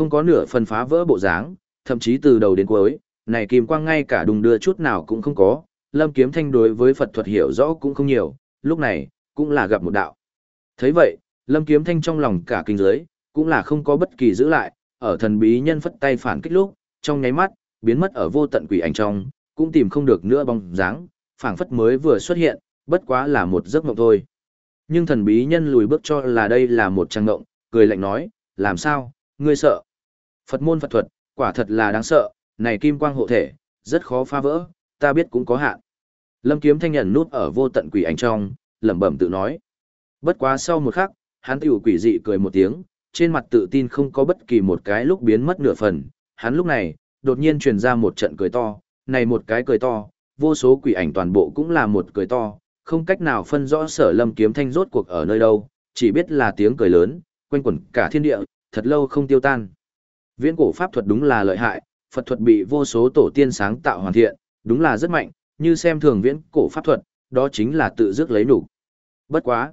Không có nửa phần phá vỡ bộ dáng, thậm chí từ đầu đến cuối, này kim quang ngay cả đùng đưa chút nào cũng không có, Lâm Kiếm Thanh đối với Phật thuật hiểu rõ cũng không nhiều, lúc này, cũng là gặp một đạo. thấy vậy, Lâm Kiếm Thanh trong lòng cả kinh giới, cũng là không có bất kỳ giữ lại, ở thần bí nhân phất tay phản kích lúc, trong nháy mắt, biến mất ở vô tận quỷ ảnh trong, cũng tìm không được nữa bóng dáng, phảng phất mới vừa xuất hiện, bất quá là một giấc mộng thôi. Nhưng thần bí nhân lùi bước cho là đây là một trang ngộng, cười lạnh nói, làm sao, ngươi sợ. Phật môn Phật thuật, quả thật là đáng sợ, này kim quang hộ thể, rất khó phá vỡ, ta biết cũng có hạn. Lâm kiếm thanh nhận nút ở vô tận quỷ ảnh trong, lẩm bẩm tự nói. Bất quá sau một khắc, hắn tiểu quỷ dị cười một tiếng, trên mặt tự tin không có bất kỳ một cái lúc biến mất nửa phần. Hắn lúc này, đột nhiên truyền ra một trận cười to, này một cái cười to, vô số quỷ ảnh toàn bộ cũng là một cười to, không cách nào phân rõ sở lâm kiếm thanh rốt cuộc ở nơi đâu, chỉ biết là tiếng cười lớn, quanh quẩn cả thiên địa, thật lâu không tiêu tan. Viễn cổ pháp thuật đúng là lợi hại, Phật thuật bị vô số tổ tiên sáng tạo hoàn thiện, đúng là rất mạnh, như xem thường viễn cổ pháp thuật, đó chính là tự dứt lấy đủ. Bất quá.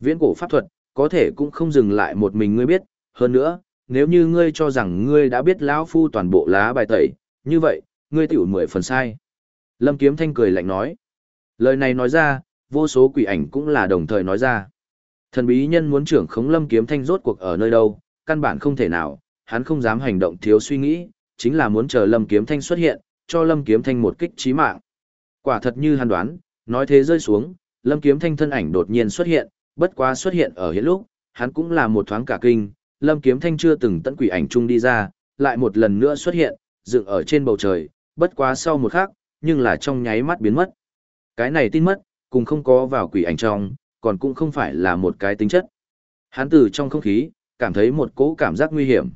Viễn cổ pháp thuật, có thể cũng không dừng lại một mình ngươi biết, hơn nữa, nếu như ngươi cho rằng ngươi đã biết lão phu toàn bộ lá bài tẩy, như vậy, ngươi tiểu mười phần sai. Lâm Kiếm Thanh cười lạnh nói. Lời này nói ra, vô số quỷ ảnh cũng là đồng thời nói ra. Thần bí nhân muốn trưởng khống Lâm Kiếm Thanh rốt cuộc ở nơi đâu, căn bản không thể nào, hắn không dám hành động thiếu suy nghĩ, chính là muốn chờ Lâm Kiếm Thanh xuất hiện, cho Lâm Kiếm Thanh một kích chí mạng. Quả thật như hắn đoán, nói thế rơi xuống, Lâm Kiếm Thanh thân ảnh đột nhiên xuất hiện, bất quá xuất hiện ở hiện lúc, hắn cũng là một thoáng cả kinh, Lâm Kiếm Thanh chưa từng tận quỷ ảnh chung đi ra, lại một lần nữa xuất hiện, dựng ở trên bầu trời, bất quá sau một khắc, nhưng là trong nháy mắt biến mất. Cái này tin mất, cùng không có vào quỷ ảnh trong, còn cũng không phải là một cái tính chất. Hắn từ trong không khí, cảm thấy một cỗ cảm giác nguy hiểm.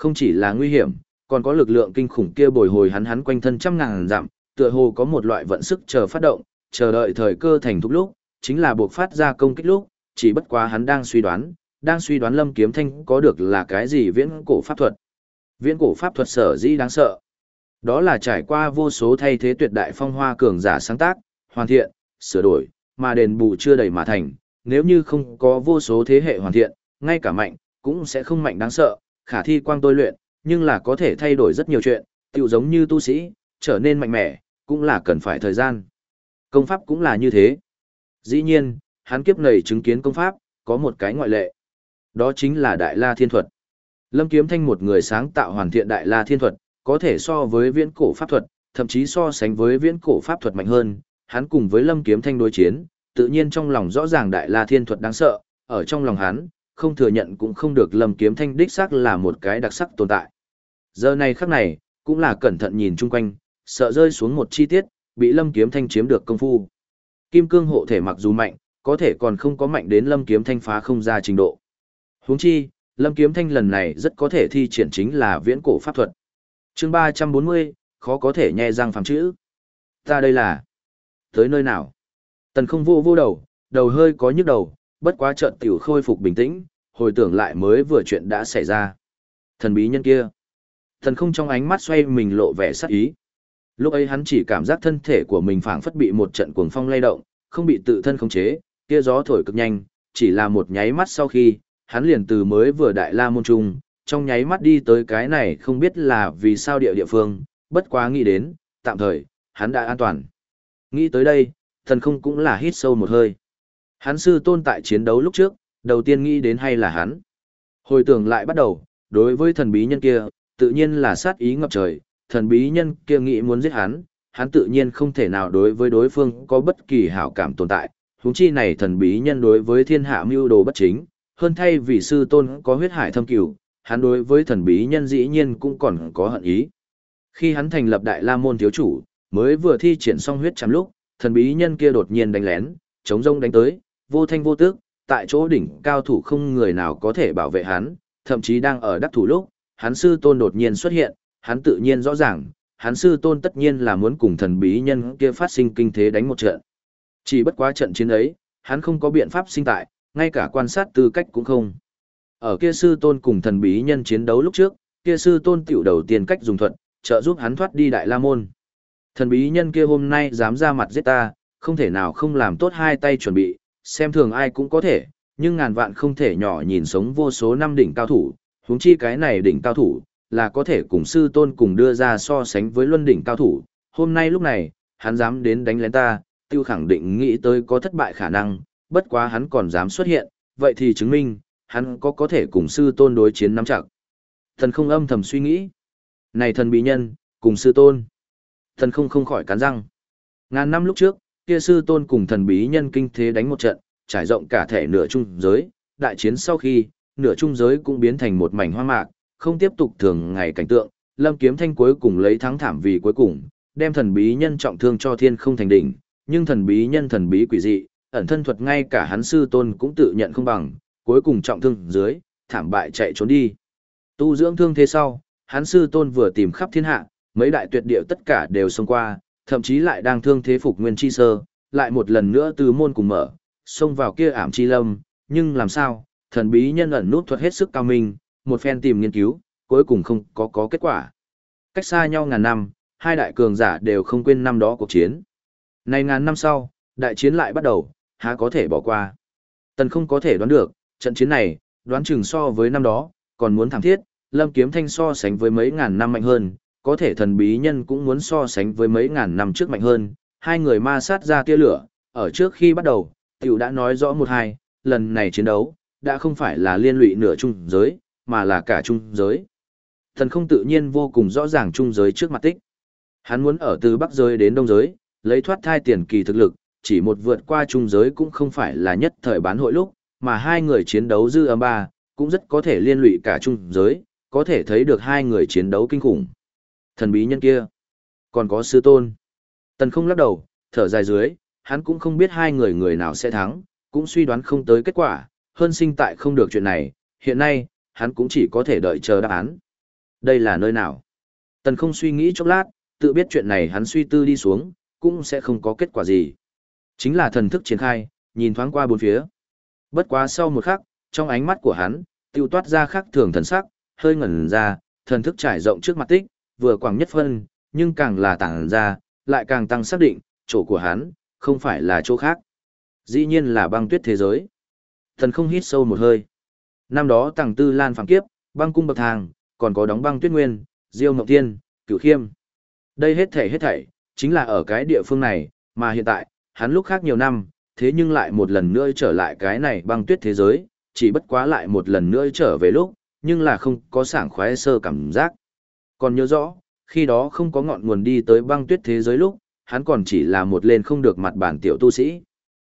Không chỉ là nguy hiểm, còn có lực lượng kinh khủng kia bồi hồi hắn hắn quanh thân trăm ngàn dặm, tựa hồ có một loại vận sức chờ phát động, chờ đợi thời cơ thành thúc lúc, chính là buộc phát ra công kích lúc, chỉ bất quá hắn đang suy đoán, đang suy đoán Lâm Kiếm Thanh có được là cái gì viễn cổ pháp thuật. Viễn cổ pháp thuật sở dĩ đáng sợ. Đó là trải qua vô số thay thế tuyệt đại phong hoa cường giả sáng tác, hoàn thiện, sửa đổi, mà đền bù chưa đầy mà thành, nếu như không có vô số thế hệ hoàn thiện, ngay cả mạnh, cũng sẽ không mạnh đáng sợ, khả thi quang tôi luyện, nhưng là có thể thay đổi rất nhiều chuyện, tựu giống như tu sĩ, trở nên mạnh mẽ, cũng là cần phải thời gian. Công pháp cũng là như thế. Dĩ nhiên, hắn kiếp này chứng kiến công pháp, có một cái ngoại lệ. Đó chính là Đại La Thiên Thuật. Lâm Kiếm Thanh một người sáng tạo hoàn thiện Đại La Thiên Thuật, có thể so với viễn cổ pháp thuật, thậm chí so sánh với viễn cổ pháp thuật mạnh hơn, hắn cùng với Lâm Kiếm Thanh đối chiến, tự nhiên trong lòng rõ ràng Đại La Thiên Thuật đáng sợ, ở trong lòng hắn, không thừa nhận cũng không được Lâm Kiếm Thanh đích xác là một cái đặc sắc tồn tại. Giờ này khắc này, cũng là cẩn thận nhìn chung quanh, sợ rơi xuống một chi tiết, bị Lâm Kiếm Thanh chiếm được công phu. Kim cương hộ thể mặc dù mạnh, có thể còn không có mạnh đến Lâm Kiếm Thanh phá không ra trình độ. Huống chi, Lâm Kiếm Thanh lần này rất có thể thi triển chính là viễn cổ pháp thuật. Chương 340, khó có thể nhẹ răng phàm chữ. Ta đây là tới nơi nào? Tần không vô vô đầu, đầu hơi có nhức đầu, bất quá trợn tiểu khôi phục bình tĩnh, hồi tưởng lại mới vừa chuyện đã xảy ra. Thần bí nhân kia. Thần không trong ánh mắt xoay mình lộ vẻ sắc ý. Lúc ấy hắn chỉ cảm giác thân thể của mình phảng phất bị một trận cuồng phong lay động, không bị tự thân khống chế, kia gió thổi cực nhanh, chỉ là một nháy mắt sau khi, hắn liền từ mới vừa đại la môn trung, trong nháy mắt đi tới cái này không biết là vì sao địa địa phương, bất quá nghĩ đến, tạm thời, hắn đã an toàn. Nghĩ tới đây, thần không cũng là hít sâu một hơi. Hắn sư tôn tại chiến đấu lúc trước, đầu tiên nghĩ đến hay là hắn. Hồi tưởng lại bắt đầu, đối với thần bí nhân kia, tự nhiên là sát ý ngập trời, thần bí nhân kia nghĩ muốn giết hắn, hắn tự nhiên không thể nào đối với đối phương có bất kỳ hảo cảm tồn tại, huống chi này thần bí nhân đối với thiên hạ mưu đồ bất chính, hơn thay vì sư tôn có huyết hải thâm cửu, hắn đối với thần bí nhân dĩ nhiên cũng còn có hận ý. Khi hắn thành lập Đại La môn thiếu chủ, mới vừa thi triển xong huyết chạm lúc, thần bí nhân kia đột nhiên đánh lén, chống rông đánh tới, vô thanh vô tức, tại chỗ đỉnh cao thủ không người nào có thể bảo vệ hắn, thậm chí đang ở đắc thủ lúc, hắn sư tôn đột nhiên xuất hiện, hắn tự nhiên rõ ràng, hắn sư tôn tất nhiên là muốn cùng thần bí nhân kia phát sinh kinh thế đánh một trận. Chỉ bất quá trận chiến ấy, hắn không có biện pháp sinh tại, ngay cả quan sát tư cách cũng không. Ở kia sư tôn cùng thần bí nhân chiến đấu lúc trước, kia sư tôn tiểu đầu tiên cách dùng thuật, trợ giúp hắn thoát đi đại la môn. Thần bí nhân kia hôm nay dám ra mặt giết ta, không thể nào không làm tốt hai tay chuẩn bị, xem thường ai cũng có thể, nhưng ngàn vạn không thể nhỏ nhìn sống vô số năm đỉnh cao thủ, huống chi cái này đỉnh cao thủ, là có thể cùng sư tôn cùng đưa ra so sánh với luân đỉnh cao thủ. Hôm nay lúc này, hắn dám đến đánh lén ta, tiêu khẳng định nghĩ tới có thất bại khả năng, bất quá hắn còn dám xuất hiện, vậy thì chứng minh, hắn có có thể cùng sư tôn đối chiến nắm chặt. Thần không âm thầm suy nghĩ. Này thần bí nhân, cùng sư tôn. Thần không không khỏi cắn răng. Ngàn năm lúc trước, kia sư tôn cùng thần bí nhân kinh thế đánh một trận, trải rộng cả thể nửa trung giới, đại chiến sau khi, nửa trung giới cũng biến thành một mảnh hoa mạc, không tiếp tục thường ngày cảnh tượng, Lâm Kiếm Thanh cuối cùng lấy thắng thảm vì cuối cùng, đem thần bí nhân trọng thương cho thiên không thành đỉnh, nhưng thần bí nhân thần bí quỷ dị, ẩn thân thuật ngay cả hắn sư tôn cũng tự nhận không bằng, cuối cùng trọng thương dưới, thảm bại chạy trốn đi. Tu dưỡng thương thế sau, hắn sư tôn vừa tìm khắp thiên hạ, mấy đại tuyệt địa tất cả đều xông qua, thậm chí lại đang thương thế phục nguyên chi sơ, lại một lần nữa từ môn cùng mở, xông vào kia ảm chi lâm, nhưng làm sao, thần bí nhân ẩn nút thuật hết sức cao minh, một phen tìm nghiên cứu, cuối cùng không có có kết quả. Cách xa nhau ngàn năm, hai đại cường giả đều không quên năm đó cuộc chiến. Nay ngàn năm sau, đại chiến lại bắt đầu, há có thể bỏ qua. Tần không có thể đoán được, trận chiến này, đoán chừng so với năm đó, còn muốn thảm thiết, lâm kiếm thanh so sánh với mấy ngàn năm mạnh hơn, có thể thần bí nhân cũng muốn so sánh với mấy ngàn năm trước mạnh hơn, hai người ma sát ra tia lửa, ở trước khi bắt đầu, tiểu đã nói rõ một hai, lần này chiến đấu, đã không phải là liên lụy nửa trung giới, mà là cả trung giới. Thần không tự nhiên vô cùng rõ ràng trung giới trước mặt tích. Hắn muốn ở từ bắc giới đến đông giới, lấy thoát thai tiền kỳ thực lực, chỉ một vượt qua trung giới cũng không phải là nhất thời bán hội lúc, mà hai người chiến đấu dư âm ba, cũng rất có thể liên lụy cả trung giới, có thể thấy được hai người chiến đấu kinh khủng. Thần bí nhân kia, còn có sư tôn. Tần không lắc đầu, thở dài dưới, hắn cũng không biết hai người người nào sẽ thắng, cũng suy đoán không tới kết quả, hơn sinh tại không được chuyện này, hiện nay, hắn cũng chỉ có thể đợi chờ đáp án. Đây là nơi nào? Tần không suy nghĩ chốc lát, tự biết chuyện này hắn suy tư đi xuống, cũng sẽ không có kết quả gì. Chính là thần thức triển khai, nhìn thoáng qua bốn phía. Bất quá sau một khắc, trong ánh mắt của hắn, tiêu toát ra khắc thường thần sắc, hơi ngẩn ra, thần thức trải rộng trước mặt tích, vừa quảng nhất phân, nhưng càng là tảng ra, lại càng tăng xác định, chỗ của hắn, không phải là chỗ khác. Dĩ nhiên là băng tuyết thế giới. Thần không hít sâu một hơi. Năm đó tàng tư lan phàm kiếp, băng cung bậc thang, còn có đóng băng tuyết nguyên, diêu ngọc tiên, cửu khiêm. Đây hết thảy hết thảy, chính là ở cái địa phương này, mà hiện tại, hắn lúc khác nhiều năm, thế nhưng lại một lần nữa trở lại cái này băng tuyết thế giới, chỉ bất quá lại một lần nữa trở về lúc, nhưng là không có sảng khoái sơ cảm giác. Còn nhớ rõ, khi đó không có ngọn nguồn đi tới băng tuyết thế giới lúc, hắn còn chỉ là một lên không được mặt bản tiểu tu sĩ.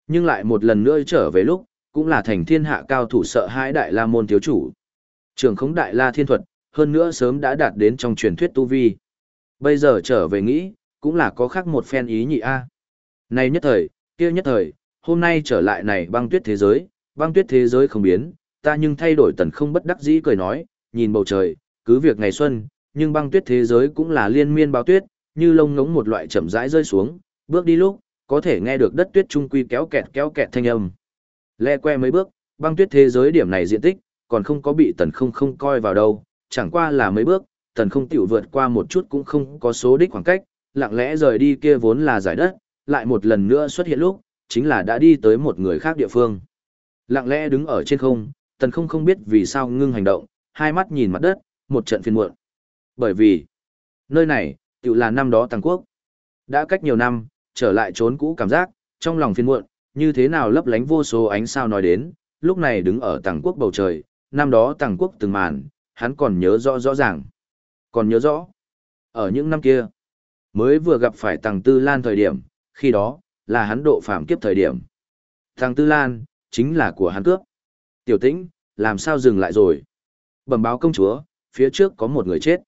Nhưng lại một lần nữa trở về lúc, cũng là thành thiên hạ cao thủ sợ hãi đại la môn thiếu chủ. Trường khống đại la thiên thuật, hơn nữa sớm đã đạt đến trong truyền thuyết tu vi. Bây giờ trở về nghĩ, cũng là có khác một phen ý nhị a. Này nhất thời, kia nhất thời, hôm nay trở lại này băng tuyết thế giới, băng tuyết thế giới không biến, ta nhưng thay đổi tần không bất đắc dĩ cười nói, nhìn bầu trời, cứ việc ngày xuân, nhưng băng tuyết thế giới cũng là liên miên báo tuyết, như lông ngống một loại chậm rãi rơi xuống, bước đi lúc, có thể nghe được đất tuyết trung quy kéo kẹt kéo kẹt thanh âm. Lẹ que mấy bước, băng tuyết thế giới điểm này diện tích, còn không có bị tần không không coi vào đâu, chẳng qua là mấy bước, tần không tiểu vượt qua một chút cũng không có số đích khoảng cách, lặng lẽ rời đi kia vốn là giải đất, lại một lần nữa xuất hiện lúc, chính là đã đi tới một người khác địa phương. Lặng lẽ đứng ở trên không, tần không không biết vì sao ngưng hành động, hai mắt nhìn mặt đất, một trận phiền muộn. Bởi vì, nơi này, tự là năm đó Tăng Quốc. Đã cách nhiều năm, trở lại trốn cũ cảm giác, trong lòng phiền muộn, như thế nào lấp lánh vô số ánh sao nói đến, lúc này đứng ở Tăng Quốc bầu trời, năm đó Tăng Quốc từng màn, hắn còn nhớ rõ rõ ràng. Còn nhớ rõ, ở những năm kia, mới vừa gặp phải Tăng Tư Lan thời điểm, khi đó, là hắn độ phạm kiếp thời điểm. Tăng Tư Lan, chính là của hắn cướp. Tiểu tĩnh, làm sao dừng lại rồi? Bẩm báo công chúa, phía trước có một người chết.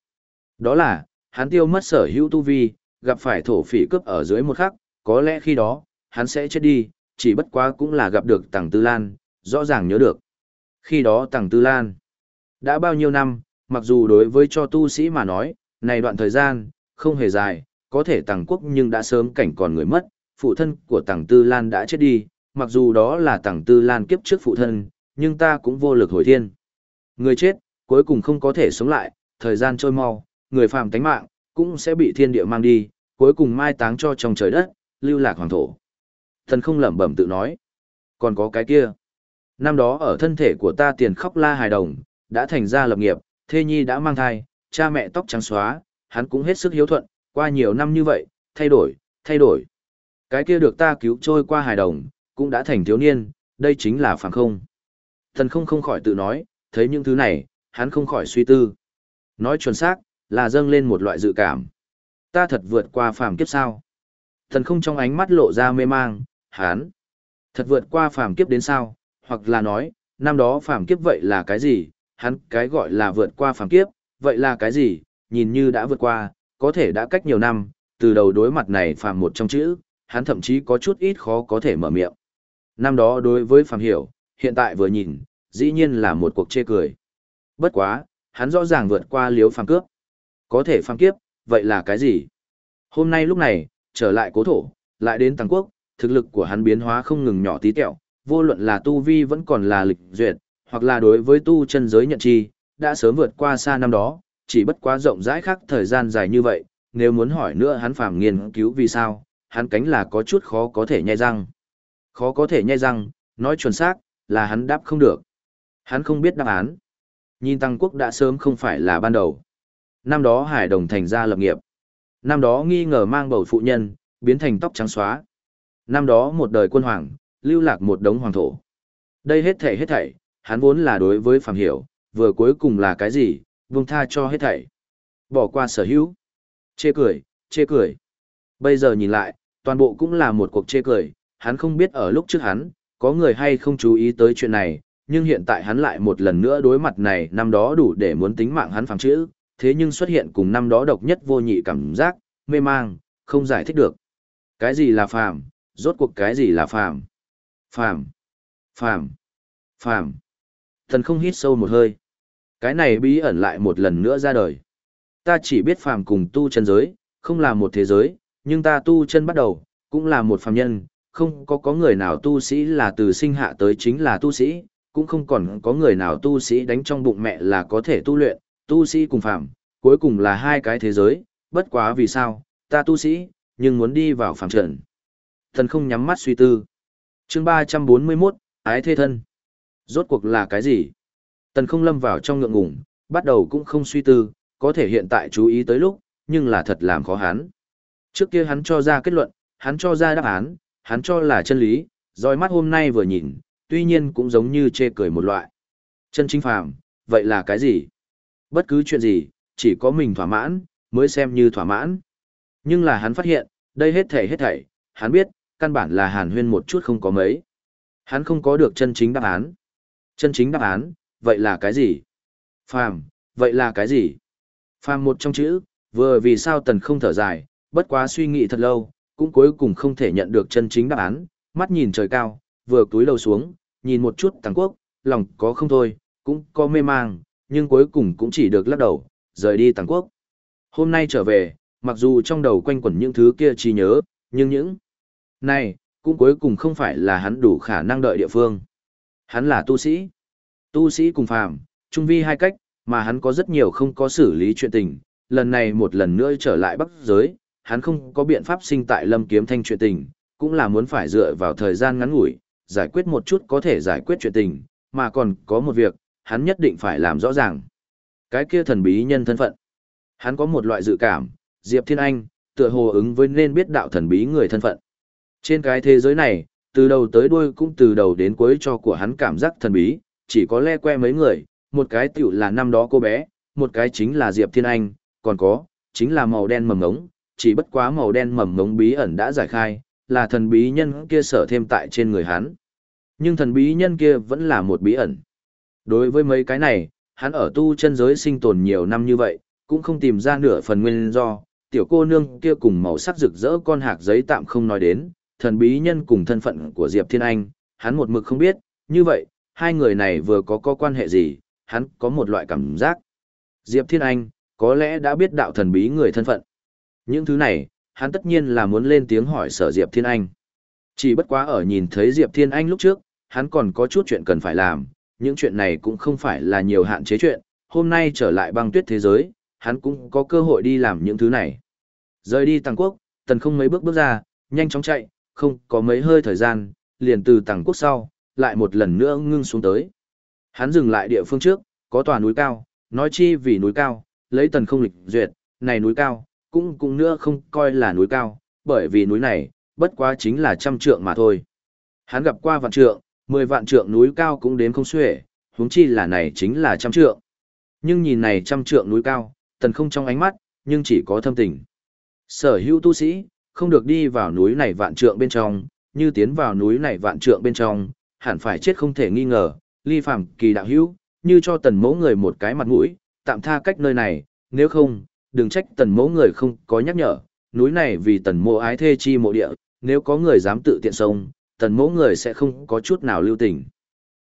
Đó là, hắn tiêu mất sở hữu tu vi, gặp phải thổ phỉ cướp ở dưới một khắc, có lẽ khi đó, hắn sẽ chết đi, chỉ bất quá cũng là gặp được Tằng Tư Lan, rõ ràng nhớ được. Khi đó Tằng Tư Lan, đã bao nhiêu năm, mặc dù đối với cho tu sĩ mà nói, này đoạn thời gian, không hề dài, có thể Tằng Quốc nhưng đã sớm cảnh còn người mất, phụ thân của Tằng Tư Lan đã chết đi, mặc dù đó là Tằng Tư Lan kiếp trước phụ thân, nhưng ta cũng vô lực hồi thiên. Người chết, cuối cùng không có thể sống lại, thời gian trôi mau, người phàm tánh mạng, cũng sẽ bị thiên địa mang đi, cuối cùng mai táng cho trong trời đất, lưu lạc hoàng thổ. Thần không lẩm bẩm tự nói. Còn có cái kia. Năm đó ở thân thể của ta tiền khóc la hài đồng, đã thành ra lập nghiệp, thê nhi đã mang thai, cha mẹ tóc trắng xóa, hắn cũng hết sức hiếu thuận, qua nhiều năm như vậy, thay đổi, thay đổi. Cái kia được ta cứu trôi qua hài đồng, cũng đã thành thiếu niên, đây chính là phàm không. Thần không không khỏi tự nói, thấy những thứ này, hắn không khỏi suy tư. Nói chuẩn xác, là dâng lên một loại dự cảm. Ta thật vượt qua phàm kiếp sao? Thần không trong ánh mắt lộ ra mê mang, Hán, thật vượt qua phàm kiếp đến sao? Hoặc là nói, năm đó phàm kiếp vậy là cái gì? Hắn cái gọi là vượt qua phàm kiếp, vậy là cái gì? Nhìn như đã vượt qua, có thể đã cách nhiều năm, từ đầu đối mặt này phàm một trong chữ, hắn thậm chí có chút ít khó có thể mở miệng. Năm đó đối với phàm hiểu, hiện tại vừa nhìn, dĩ nhiên là một cuộc chê cười. Bất quá, hắn rõ ràng vượt qua liếu phàm cướp. Có thể phang kiếp, vậy là cái gì? Hôm nay lúc này, trở lại cố thổ, lại đến Tăng Quốc, thực lực của hắn biến hóa không ngừng nhỏ tí tẹo, vô luận là tu vi vẫn còn là lịch duyệt, hoặc là đối với tu chân giới nhận chi, đã sớm vượt qua xa năm đó, chỉ bất quá rộng rãi khác thời gian dài như vậy, nếu muốn hỏi nữa hắn phàm nghiên cứu vì sao, hắn cánh là có chút khó có thể nhai răng. Khó có thể nhai răng, nói chuẩn xác, là hắn đáp không được. Hắn không biết đáp án. Nhìn Tăng Quốc đã sớm không phải là ban đầu. Năm đó Hải Đồng thành ra lập nghiệp. Năm đó nghi ngờ mang bầu phụ nhân, biến thành tóc trắng xóa. Năm đó một đời quân hoàng, lưu lạc một đống hoàng thổ. Đây hết thảy hết thảy, hắn vốn là đối với phàm hiểu, vừa cuối cùng là cái gì, vương tha cho hết thảy. Bỏ qua sở hữu. Chê cười, chê cười. Bây giờ nhìn lại, toàn bộ cũng là một cuộc chê cười, hắn không biết ở lúc trước hắn, có người hay không chú ý tới chuyện này, nhưng hiện tại hắn lại một lần nữa đối mặt này năm đó đủ để muốn tính mạng hắn phẳng chữ, thế nhưng xuất hiện cùng năm đó độc nhất vô nhị cảm giác, mê mang, không giải thích được. Cái gì là phàm, rốt cuộc cái gì là phàm? Phàm, phàm, phàm. Thần không hít sâu một hơi. Cái này bí ẩn lại một lần nữa ra đời. Ta chỉ biết phàm cùng tu chân giới, không là một thế giới, nhưng ta tu chân bắt đầu, cũng là một phàm nhân, không có có người nào tu sĩ là từ sinh hạ tới chính là tu sĩ, cũng không còn có người nào tu sĩ đánh trong bụng mẹ là có thể tu luyện, tu sĩ cùng phàm, cuối cùng là hai cái thế giới, bất quá vì sao, ta tu sĩ, nhưng muốn đi vào phàm trận. Thần không nhắm mắt suy tư. chương 341, ái thê thân. Rốt cuộc là cái gì? Tần không lâm vào trong ngượng ngủng, bắt đầu cũng không suy tư, có thể hiện tại chú ý tới lúc, nhưng là thật làm khó hắn. Trước kia hắn cho ra kết luận, hắn cho ra đáp án, hắn cho là chân lý, rồi mắt hôm nay vừa nhìn, tuy nhiên cũng giống như chê cười một loại. Chân chính phàm, vậy là cái gì? Bất cứ chuyện gì, chỉ có mình thỏa mãn, mới xem như thỏa mãn. Nhưng là hắn phát hiện, đây hết thảy hết thảy, hắn biết, căn bản là hàn huyên một chút không có mấy. Hắn không có được chân chính đáp án. Chân chính đáp án, vậy là cái gì? Phàm, vậy là cái gì? Phàm một trong chữ, vừa vì sao tần không thở dài, bất quá suy nghĩ thật lâu, cũng cuối cùng không thể nhận được chân chính đáp án, mắt nhìn trời cao, vừa túi đầu xuống, nhìn một chút Tàng Quốc, lòng có không thôi, cũng có mê mang, nhưng cuối cùng cũng chỉ được lắc đầu, rời đi Tàng Quốc. Hôm nay trở về, mặc dù trong đầu quanh quẩn những thứ kia chỉ nhớ, nhưng những này, cũng cuối cùng không phải là hắn đủ khả năng đợi địa phương. Hắn là tu sĩ. Tu sĩ cùng phàm, trung vi hai cách, mà hắn có rất nhiều không có xử lý chuyện tình, lần này một lần nữa trở lại Bắc giới, hắn không có biện pháp sinh tại Lâm Kiếm Thanh chuyện tình, cũng là muốn phải dựa vào thời gian ngắn ngủi, giải quyết một chút có thể giải quyết chuyện tình, mà còn có một việc, hắn nhất định phải làm rõ ràng. Cái kia thần bí nhân thân phận. Hắn có một loại dự cảm, Diệp Thiên Anh, tựa hồ ứng với nên biết đạo thần bí người thân phận. Trên cái thế giới này, từ đầu tới đuôi cũng từ đầu đến cuối cho của hắn cảm giác thần bí, chỉ có le que mấy người, một cái tiểu là năm đó cô bé, một cái chính là Diệp Thiên Anh, còn có, chính là màu đen mầm ngống, chỉ bất quá màu đen mầm ngống bí ẩn đã giải khai, là thần bí nhân kia sở thêm tại trên người hắn. Nhưng thần bí nhân kia vẫn là một bí ẩn. Đối với mấy cái này, hắn ở tu chân giới sinh tồn nhiều năm như vậy, cũng không tìm ra nửa phần nguyên do, tiểu cô nương kia cùng màu sắc rực rỡ con hạc giấy tạm không nói đến, thần bí nhân cùng thân phận của Diệp Thiên Anh, hắn một mực không biết, như vậy, hai người này vừa có có quan hệ gì, hắn có một loại cảm giác. Diệp Thiên Anh, có lẽ đã biết đạo thần bí người thân phận. Những thứ này, hắn tất nhiên là muốn lên tiếng hỏi sở Diệp Thiên Anh. Chỉ bất quá ở nhìn thấy Diệp Thiên Anh lúc trước, hắn còn có chút chuyện cần phải làm, những chuyện này cũng không phải là nhiều hạn chế chuyện, hôm nay trở lại băng tuyết thế giới, hắn cũng có cơ hội đi làm những thứ này. Rời đi Tàng Quốc, tần không mấy bước bước ra, nhanh chóng chạy, không có mấy hơi thời gian, liền từ Tàng Quốc sau, lại một lần nữa ngưng xuống tới. Hắn dừng lại địa phương trước, có tòa núi cao, nói chi vì núi cao, lấy tần không lịch duyệt, này núi cao, cũng cũng nữa không coi là núi cao, bởi vì núi này, bất quá chính là trăm trượng mà thôi. Hắn gặp qua vạn trượng, mười vạn trượng núi cao cũng đến không xuể, huống chi là này chính là trăm trượng. Nhưng nhìn này trăm trượng núi cao, tần không trong ánh mắt, nhưng chỉ có thâm tình. Sở hữu tu sĩ, không được đi vào núi này vạn trượng bên trong, như tiến vào núi này vạn trượng bên trong, hẳn phải chết không thể nghi ngờ, ly Phạm kỳ đạo hữu, như cho tần mẫu người một cái mặt mũi, tạm tha cách nơi này, nếu không, đừng trách tần mẫu người không có nhắc nhở, núi này vì tần mộ ái thê chi mộ địa, nếu có người dám tự tiện sông, tần mỗ người sẽ không có chút nào lưu tình.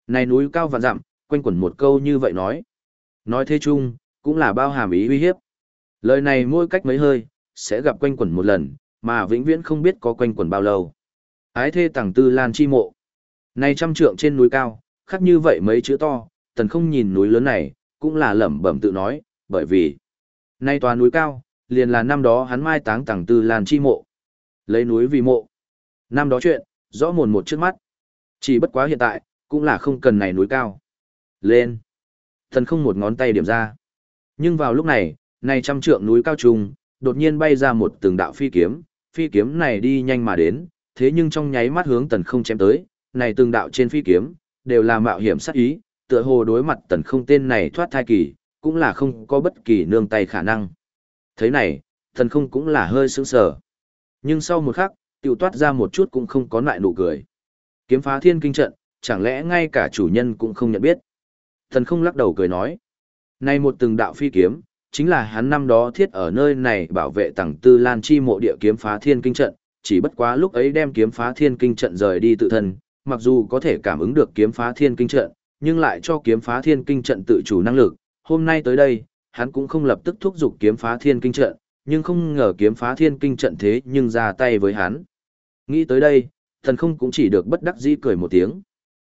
Này núi cao vạn dặm, quanh quẩn một câu như vậy nói. Nói thế chung, cũng là bao hàm ý uy hiếp. Lời này mỗi cách mấy hơi, sẽ gặp quanh quẩn một lần, mà vĩnh viễn không biết có quanh quẩn bao lâu. Ái thê tàng tư lan chi mộ. Này trăm trượng trên núi cao, khắc như vậy mấy chữ to, tần không nhìn núi lớn này, cũng là lẩm bẩm tự nói, bởi vì nay tòa núi cao, liền là năm đó hắn mai táng tàng tư lan chi mộ. Lấy núi vì mộ. Năm đó chuyện, rõ mồn một trước mắt. Chỉ bất quá hiện tại, cũng là không cần này núi cao. Lên. Thần không một ngón tay điểm ra. Nhưng vào lúc này, này trăm trượng núi cao trùng, đột nhiên bay ra một từng đạo phi kiếm, phi kiếm này đi nhanh mà đến, thế nhưng trong nháy mắt hướng tần không chém tới, này từng đạo trên phi kiếm, đều là mạo hiểm sát ý, tựa hồ đối mặt tần không tên này thoát thai kỳ, cũng là không có bất kỳ nương tay khả năng. Thế này, tần không cũng là hơi sững sờ. Nhưng sau một khắc, tiểu toát ra một chút cũng không có lại nụ cười. Kiếm phá thiên kinh trận, chẳng lẽ ngay cả chủ nhân cũng không nhận biết. Thần không lắc đầu cười nói. Này một từng đạo phi kiếm, chính là hắn năm đó thiết ở nơi này bảo vệ tầng tư lan chi mộ địa kiếm phá thiên kinh trận, chỉ bất quá lúc ấy đem kiếm phá thiên kinh trận rời đi tự thân, mặc dù có thể cảm ứng được kiếm phá thiên kinh trận, nhưng lại cho kiếm phá thiên kinh trận tự chủ năng lực. Hôm nay tới đây, hắn cũng không lập tức thúc giục kiếm phá thiên kinh trận, nhưng không ngờ kiếm phá thiên kinh trận thế nhưng ra tay với hắn. Nghĩ tới đây, thần không cũng chỉ được bất đắc dĩ cười một tiếng.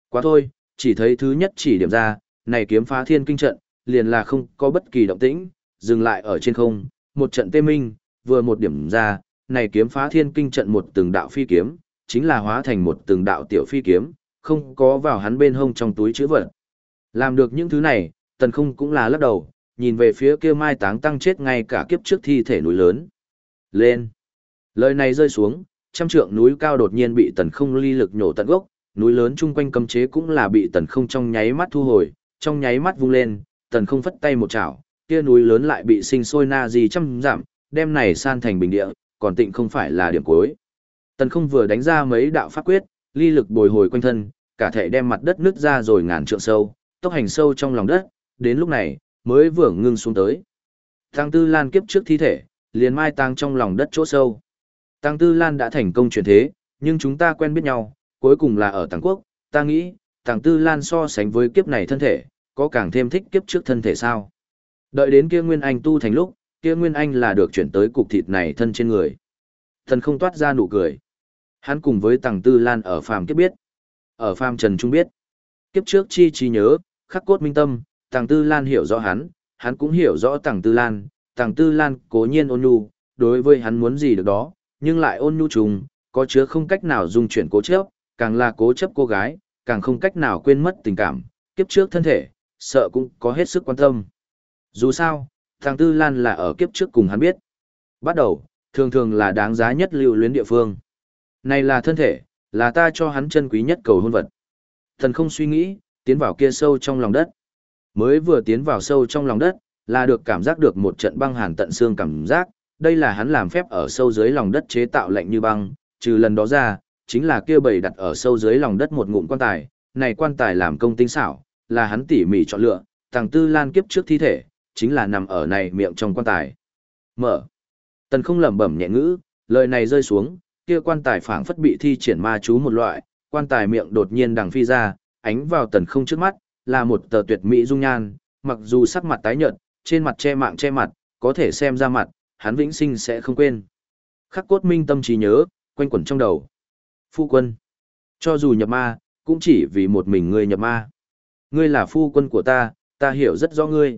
Quá thôi, chỉ thấy thứ nhất chỉ điểm ra, này kiếm phá thiên kinh trận, liền là không có bất kỳ động tĩnh, dừng lại ở trên không, một trận tê minh, vừa một điểm ra, này kiếm phá thiên kinh trận một từng đạo phi kiếm, chính là hóa thành một từng đạo tiểu phi kiếm, không có vào hắn bên hông trong túi chữ vật. Làm được những thứ này, tần không cũng là lắc đầu, nhìn về phía kia mai táng tăng chết ngay cả kiếp trước thi thể núi lớn. Lên! Lời này rơi xuống, trăm trượng núi cao đột nhiên bị tần không ly lực nhổ tận gốc, núi lớn chung quanh cấm chế cũng là bị tần không trong nháy mắt thu hồi, trong nháy mắt vung lên, tần không phất tay một chảo, kia núi lớn lại bị sinh sôi na gì trăm giảm, đem này san thành bình địa, còn tịnh không phải là điểm cuối. Tần không vừa đánh ra mấy đạo pháp quyết, ly lực bồi hồi quanh thân, cả thể đem mặt đất nứt ra rồi ngàn trượng sâu, tốc hành sâu trong lòng đất, đến lúc này, mới vừa ngưng xuống tới. Tăng Tư Lan kiếp trước thi thể, liền mai tăng trong lòng đất chỗ sâu. Tăng Tư Lan đã thành công chuyển thế, nhưng chúng ta quen biết nhau, cuối cùng là ở Tăng Quốc, ta nghĩ, Tăng Tư Lan so sánh với kiếp này thân thể, có càng thêm thích kiếp trước thân thể sao. Đợi đến kia Nguyên Anh tu thành lúc, kia Nguyên Anh là được chuyển tới cục thịt này thân trên người. Thần không toát ra nụ cười. Hắn cùng với Tăng Tư Lan ở phàm kiếp biết. Ở phàm trần trung biết. Kiếp trước chi trí nhớ, khắc cốt minh tâm, Tăng Tư Lan hiểu rõ hắn, hắn cũng hiểu rõ Tăng Tư Lan. Tăng Tư Lan cố nhiên ôn nhu, đối với hắn muốn gì được đó, nhưng lại ôn nhu trùng, có chứa không cách nào dung chuyển cố chấp, càng là cố chấp cô gái, càng không cách nào quên mất tình cảm, kiếp trước thân thể, sợ cũng có hết sức quan tâm. Dù sao, thằng Tư Lan là ở kiếp trước cùng hắn biết. Bắt đầu, thường thường là đáng giá nhất lưu luyến địa phương. Này là thân thể, là ta cho hắn chân quý nhất cầu hôn vật. Thần không suy nghĩ, tiến vào kia sâu trong lòng đất. Mới vừa tiến vào sâu trong lòng đất, là được cảm giác được một trận băng hàn tận xương cảm giác, đây là hắn làm phép ở sâu dưới lòng đất chế tạo lạnh như băng, trừ lần đó ra, chính là kia bầy đặt ở sâu dưới lòng đất một ngụm quan tài, này quan tài làm công tinh xảo, là hắn tỉ mỉ chọn lựa, tàng tư lan kiếp trước thi thể, chính là nằm ở này miệng trong quan tài. Mở. Tần không lẩm bẩm nhẹ ngữ, lời này rơi xuống, kia quan tài phảng phất bị thi triển ma chú một loại, quan tài miệng đột nhiên đằng phi ra, ánh vào tần không trước mắt, là một tờ tuyệt mỹ dung nhan, mặc dù sắc mặt tái nhợt, trên mặt che mạng che mặt, có thể xem ra mặt, hắn vĩnh sinh sẽ không quên. Khắc cốt minh tâm trí nhớ, quanh quẩn trong đầu. Phu quân. Cho dù nhập ma, cũng chỉ vì một mình ngươi nhập ma. Ngươi là phu quân của ta, ta hiểu rất rõ ngươi.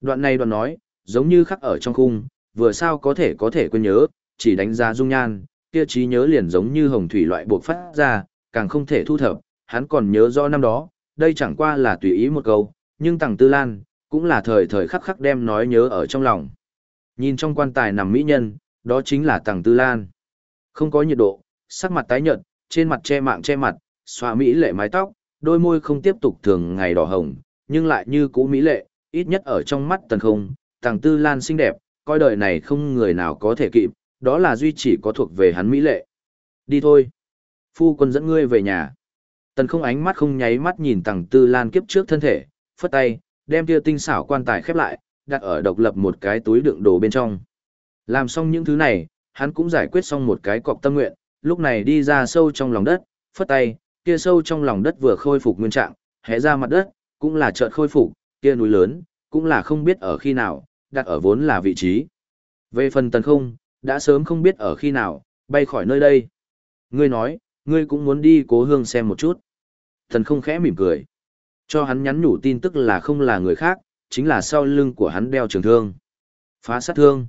Đoạn này đoạn nói, giống như khắc ở trong khung, vừa sao có thể có thể quên nhớ, chỉ đánh giá dung nhan, kia trí nhớ liền giống như hồng thủy loại buộc phát ra, càng không thể thu thập, hắn còn nhớ rõ năm đó, đây chẳng qua là tùy ý một câu, Nhưng Tằng Tư Lan, cũng là thời thời khắc khắc đem nói nhớ ở trong lòng. Nhìn trong quan tài nằm mỹ nhân, đó chính là Tằng Tư Lan. Không có nhiệt độ, sắc mặt tái nhợt, trên mặt che mạng che mặt, xóa mỹ lệ mái tóc, đôi môi không tiếp tục thường ngày đỏ hồng, nhưng lại như cũ mỹ lệ, ít nhất ở trong mắt tần không, Tằng Tư Lan xinh đẹp, coi đời này không người nào có thể kịp, đó là duy chỉ có thuộc về hắn mỹ lệ. Đi thôi. Phu quân dẫn ngươi về nhà. Tần không ánh mắt không nháy mắt nhìn Tằng Tư Lan kiếp trước thân thể, phất tay, đem kia tinh xảo quan tài khép lại, đặt ở độc lập một cái túi đựng đồ bên trong. Làm xong những thứ này, hắn cũng giải quyết xong một cái cọc tâm nguyện, lúc này đi ra sâu trong lòng đất, phất tay, kia sâu trong lòng đất vừa khôi phục nguyên trạng, hé ra mặt đất, cũng là chợt khôi phục, kia núi lớn, cũng là không biết ở khi nào, đặt ở vốn là vị trí. Về phần tần không, đã sớm không biết ở khi nào, bay khỏi nơi đây. Ngươi nói, ngươi cũng muốn đi cố hương xem một chút. Tần không khẽ mỉm cười. Cho hắn nhắn nhủ tin tức là không là người khác, chính là sau lưng của hắn đeo trường thương. Phá sát thương.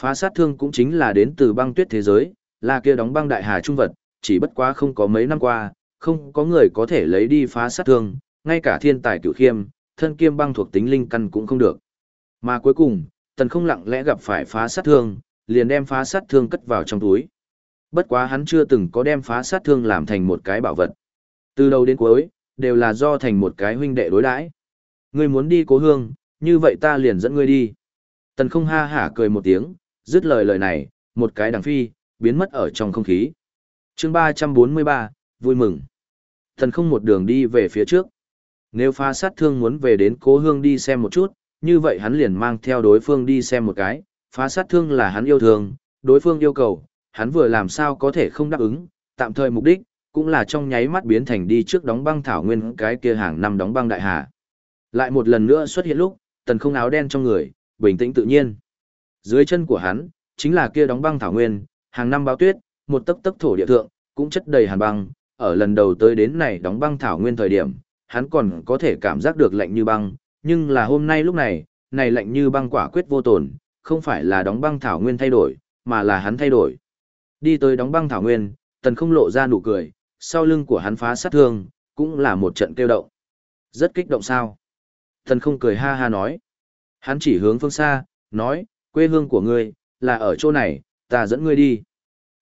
Phá sát thương cũng chính là đến từ băng tuyết thế giới, là kia đóng băng đại hà trung vật, chỉ bất quá không có mấy năm qua, không có người có thể lấy đi phá sát thương, ngay cả thiên tài cửu khiêm, thân kiêm băng thuộc tính linh căn cũng không được. Mà cuối cùng, tần không lặng lẽ gặp phải phá sát thương, liền đem phá sát thương cất vào trong túi. Bất quá hắn chưa từng có đem phá sát thương làm thành một cái bảo vật. Từ đầu đến cuối, đều là do thành một cái huynh đệ đối đãi. Ngươi muốn đi cố hương, như vậy ta liền dẫn ngươi đi. Tần không ha hả cười một tiếng, dứt lời lời này, một cái đằng phi, biến mất ở trong không khí. chương 343, vui mừng. Tần không một đường đi về phía trước. Nếu phá sát thương muốn về đến cố hương đi xem một chút, như vậy hắn liền mang theo đối phương đi xem một cái, phá sát thương là hắn yêu thương, đối phương yêu cầu, hắn vừa làm sao có thể không đáp ứng, tạm thời mục đích, cũng là trong nháy mắt biến thành đi trước đóng băng thảo nguyên cái kia hàng năm đóng băng đại hà. Lại một lần nữa xuất hiện lúc, tần không áo đen trong người, bình tĩnh tự nhiên. Dưới chân của hắn, chính là kia đóng băng thảo nguyên, hàng năm báo tuyết, một tấc tấc thổ địa thượng, cũng chất đầy hàn băng, ở lần đầu tới đến này đóng băng thảo nguyên thời điểm, hắn còn có thể cảm giác được lạnh như băng, nhưng là hôm nay lúc này, này lạnh như băng quả quyết vô tồn, không phải là đóng băng thảo nguyên thay đổi, mà là hắn thay đổi. Đi tới đóng băng thảo nguyên, tần không lộ ra nụ cười, sau lưng của hắn phá sát thương, cũng là một trận kêu động. Rất kích động sao? Thần không cười ha ha nói. Hắn chỉ hướng phương xa, nói, quê hương của ngươi, là ở chỗ này, ta dẫn ngươi đi.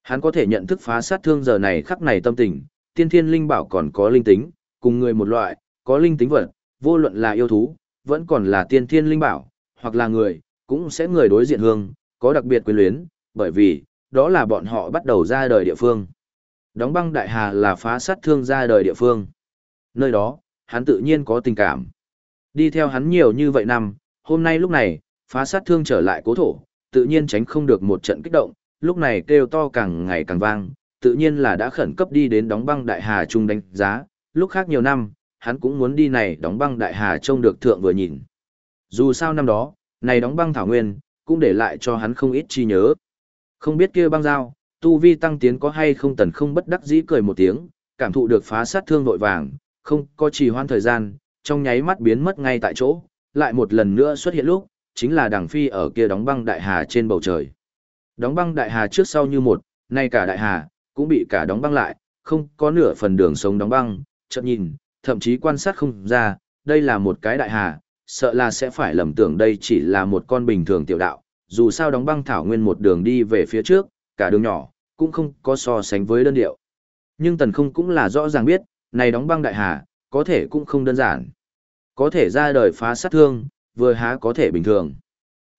Hắn có thể nhận thức phá sát thương giờ này khắc này tâm tình, tiên thiên linh bảo còn có linh tính, cùng người một loại, có linh tính vật, vô luận là yêu thú, vẫn còn là tiên thiên linh bảo, hoặc là người, cũng sẽ người đối diện hương, có đặc biệt quyền luyến, bởi vì, đó là bọn họ bắt đầu ra đời địa phương. Đóng băng đại hà là phá sát thương ra đời địa phương. Nơi đó, hắn tự nhiên có tình cảm. Đi theo hắn nhiều như vậy năm, hôm nay lúc này, phá sát thương trở lại cố thổ, tự nhiên tránh không được một trận kích động, lúc này kêu to càng ngày càng vang, tự nhiên là đã khẩn cấp đi đến đóng băng đại hà trung đánh giá, lúc khác nhiều năm, hắn cũng muốn đi này đóng băng đại hà trông được thượng vừa nhìn. Dù sao năm đó, này đóng băng thảo nguyên, cũng để lại cho hắn không ít chi nhớ. Không biết kia băng dao, tu vi tăng tiến có hay không tần không bất đắc dĩ cười một tiếng, cảm thụ được phá sát thương vội vàng, không có trì hoãn thời gian, trong nháy mắt biến mất ngay tại chỗ, lại một lần nữa xuất hiện lúc, chính là đằng phi ở kia đóng băng đại hà trên bầu trời. Đóng băng đại hà trước sau như một, nay cả đại hà, cũng bị cả đóng băng lại, không có nửa phần đường sống đóng băng, chợt nhìn, thậm chí quan sát không ra, đây là một cái đại hà, sợ là sẽ phải lầm tưởng đây chỉ là một con bình thường tiểu đạo, dù sao đóng băng thảo nguyên một đường đi về phía trước, cả đường nhỏ, cũng không có so sánh với đơn điệu. Nhưng tần không cũng là rõ ràng biết, này đóng băng đại hà, có thể cũng không đơn giản. Có thể ra đời phá sát thương, vừa há có thể bình thường.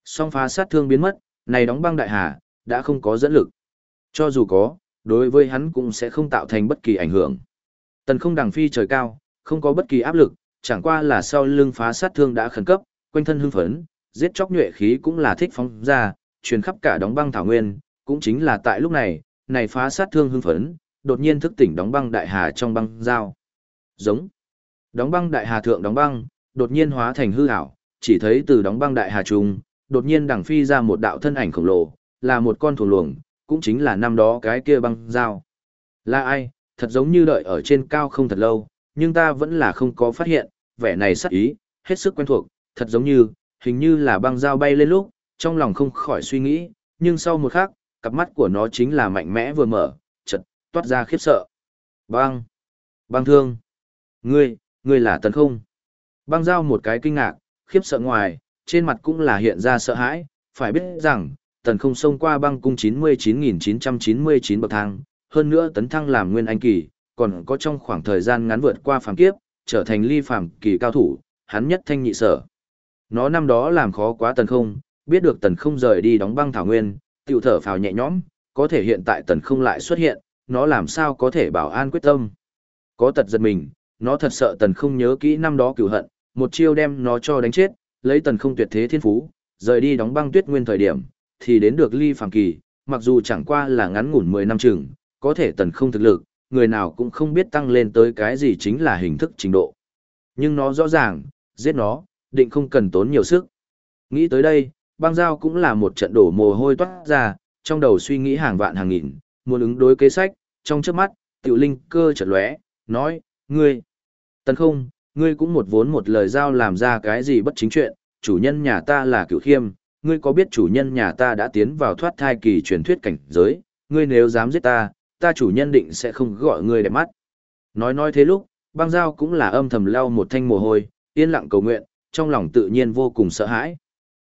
Song phá sát thương biến mất, này đóng băng đại hà, đã không có dẫn lực. Cho dù có, đối với hắn cũng sẽ không tạo thành bất kỳ ảnh hưởng. Tần không đằng phi trời cao, không có bất kỳ áp lực, chẳng qua là sau lưng phá sát thương đã khẩn cấp, quanh thân hưng phấn, giết chóc nhuệ khí cũng là thích phóng ra, truyền khắp cả đóng băng thảo nguyên, cũng chính là tại lúc này, này phá sát thương hưng phấn, đột nhiên thức tỉnh đóng băng đại hà trong băng giao. Giống. Đóng băng đại hà thượng đóng băng, đột nhiên hóa thành hư ảo, chỉ thấy từ đóng băng đại hà trung, đột nhiên đằng phi ra một đạo thân ảnh khổng lồ, là một con thùng luồng, cũng chính là năm đó cái kia băng giao. Là ai, thật giống như đợi ở trên cao không thật lâu, nhưng ta vẫn là không có phát hiện, vẻ này sắc ý, hết sức quen thuộc, thật giống như, hình như là băng dao bay lên lúc, trong lòng không khỏi suy nghĩ, nhưng sau một khắc, cặp mắt của nó chính là mạnh mẽ vừa mở, chật, toát ra khiếp sợ. Băng! Băng thương! Ngươi, ngươi là tần không? Băng giao một cái kinh ngạc, khiếp sợ ngoài, trên mặt cũng là hiện ra sợ hãi, phải biết rằng, tần không xông qua băng cung 99.999 bậc thang, hơn nữa tấn thăng làm nguyên anh kỳ, còn có trong khoảng thời gian ngắn vượt qua phàm kiếp, trở thành ly phàm kỳ cao thủ, hắn nhất thanh nhị sở. Nó năm đó làm khó quá tần không, biết được tần không rời đi đóng băng thảo nguyên, tiểu thở phào nhẹ nhõm, có thể hiện tại tần không lại xuất hiện, nó làm sao có thể bảo an quyết tâm. Có tật giật mình, nó thật sợ tần không nhớ kỹ năm đó cửu hận, một chiêu đem nó cho đánh chết, lấy tần không tuyệt thế thiên phú, rời đi đóng băng tuyết nguyên thời điểm, thì đến được ly phàm kỳ, mặc dù chẳng qua là ngắn ngủn 10 năm chừng, có thể tần không thực lực, người nào cũng không biết tăng lên tới cái gì chính là hình thức trình độ. Nhưng nó rõ ràng, giết nó, định không cần tốn nhiều sức. Nghĩ tới đây, băng giao cũng là một trận đổ mồ hôi toát ra, trong đầu suy nghĩ hàng vạn hàng nghìn, muốn ứng đối kế sách, trong trước mắt, tiểu linh cơ chợt lóe, nói, ngươi, tần không, ngươi cũng một vốn một lời giao làm ra cái gì bất chính chuyện, chủ nhân nhà ta là cựu khiêm, ngươi có biết chủ nhân nhà ta đã tiến vào thoát thai kỳ truyền thuyết cảnh giới, ngươi nếu dám giết ta, ta chủ nhân định sẽ không gọi ngươi đẹp mắt. Nói nói thế lúc, băng giao cũng là âm thầm leo một thanh mồ hôi, yên lặng cầu nguyện, trong lòng tự nhiên vô cùng sợ hãi.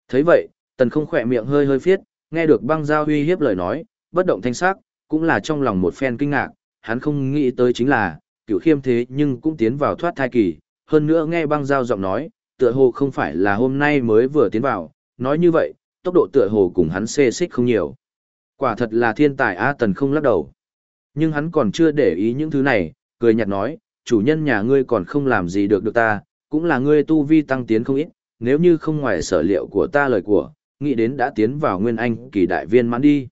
thấy vậy, tần không khỏe miệng hơi hơi phiết, nghe được băng giao uy hiếp lời nói, bất động thanh sắc, cũng là trong lòng một phen kinh ngạc, hắn không nghĩ tới chính là, cựu khiêm thế nhưng cũng tiến vào thoát thai kỳ, hơn nữa nghe băng giao giọng nói, tựa hồ không phải là hôm nay mới vừa tiến vào, nói như vậy, tốc độ tựa hồ cùng hắn xê xích không nhiều. Quả thật là thiên tài A Tần không lắc đầu. Nhưng hắn còn chưa để ý những thứ này, cười nhạt nói, chủ nhân nhà ngươi còn không làm gì được được ta, cũng là ngươi tu vi tăng tiến không ít, nếu như không ngoài sở liệu của ta lời của, nghĩ đến đã tiến vào nguyên anh kỳ đại viên mãn đi.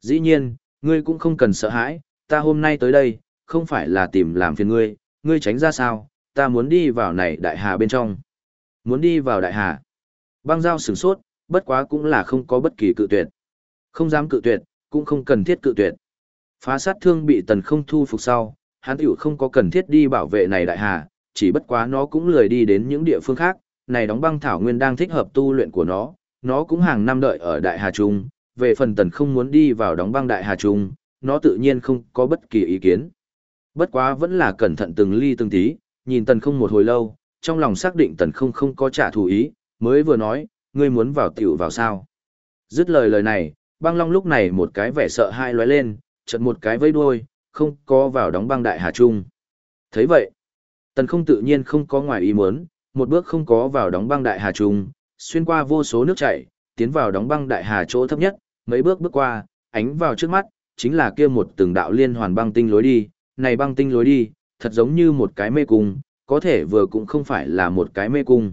Dĩ nhiên, ngươi cũng không cần sợ hãi, ta hôm nay tới đây, không phải là tìm làm phiền ngươi, ngươi tránh ra sao, ta muốn đi vào này đại hà bên trong. Muốn đi vào đại hà. Băng giao sửng sốt, bất quá cũng là không có bất kỳ cự tuyệt. Không dám cự tuyệt, cũng không cần thiết cự tuyệt. Phá sát thương bị tần không thu phục sau, hắn tiểu không có cần thiết đi bảo vệ này đại hà, chỉ bất quá nó cũng lười đi đến những địa phương khác, này đóng băng thảo nguyên đang thích hợp tu luyện của nó, nó cũng hàng năm đợi ở đại hà trung, về phần tần không muốn đi vào đóng băng đại hà trung, nó tự nhiên không có bất kỳ ý kiến. Bất quá vẫn là cẩn thận từng ly từng tí, nhìn tần không một hồi lâu, trong lòng xác định tần không không có trả thù ý, mới vừa nói, ngươi muốn vào tiểu vào sao. Dứt lời lời này, băng long lúc này một cái vẻ sợ hai lóe lên, chợt một cái vây đuôi, không có vào đóng băng đại hà trung. thấy vậy, tần không tự nhiên không có ngoài ý muốn, một bước không có vào đóng băng đại hà trung, xuyên qua vô số nước chảy, tiến vào đóng băng đại hà chỗ thấp nhất, mấy bước bước qua, ánh vào trước mắt, chính là kia một từng đạo liên hoàn băng tinh lối đi, này băng tinh lối đi, thật giống như một cái mê cung, có thể vừa cũng không phải là một cái mê cung.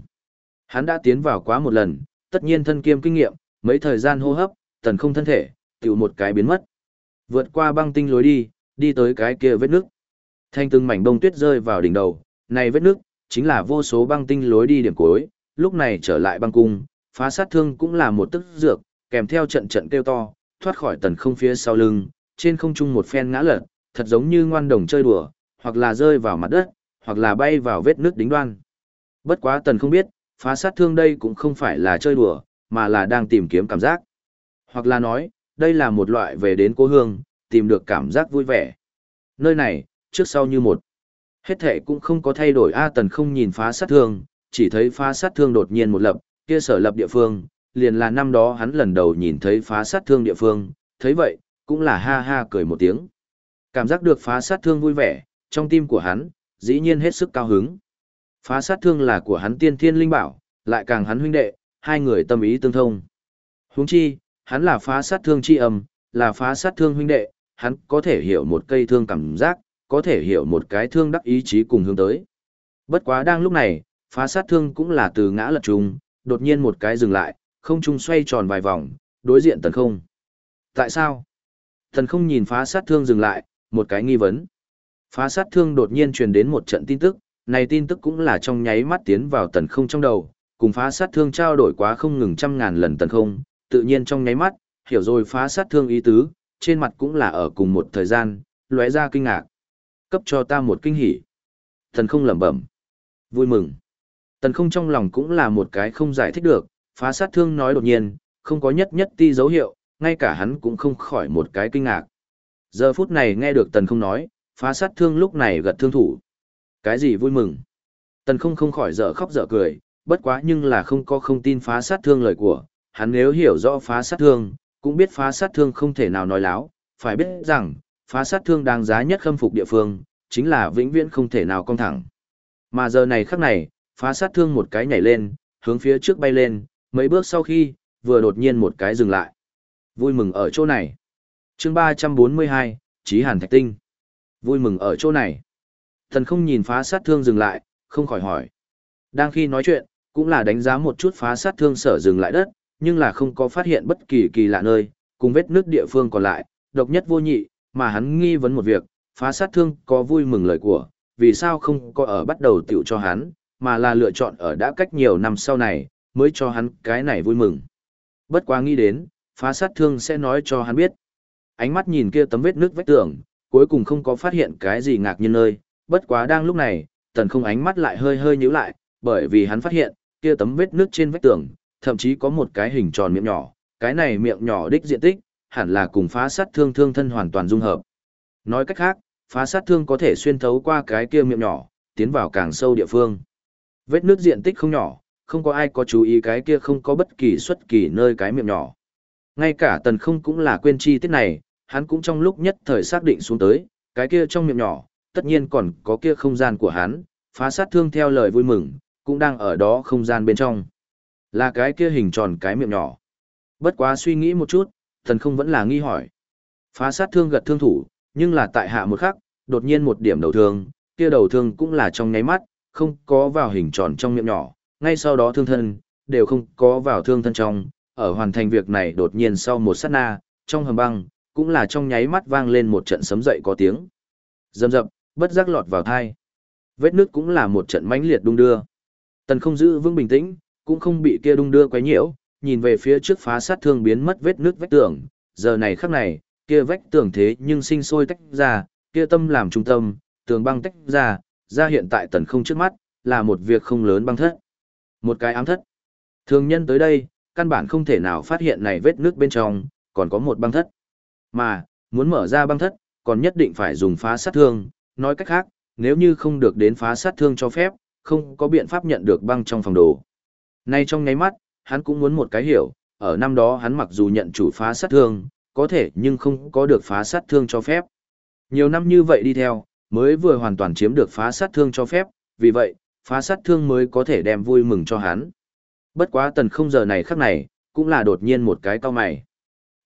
Hắn đã tiến vào quá một lần, tất nhiên thân kiêm kinh nghiệm, mấy thời gian hô hấp, tần không thân thể, tiểu một cái biến mất. Vượt qua băng tinh lối đi, đi tới cái kia vết nước. Thanh từng mảnh bông tuyết rơi vào đỉnh đầu, này vết nước, chính là vô số băng tinh lối đi điểm cuối, lúc này trở lại băng cung, phá sát thương cũng là một tức dược, kèm theo trận trận kêu to, thoát khỏi tần không phía sau lưng, trên không trung một phen ngã lật, thật giống như ngoan đồng chơi đùa, hoặc là rơi vào mặt đất, hoặc là bay vào vết nước đính đoan. Bất quá tần không biết, phá sát thương đây cũng không phải là chơi đùa, mà là đang tìm kiếm cảm giác. Hoặc là nói, đây là một loại về đến cố hương, tìm được cảm giác vui vẻ. Nơi này, trước sau như một. Hết thể cũng không có thay đổi A tần không nhìn phá sát thương, chỉ thấy phá sát thương đột nhiên một lập, kia sở lập địa phương, liền là năm đó hắn lần đầu nhìn thấy phá sát thương địa phương, thấy vậy, cũng là ha ha cười một tiếng. Cảm giác được phá sát thương vui vẻ, trong tim của hắn, dĩ nhiên hết sức cao hứng. Phá sát thương là của hắn tiên thiên linh bảo, lại càng hắn huynh đệ, hai người tâm ý tương thông. Huống chi, hắn là phá sát thương chi âm, là phá sát thương huynh đệ, hắn có thể hiểu một cây thương cảm giác, có thể hiểu một cái thương đắc ý chí cùng hướng tới. Bất quá đang lúc này, phá sát thương cũng là từ ngã lật trùng, đột nhiên một cái dừng lại, không trung xoay tròn vài vòng, đối diện tần không. Tại sao? Tần không nhìn phá sát thương dừng lại, một cái nghi vấn. Phá sát thương đột nhiên truyền đến một trận tin tức, này tin tức cũng là trong nháy mắt tiến vào tần không trong đầu, cùng phá sát thương trao đổi quá không ngừng trăm ngàn lần tần không, tự nhiên trong nháy mắt, hiểu rồi phá sát thương ý tứ, trên mặt cũng là ở cùng một thời gian, lóe ra kinh ngạc. Cấp cho ta một kinh hỉ. Tần không lẩm bẩm. Vui mừng. Tần không trong lòng cũng là một cái không giải thích được, phá sát thương nói đột nhiên, không có nhất nhất ti dấu hiệu, ngay cả hắn cũng không khỏi một cái kinh ngạc. Giờ phút này nghe được tần không nói, phá sát thương lúc này gật thương thủ. Cái gì vui mừng? Tần không không khỏi dở khóc dở cười, bất quá nhưng là không có không tin phá sát thương lời của, hắn nếu hiểu rõ phá sát thương, cũng biết phá sát thương không thể nào nói láo, phải biết rằng, phá sát thương đáng giá nhất khâm phục địa phương, chính là vĩnh viễn không thể nào cong thẳng. Mà giờ này khắc này, phá sát thương một cái nhảy lên, hướng phía trước bay lên, mấy bước sau khi, vừa đột nhiên một cái dừng lại. Vui mừng ở chỗ này chương 342, Chí Hàn Thạch Tinh. Vui mừng ở chỗ này. Thần không nhìn phá sát thương dừng lại, không khỏi hỏi. Đang khi nói chuyện, cũng là đánh giá một chút phá sát thương sở dừng lại đất, nhưng là không có phát hiện bất kỳ kỳ lạ nơi, cùng vết nước địa phương còn lại, độc nhất vô nhị, mà hắn nghi vấn một việc, phá sát thương có vui mừng lời của, vì sao không có ở bắt đầu tiểu cho hắn, mà là lựa chọn ở đã cách nhiều năm sau này, mới cho hắn cái này vui mừng. Bất quá nghĩ đến, phá sát thương sẽ nói cho hắn biết. Ánh mắt nhìn kia tấm vết nước vách tường, cuối cùng không có phát hiện cái gì ngạc nhiên nơi, bất quá đang lúc này, tần không ánh mắt lại hơi hơi nhíu lại, bởi vì hắn phát hiện, kia tấm vết nước trên vách tường, thậm chí có một cái hình tròn miệng nhỏ, cái này miệng nhỏ đích diện tích, hẳn là cùng phá sát thương thương thân hoàn toàn dung hợp. Nói cách khác, phá sát thương có thể xuyên thấu qua cái kia miệng nhỏ, tiến vào càng sâu địa phương. Vết nước diện tích không nhỏ, không có ai có chú ý cái kia không có bất kỳ xuất kỳ nơi cái miệng nhỏ. Ngay cả tần không cũng là quên chi tiết này, hắn cũng trong lúc nhất thời xác định xuống tới, cái kia trong miệng nhỏ, tất nhiên còn có kia không gian của hắn, phá sát thương theo lời vui mừng, cũng đang ở đó không gian bên trong. Là cái kia hình tròn cái miệng nhỏ. Bất quá suy nghĩ một chút, thần không vẫn là nghi hỏi. Phá sát thương gật thương thủ, nhưng là tại hạ một khắc, đột nhiên một điểm đầu thương, kia đầu thương cũng là trong nháy mắt, không có vào hình tròn trong miệng nhỏ, ngay sau đó thương thân, đều không có vào thương thân trong, ở hoàn thành việc này đột nhiên sau một sát na, trong hầm băng, cũng là trong nháy mắt vang lên một trận sấm dậy có tiếng. Dầm dập, bất giác lọt vào thai. Vết nước cũng là một trận mãnh liệt đung đưa. Tần không giữ vững bình tĩnh, cũng không bị kia đung đưa quấy nhiễu, nhìn về phía trước phá sát thương biến mất vết nước vách tường, giờ này khắc này, kia vách tường thế nhưng sinh sôi tách ra, kia tâm làm trung tâm, tường băng tách ra, ra hiện tại tần không trước mắt, là một việc không lớn băng thất. Một cái ám thất. Thường nhân tới đây, căn bản không thể nào phát hiện này vết nước bên trong, còn có một băng thất. Mà, muốn mở ra băng thất, còn nhất định phải dùng phá sát thương, nói cách khác, nếu như không được đến phá sát thương cho phép, không có biện pháp nhận được băng trong phòng đồ. Nay trong nháy mắt, hắn cũng muốn một cái hiểu, ở năm đó hắn mặc dù nhận chủ phá sát thương, có thể nhưng không có được phá sát thương cho phép. Nhiều năm như vậy đi theo, mới vừa hoàn toàn chiếm được phá sát thương cho phép, vì vậy, phá sát thương mới có thể đem vui mừng cho hắn. Bất quá tần không giờ này khắc này, cũng là đột nhiên một cái cao mày.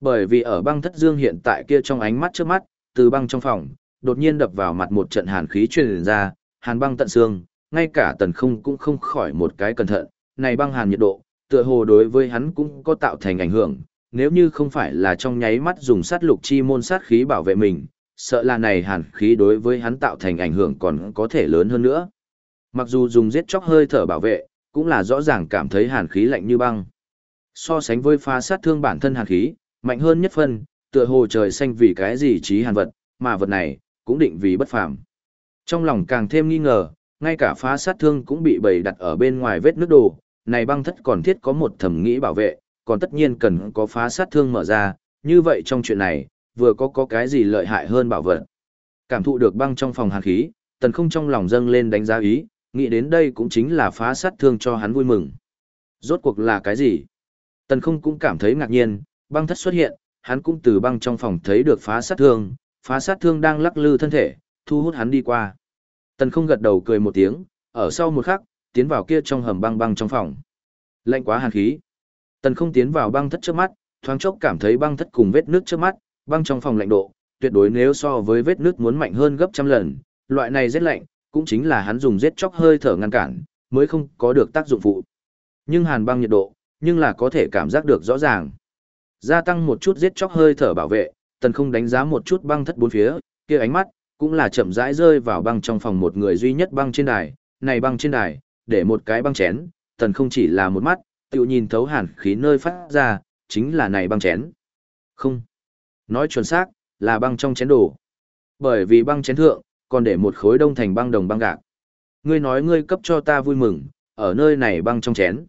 Bởi vì ở băng thất dương hiện tại kia trong ánh mắt trước mắt, từ băng trong phòng, đột nhiên đập vào mặt một trận hàn khí truyền ra, hàn băng tận xương, ngay cả tần không cũng không khỏi một cái cẩn thận, này băng hàn nhiệt độ, tựa hồ đối với hắn cũng có tạo thành ảnh hưởng, nếu như không phải là trong nháy mắt dùng sát lục chi môn sát khí bảo vệ mình, sợ là này hàn khí đối với hắn tạo thành ảnh hưởng còn có thể lớn hơn nữa. Mặc dù dùng giết chóc hơi thở bảo vệ, cũng là rõ ràng cảm thấy hàn khí lạnh như băng. So sánh với phá sát thương bản thân hàn khí, mạnh hơn nhất phân, tựa hồ trời xanh vì cái gì trí hàn vật, mà vật này, cũng định vì bất phàm. Trong lòng càng thêm nghi ngờ, ngay cả phá sát thương cũng bị bày đặt ở bên ngoài vết nước đồ, này băng thất còn thiết có một thẩm nghĩ bảo vệ, còn tất nhiên cần có phá sát thương mở ra, như vậy trong chuyện này, vừa có có cái gì lợi hại hơn bảo vật. Cảm thụ được băng trong phòng hàn khí, tần không trong lòng dâng lên đánh giá ý, nghĩ đến đây cũng chính là phá sát thương cho hắn vui mừng. Rốt cuộc là cái gì? Tần không cũng cảm thấy ngạc nhiên, băng thất xuất hiện, hắn cũng từ băng trong phòng thấy được phá sát thương, phá sát thương đang lắc lư thân thể, thu hút hắn đi qua. Tần không gật đầu cười một tiếng, ở sau một khắc, tiến vào kia trong hầm băng băng trong phòng. Lạnh quá hàn khí. Tần không tiến vào băng thất trước mắt, thoáng chốc cảm thấy băng thất cùng vết nước trước mắt, băng trong phòng lạnh độ, tuyệt đối nếu so với vết nước muốn mạnh hơn gấp trăm lần, loại này rất lạnh, cũng chính là hắn dùng giết chóc hơi thở ngăn cản, mới không có được tác dụng phụ. Nhưng hàn băng nhiệt độ, nhưng là có thể cảm giác được rõ ràng. Gia tăng một chút giết chóc hơi thở bảo vệ, tần không đánh giá một chút băng thất bốn phía, kia ánh mắt, cũng là chậm rãi rơi vào băng trong phòng một người duy nhất băng trên đài, này băng trên đài, để một cái băng chén, tần không chỉ là một mắt, tự nhìn thấu hàn khí nơi phát ra, chính là này băng chén. Không. Nói chuẩn xác, là băng trong chén đồ. Bởi vì băng chén thượng, còn để một khối đông thành băng đồng băng gạc. Ngươi nói ngươi cấp cho ta vui mừng, ở nơi này băng trong chén.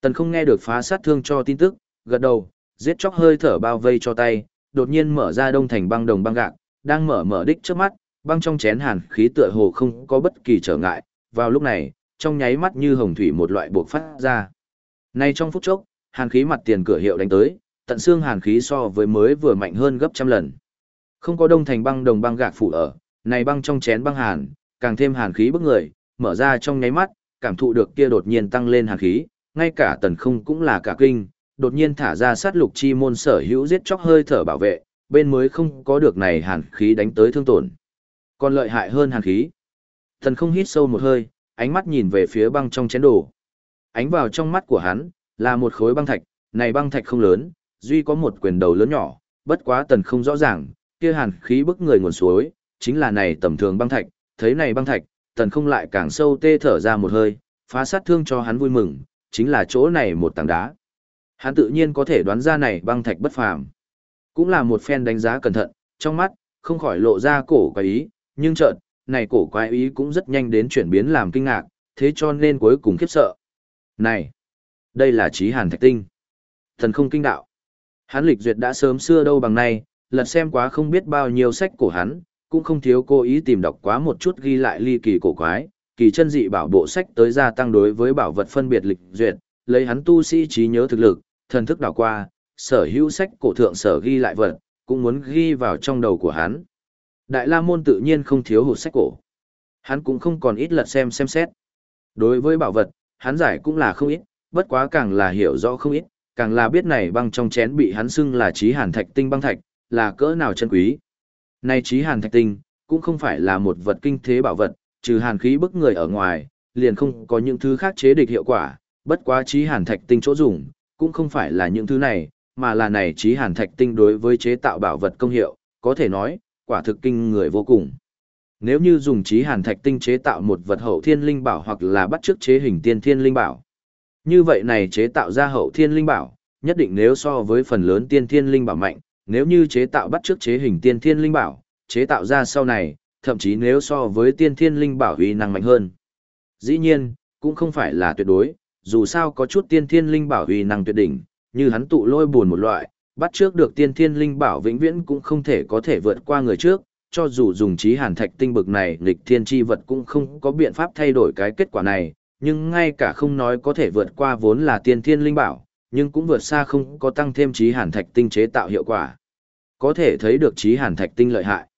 Tần không nghe được phá sát thương cho tin tức, gật đầu, giết chóc hơi thở bao vây cho tay, đột nhiên mở ra đông thành băng đồng băng gạc, đang mở mở đích trước mắt, băng trong chén hàn khí tựa hồ không có bất kỳ trở ngại, vào lúc này, trong nháy mắt như hồng thủy một loại buộc phát ra. Nay trong phút chốc, hàn khí mặt tiền cửa hiệu đánh tới, tận xương hàn khí so với mới vừa mạnh hơn gấp trăm lần. Không có đông thành băng đồng băng gạc phủ ở, này băng trong chén băng hàn, càng thêm hàn khí bức người, mở ra trong nháy mắt, cảm thụ được kia đột nhiên tăng lên hàn khí, ngay cả tần không cũng là cả kinh, đột nhiên thả ra sát lục chi môn sở hữu giết chóc hơi thở bảo vệ, bên mới không có được này hàn khí đánh tới thương tổn. Còn lợi hại hơn hàn khí. thần không hít sâu một hơi, ánh mắt nhìn về phía băng trong chén đồ. Ánh vào trong mắt của hắn, là một khối băng thạch, này băng thạch không lớn, duy có một quyền đầu lớn nhỏ, bất quá tần không rõ ràng, kia hàn khí bức người nguồn suối, chính là này tầm thường băng thạch, thấy này băng thạch, tần không lại càng sâu tê thở ra một hơi, phá sát thương cho hắn vui mừng, chính là chỗ này một tảng đá. Hắn tự nhiên có thể đoán ra này băng thạch bất phàm. Cũng là một phen đánh giá cẩn thận, trong mắt, không khỏi lộ ra cổ quái ý, nhưng chợt, này cổ quái ý cũng rất nhanh đến chuyển biến làm kinh ngạc, thế cho nên cuối cùng khiếp sợ. Này, đây là trí hàn thạch tinh. Thần không kinh đạo. Hắn lịch duyệt đã sớm xưa đâu bằng nay, lật xem quá không biết bao nhiêu sách của hắn, cũng không thiếu cố ý tìm đọc quá một chút ghi lại ly kỳ cổ quái, kỳ chân dị bảo bộ sách tới gia tăng đối với bảo vật phân biệt lịch duyệt, lấy hắn tu sĩ trí nhớ thực lực, thần thức đảo qua, sở hữu sách cổ thượng sở ghi lại vật, cũng muốn ghi vào trong đầu của hắn. Đại La Môn tự nhiên không thiếu hụt sách cổ. Hắn cũng không còn ít lật xem xem xét. Đối với bảo vật, hắn giải cũng là không ít, bất quá càng là hiểu rõ không ít, càng là biết này băng trong chén bị hắn xưng là trí hàn thạch tinh băng thạch, là cỡ nào chân quý. Này trí hàn thạch tinh, cũng không phải là một vật kinh thế bảo vật, trừ hàn khí bức người ở ngoài, liền không có những thứ khác chế địch hiệu quả, bất quá trí hàn thạch tinh chỗ dùng, cũng không phải là những thứ này, mà là này trí hàn thạch tinh đối với chế tạo bảo vật công hiệu, có thể nói, quả thực kinh người vô cùng. Nếu như dùng trí hàn thạch tinh chế tạo một vật hậu thiên linh bảo hoặc là bắt chước chế hình tiên thiên linh bảo, như vậy này chế tạo ra hậu thiên linh bảo, nhất định nếu so với phần lớn tiên thiên linh bảo mạnh, nếu như chế tạo bắt chước chế hình tiên thiên linh bảo, chế tạo ra sau này, thậm chí nếu so với tiên thiên linh bảo uy năng mạnh hơn. Dĩ nhiên, cũng không phải là tuyệt đối, dù sao có chút tiên thiên linh bảo uy năng tuyệt đỉnh, như hắn tụ lôi buồn một loại, bắt trước được tiên thiên linh bảo vĩnh viễn cũng không thể có thể vượt qua người trước, cho dù dùng trí hàn thạch tinh bực này nghịch thiên chi vật cũng không có biện pháp thay đổi cái kết quả này, nhưng ngay cả không nói có thể vượt qua vốn là tiên thiên linh bảo, nhưng cũng vượt xa không có tăng thêm trí hàn thạch tinh chế tạo hiệu quả. Có thể thấy được trí hàn thạch tinh lợi hại.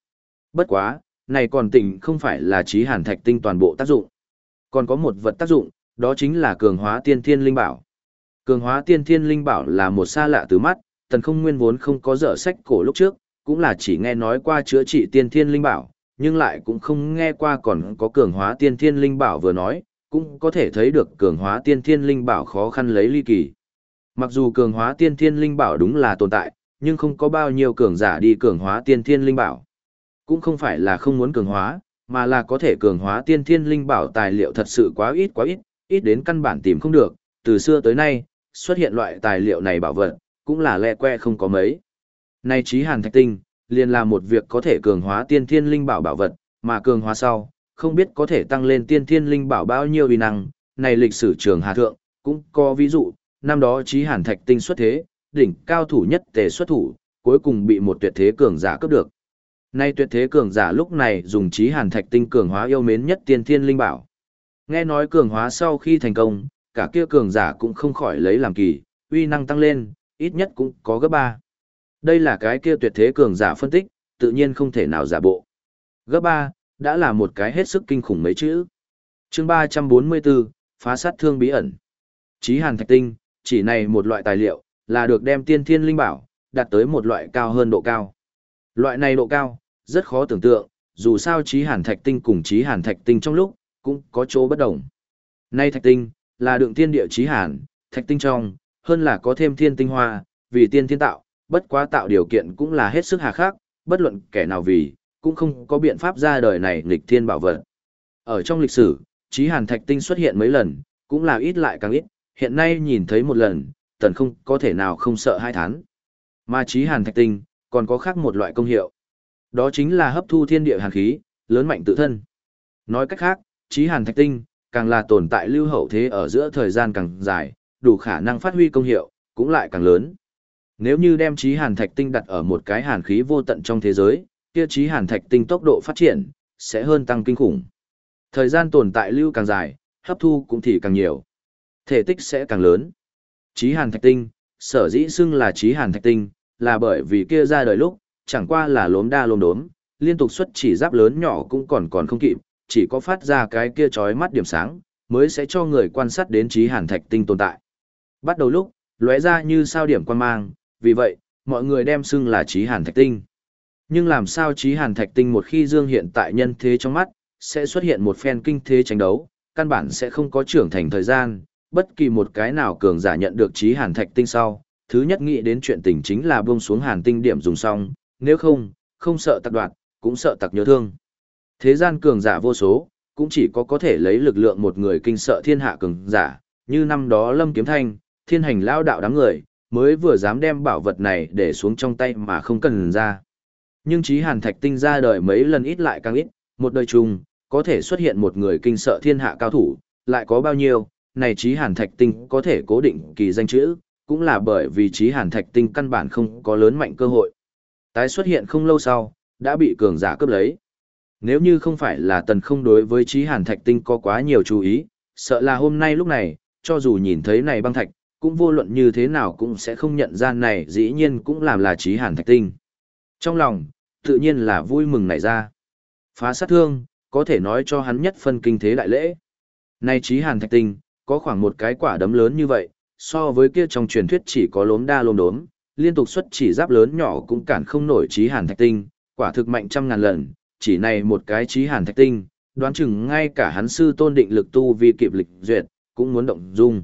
Bất quá, này còn tỉnh không phải là trí hàn thạch tinh toàn bộ tác dụng. Còn có một vật tác dụng, đó chính là cường hóa tiên thiên linh bảo. Cường hóa tiên thiên linh bảo là một xa lạ từ mắt, tần không nguyên vốn không có dở sách cổ lúc trước, cũng là chỉ nghe nói qua chữa trị tiên thiên linh bảo, nhưng lại cũng không nghe qua còn có cường hóa tiên thiên linh bảo vừa nói, cũng có thể thấy được cường hóa tiên thiên linh bảo khó khăn lấy ly kỳ. Mặc dù cường hóa tiên thiên linh bảo đúng là tồn tại, nhưng không có bao nhiêu cường giả đi cường hóa tiên thiên linh bảo. Cũng không phải là không muốn cường hóa, mà là có thể cường hóa tiên thiên linh bảo tài liệu thật sự quá ít quá ít, ít đến căn bản tìm không được, từ xưa tới nay, xuất hiện loại tài liệu này bảo vật, cũng là lẹ que không có mấy. Nay trí hàn thạch tinh, liền là một việc có thể cường hóa tiên thiên linh bảo bảo vật, mà cường hóa sau, không biết có thể tăng lên tiên thiên linh bảo bao nhiêu uy năng, này lịch sử trường hà thượng, cũng có ví dụ, năm đó trí hàn thạch tinh xuất thế, đỉnh cao thủ nhất tề xuất thủ, cuối cùng bị một tuyệt thế cường giả cướp được. Nay tuyệt thế cường giả lúc này dùng trí hàn thạch tinh cường hóa yêu mến nhất tiên thiên linh bảo. Nghe nói cường hóa sau khi thành công, cả kia cường giả cũng không khỏi lấy làm kỳ, uy năng tăng lên, ít nhất cũng có gấp ba. Đây là cái kia tuyệt thế cường giả phân tích, tự nhiên không thể nào giả bộ. Gấp ba đã là một cái hết sức kinh khủng mấy chữ. Chương ba trăm bốn mươi 344, phá sát thương bí ẩn. Chí hàn thạch tinh, chỉ này một loại tài liệu, là được đem tiên thiên linh bảo, đạt tới một loại cao hơn độ cao. Loại này độ cao, rất khó tưởng tượng, dù sao chí hàn thạch tinh cùng chí hàn thạch tinh trong lúc, cũng có chỗ bất đồng. Nay thạch tinh, là đường tiên địa chí hàn, thạch tinh trong, hơn là có thêm thiên tinh hoa, vì tiên thiên tạo, bất quá tạo điều kiện cũng là hết sức hà khắc, bất luận kẻ nào vì, cũng không có biện pháp ra đời này nghịch thiên bảo vật. Ở trong lịch sử, chí hàn thạch tinh xuất hiện mấy lần, cũng là ít lại càng ít, hiện nay nhìn thấy một lần, tần không có thể nào không sợ hai thán. Mà chí hàn thạch tinh, còn có khác một loại công hiệu. Đó chính là hấp thu thiên địa hàn khí, lớn mạnh tự thân. Nói cách khác, chí hàn thạch tinh, càng là tồn tại lưu hậu thế ở giữa thời gian càng dài, đủ khả năng phát huy công hiệu, cũng lại càng lớn. Nếu như đem chí hàn thạch tinh đặt ở một cái hàn khí vô tận trong thế giới, kia chí hàn thạch tinh tốc độ phát triển, sẽ hơn tăng kinh khủng. Thời gian tồn tại lưu càng dài, hấp thu cũng thì càng nhiều. Thể tích sẽ càng lớn. Chí hàn thạch tinh, sở dĩ xưng là chí hàn thạch tinh, là bởi vì kia ra đời lúc, chẳng qua là lốm đa lốm đốm, liên tục xuất chỉ giáp lớn nhỏ cũng còn còn không kịp, chỉ có phát ra cái kia chói mắt điểm sáng, mới sẽ cho người quan sát đến trí hàn thạch tinh tồn tại. Bắt đầu lúc, lóe ra như sao điểm quan mang, vì vậy, mọi người đem xưng là trí hàn thạch tinh. Nhưng làm sao trí hàn thạch tinh một khi dương hiện tại nhân thế trong mắt, sẽ xuất hiện một phen kinh thế tranh đấu, căn bản sẽ không có trưởng thành thời gian, bất kỳ một cái nào cường giả nhận được trí hàn thạch tinh sau, thứ nhất nghĩ đến chuyện tình chính là buông xuống hàn tinh điểm dùng xong, nếu không, không sợ tặc đoạn, cũng sợ tặc nhớ thương. Thế gian cường giả vô số, cũng chỉ có có thể lấy lực lượng một người kinh sợ thiên hạ cường giả, như năm đó Lâm Kiếm Thanh, thiên hành lao đạo đám người, mới vừa dám đem bảo vật này để xuống trong tay mà không cần ra. Nhưng trí hàn thạch tinh ra đời mấy lần ít lại càng ít, một đời chung, có thể xuất hiện một người kinh sợ thiên hạ cao thủ, lại có bao nhiêu, này trí hàn thạch tinh có thể cố định kỳ danh chữ, cũng là bởi vì trí hàn thạch tinh căn bản không có lớn mạnh cơ hội. Tái xuất hiện không lâu sau, đã bị cường giả cướp lấy. Nếu như không phải là tần không đối với chí hàn thạch tinh có quá nhiều chú ý, sợ là hôm nay lúc này, cho dù nhìn thấy này băng thạch, cũng vô luận như thế nào cũng sẽ không nhận ra này dĩ nhiên cũng làm là chí hàn thạch tinh. Trong lòng, tự nhiên là vui mừng nảy ra. Phá sát thương, có thể nói cho hắn nhất phân kinh thế đại lễ. Nay chí hàn thạch tinh, có khoảng một cái quả đấm lớn như vậy, so với kia trong truyền thuyết chỉ có lốm đa lốm đốm, liên tục xuất chỉ giáp lớn nhỏ cũng cản không nổi chí hàn thạch tinh, quả thực mạnh trăm ngàn lần, chỉ này một cái trí hàn thạch tinh, đoán chừng ngay cả hắn sư tôn định lực tu vi kịp lịch duyệt, cũng muốn động dung.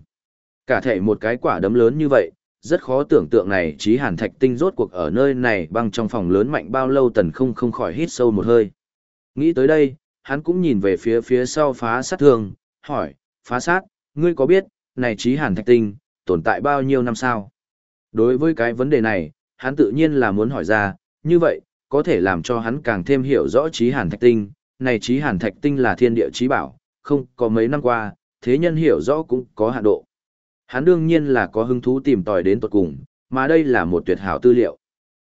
Cả thể một cái quả đấm lớn như vậy, rất khó tưởng tượng này trí hàn thạch tinh rốt cuộc ở nơi này băng trong phòng lớn mạnh bao lâu tần không không khỏi hít sâu một hơi. Nghĩ tới đây, hắn cũng nhìn về phía phía sau phá sát thương, hỏi, phá sát, ngươi có biết, này trí hàn thạch tinh, tồn tại bao nhiêu năm sao? Đối với cái vấn đề này, hắn tự nhiên là muốn hỏi ra, như vậy, có thể làm cho hắn càng thêm hiểu rõ trí hàn thạch tinh, này trí hàn thạch tinh là thiên địa trí bảo, không có mấy năm qua, thế nhân hiểu rõ cũng có hạn độ. Hắn đương nhiên là có hứng thú tìm tòi đến tột cùng, mà đây là một tuyệt hảo tư liệu.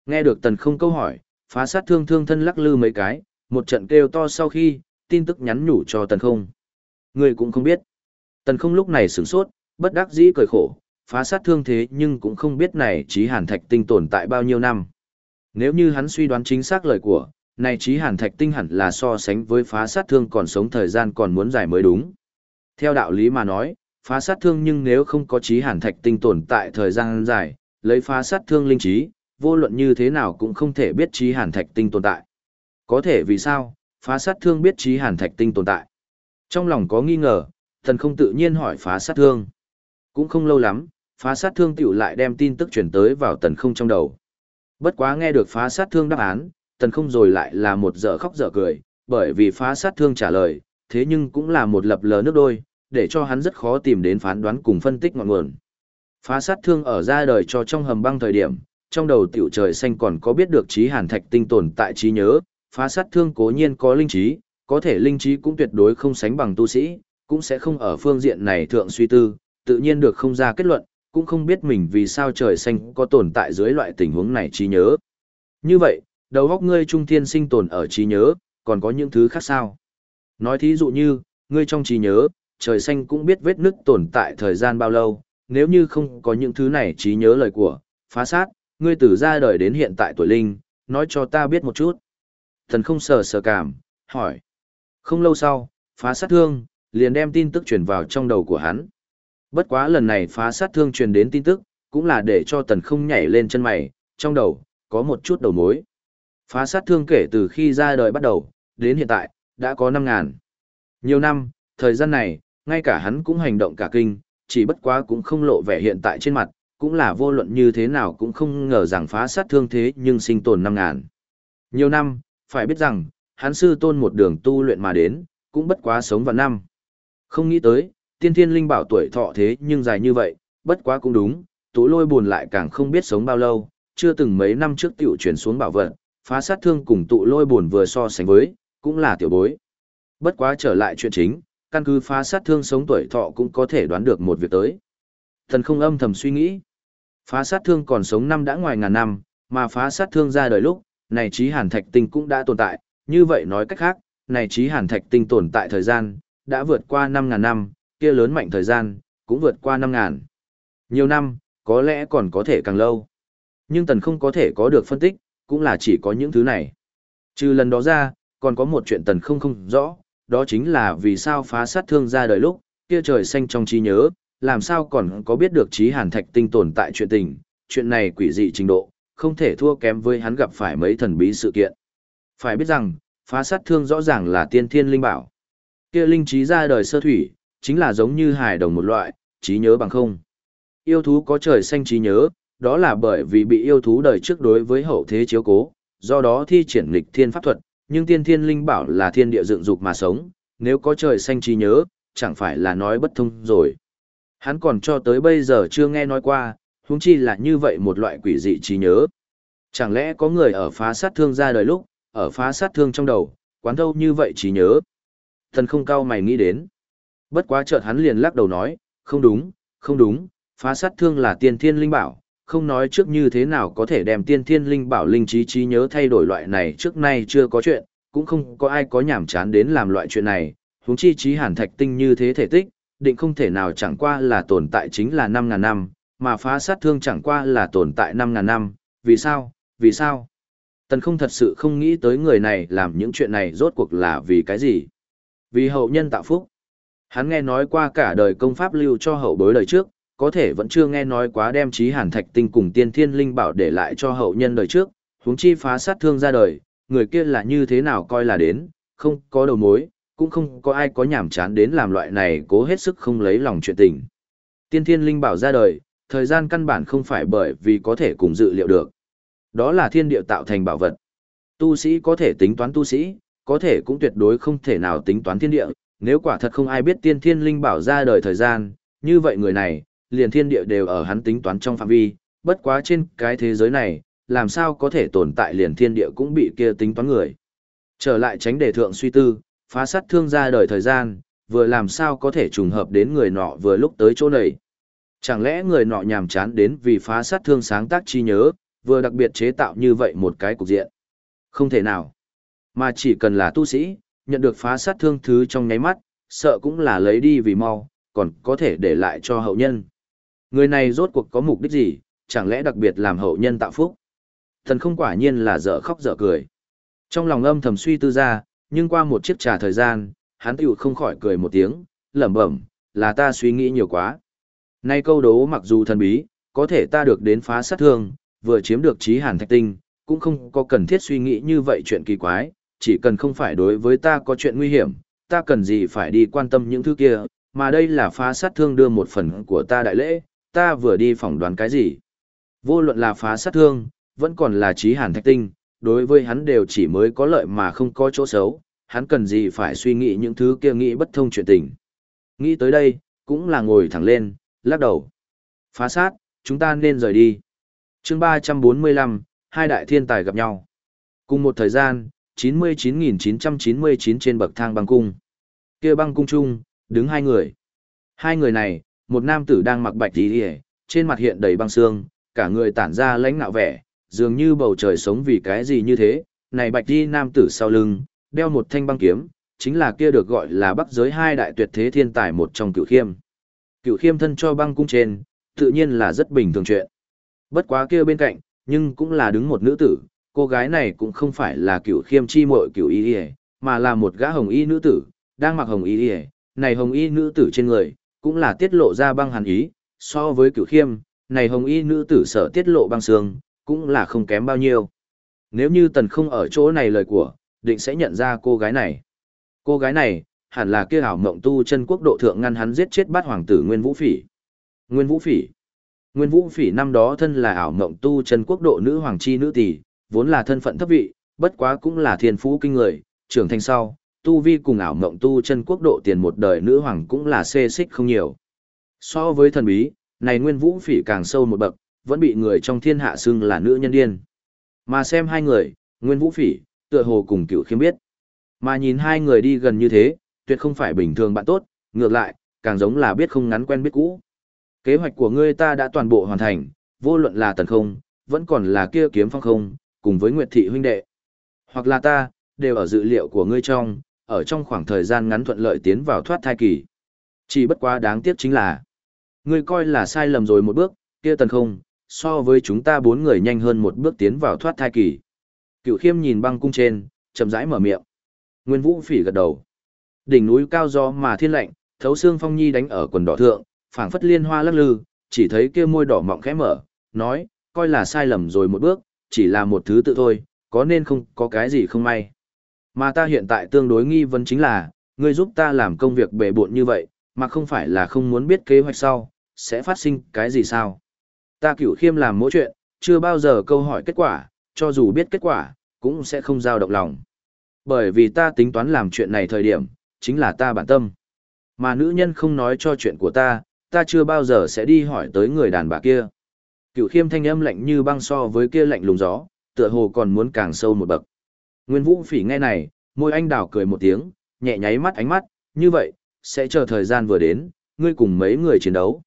Nghe được tần không câu hỏi, phá sát thương thương thân lắc lư mấy cái, một trận kêu to sau khi, tin tức nhắn nhủ cho tần không. Người cũng không biết. Tần không lúc này sửng sốt, bất đắc dĩ cười khổ, phá sát thương thế nhưng cũng không biết này trí hàn thạch tinh tồn tại bao nhiêu năm. Nếu như hắn suy đoán chính xác lời của, này trí hàn thạch tinh hẳn là so sánh với phá sát thương còn sống thời gian còn muốn dài mới đúng. Theo đạo lý mà nói, phá sát thương nhưng nếu không có trí hàn thạch tinh tồn tại thời gian dài, lấy phá sát thương linh trí, vô luận như thế nào cũng không thể biết trí hàn thạch tinh tồn tại. Có thể vì sao, phá sát thương biết trí hàn thạch tinh tồn tại. Trong lòng có nghi ngờ, thần không tự nhiên hỏi phá sát thương. Cũng không lâu lắm, phá sát thương tiểu lại đem tin tức chuyển tới vào tần không trong đầu. Bất quá nghe được phá sát thương đáp án, tần không rồi lại là một dở khóc dở cười, bởi vì phá sát thương trả lời, thế nhưng cũng là một lập lờ nước đôi, để cho hắn rất khó tìm đến phán đoán cùng phân tích ngọn nguồn. Phá sát thương ở ra đời cho trong hầm băng thời điểm, trong đầu tiểu trời xanh còn có biết được trí hàn thạch tinh tồn tại trí nhớ, phá sát thương cố nhiên có linh trí, có thể linh trí cũng tuyệt đối không sánh bằng tu sĩ, cũng sẽ không ở phương diện này thượng suy tư, tự nhiên được không ra kết luận, cũng không biết mình vì sao trời xanh có tồn tại dưới loại tình huống này trí nhớ. Như vậy, đầu óc ngươi trung thiên sinh tồn ở trí nhớ, còn có những thứ khác sao? Nói thí dụ như, ngươi trong trí nhớ, trời xanh cũng biết vết nứt tồn tại thời gian bao lâu, nếu như không có những thứ này trí nhớ lời của, phá sát, ngươi từ ra đời đến hiện tại tuổi linh, nói cho ta biết một chút. Thần không sờ sờ cảm, hỏi. Không lâu sau, phá sát thương, liền đem tin tức truyền vào trong đầu của hắn. Bất quá lần này phá sát thương truyền đến tin tức, cũng là để cho tần không nhảy lên chân mày, trong đầu, có một chút đầu mối. Phá sát thương kể từ khi ra đời bắt đầu, đến hiện tại, đã có 5 ngàn. Nhiều năm, thời gian này, ngay cả hắn cũng hành động cả kinh, chỉ bất quá cũng không lộ vẻ hiện tại trên mặt, cũng là vô luận như thế nào cũng không ngờ rằng phá sát thương thế nhưng sinh tồn 5 ngàn. Nhiều năm, phải biết rằng, hắn sư tôn một đường tu luyện mà đến, cũng bất quá sống vào năm. Không nghĩ tới, tiên thiên linh bảo tuổi thọ thế nhưng dài như vậy, bất quá cũng đúng, tụ lôi buồn lại càng không biết sống bao lâu, chưa từng mấy năm trước tiểu chuyển xuống bảo vật, phá sát thương cùng tụ lôi buồn vừa so sánh với, cũng là tiểu bối. Bất quá trở lại chuyện chính, căn cứ phá sát thương sống tuổi thọ cũng có thể đoán được một việc tới. Thần không âm thầm suy nghĩ. Phá sát thương còn sống năm đã ngoài ngàn năm, mà phá sát thương ra đời lúc, này trí hàn thạch tinh cũng đã tồn tại, như vậy nói cách khác, này trí hàn thạch tinh tồn tại thời gian, đã vượt qua 5.000 năm, kia lớn mạnh thời gian, cũng vượt qua năm ngàn. Nhiều năm, có lẽ còn có thể càng lâu. Nhưng tần không có thể có được phân tích, cũng là chỉ có những thứ này. Trừ lần đó ra, còn có một chuyện tần không không rõ, đó chính là vì sao phá sát thương ra đời lúc, kia trời xanh trong trí nhớ, làm sao còn có biết được trí hàn thạch tinh tồn tại chuyện tình, chuyện này quỷ dị trình độ, không thể thua kém với hắn gặp phải mấy thần bí sự kiện. Phải biết rằng, phá sát thương rõ ràng là tiên thiên linh bảo. Kia linh trí ra đời sơ thủy, chính là giống như hài đồng một loại, trí nhớ bằng không. Yêu thú có trời xanh trí nhớ, đó là bởi vì bị yêu thú đời trước đối với hậu thế chiếu cố, do đó thi triển lịch thiên pháp thuật, nhưng tiên thiên linh bảo là thiên địa dựng dục mà sống, nếu có trời xanh trí nhớ, chẳng phải là nói bất thông rồi. Hắn còn cho tới bây giờ chưa nghe nói qua, huống chi là như vậy một loại quỷ dị trí nhớ. Chẳng lẽ có người ở phá sát thương ra đời lúc, ở phá sát thương trong đầu, quán thâu như vậy trí nhớ. Thần không cao mày nghĩ đến. Bất quá chợt hắn liền lắc đầu nói, không đúng, không đúng, phá sát thương là tiên thiên linh bảo, không nói trước như thế nào có thể đem tiên thiên linh bảo linh trí trí nhớ thay đổi loại này trước nay chưa có chuyện, cũng không có ai có nhảm chán đến làm loại chuyện này, huống chi trí hàn thạch tinh như thế thể tích, định không thể nào chẳng qua là tồn tại chính là 5.000 năm, mà phá sát thương chẳng qua là tồn tại 5.000 năm, vì sao, vì sao? Tần không thật sự không nghĩ tới người này làm những chuyện này rốt cuộc là vì cái gì? Vì hậu nhân tạo phúc. Hắn nghe nói qua cả đời công pháp lưu cho hậu bối đời trước, có thể vẫn chưa nghe nói quá đem trí hàn thạch tinh cùng tiên thiên linh bảo để lại cho hậu nhân đời trước, huống chi phá sát thương ra đời, người kia là như thế nào coi là đến, không có đầu mối, cũng không có ai có nhảm chán đến làm loại này cố hết sức không lấy lòng chuyện tình. Tiên thiên linh bảo ra đời, thời gian căn bản không phải bởi vì có thể cùng dự liệu được. Đó là thiên địa tạo thành bảo vật. Tu sĩ có thể tính toán tu sĩ, có thể cũng tuyệt đối không thể nào tính toán thiên địa, nếu quả thật không ai biết tiên thiên linh bảo ra đời thời gian, như vậy người này, liền thiên địa đều ở hắn tính toán trong phạm vi, bất quá trên cái thế giới này, làm sao có thể tồn tại liền thiên địa cũng bị kia tính toán người. Trở lại tránh đề thượng suy tư, phá sát thương ra đời thời gian, vừa làm sao có thể trùng hợp đến người nọ vừa lúc tới chỗ này. Chẳng lẽ người nọ nhàm chán đến vì phá sát thương sáng tác chi nhớ, vừa đặc biệt chế tạo như vậy một cái cục diện. Không thể nào. Mà chỉ cần là tu sĩ, nhận được phá sát thương thứ trong nháy mắt, sợ cũng là lấy đi vì mau, còn có thể để lại cho hậu nhân. Người này rốt cuộc có mục đích gì, chẳng lẽ đặc biệt làm hậu nhân tạo phúc? Thần không quả nhiên là dở khóc dở cười. Trong lòng âm thầm suy tư ra, nhưng qua một chiếc trà thời gian, hắn tiểu không khỏi cười một tiếng, lẩm bẩm, là ta suy nghĩ nhiều quá. Nay câu đố mặc dù thần bí, có thể ta được đến phá sát thương, vừa chiếm được trí hàn thạch tinh, cũng không có cần thiết suy nghĩ như vậy chuyện kỳ quái, chỉ cần không phải đối với ta có chuyện nguy hiểm, ta cần gì phải đi quan tâm những thứ kia, mà đây là phá sát thương đưa một phần của ta đại lễ, ta vừa đi phỏng đoán cái gì. Vô luận là phá sát thương, vẫn còn là trí hàn thạch tinh, đối với hắn đều chỉ mới có lợi mà không có chỗ xấu, hắn cần gì phải suy nghĩ những thứ kia nghĩ bất thông chuyện tình. Nghĩ tới đây, cũng là ngồi thẳng lên, lắc đầu. Phá sát, chúng ta nên rời đi. chương 345, hai đại thiên tài gặp nhau. Cùng một thời gian, 99.999 trên bậc thang băng cung. kia băng cung chung, đứng hai người. Hai người này, một nam tử đang mặc bạch tí hề, trên mặt hiện đầy băng xương, cả người tản ra lãnh nạo vẻ, dường như bầu trời sống vì cái gì như thế. Này bạch đi nam tử sau lưng, đeo một thanh băng kiếm, chính là kia được gọi là bắc giới hai đại tuyệt thế thiên tài một trong cựu khiêm. Cựu khiêm thân cho băng cung trên, tự nhiên là rất bình thường chuyện. Bất quá kia bên cạnh, nhưng cũng là đứng một nữ tử, cô gái này cũng không phải là cựu khiêm chi muội cựu y ỉa mà là một gã hồng y nữ tử, đang mặc hồng y ỉa này hồng y nữ tử trên người, cũng là tiết lộ ra băng hàn ý, so với cựu khiêm, này hồng y nữ tử sở tiết lộ băng xương, cũng là không kém bao nhiêu. Nếu như tần không ở chỗ này lời của, định sẽ nhận ra cô gái này. Cô gái này, hẳn là kia ảo mộng tu chân quốc độ thượng ngăn hắn giết chết bát hoàng tử Nguyên Vũ Phỉ. Nguyên Vũ Phỉ. Nguyên Vũ Phỉ năm đó thân là ảo mộng tu chân quốc độ nữ hoàng chi nữ tỷ, vốn là thân phận thấp vị, bất quá cũng là thiên phú kinh người, trưởng thành sau, tu vi cùng ảo mộng tu chân quốc độ tiền một đời nữ hoàng cũng là xê xích không nhiều. So với thần bí, này Nguyên Vũ Phỉ càng sâu một bậc, vẫn bị người trong thiên hạ xưng là nữ nhân điên. Mà xem hai người, Nguyên Vũ Phỉ, tựa hồ cùng cựu khiêm biết. Mà nhìn hai người đi gần như thế, tuyệt không phải bình thường bạn tốt, ngược lại, càng giống là biết không ngắn quen biết cũ. Kế hoạch của ngươi ta đã toàn bộ hoàn thành, vô luận là tần không, vẫn còn là kia kiếm phong không, cùng với Nguyệt Thị huynh đệ. Hoặc là ta, đều ở dự liệu của ngươi trong, ở trong khoảng thời gian ngắn thuận lợi tiến vào thoát thai kỳ. Chỉ bất quá đáng tiếc chính là, ngươi coi là sai lầm rồi một bước, kia tần không, so với chúng ta bốn người nhanh hơn một bước tiến vào thoát thai kỳ. Cựu khiêm nhìn băng cung trên, chậm rãi mở miệng. Nguyên vũ phỉ gật đầu. Đỉnh núi cao do mà thiên lạnh, thấu xương phong nhi đánh ở quần đỏ thượng, phảng phất liên hoa lắc lư, chỉ thấy kia môi đỏ mọng khẽ mở, nói, coi là sai lầm rồi một bước, chỉ là một thứ tự thôi, có nên không có cái gì không may. Mà ta hiện tại tương đối nghi vấn chính là, ngươi giúp ta làm công việc bể bộn như vậy, mà không phải là không muốn biết kế hoạch sau, sẽ phát sinh cái gì sao. Ta cửu khiêm làm mỗi chuyện, chưa bao giờ câu hỏi kết quả, cho dù biết kết quả, cũng sẽ không giao động lòng. Bởi vì ta tính toán làm chuyện này thời điểm, chính là ta bản tâm. Mà nữ nhân không nói cho chuyện của ta, ta chưa bao giờ sẽ đi hỏi tới người đàn bà kia. Cửu khiêm thanh âm lạnh như băng so với kia lạnh lùng gió, tựa hồ còn muốn càng sâu một bậc. Nguyên Vũ Phỉ nghe này, môi anh đào cười một tiếng, nhẹ nháy mắt ánh mắt, như vậy, sẽ chờ thời gian vừa đến, ngươi cùng mấy người chiến đấu.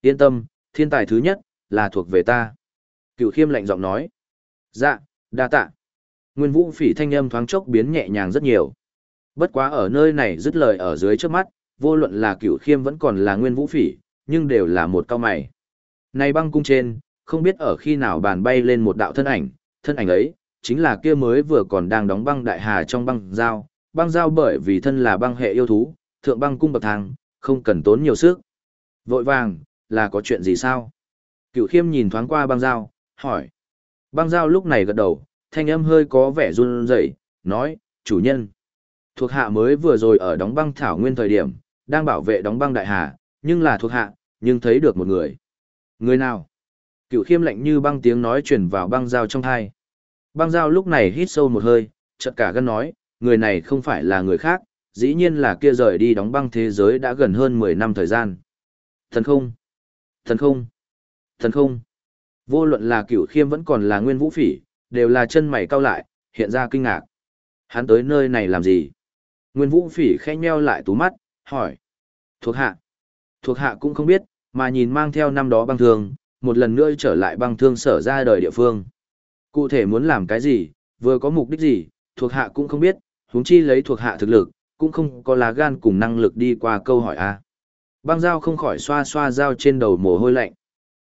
Yên tâm, thiên tài thứ nhất, là thuộc về ta. Cửu khiêm lạnh giọng nói. Dạ, đa tạ. Nguyên Vũ Phỉ thanh âm thoáng chốc biến nhẹ nhàng rất nhiều. Bất quá ở nơi này dứt lời ở dưới trước mắt, vô luận là Cửu khiêm vẫn còn là Nguyên Vũ Phỉ, nhưng đều là một cao mày. Này băng cung trên, không biết ở khi nào bàn bay lên một đạo thân ảnh, thân ảnh ấy, chính là kia mới vừa còn đang đóng băng đại hà trong băng giao, băng giao bởi vì thân là băng hệ yêu thú, thượng băng cung bậc thang, không cần tốn nhiều sức. Vội vàng, là có chuyện gì sao? Cửu khiêm nhìn thoáng qua băng giao, hỏi. Băng giao lúc này gật đầu, thanh âm hơi có vẻ run rẩy, nói, chủ nhân. Thuộc hạ mới vừa rồi ở đóng băng thảo nguyên thời điểm, đang bảo vệ đóng băng đại hà, nhưng là thuộc hạ, nhưng thấy được một người. Người nào? Cựu khiêm lạnh như băng tiếng nói truyền vào băng dao trong thai. Băng dao lúc này hít sâu một hơi, chợt cả gân nói, người này không phải là người khác, dĩ nhiên là kia rời đi đóng băng thế giới đã gần hơn 10 năm thời gian. Thần không? Thần không? Thần không? Vô luận là cựu khiêm vẫn còn là nguyên vũ phỉ, đều là chân mày cau lại, hiện ra kinh ngạc. Hắn tới nơi này làm gì? Nguyên vũ phỉ khẽ nheo lại tú mắt, hỏi. Thuộc hạ. Thuộc hạ cũng không biết, mà nhìn mang theo năm đó băng thương, một lần nữa trở lại băng thương sở ra đời địa phương. Cụ thể muốn làm cái gì, vừa có mục đích gì, thuộc hạ cũng không biết, huống chi lấy thuộc hạ thực lực, cũng không có lá gan cùng năng lực đi qua câu hỏi a. Băng dao không khỏi xoa xoa dao trên đầu mồ hôi lạnh.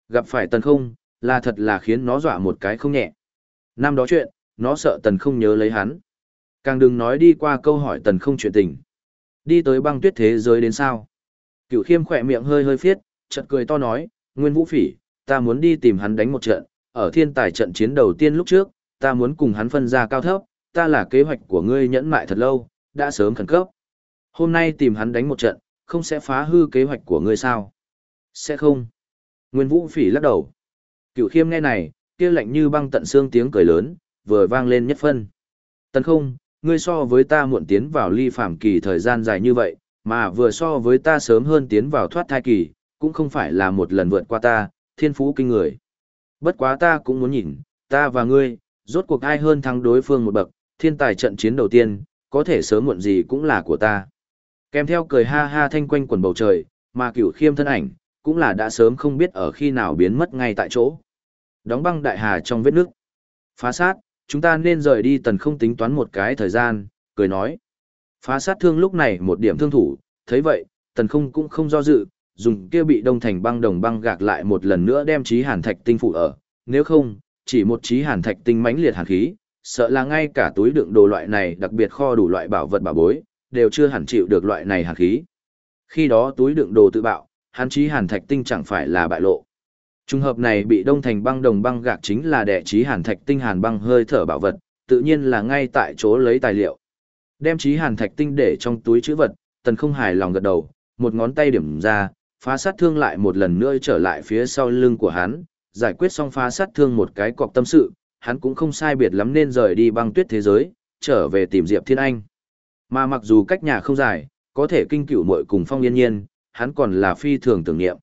Gặp phải tần không, là thật là khiến nó dọa một cái không nhẹ. Năm đó chuyện, nó sợ tần không nhớ lấy hắn. Càng đừng nói đi qua câu hỏi tần không chuyện tình. Đi tới băng tuyết thế giới đến sao. Cửu khiêm khỏe miệng hơi hơi phiết, chợt cười to nói, Nguyên Vũ Phỉ, ta muốn đi tìm hắn đánh một trận, ở thiên tài trận chiến đầu tiên lúc trước, ta muốn cùng hắn phân ra cao thấp, ta là kế hoạch của ngươi nhẫn mại thật lâu, đã sớm khẩn cấp. Hôm nay tìm hắn đánh một trận, không sẽ phá hư kế hoạch của ngươi sao? Sẽ không. Nguyên Vũ Phỉ lắc đầu. Cửu khiêm nghe này, kia lạnh như băng tận xương tiếng cười lớn, vừa vang lên nhất phân. Tần không, ngươi so với ta muộn tiến vào ly phạm kỳ thời gian dài như vậy, mà vừa so với ta sớm hơn tiến vào thoát thai kỳ, cũng không phải là một lần vượt qua ta, thiên phú kinh người. Bất quá ta cũng muốn nhìn, ta và ngươi, rốt cuộc ai hơn thắng đối phương một bậc, thiên tài trận chiến đầu tiên, có thể sớm muộn gì cũng là của ta. Kèm theo cười ha ha thanh quanh quần bầu trời, mà cửu khiêm thân ảnh, cũng là đã sớm không biết ở khi nào biến mất ngay tại chỗ. Đóng băng đại hà trong vết nước. Phá sát, chúng ta nên rời đi tần không tính toán một cái thời gian, cười nói. Phá sát thương lúc này một điểm thương thủ, thấy vậy, tần không cũng không do dự, dùng kia bị đông thành băng đồng băng gạc lại một lần nữa đem trí hàn thạch tinh phụ ở, nếu không, chỉ một trí hàn thạch tinh mãnh liệt hàn khí, sợ là ngay cả túi đựng đồ loại này đặc biệt kho đủ loại bảo vật bảo bối, đều chưa hẳn chịu được loại này hàn khí. Khi đó túi đựng đồ tự bạo, hàn trí hàn thạch tinh chẳng phải là bại lộ. trùng hợp này bị đông thành băng đồng băng gạc chính là đệ trí hàn thạch tinh hàn băng hơi thở bảo vật, tự nhiên là ngay tại chỗ lấy tài liệu. Đem trí hàn thạch tinh để trong túi chữ vật, tần không hài lòng gật đầu, một ngón tay điểm ra, phá sát thương lại một lần nữa trở lại phía sau lưng của hắn, giải quyết xong phá sát thương một cái cọc tâm sự, hắn cũng không sai biệt lắm nên rời đi băng tuyết thế giới, trở về tìm Diệp Thiên Anh. Mà mặc dù cách nhà không dài, có thể kinh cửu muội cùng phong yên nhiên, hắn còn là phi thường tưởng niệm.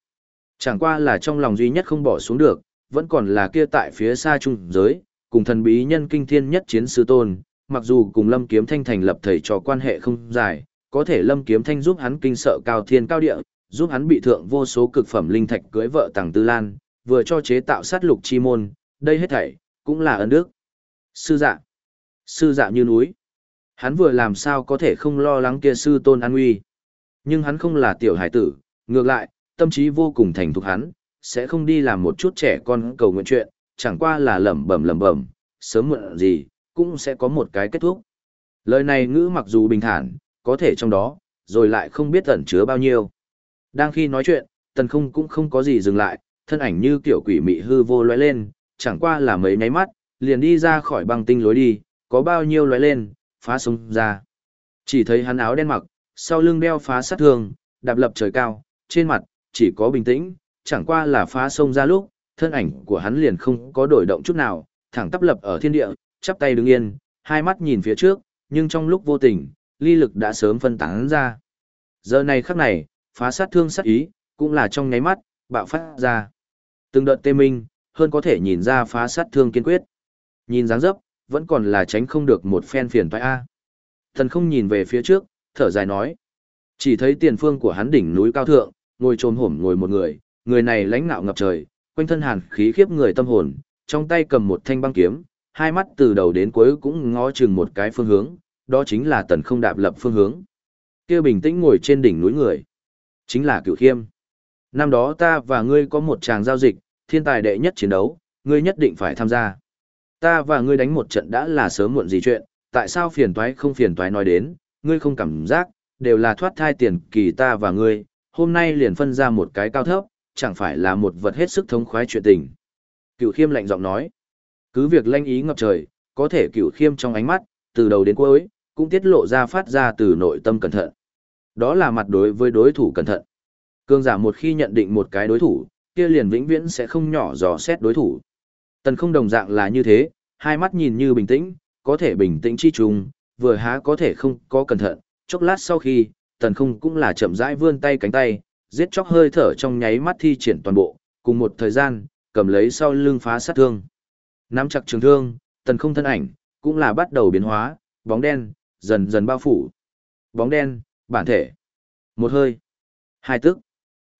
Chẳng qua là trong lòng duy nhất không bỏ xuống được, vẫn còn là kia tại phía xa trung giới, cùng thần bí nhân kinh thiên nhất chiến sư tôn, mặc dù cùng Lâm Kiếm Thanh thành lập thầy trò quan hệ không dài, có thể Lâm Kiếm Thanh giúp hắn kinh sợ cao thiên cao địa, giúp hắn bị thượng vô số cực phẩm linh thạch cưới vợ Tằng Tư Lan, vừa cho chế tạo sát lục chi môn, đây hết thảy cũng là ân đức. Sư dạ, sư dạ như núi. Hắn vừa làm sao có thể không lo lắng kia sư tôn an nguy. Nhưng hắn không là tiểu hải tử, ngược lại, tâm trí vô cùng thành thục hắn, sẽ không đi làm một chút trẻ con cầu nguyện chuyện, chẳng qua là lẩm bẩm lẩm bẩm, sớm muộn gì, cũng sẽ có một cái kết thúc. Lời này ngữ mặc dù bình thản, có thể trong đó, rồi lại không biết ẩn chứa bao nhiêu. Đang khi nói chuyện, tần không cũng không có gì dừng lại, thân ảnh như kiểu quỷ mị hư vô lóe lên, chẳng qua là mấy nháy mắt, liền đi ra khỏi băng tinh lối đi, có bao nhiêu lóe lên, phá sông ra. Chỉ thấy hắn áo đen mặc, sau lưng đeo phá sát thương, đạp lập trời cao, trên mặt, chỉ có bình tĩnh, chẳng qua là phá sông ra lúc, thân ảnh của hắn liền không có đổi động chút nào, thẳng tắp lập ở thiên địa, chắp tay đứng yên, hai mắt nhìn phía trước, nhưng trong lúc vô tình, ly lực đã sớm phân tán ra. Giờ này khắc này, phá sát thương sát ý, cũng là trong nháy mắt, bạo phát ra. Từng đợt tê minh, hơn có thể nhìn ra phá sát thương kiên quyết. Nhìn dáng dấp, vẫn còn là tránh không được một phen phiền toái A. Thần không nhìn về phía trước, thở dài nói. Chỉ thấy tiền phương của hắn đỉnh núi cao thượng, ngồi trồm hổm ngồi một người, người này lãnh nạo ngập trời, quanh thân hàn khí khiếp người tâm hồn, trong tay cầm một thanh băng kiếm, hai mắt từ đầu đến cuối cũng ngó chừng một cái phương hướng, đó chính là tần không đạp lập phương hướng. Kia bình tĩnh ngồi trên đỉnh núi người, chính là Cửu Khiêm. Năm đó ta và ngươi có một tràng giao dịch, thiên tài đệ nhất chiến đấu, ngươi nhất định phải tham gia. Ta và ngươi đánh một trận đã là sớm muộn gì chuyện, tại sao phiền toái không phiền toái nói đến, ngươi không cảm giác, đều là thoát thai tiền kỳ ta và ngươi, hôm nay liền phân ra một cái cao thấp, chẳng phải là một vật hết sức thống khoái chuyện tình. Cửu khiêm lạnh giọng nói, cứ việc lanh ý ngập trời, có thể cửu khiêm trong ánh mắt, từ đầu đến cuối, cũng tiết lộ ra phát ra từ nội tâm cẩn thận. Đó là mặt đối với đối thủ cẩn thận. Cương giả một khi nhận định một cái đối thủ, kia liền vĩnh viễn sẽ không nhỏ dò xét đối thủ. Tần không đồng dạng là như thế, hai mắt nhìn như bình tĩnh, có thể bình tĩnh chi trùng, vừa há có thể không có cẩn thận, chốc lát sau khi, tần không cũng là chậm rãi vươn tay cánh tay, giết chóc hơi thở trong nháy mắt thi triển toàn bộ, cùng một thời gian, cầm lấy sau lưng phá sát thương. Nắm chặt trường thương, tần không thân ảnh, cũng là bắt đầu biến hóa, bóng đen, dần dần bao phủ. Bóng đen, bản thể. Một hơi. Hai tức.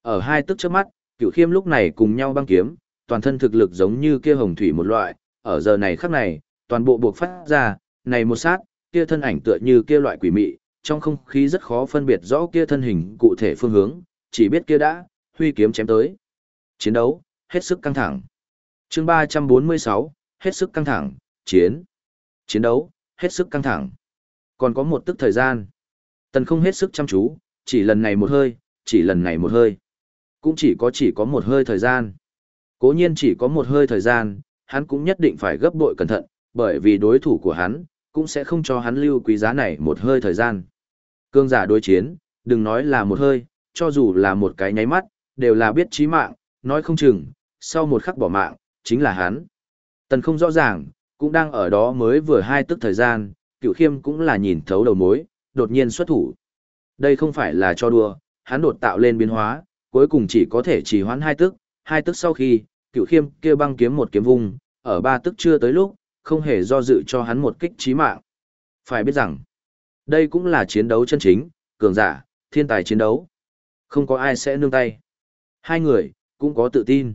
Ở hai tức trước mắt, cửu khiêm lúc này cùng nhau băng kiếm, toàn thân thực lực giống như kia hồng thủy một loại, ở giờ này khắc này, toàn bộ buộc phát ra, này một sát, kia thân ảnh tựa như kia loại quỷ mị, trong không khí rất khó phân biệt rõ kia thân hình cụ thể phương hướng, chỉ biết kia đã, huy kiếm chém tới. Chiến đấu, hết sức căng thẳng. chương 346, hết sức căng thẳng, chiến. Chiến đấu, hết sức căng thẳng. Còn có một tức thời gian. Tần không hết sức chăm chú, chỉ lần này một hơi, chỉ lần này một hơi. Cũng chỉ có chỉ có một hơi thời gian. Cố nhiên chỉ có một hơi thời gian, hắn cũng nhất định phải gấp bội cẩn thận, bởi vì đối thủ của hắn, cũng sẽ không cho hắn lưu quý giá này một hơi thời gian. Cương giả đối chiến, đừng nói là một hơi, cho dù là một cái nháy mắt, đều là biết chí mạng, nói không chừng, sau một khắc bỏ mạng, chính là hắn. Tần không rõ ràng, cũng đang ở đó mới vừa hai tức thời gian, cựu khiêm cũng là nhìn thấu đầu mối, đột nhiên xuất thủ. Đây không phải là cho đùa, hắn đột tạo lên biến hóa, cuối cùng chỉ có thể chỉ hoãn hai tức, hai tức sau khi, cựu khiêm kia băng kiếm một kiếm vung, ở ba tức chưa tới lúc, không hề do dự cho hắn một kích chí mạng. Phải biết rằng, đây cũng là chiến đấu chân chính, cường giả, thiên tài chiến đấu. Không có ai sẽ nương tay. Hai người, cũng có tự tin.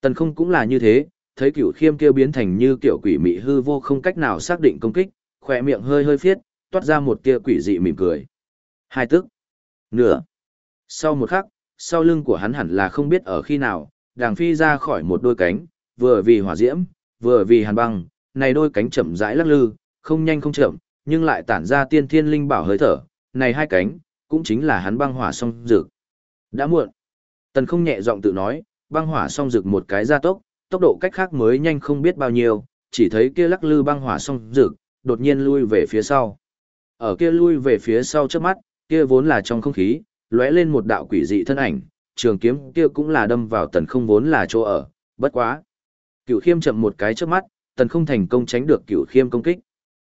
Tần không cũng là như thế, thấy cửu khiêm kêu biến thành như kiểu quỷ mị hư vô không cách nào xác định công kích, khỏe miệng hơi hơi phiết, toát ra một tia quỷ dị mỉm cười. Hai tức. Nửa. Sau một khắc, sau lưng của hắn hẳn là không biết ở khi nào, đàng phi ra khỏi một đôi cánh, vừa vì hỏa diễm, vừa vì hàn băng, này đôi cánh chậm rãi lắc lư, không nhanh không chậm, nhưng lại tản ra tiên thiên linh bảo hơi thở, này hai cánh, cũng chính là hắn băng hỏa song dược. Đã muộn. Tần không nhẹ giọng tự nói, băng hỏa song dược một cái gia tốc, tốc độ cách khác mới nhanh không biết bao nhiêu, chỉ thấy kia lắc lư băng hỏa song dược, đột nhiên lui về phía sau. Ở kia lui về phía sau trước mắt, kia vốn là trong không khí, lóe lên một đạo quỷ dị thân ảnh, trường kiếm kia cũng là đâm vào tần không vốn là chỗ ở, bất quá. Cửu khiêm chậm một cái trước mắt, tần không thành công tránh được cửu khiêm công kích.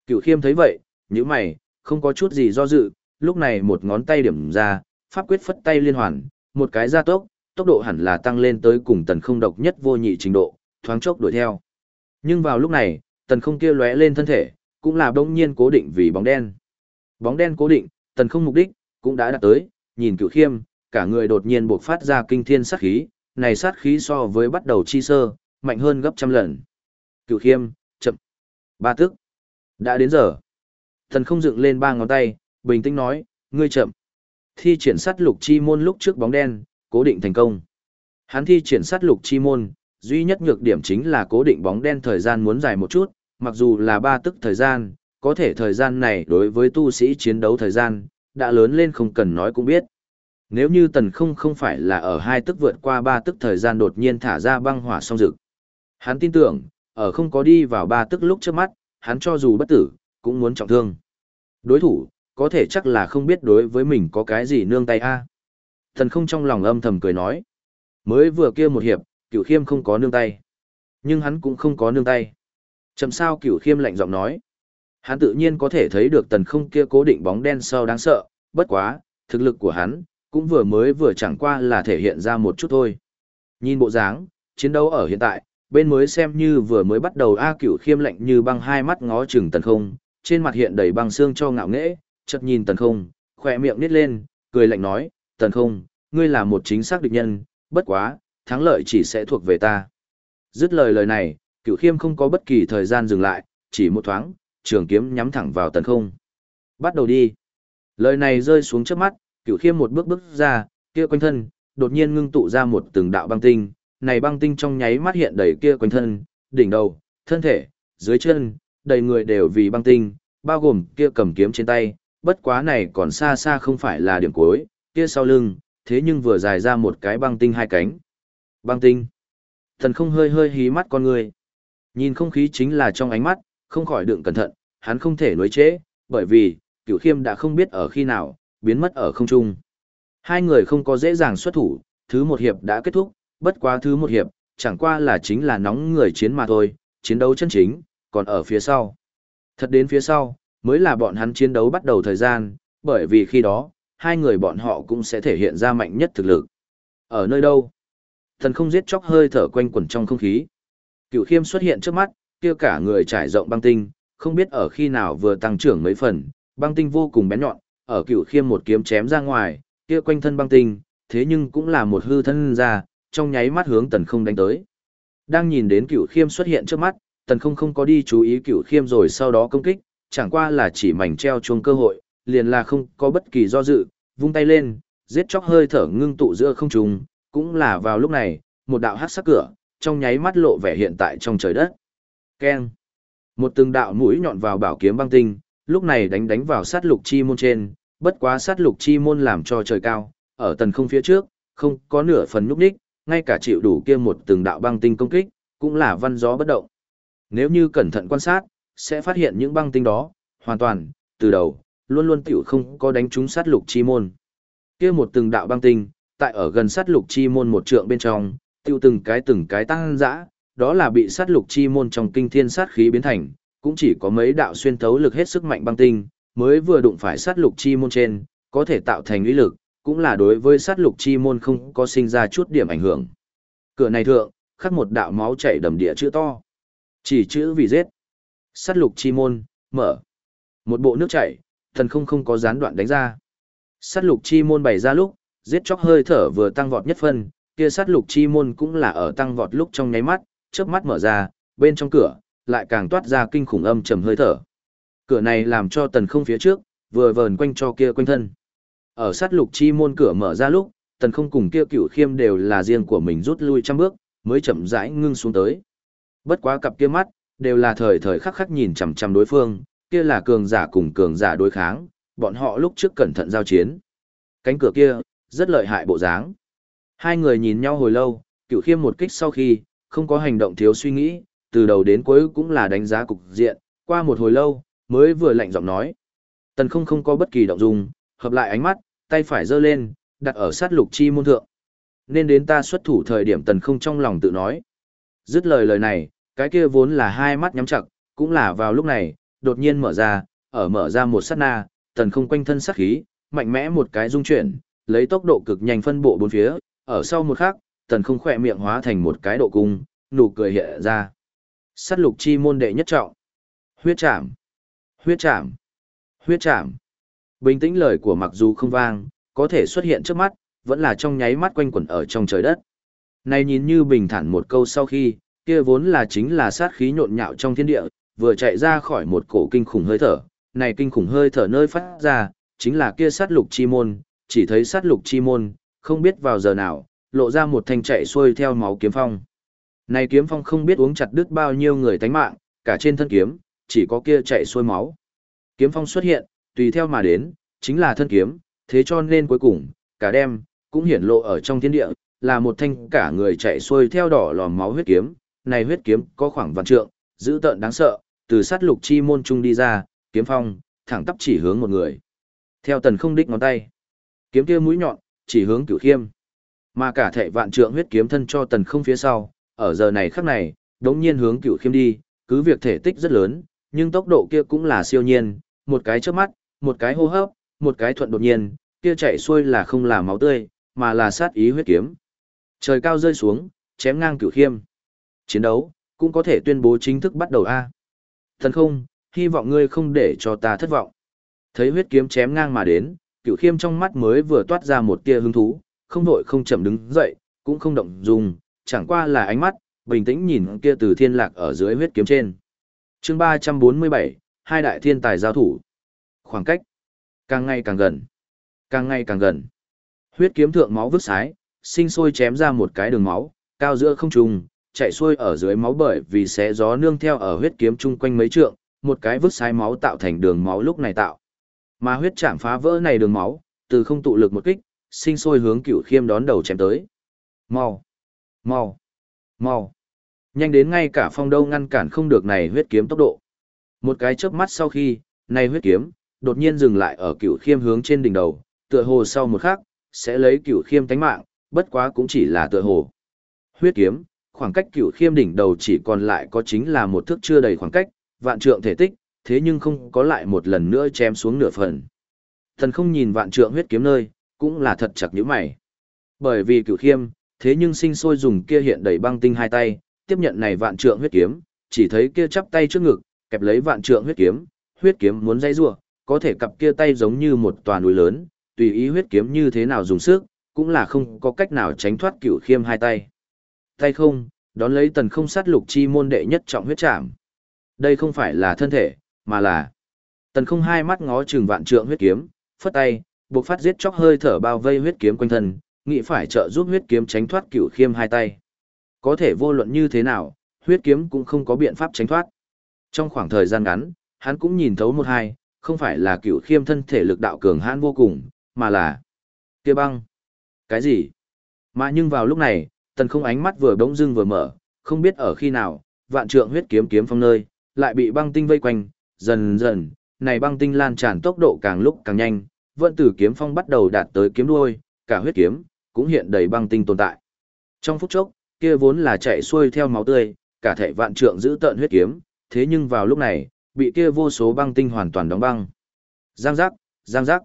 Cửu khiêm thấy vậy, như mày, không có chút gì do dự, lúc này một ngón tay điểm ra, pháp quyết phất tay liên hoàn, một cái gia tốc, tốc độ hẳn là tăng lên tới cùng tần không độc nhất vô nhị trình độ, thoáng chốc đuổi theo. Nhưng vào lúc này, tần không kia lóe lên thân thể, cũng là đông nhiên cố định vì bóng đen. Bóng đen cố định, tần không mục đích, cũng đã đạt tới, nhìn cửu khiêm, cả người đột nhiên bộc phát ra kinh thiên sát khí, này sát khí so với bắt đầu chi sơ, mạnh hơn gấp trăm lần. Cửu khiêm, chậm. Ba tức. Đã đến giờ. Thần không dựng lên ba ngón tay, bình tĩnh nói, ngươi chậm. Thi triển sát lục chi môn lúc trước bóng đen, cố định thành công. Hắn thi triển sát lục chi môn, duy nhất nhược điểm chính là cố định bóng đen thời gian muốn dài một chút, mặc dù là ba tức thời gian, có thể thời gian này đối với tu sĩ chiến đấu thời gian, đã lớn lên không cần nói cũng biết. Nếu như tần không không phải là ở hai tức vượt qua ba tức thời gian đột nhiên thả ra băng hỏa song rực. Hắn tin tưởng, ở không có đi vào ba tức lúc trước mắt, hắn cho dù bất tử, cũng muốn trọng thương. Đối thủ, có thể chắc là không biết đối với mình có cái gì nương tay a. Thần không trong lòng âm thầm cười nói. Mới vừa kia một hiệp, cửu khiêm không có nương tay. Nhưng hắn cũng không có nương tay. Chầm sao cửu khiêm lạnh giọng nói. Hắn tự nhiên có thể thấy được tần không kia cố định bóng đen sâu đáng sợ, bất quá, thực lực của hắn, cũng vừa mới vừa chẳng qua là thể hiện ra một chút thôi. Nhìn bộ dáng, chiến đấu ở hiện tại, bên mới xem như vừa mới bắt đầu A cửu khiêm lạnh như băng hai mắt ngó chừng tần không, trên mặt hiện đầy băng xương cho ngạo nghễ, chợt nhìn tần không, khỏe miệng nít lên, cười lạnh nói, tần không, ngươi là một chính xác địch nhân, bất quá, thắng lợi chỉ sẽ thuộc về ta. Dứt lời lời này, cửu khiêm không có bất kỳ thời gian dừng lại, chỉ một thoáng, trường kiếm nhắm thẳng vào tần không. Bắt đầu đi. Lời này rơi xuống trước mắt, cửu khiêm một bước bước ra, kia quanh thân, đột nhiên ngưng tụ ra một từng đạo băng tinh, này băng tinh trong nháy mắt hiện đầy kia quanh thân, đỉnh đầu, thân thể, dưới chân, đầy người đều vì băng tinh, bao gồm kia cầm kiếm trên tay, bất quá này còn xa xa không phải là điểm cuối, kia sau lưng, thế nhưng vừa dài ra một cái băng tinh hai cánh. Băng tinh. Thần không hơi hơi hí mắt con người. Nhìn không khí chính là trong ánh mắt, không khỏi đựng cẩn thận, hắn không thể nuối chế, bởi vì, cửu khiêm đã không biết ở khi nào, biến mất ở không trung. Hai người không có dễ dàng xuất thủ, thứ một hiệp đã kết thúc, bất quá thứ một hiệp, chẳng qua là chính là nóng người chiến mà thôi, chiến đấu chân chính, còn ở phía sau. Thật đến phía sau, mới là bọn hắn chiến đấu bắt đầu thời gian, bởi vì khi đó, hai người bọn họ cũng sẽ thể hiện ra mạnh nhất thực lực. Ở nơi đâu? Thần không giết chóc hơi thở quanh quẩn trong không khí. Cựu khiêm xuất hiện trước mắt, kia cả người trải rộng băng tinh, không biết ở khi nào vừa tăng trưởng mấy phần, băng tinh vô cùng bén nhọn, ở cựu khiêm một kiếm chém ra ngoài, kia quanh thân băng tinh, thế nhưng cũng là một hư thân ra, trong nháy mắt hướng tần không đánh tới. Đang nhìn đến cựu khiêm xuất hiện trước mắt, tần không không có đi chú ý cựu khiêm rồi sau đó công kích, chẳng qua là chỉ mảnh treo chuông cơ hội, liền là không có bất kỳ do dự, vung tay lên, giết chóc hơi thở ngưng tụ giữa không trung, cũng là vào lúc này, một đạo hắc sắc cửa, trong nháy mắt lộ vẻ hiện tại trong trời đất. Keng. Một từng đạo mũi nhọn vào bảo kiếm băng tinh, lúc này đánh đánh vào sát lục chi môn trên, bất quá sát lục chi môn làm cho trời cao, ở tần không phía trước, không có nửa phần nhúc đích, ngay cả chịu đủ kia một từng đạo băng tinh công kích, cũng là văn gió bất động. Nếu như cẩn thận quan sát, sẽ phát hiện những băng tinh đó, hoàn toàn, từ đầu, luôn luôn tiểu không có đánh trúng sát lục chi môn. Kia một từng đạo băng tinh, tại ở gần sát lục chi môn một trượng bên trong, tiêu từng cái từng cái tăng dã, đó là bị sát lục chi môn trong kinh thiên sát khí biến thành, cũng chỉ có mấy đạo xuyên thấu lực hết sức mạnh băng tinh, mới vừa đụng phải sát lục chi môn trên, có thể tạo thành uy lực, cũng là đối với sát lục chi môn không có sinh ra chút điểm ảnh hưởng. Cửa này thượng, khắc một đạo máu chảy đầm địa chữ to. Chỉ chữ vì giết. Sát lục chi môn, mở. Một bộ nước chảy, thần không không có gián đoạn đánh ra. Sát lục chi môn bày ra lúc, giết chóc hơi thở vừa tăng vọt nhất phân, kia sát lục chi môn cũng là ở tăng vọt lúc trong nháy mắt, chớp mắt mở ra, bên trong cửa, lại càng toát ra kinh khủng âm trầm hơi thở. Cửa này làm cho tần không phía trước, vừa vờn quanh cho kia quanh thân. Ở sát lục chi môn cửa mở ra lúc, tần không cùng kia cửu khiêm đều là riêng của mình rút lui trăm bước, mới chậm rãi ngưng xuống tới. Bất quá cặp kia mắt, đều là thời thời khắc khắc nhìn chằm chằm đối phương, kia là cường giả cùng cường giả đối kháng, bọn họ lúc trước cẩn thận giao chiến. Cánh cửa kia, rất lợi hại bộ dáng. Hai người nhìn nhau hồi lâu, cửu khiêm một kích sau khi, không có hành động thiếu suy nghĩ, từ đầu đến cuối cũng là đánh giá cục diện, qua một hồi lâu, mới vừa lạnh giọng nói. Tần không không có bất kỳ động dung, hợp lại ánh mắt, tay phải giơ lên, đặt ở sát lục chi môn thượng. Nên đến ta xuất thủ thời điểm tần không trong lòng tự nói. Dứt lời lời này, cái kia vốn là hai mắt nhắm chặt, cũng là vào lúc này, đột nhiên mở ra, ở mở ra một sát na, tần không quanh thân sát khí, mạnh mẽ một cái dung chuyển, lấy tốc độ cực nhanh phân bộ bốn phía, ở sau một khắc, tần không khỏe miệng hóa thành một cái độ cung, nụ cười hiện ra. Sát lục chi môn đệ nhất trọng. Huyết chạm. Huyết chạm. Huyết chạm. Bình tĩnh lời của mặc dù không vang, có thể xuất hiện trước mắt, vẫn là trong nháy mắt quanh quẩn ở trong trời đất. Này nhìn như bình thản một câu sau khi, kia vốn là chính là sát khí nhộn nhạo trong thiên địa, vừa chạy ra khỏi một cổ kinh khủng hơi thở, này kinh khủng hơi thở nơi phát ra, chính là kia sát lục chi môn, chỉ thấy sát lục chi môn, không biết vào giờ nào, lộ ra một thanh chạy xuôi theo máu kiếm phong. Này kiếm phong không biết uống chặt đứt bao nhiêu người tánh mạng, cả trên thân kiếm, chỉ có kia chạy xuôi máu. Kiếm phong xuất hiện, tùy theo mà đến, chính là thân kiếm, thế cho nên cuối cùng, cả đem, cũng hiển lộ ở trong thiên địa, là một thanh cả người chạy xuôi theo đỏ lòm máu huyết kiếm, này huyết kiếm có khoảng vạn trượng, dữ tợn đáng sợ, từ sát lục chi môn trung đi ra, kiếm phong, thẳng tắp chỉ hướng một người. Theo tần không đích ngón tay, kiếm kia mũi nhọn, chỉ hướng cửu khiêm. Mà cả thệ vạn trượng huyết kiếm thân cho tần không phía sau, ở giờ này khắc này, đống nhiên hướng cửu khiêm đi, cứ việc thể tích rất lớn, nhưng tốc độ kia cũng là siêu nhiên, một cái chớp mắt, một cái hô hấp, một cái thuận đột nhiên, kia chạy xuôi là không là máu tươi, mà là sát ý huyết kiếm. Trời cao rơi xuống, chém ngang cửu khiêm. Chiến đấu, cũng có thể tuyên bố chính thức bắt đầu a. Thần không, hy vọng ngươi không để cho ta thất vọng. Thấy huyết kiếm chém ngang mà đến, cửu khiêm trong mắt mới vừa toát ra một tia hứng thú, không vội không chậm đứng dậy, cũng không động dùng, chẳng qua là ánh mắt, bình tĩnh nhìn kia từ thiên lạc ở dưới huyết kiếm trên. chương 347, hai đại thiên tài giao thủ. Khoảng cách, càng ngày càng gần, càng ngày càng gần. Huyết kiếm thượng máu vứt sái, sinh sôi chém ra một cái đường máu, cao giữa không trùng, chạy xuôi ở dưới máu bởi vì xé gió nương theo ở huyết kiếm chung quanh mấy trượng, một cái vứt sái máu tạo thành đường máu lúc này tạo. Mà huyết chạm phá vỡ này đường máu, từ không tụ lực một kích, sinh sôi hướng cửu khiêm đón đầu chém tới. Mau, mau, mau. Nhanh đến ngay cả phong đâu ngăn cản không được này huyết kiếm tốc độ. Một cái chớp mắt sau khi, này huyết kiếm, đột nhiên dừng lại ở cửu khiêm hướng trên đỉnh đầu, tựa hồ sau một khắc, sẽ lấy cửu khiêm tánh mạng, bất quá cũng chỉ là tựa hồ. Huyết kiếm, khoảng cách cửu khiêm đỉnh đầu chỉ còn lại có chính là một thước chưa đầy khoảng cách, vạn trượng thể tích, thế nhưng không có lại một lần nữa chém xuống nửa phần. Thần không nhìn vạn trượng huyết kiếm nơi, cũng là thật chặt như mày. Bởi vì cửu khiêm, thế nhưng sinh sôi dùng kia hiện đầy băng tinh hai tay, tiếp nhận này vạn trượng huyết kiếm, chỉ thấy kia chắp tay trước ngực, kẹp lấy vạn trượng huyết kiếm, huyết kiếm muốn dây rủa, có thể cặp kia tay giống như một tòa núi lớn, tùy ý huyết kiếm như thế nào dùng sức, cũng là không có cách nào tránh thoát cửu khiêm hai tay. Tay không, đón lấy tần không sát lục chi môn đệ nhất trọng huyết trảm. Đây không phải là thân thể, mà là tần không hai mắt ngó chừng vạn trượng huyết kiếm, phất tay, buộc phát giết chóc hơi thở bao vây huyết kiếm quanh thân, nghĩ phải trợ giúp huyết kiếm tránh thoát cửu khiêm hai tay. Có thể vô luận như thế nào, huyết kiếm cũng không có biện pháp tránh thoát. Trong khoảng thời gian ngắn, hắn cũng nhìn thấu một hai, không phải là cửu khiêm thân thể lực đạo cường hãn vô cùng, mà là kia băng. Cái gì? Mà nhưng vào lúc này, tần không ánh mắt vừa bỗng dưng vừa mở, không biết ở khi nào, vạn trượng huyết kiếm kiếm phong nơi, lại bị băng tinh vây quanh, dần dần, này băng tinh lan tràn tốc độ càng lúc càng nhanh, vận tử kiếm phong bắt đầu đạt tới kiếm đuôi, cả huyết kiếm, cũng hiện đầy băng tinh tồn tại. Trong phút chốc, kia vốn là chạy xuôi theo máu tươi, cả thể vạn trượng giữ tận huyết kiếm, thế nhưng vào lúc này, bị kia vô số băng tinh hoàn toàn đóng băng. Giang giác, giang giác.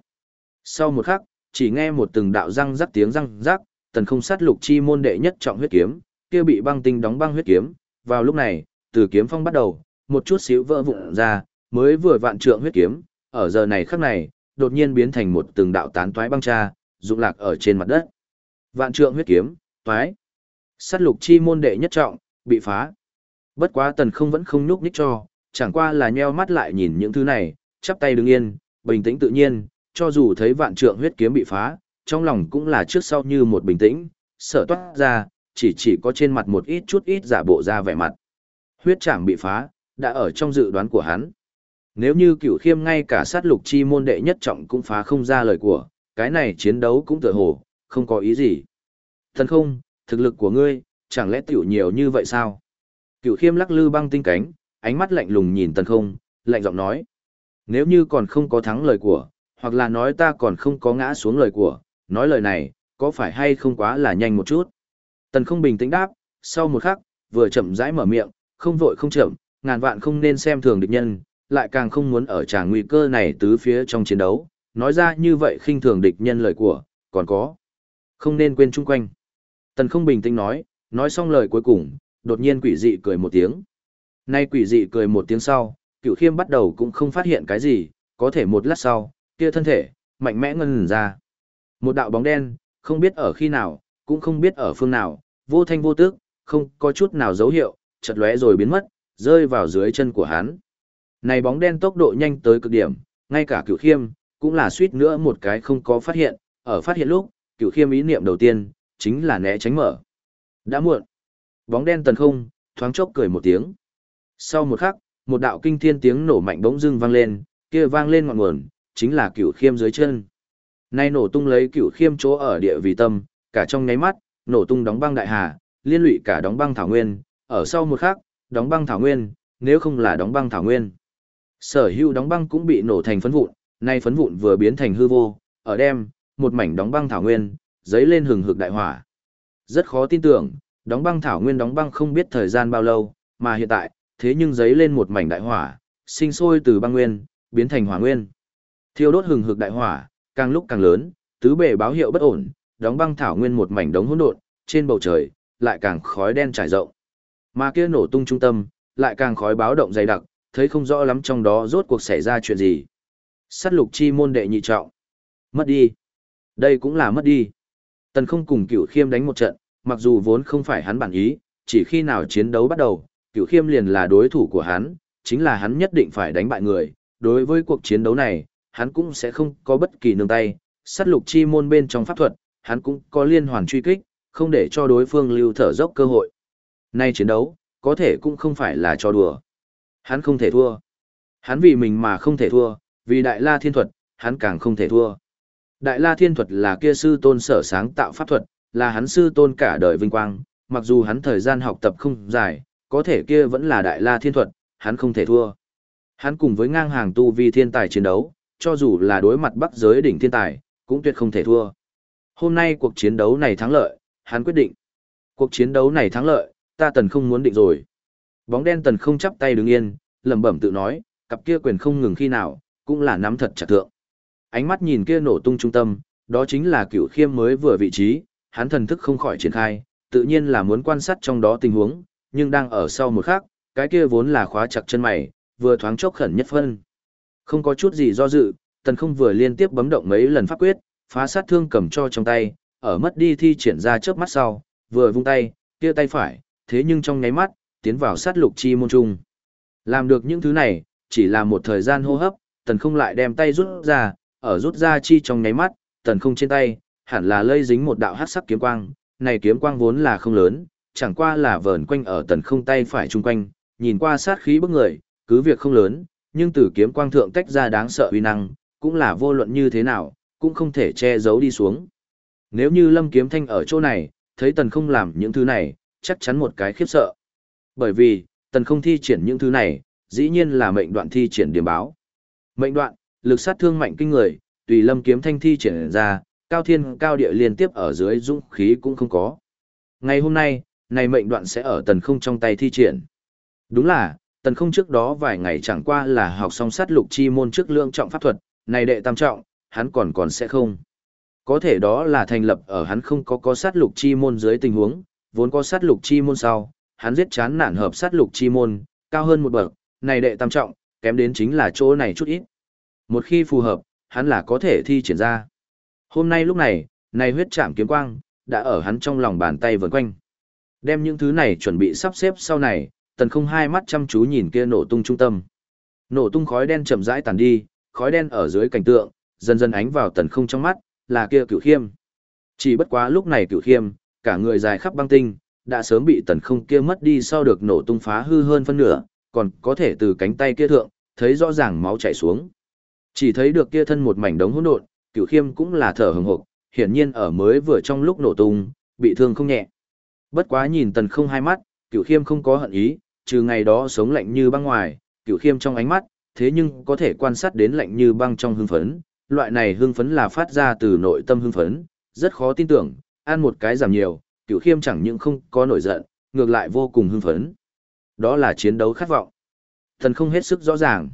Sau một khắc, chỉ nghe một từng đạo răng rắc tiếng răng rắc, tần không sát lục chi môn đệ nhất trọng huyết kiếm, kia bị băng tinh đóng băng huyết kiếm. Vào lúc này, từ kiếm phong bắt đầu, một chút xíu vỡ vụn ra, mới vừa vạn trượng huyết kiếm, ở giờ này khắc này, đột nhiên biến thành một từng đạo tán toái băng cha, dụng lạc ở trên mặt đất. Vạn trượng huyết kiếm, toái. Sát lục chi môn đệ nhất trọng, bị phá. Bất quá tần không vẫn không nhúc nhích cho, chẳng qua là nheo mắt lại nhìn những thứ này, chắp tay đứng yên, bình tĩnh tự nhiên, cho dù thấy vạn trượng huyết kiếm bị phá, trong lòng cũng là trước sau như một bình tĩnh, sợ toát ra, chỉ chỉ có trên mặt một ít chút ít giả bộ ra vẻ mặt. Huyết trảm bị phá, đã ở trong dự đoán của hắn. Nếu như cửu khiêm ngay cả sát lục chi môn đệ nhất trọng cũng phá không ra lời của, cái này chiến đấu cũng tựa hồ, không có ý gì. Thần không, thực lực của ngươi, chẳng lẽ tiểu nhiều như vậy sao? Cửu khiêm lắc lư băng tinh cánh, ánh mắt lạnh lùng nhìn tần không, lạnh giọng nói. Nếu như còn không có thắng lời của, hoặc là nói ta còn không có ngã xuống lời của, nói lời này, có phải hay không quá là nhanh một chút? Tần không bình tĩnh đáp, sau một khắc, vừa chậm rãi mở miệng, không vội không chậm, ngàn vạn không nên xem thường địch nhân, lại càng không muốn ở tràng nguy cơ này tứ phía trong chiến đấu, nói ra như vậy khinh thường địch nhân lời của, còn có. Không nên quên chung quanh. Tần không bình tĩnh nói, nói xong lời cuối cùng, đột nhiên quỷ dị cười một tiếng. Nay quỷ dị cười một tiếng sau, cựu khiêm bắt đầu cũng không phát hiện cái gì, có thể một lát sau, kia thân thể, mạnh mẽ ngân ra. Một đạo bóng đen, không biết ở khi nào, cũng không biết ở phương nào, vô thanh vô tức, không có chút nào dấu hiệu, chợt lóe rồi biến mất, rơi vào dưới chân của hắn. Này bóng đen tốc độ nhanh tới cực điểm, ngay cả cửu khiêm, cũng là suýt nữa một cái không có phát hiện, Ở phát hiện lúc, cửu khiêm ý niệm đầu tiên, chính là né tránh mở. Đã muộn. Bóng đen tần không, thoáng chốc cười một tiếng. Sau một khắc, một đạo kinh thiên tiếng nổ mạnh bỗng dưng vang lên, kia vang lên ngọn nguồn, chính là cửu khiêm dưới chân. Nay nổ tung lấy cửu khiêm chỗ ở địa vì tâm, cả trong nháy mắt, nổ tung đóng băng đại hà, liên lụy cả đóng băng thảo nguyên, ở sau một khắc, đóng băng thảo nguyên, nếu không là đóng băng thảo nguyên. Sở hữu đóng băng cũng bị nổ thành phấn vụn, nay phấn vụn vừa biến thành hư vô, ở đem, một mảnh đóng băng thảo nguyên, giấy lên hừng hực đại hỏa. Rất khó tin tưởng, đóng băng thảo nguyên đóng băng không biết thời gian bao lâu, mà hiện tại, thế nhưng giấy lên một mảnh đại hỏa, sinh sôi từ băng nguyên, biến thành hỏa nguyên. Thiêu đốt hừng hực đại hỏa, càng lúc càng lớn, tứ bề báo hiệu bất ổn, đóng băng thảo nguyên một mảnh đống hỗn độn, trên bầu trời lại càng khói đen trải rộng. Mà kia nổ tung trung tâm, lại càng khói báo động dày đặc, thấy không rõ lắm trong đó rốt cuộc xảy ra chuyện gì. Sát lục chi môn đệ nhị trọng. Mất đi. Đây cũng là mất đi. Tần không cùng cửu khiêm đánh một trận, mặc dù vốn không phải hắn bản ý, chỉ khi nào chiến đấu bắt đầu, cửu khiêm liền là đối thủ của hắn, chính là hắn nhất định phải đánh bại người. Đối với cuộc chiến đấu này, hắn cũng sẽ không có bất kỳ nương tay, sát lục chi môn bên trong pháp thuật, hắn cũng có liên hoàn truy kích, không để cho đối phương lưu thở dốc cơ hội. Nay chiến đấu, có thể cũng không phải là cho đùa. Hắn không thể thua. Hắn vì mình mà không thể thua, vì Đại La Thiên Thuật, hắn càng không thể thua. Đại La Thiên Thuật là kia sư tôn sở sáng tạo pháp thuật, là hắn sư tôn cả đời vinh quang, mặc dù hắn thời gian học tập không dài, có thể kia vẫn là Đại La Thiên Thuật, hắn không thể thua. Hắn cùng với ngang hàng tu vi thiên tài chiến đấu, cho dù là đối mặt bắc giới đỉnh thiên tài, cũng tuyệt không thể thua. Hôm nay cuộc chiến đấu này thắng lợi, hắn quyết định. Cuộc chiến đấu này thắng lợi, ta tần không muốn định rồi. Bóng đen tần không chắp tay đứng yên, lẩm bẩm tự nói, cặp kia quyền không ngừng khi nào, cũng là nắm thật chặt thượng. Ánh mắt nhìn kia nổ tung trung tâm, đó chính là cựu khiêm mới vừa vị trí, hắn thần thức không khỏi triển khai, tự nhiên là muốn quan sát trong đó tình huống, nhưng đang ở sau một khắc, cái kia vốn là khóa chặt chân mày, vừa thoáng chốc khẩn nhất phân. Không có chút gì do dự, tần không vừa liên tiếp bấm động mấy lần pháp quyết, phá sát thương cầm cho trong tay, ở mất đi thi triển ra chớp mắt sau, vừa vung tay, kia tay phải, thế nhưng trong nháy mắt, tiến vào sát lục chi môn trung. Làm được những thứ này, chỉ là một thời gian hô hấp, tần không lại đem tay rút ra, ở rút ra chi trong nháy mắt, tần không trên tay, hẳn là lây dính một đạo hát sắc kiếm quang, này kiếm quang vốn là không lớn, chẳng qua là vờn quanh ở tần không tay phải chung quanh, nhìn qua sát khí bức người, cứ việc không lớn, nhưng từ kiếm quang thượng tách ra đáng sợ uy năng, cũng là vô luận như thế nào, cũng không thể che giấu đi xuống. Nếu như lâm kiếm thanh ở chỗ này, thấy tần không làm những thứ này, chắc chắn một cái khiếp sợ. Bởi vì, tần không thi triển những thứ này, dĩ nhiên là mệnh đoạn thi triển điểm báo. Mệnh đoạn, lực sát thương mạnh kinh người, tùy lâm kiếm thanh thi triển ra, cao thiên cao địa liên tiếp ở dưới dũng khí cũng không có. Ngày hôm nay, này mệnh đoạn sẽ ở tần không trong tay thi triển. Đúng là, tần không trước đó vài ngày chẳng qua là học xong sát lục chi môn trước lượng trọng pháp thuật, này đệ tam trọng, hắn còn còn sẽ không. Có thể đó là thành lập ở hắn không có có sát lục chi môn dưới tình huống, vốn có sát lục chi môn sau, hắn giết chán nản hợp sát lục chi môn, cao hơn một bậc, này đệ tam trọng, kém đến chính là chỗ này chút ít. Một khi phù hợp, hắn là có thể thi triển ra. Hôm nay lúc này, này huyết trảm kiếm quang, đã ở hắn trong lòng bàn tay vần quanh. Đem những thứ này chuẩn bị sắp xếp sau này, tần không hai mắt chăm chú nhìn kia nổ tung trung tâm. Nổ tung khói đen chậm rãi tàn đi, khói đen ở dưới cảnh tượng, dần dần ánh vào tần không trong mắt, là kia cửu khiêm. Chỉ bất quá lúc này cửu khiêm, cả người dài khắp băng tinh, đã sớm bị tần không kia mất đi sau được nổ tung phá hư hơn phân nửa, còn có thể từ cánh tay kia thượng, thấy rõ ràng máu chảy xuống. Chỉ thấy được kia thân một mảnh đống hỗn độn, cửu khiêm cũng là thở hừng hực, hiển nhiên ở mới vừa trong lúc nổ tung, bị thương không nhẹ. Bất quá nhìn tần không hai mắt, cửu khiêm không có hận ý, trừ ngày đó sống lạnh như băng ngoài, cửu khiêm trong ánh mắt, thế nhưng có thể quan sát đến lạnh như băng trong hưng phấn, loại này hưng phấn là phát ra từ nội tâm hưng phấn, rất khó tin tưởng, ăn một cái giảm nhiều, cửu khiêm chẳng những không có nổi giận, ngược lại vô cùng hưng phấn. Đó là chiến đấu khát vọng. Thần không hết sức rõ ràng.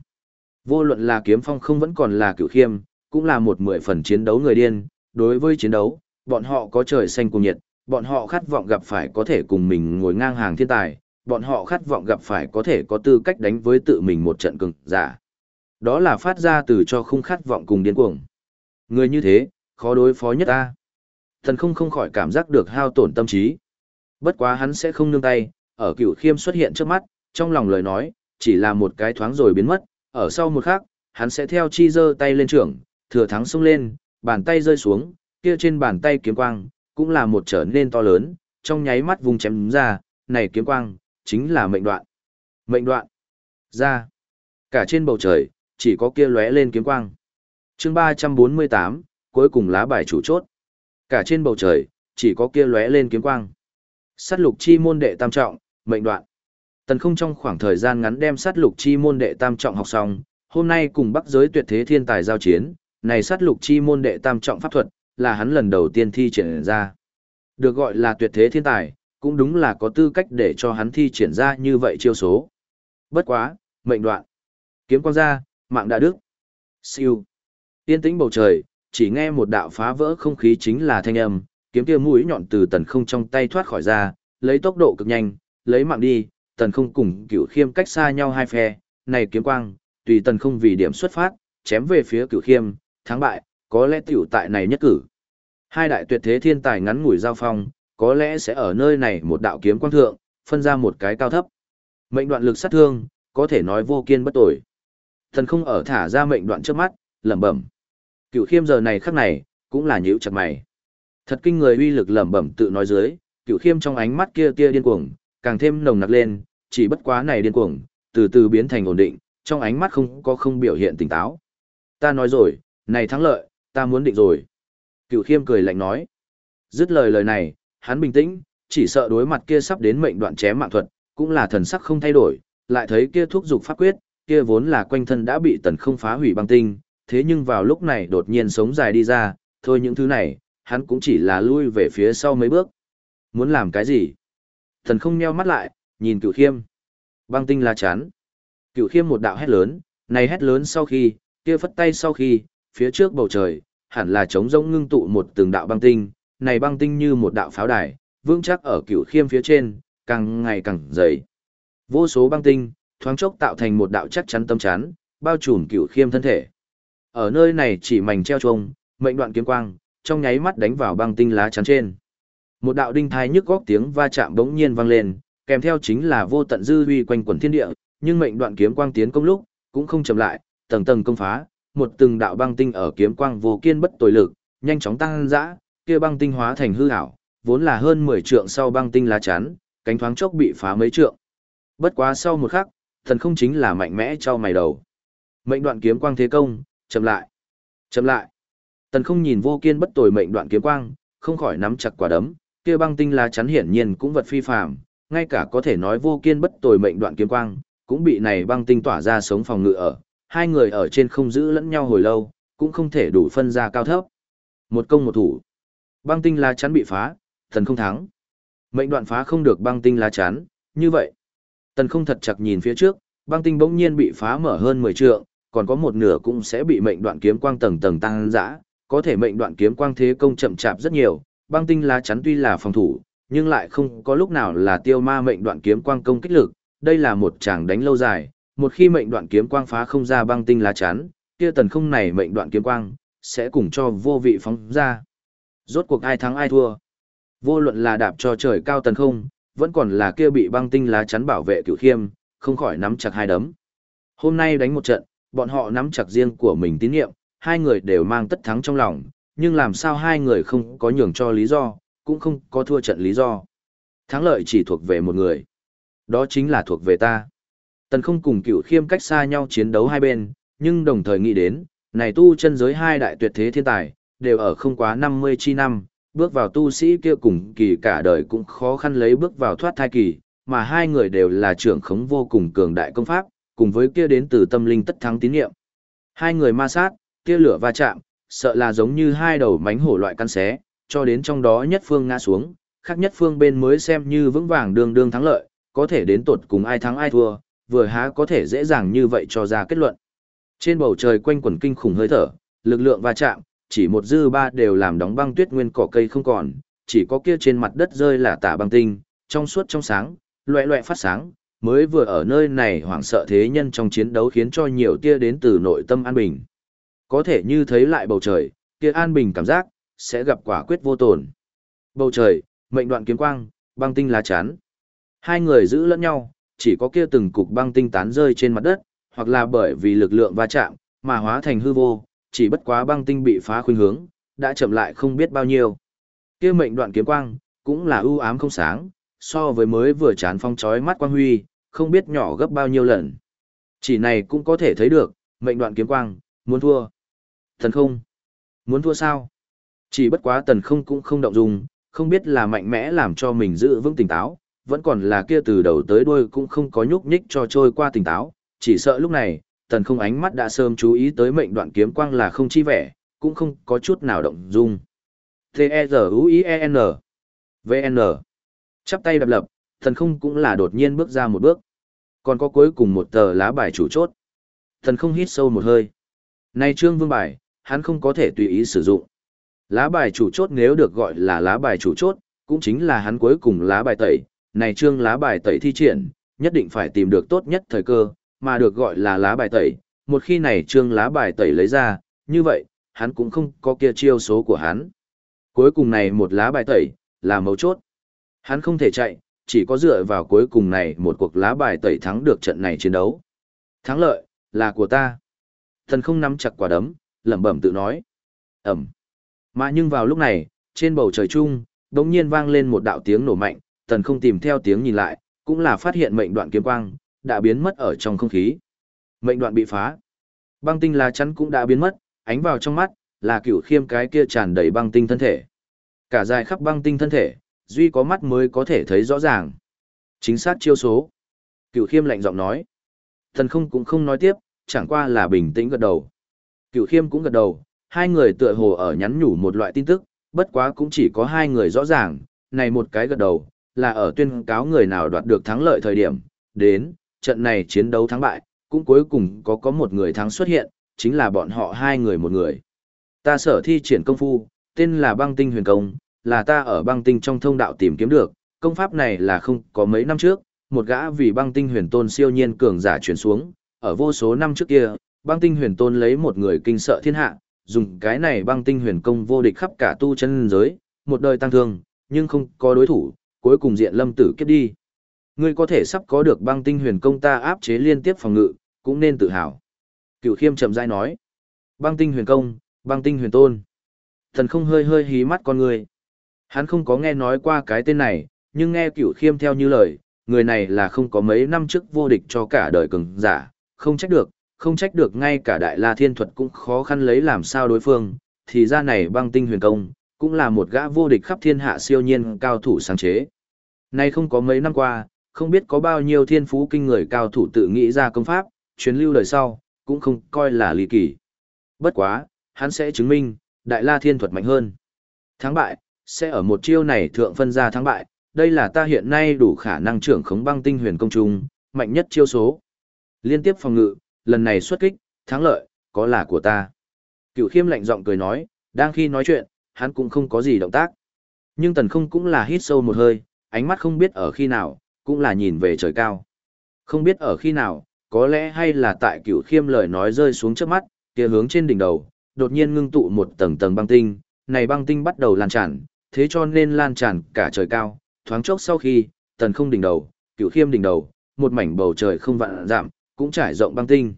Vô luận là kiếm phong không vẫn còn là cửu khiêm, cũng là một mười phần chiến đấu người điên, đối với chiến đấu, bọn họ có trời xanh cùng nhiệt, bọn họ khát vọng gặp phải có thể cùng mình ngồi ngang hàng thiên tài, bọn họ khát vọng gặp phải có thể có tư cách đánh với tự mình một trận cường giả. Đó là phát ra từ cho không khát vọng cùng điên cuồng. Người như thế, khó đối phó nhất ta. Thần không không khỏi cảm giác được hao tổn tâm trí. Bất quá hắn sẽ không nương tay, ở cửu khiêm xuất hiện trước mắt, trong lòng lời nói, chỉ là một cái thoáng rồi biến mất, ở sau một khắc, hắn sẽ theo chi giơ tay lên trưởng, thừa thắng xông lên, bàn tay rơi xuống, kia trên bàn tay kiếm quang, cũng là một trở nên to lớn, trong nháy mắt vùng chém ra, này kiếm quang, chính là mệnh đoạn. Mệnh đoạn. Ra. Cả trên bầu trời, chỉ có kia lóe lên kiếm quang. chương 348, cuối cùng lá bài chủ chốt. Cả trên bầu trời, chỉ có kia lóe lên kiếm quang. Sát lục chi môn đệ tam trọng, mệnh đoạn. Tần không trong khoảng thời gian ngắn đem sát lục chi môn đệ tam trọng học xong, hôm nay cùng bắc giới tuyệt thế thiên tài giao chiến, này sát lục chi môn đệ tam trọng pháp thuật, là hắn lần đầu tiên thi triển ra. Được gọi là tuyệt thế thiên tài, cũng đúng là có tư cách để cho hắn thi triển ra như vậy chiêu số. Bất quá, mệnh đoạn. Kiếm quang ra, mạng đã đức. Siêu. Tiên tĩnh bầu trời, chỉ nghe một đạo phá vỡ không khí chính là thanh âm, kiếm kia mũi nhọn từ tần không trong tay thoát khỏi ra, lấy tốc độ cực nhanh, lấy mạng đi, tần không cùng cửu khiêm cách xa nhau hai phe, này kiếm quang, tùy tần không vì điểm xuất phát, chém về phía cửu khiêm, thắng bại, có lẽ tiểu tại này nhất cử. Hai đại tuyệt thế thiên tài ngắn ngủi giao phong, có lẽ sẽ ở nơi này một đạo kiếm quang thượng, phân ra một cái cao thấp. Mệnh đoạn lực sát thương, có thể nói vô kiên bất tội. Thần không ở thả ra mệnh đoạn trước mắt, lẩm bẩm. Cựu khiêm giờ này khắc này, cũng là nhíu chặt mày. Thật kinh người uy lực lẩm bẩm tự nói dưới, Cựu khiêm trong ánh mắt kia tia điên cuồng, càng thêm nồng nặc lên, chỉ bất quá này điên cuồng, từ từ biến thành ổn định, trong ánh mắt không có không biểu hiện tỉnh táo. Ta nói rồi, này thắng lợi, ta muốn định rồi. Cựu khiêm cười lạnh nói. Dứt lời lời này, hắn bình tĩnh, chỉ sợ đối mặt kia sắp đến mệnh đoạn chém mạng thuật, cũng là thần sắc không thay đổi, lại thấy kia thuốc dục pháp quyết, kia vốn là quanh thân đã bị tần không phá hủy băng tinh, thế nhưng vào lúc này đột nhiên sống dài đi ra, thôi những thứ này, hắn cũng chỉ là lui về phía sau mấy bước. Muốn làm cái gì? Thần không nheo mắt lại, nhìn cửu khiêm. Băng tinh là chán. Cửu khiêm một đạo hét lớn, này hét lớn sau khi, kia phất tay sau khi, phía trước bầu trời, hẳn là trống rỗng ngưng tụ một từng đạo băng tinh, này băng tinh như một đạo pháo đài, vững chắc ở cửu khiêm phía trên, càng ngày càng dày. Vô số băng tinh, thoáng chốc tạo thành một đạo chắc chắn tâm chắn, bao trùm cửu khiêm thân thể. Ở nơi này chỉ mảnh treo trông, mệnh đoạn kiếm quang, trong nháy mắt đánh vào băng tinh lá chắn trên. Một đạo đinh thai nhức góc tiếng va chạm bỗng nhiên vang lên, kèm theo chính là vô tận dư uy quanh quần thiên địa, nhưng mệnh đoạn kiếm quang tiến công lúc, cũng không chậm lại, tầng tầng công phá, một từng đạo băng tinh ở kiếm quang vô kiên bất tồi lực, nhanh chóng tăng dã, kia băng tinh hóa thành hư ảo, vốn là hơn 10 trượng sau băng tinh lá chắn, cánh thoáng chốc bị phá mấy trượng. Bất quá sau một khắc, thần không chính là mạnh mẽ cho mày đầu. Mệnh đoạn kiếm quang thế công, chậm lại. Chậm lại. Tần không nhìn vô kiên bất tồi mệnh đoạn kiếm quang, không khỏi nắm chặt quả đấm, kia băng tinh lá chắn hiển nhiên cũng vật phi phàm, ngay cả có thể nói vô kiên bất tồi mệnh đoạn kiếm quang, cũng bị này băng tinh tỏa ra sống phòng ngự ở, hai người ở trên không giữ lẫn nhau hồi lâu, cũng không thể đủ phân ra cao thấp. Một công một thủ. Băng tinh lá chắn bị phá, thần không thắng. Mệnh đoạn phá không được băng tinh lá chắn, như vậy. Tần không thật chặt nhìn phía trước, băng tinh bỗng nhiên bị phá mở hơn 10 trượng, còn có một nửa cũng sẽ bị mệnh đoạn kiếm quang tầng tầng tăng dã, có thể mệnh đoạn kiếm quang thế công chậm chạp rất nhiều, băng tinh lá chắn tuy là phòng thủ, nhưng lại không có lúc nào là tiêu ma mệnh đoạn kiếm quang công kích lực, đây là một tràng đánh lâu dài, một khi mệnh đoạn kiếm quang phá không ra băng tinh lá chắn, kia tần không này mệnh đoạn kiếm quang sẽ cùng cho vô vị phóng ra. Rốt cuộc ai thắng ai thua? Vô luận là đạp cho trời cao tần không, vẫn còn là kia bị băng tinh lá chắn bảo vệ cửu khiêm, không khỏi nắm chặt hai đấm. Hôm nay đánh một trận, bọn họ nắm chặt riêng của mình tín nhiệm, hai người đều mang tất thắng trong lòng, nhưng làm sao hai người không có nhường cho lý do, cũng không có thua trận lý do. Thắng lợi chỉ thuộc về một người. Đó chính là thuộc về ta. Tần không cùng cựu khiêm cách xa nhau chiến đấu hai bên, nhưng đồng thời nghĩ đến, này tu chân giới hai đại tuyệt thế thiên tài, đều ở không quá 50 chi năm, bước vào tu sĩ kia cùng kỳ cả đời cũng khó khăn lấy bước vào thoát thai kỳ, mà hai người đều là trưởng khống vô cùng cường đại công pháp, cùng với kia đến từ tâm linh tất thắng tín nhiệm. Hai người ma sát, kia lửa va chạm, sợ là giống như hai đầu mánh hổ loại căn xé, cho đến trong đó nhất phương ngã xuống, khác nhất phương bên mới xem như vững vàng đường đường thắng lợi, có thể đến tột cùng ai thắng ai thua, vừa há có thể dễ dàng như vậy cho ra kết luận. Trên bầu trời quanh quần kinh khủng hơi thở, lực lượng va chạm, chỉ một dư ba đều làm đóng băng tuyết nguyên cỏ cây không còn, chỉ có kia trên mặt đất rơi là tả băng tinh, trong suốt trong sáng, loẹ loẹ phát sáng, mới vừa ở nơi này hoảng sợ thế nhân trong chiến đấu khiến cho nhiều tia đến từ nội tâm an bình. Có thể như thấy lại bầu trời, tia an bình cảm giác, sẽ gặp quả quyết vô tổn. Bầu trời, mệnh đoạn kiếm quang, băng tinh lá chắn. Hai người giữ lẫn nhau, chỉ có kia từng cục băng tinh tán rơi trên mặt đất, hoặc là bởi vì lực lượng va chạm, mà hóa thành hư vô, chỉ bất quá băng tinh bị phá khuynh hướng, đã chậm lại không biết bao nhiêu. Kia mệnh đoạn kiếm quang, cũng là ưu ám không sáng, so với mới vừa chán phong chói mắt quang huy, không biết nhỏ gấp bao nhiêu lần. Chỉ này cũng có thể thấy được, mệnh đoạn kiếm quang, muốn thua. Thần không? Muốn thua sao? Chỉ bất quá tần không cũng không động dung, không biết là mạnh mẽ làm cho mình giữ vững tỉnh táo, vẫn còn là kia từ đầu tới đuôi cũng không có nhúc nhích cho trôi qua tỉnh táo, chỉ sợ lúc này, tần không ánh mắt đã sớm chú ý tới mệnh đoạn kiếm quang là không chi vẻ, cũng không có chút nào động dung. T-E-Z-U-I-E-N V-N Chắp tay đập lập, Thần không cũng là đột nhiên bước ra một bước. Còn có cuối cùng một tờ lá bài chủ chốt. Thần không hít sâu một hơi. Này trương vương bài, hắn không có thể tùy ý sử dụng. Lá bài chủ chốt nếu được gọi là lá bài chủ chốt, cũng chính là hắn cuối cùng lá bài tẩy. Này trương lá bài tẩy thi triển, nhất định phải tìm được tốt nhất thời cơ, mà được gọi là lá bài tẩy. Một khi này trương lá bài tẩy lấy ra, như vậy, hắn cũng không có kia chiêu số của hắn. Cuối cùng này một lá bài tẩy, là mấu chốt. Hắn không thể chạy, chỉ có dựa vào cuối cùng này một cuộc lá bài tẩy thắng được trận này chiến đấu. Thắng lợi, là của ta. Thần không nắm chặt quả đấm, lẩm bẩm tự nói. Ẩm. Mà nhưng vào lúc này, trên bầu trời chung, đống nhiên vang lên một đạo tiếng nổ mạnh, tần không tìm theo tiếng nhìn lại, cũng là phát hiện mệnh đoạn kiếm quang, đã biến mất ở trong không khí. Mệnh đoạn bị phá. Băng tinh lá chắn cũng đã biến mất, ánh vào trong mắt, là cửu khiêm cái kia tràn đầy băng tinh thân thể. Cả dài khắp băng tinh thân thể, duy có mắt mới có thể thấy rõ ràng. Chính xác chiêu số. Cửu khiêm lạnh giọng nói. Thần không cũng không nói tiếp, chẳng qua là bình tĩnh gật đầu. Cửu khiêm cũng gật đầu, hai người tựa hồ ở nhắn nhủ một loại tin tức, bất quá cũng chỉ có hai người rõ ràng, này một cái gật đầu, là ở tuyên cáo người nào đoạt được thắng lợi thời điểm, đến, trận này chiến đấu thắng bại, cũng cuối cùng có có một người thắng xuất hiện, chính là bọn họ hai người một người. Ta sở thi triển công phu, tên là băng tinh huyền công, là ta ở băng tinh trong thông đạo tìm kiếm được, công pháp này là không có mấy năm trước, một gã vì băng tinh huyền tôn siêu nhiên cường giả chuyển xuống, ở vô số năm trước kia, băng tinh huyền tôn lấy một người kinh sợ thiên hạ, dùng cái này băng tinh huyền công vô địch khắp cả tu chân giới, một đời tăng thương, nhưng không có đối thủ, cuối cùng diện lâm tử kiếp đi. Ngươi có thể sắp có được băng tinh huyền công ta áp chế liên tiếp phòng ngự, cũng nên tự hào. Cửu khiêm chậm rãi nói. Băng tinh huyền công, băng tinh huyền tôn. Thần không hơi hơi hí mắt con người. Hắn không có nghe nói qua cái tên này, nhưng nghe cửu khiêm theo như lời, người này là không có mấy năm trước vô địch cho cả đời cường giả, không trách được, không trách được ngay cả đại la thiên thuật cũng khó khăn lấy làm sao đối phương, thì ra này băng tinh huyền công, cũng là một gã vô địch khắp thiên hạ siêu nhiên cao thủ sáng chế. Nay không có mấy năm qua, không biết có bao nhiêu thiên phú kinh người cao thủ tự nghĩ ra công pháp, truyền lưu đời sau, cũng không coi là lý kỳ. Bất quá, hắn sẽ chứng minh, đại la thiên thuật mạnh hơn. Thắng bại, sẽ ở một chiêu này thượng phân ra thắng bại, đây là ta hiện nay đủ khả năng trưởng khống băng tinh huyền công trung, mạnh nhất chiêu số. Liên tiếp phòng ngự, lần này xuất kích, thắng lợi, có là của ta. Cựu khiêm lạnh giọng cười nói, đang khi nói chuyện, hắn cũng không có gì động tác. Nhưng tần không cũng là hít sâu một hơi, ánh mắt không biết ở khi nào, cũng là nhìn về trời cao. Không biết ở khi nào, có lẽ hay là tại cựu khiêm lời nói rơi xuống trước mắt, kia hướng trên đỉnh đầu, đột nhiên ngưng tụ một tầng tầng băng tinh, này băng tinh bắt đầu lan tràn, thế cho nên lan tràn cả trời cao, thoáng chốc sau khi, tần không đỉnh đầu, cựu khiêm đỉnh đầu, một mảnh bầu trời không vạn giảm, cũng trải rộng băng tinh.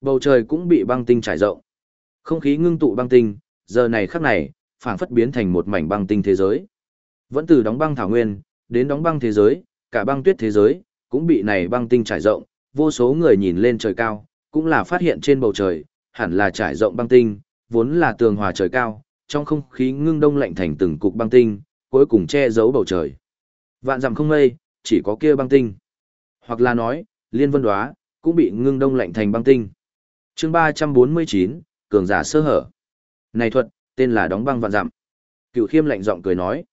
Bầu trời cũng bị băng tinh trải rộng. Không khí ngưng tụ băng tinh, giờ này khắc này, phảng phất biến thành một mảnh băng tinh thế giới. Vẫn từ đóng băng thảo nguyên, đến đóng băng thế giới, cả băng tuyết thế giới, cũng bị này băng tinh trải rộng, vô số người nhìn lên trời cao, cũng là phát hiện trên bầu trời, hẳn là trải rộng băng tinh, vốn là tường hòa trời cao, trong không khí ngưng đông lạnh thành từng cục băng tinh, cuối cùng che giấu bầu trời. Vạn dặm không mây, chỉ có kia băng tinh. Hoặc là nói, liên vân đoá, cũng bị ngưng đông lạnh thành băng tinh. chương 349, cường giả sơ hở. Này thuật, tên là đóng băng vạn dặm. cửu khiêm lạnh giọng cười nói.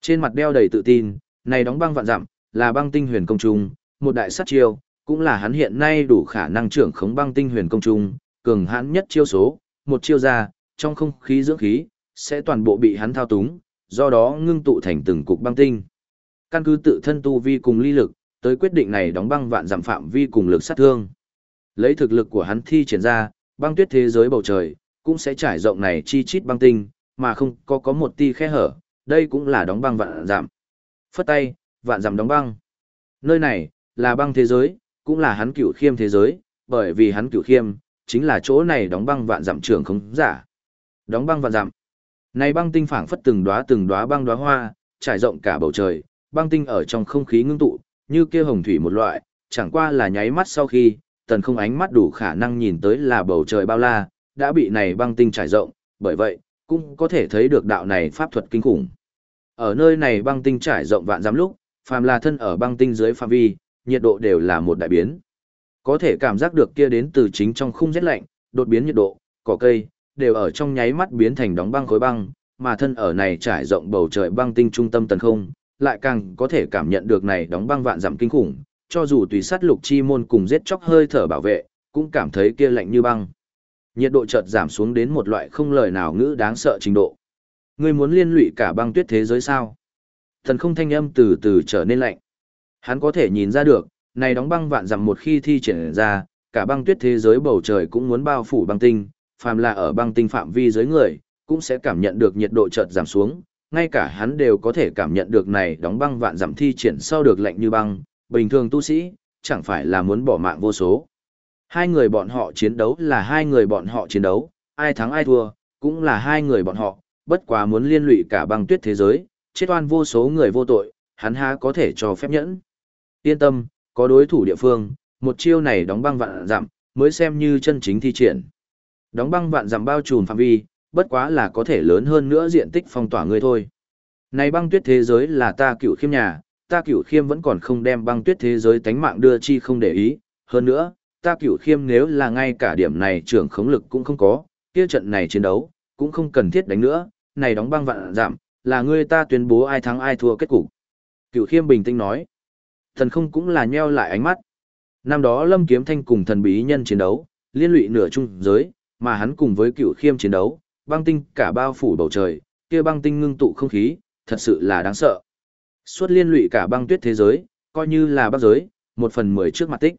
Trên mặt đeo đầy tự tin, này đóng băng vạn dặm, là băng tinh huyền công trung, một đại sát chiêu, cũng là hắn hiện nay đủ khả năng trưởng khống băng tinh huyền công trung, cường hãn nhất chiêu số, một chiêu ra, trong không khí dưỡng khí, sẽ toàn bộ bị hắn thao túng, do đó ngưng tụ thành từng cục băng tinh. Căn cứ tự thân tu vi cùng ly lực, tới quyết định này đóng băng vạn giảm phạm vi cùng lực sát thương. Lấy thực lực của hắn thi triển ra, băng tuyết thế giới bầu trời, cũng sẽ trải rộng này chi chít băng tinh, mà không có có một ti khe hở, đây cũng là đóng băng vạn giảm. Phất tay, vạn giảm đóng băng. Nơi này, là băng thế giới, cũng là hắn cửu khiêm thế giới, bởi vì hắn cửu khiêm, chính là chỗ này đóng băng vạn giảm trưởng không giả. Đóng băng vạn giảm. Này băng tinh phảng phất từng đóa từng đóa băng đóa hoa, trải rộng cả bầu trời, băng tinh ở trong không khí ngưng tụ, như kia hồng thủy một loại, chẳng qua là nháy mắt sau khi, tần không ánh mắt đủ khả năng nhìn tới là bầu trời bao la, đã bị này băng tinh trải rộng, bởi vậy, cũng có thể thấy được đạo này pháp thuật kinh khủng. Ở nơi này băng tinh trải rộng vạn dặm lúc, phàm là thân ở băng tinh dưới phạm vi, nhiệt độ đều là một đại biến. Có thể cảm giác được kia đến từ chính trong khung rét lạnh, đột biến nhiệt độ, cỏ cây, đều ở trong nháy mắt biến thành đóng băng khối băng, mà thân ở này trải rộng bầu trời băng tinh trung tâm tần không, lại càng có thể cảm nhận được này đóng băng vạn giảm kinh khủng, cho dù tùy sát lục chi môn cùng giết chóc hơi thở bảo vệ, cũng cảm thấy kia lạnh như băng. Nhiệt độ chợt giảm xuống đến một loại không lời nào ngữ đáng sợ trình độ. Ngươi muốn liên lụy cả băng tuyết thế giới sao? Thần không thanh âm từ từ trở nên lạnh. Hắn có thể nhìn ra được, này đóng băng vạn dặm một khi thi triển ra, cả băng tuyết thế giới bầu trời cũng muốn bao phủ băng tinh, phàm là ở băng tinh phạm vi dưới người, cũng sẽ cảm nhận được nhiệt độ chợt giảm xuống, ngay cả hắn đều có thể cảm nhận được này đóng băng vạn giảm thi triển sau được lạnh như băng, bình thường tu sĩ, chẳng phải là muốn bỏ mạng vô số. Hai người bọn họ chiến đấu là hai người bọn họ chiến đấu, ai thắng ai thua, cũng là hai người bọn họ, bất quá muốn liên lụy cả băng tuyết thế giới, chết oan vô số người vô tội, hắn há có thể cho phép nhẫn. Yên tâm, có đối thủ địa phương, một chiêu này đóng băng vạn giảm mới xem như chân chính thi triển. Đóng băng vạn dặm bao trùm phạm vi, bất quá là có thể lớn hơn nữa diện tích phong tỏa người thôi. Này băng tuyết thế giới là ta cựu khiêm nhà, ta cựu khiêm vẫn còn không đem băng tuyết thế giới tánh mạng đưa chi không để ý, hơn nữa, ta cựu khiêm nếu là ngay cả điểm này trưởng khống lực cũng không có, kia trận này chiến đấu, cũng không cần thiết đánh nữa, này đóng băng vạn giảm, là ngươi ta tuyên bố ai thắng ai thua kết cục. Cựu khiêm bình tĩnh nói, thần không cũng là nheo lại ánh mắt. Năm đó Lâm Kiếm Thanh cùng thần bí nhân chiến đấu, liên lụy nửa trung giới, mà hắn cùng với cựu khiêm chiến đấu, băng tinh cả bao phủ bầu trời, kia băng tinh ngưng tụ không khí, thật sự là đáng sợ. Suốt liên lụy cả băng tuyết thế giới, coi như là bắc giới, một phần mười trước mặt tích.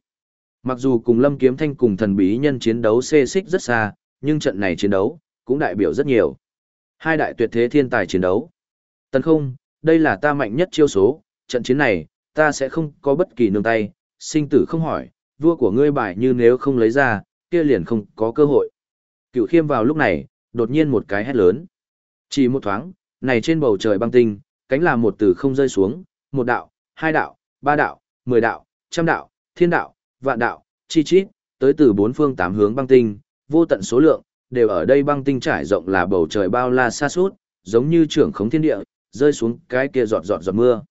Mặc dù cùng Lâm Kiếm Thanh cùng thần bí nhân chiến đấu xê xích rất xa, nhưng trận này chiến đấu, cũng đại biểu rất nhiều. Hai đại tuyệt thế thiên tài chiến đấu. Tấn không, đây là ta mạnh nhất chiêu số, trận chiến này, ta sẽ không có bất kỳ nương tay, sinh tử không hỏi, vua của ngươi bài như nếu không lấy ra, kia liền không có cơ hội. Cựu khiêm vào lúc này, đột nhiên một cái hét lớn. Chỉ một thoáng, này trên bầu trời băng tinh, cánh là một từ không rơi xuống, một đạo, hai đạo, ba đạo, mười đạo, trăm đạo, thiên đạo, vạn đạo, chi chít, tới từ bốn phương tám hướng băng tinh, vô tận số lượng, đều ở đây băng tinh trải rộng là bầu trời bao la xa suốt, giống như trưởng khống thiên địa, rơi xuống cái kia giọt giọt giọt mưa.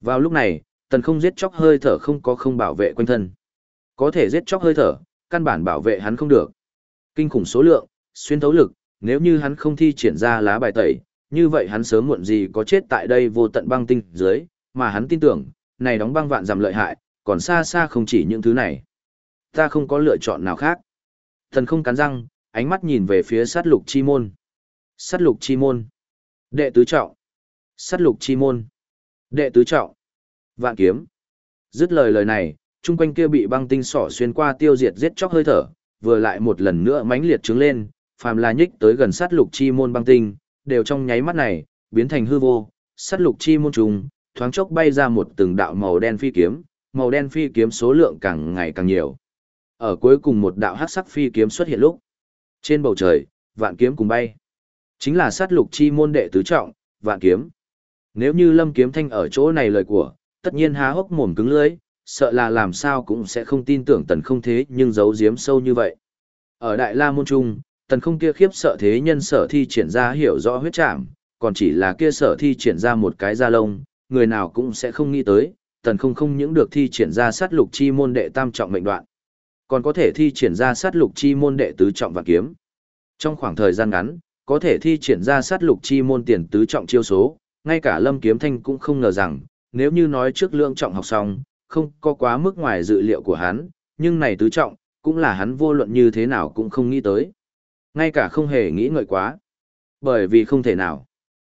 Vào lúc này, tần không giết chóc hơi thở không có không bảo vệ quanh thân. Có thể giết chóc hơi thở, căn bản bảo vệ hắn không được. Kinh khủng số lượng, xuyên thấu lực, nếu như hắn không thi triển ra lá bài tẩy, như vậy hắn sớm muộn gì có chết tại đây vô tận băng tinh dưới, mà hắn tin tưởng, này đóng băng vạn giảm lợi hại, còn xa xa không chỉ những thứ này. Ta không có lựa chọn nào khác. Thần không cắn răng, ánh mắt nhìn về phía sát lục chi môn. Sát lục chi môn. Đệ tứ trọng. Sát lục chi môn. Đệ tứ trọng. Vạn kiếm. Dứt lời lời này, chung quanh kia bị băng tinh sỏ xuyên qua tiêu diệt giết chóc hơi thở, vừa lại một lần nữa mãnh liệt trướng lên, phàm là nhích tới gần sát lục chi môn băng tinh, đều trong nháy mắt này, biến thành hư vô, sát lục chi môn trùng, thoáng chốc bay ra một từng đạo màu đen phi kiếm, màu đen phi kiếm số lượng càng ngày càng nhiều. Ở cuối cùng một đạo hắc sắc phi kiếm xuất hiện lúc, trên bầu trời, vạn kiếm cùng bay. Chính là sát lục chi môn đệ tứ trọng, vạn kiếm. Nếu như lâm kiếm thanh ở chỗ này lời của, tất nhiên há hốc mồm cứng lưỡi, sợ là làm sao cũng sẽ không tin tưởng tần không thế nhưng giấu giếm sâu như vậy. Ở Đại La Môn Trung, tần không kia khiếp sợ thế nhân sở thi triển ra hiểu rõ huyết trảm, còn chỉ là kia sở thi triển ra một cái da lông, người nào cũng sẽ không nghĩ tới, tần không không những được thi triển ra sát lục chi môn đệ tam trọng mệnh đoạn, còn có thể thi triển ra sát lục chi môn đệ tứ trọng và kiếm. Trong khoảng thời gian ngắn, có thể thi triển ra sát lục chi môn tiền tứ trọng chiêu số, ngay cả Lâm Kiếm Thanh cũng không ngờ rằng, nếu như nói trước lượng trọng học xong, không có quá mức ngoài dự liệu của hắn, nhưng này tứ trọng, cũng là hắn vô luận như thế nào cũng không nghĩ tới. Ngay cả không hề nghĩ ngợi quá. Bởi vì không thể nào.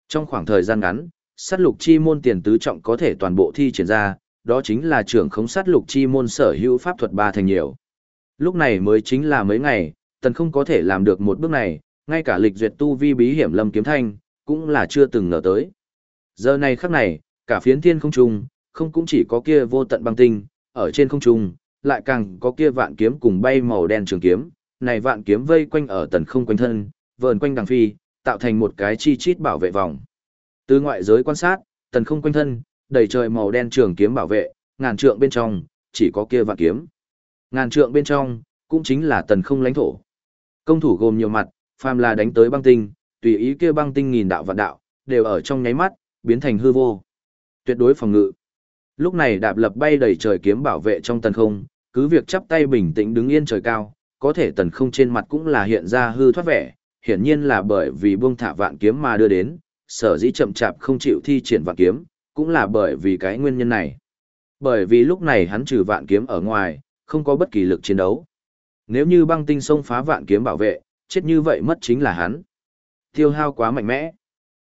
Trong khoảng thời gian ngắn, sát lục chi môn tiền tứ trọng có thể toàn bộ thi triển ra, đó chính là trưởng khống sát lục chi môn sở hữu pháp thuật ba thành nhiều. Lúc này mới chính là mấy ngày, tần không có thể làm được một bước này, ngay cả lịch duyệt tu vi bí hiểm lâm kiếm thanh, cũng là chưa từng ngờ tới. Giờ này khắc này, cả phiến thiên không trung, không cũng chỉ có kia vô tận băng tinh, ở trên không trung, lại càng có kia vạn kiếm cùng bay màu đen trường kiếm, này vạn kiếm vây quanh ở tần không quanh thân, vờn quanh đằng phi, tạo thành một cái chi chít bảo vệ vòng. Từ ngoại giới quan sát, tần không quanh thân, đầy trời màu đen trường kiếm bảo vệ, ngàn trượng bên trong, chỉ có kia vạn kiếm. Ngàn trượng bên trong, cũng chính là tần không lãnh thổ. Công thủ gồm nhiều mặt, phàm là đánh tới băng tinh, tùy ý kia băng tinh nghìn đạo vạn đạo, đều ở trong nháy mắt, biến thành hư vô. Tuyệt đối phòng ngự. Lúc này đạp lập bay đầy trời kiếm bảo vệ trong tần không, cứ việc chắp tay bình tĩnh đứng yên trời cao, có thể tần không trên mặt cũng là hiện ra hư thoát vẻ, hiển nhiên là bởi vì buông thả vạn kiếm mà đưa đến, sở dĩ chậm chạp không chịu thi triển vạn kiếm, cũng là bởi vì cái nguyên nhân này. Bởi vì lúc này hắn trừ vạn kiếm ở ngoài, không có bất kỳ lực chiến đấu. Nếu như băng tinh xông phá vạn kiếm bảo vệ, chết như vậy mất chính là hắn. Tiêu hao quá mạnh mẽ.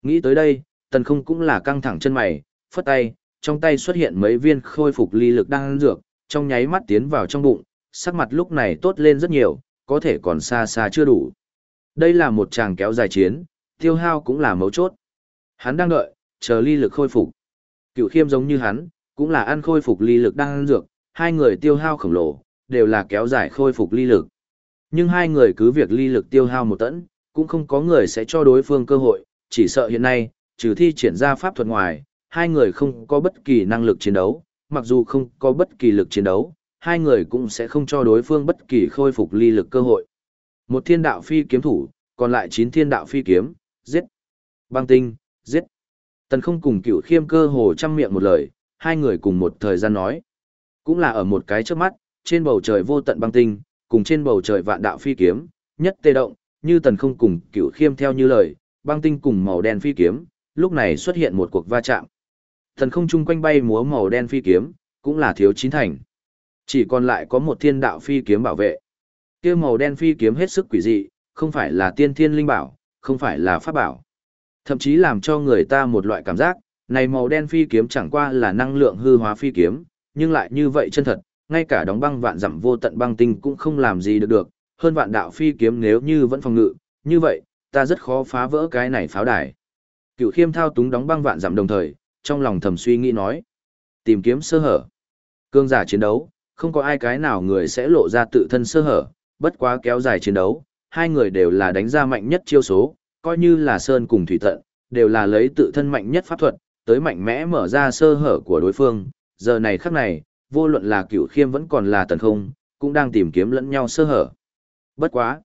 Nghĩ tới đây, tần không cũng là căng thẳng chân mày, phất tay, trong tay xuất hiện mấy viên khôi phục ly lực đang ăn dược, trong nháy mắt tiến vào trong bụng, sắc mặt lúc này tốt lên rất nhiều, có thể còn xa xa chưa đủ. Đây là một chàng kéo dài chiến, tiêu hao cũng là mấu chốt. Hắn đang đợi, chờ ly lực khôi phục. Cựu khiêm giống như hắn, cũng là ăn khôi phục ly lực đang ăn dược, hai người tiêu hao khổng lồ, đều là kéo dài khôi phục ly lực. Nhưng hai người cứ việc ly lực tiêu hao một tấn, cũng không có người sẽ cho đối phương cơ hội, chỉ sợ hiện nay, trừ thi triển ra pháp thuật ngoài, hai người không có bất kỳ năng lực chiến đấu, mặc dù không có bất kỳ lực chiến đấu, hai người cũng sẽ không cho đối phương bất kỳ khôi phục ly lực cơ hội. Một thiên đạo phi kiếm thủ, còn lại chín thiên đạo phi kiếm, giết. Băng tinh, giết. Tần không cùng cựu khiêm cơ hồ trăm miệng một lời, hai người cùng một thời gian nói. Cũng là ở một cái trước mắt, trên bầu trời vô tận băng tinh, cùng trên bầu trời vạn đạo phi kiếm, nhất tê động, như tần không cùng cựu khiêm theo như lời, băng tinh cùng màu đen phi kiếm, lúc này xuất hiện một cuộc va chạm. Thần không chung quanh bay múa màu đen phi kiếm, cũng là thiếu chín thành. Chỉ còn lại có một thiên đạo phi kiếm bảo vệ. kia màu đen phi kiếm hết sức quỷ dị, không phải là tiên thiên linh bảo, không phải là pháp bảo. Thậm chí làm cho người ta một loại cảm giác, này màu đen phi kiếm chẳng qua là năng lượng hư hóa phi kiếm, nhưng lại như vậy chân thật, ngay cả đóng băng vạn dặm vô tận băng tinh cũng không làm gì được được, hơn vạn đạo phi kiếm nếu như vẫn phòng ngự, như vậy, ta rất khó phá vỡ cái này pháo đài. Cựu khiêm thao túng đóng băng vạn dặm đồng thời, trong lòng thầm suy nghĩ nói, tìm kiếm sơ hở. Cương giả chiến đấu, không có ai cái nào người sẽ lộ ra tự thân sơ hở, bất quá kéo dài chiến đấu, hai người đều là đánh ra mạnh nhất chiêu số, coi như là Sơn cùng Thủy Tận, đều là lấy tự thân mạnh nhất pháp thuật, tới mạnh mẽ mở ra sơ hở của đối phương, giờ này khắc này, vô luận là cửu khiêm vẫn còn là tần không, cũng đang tìm kiếm lẫn nhau sơ hở. Bất quá.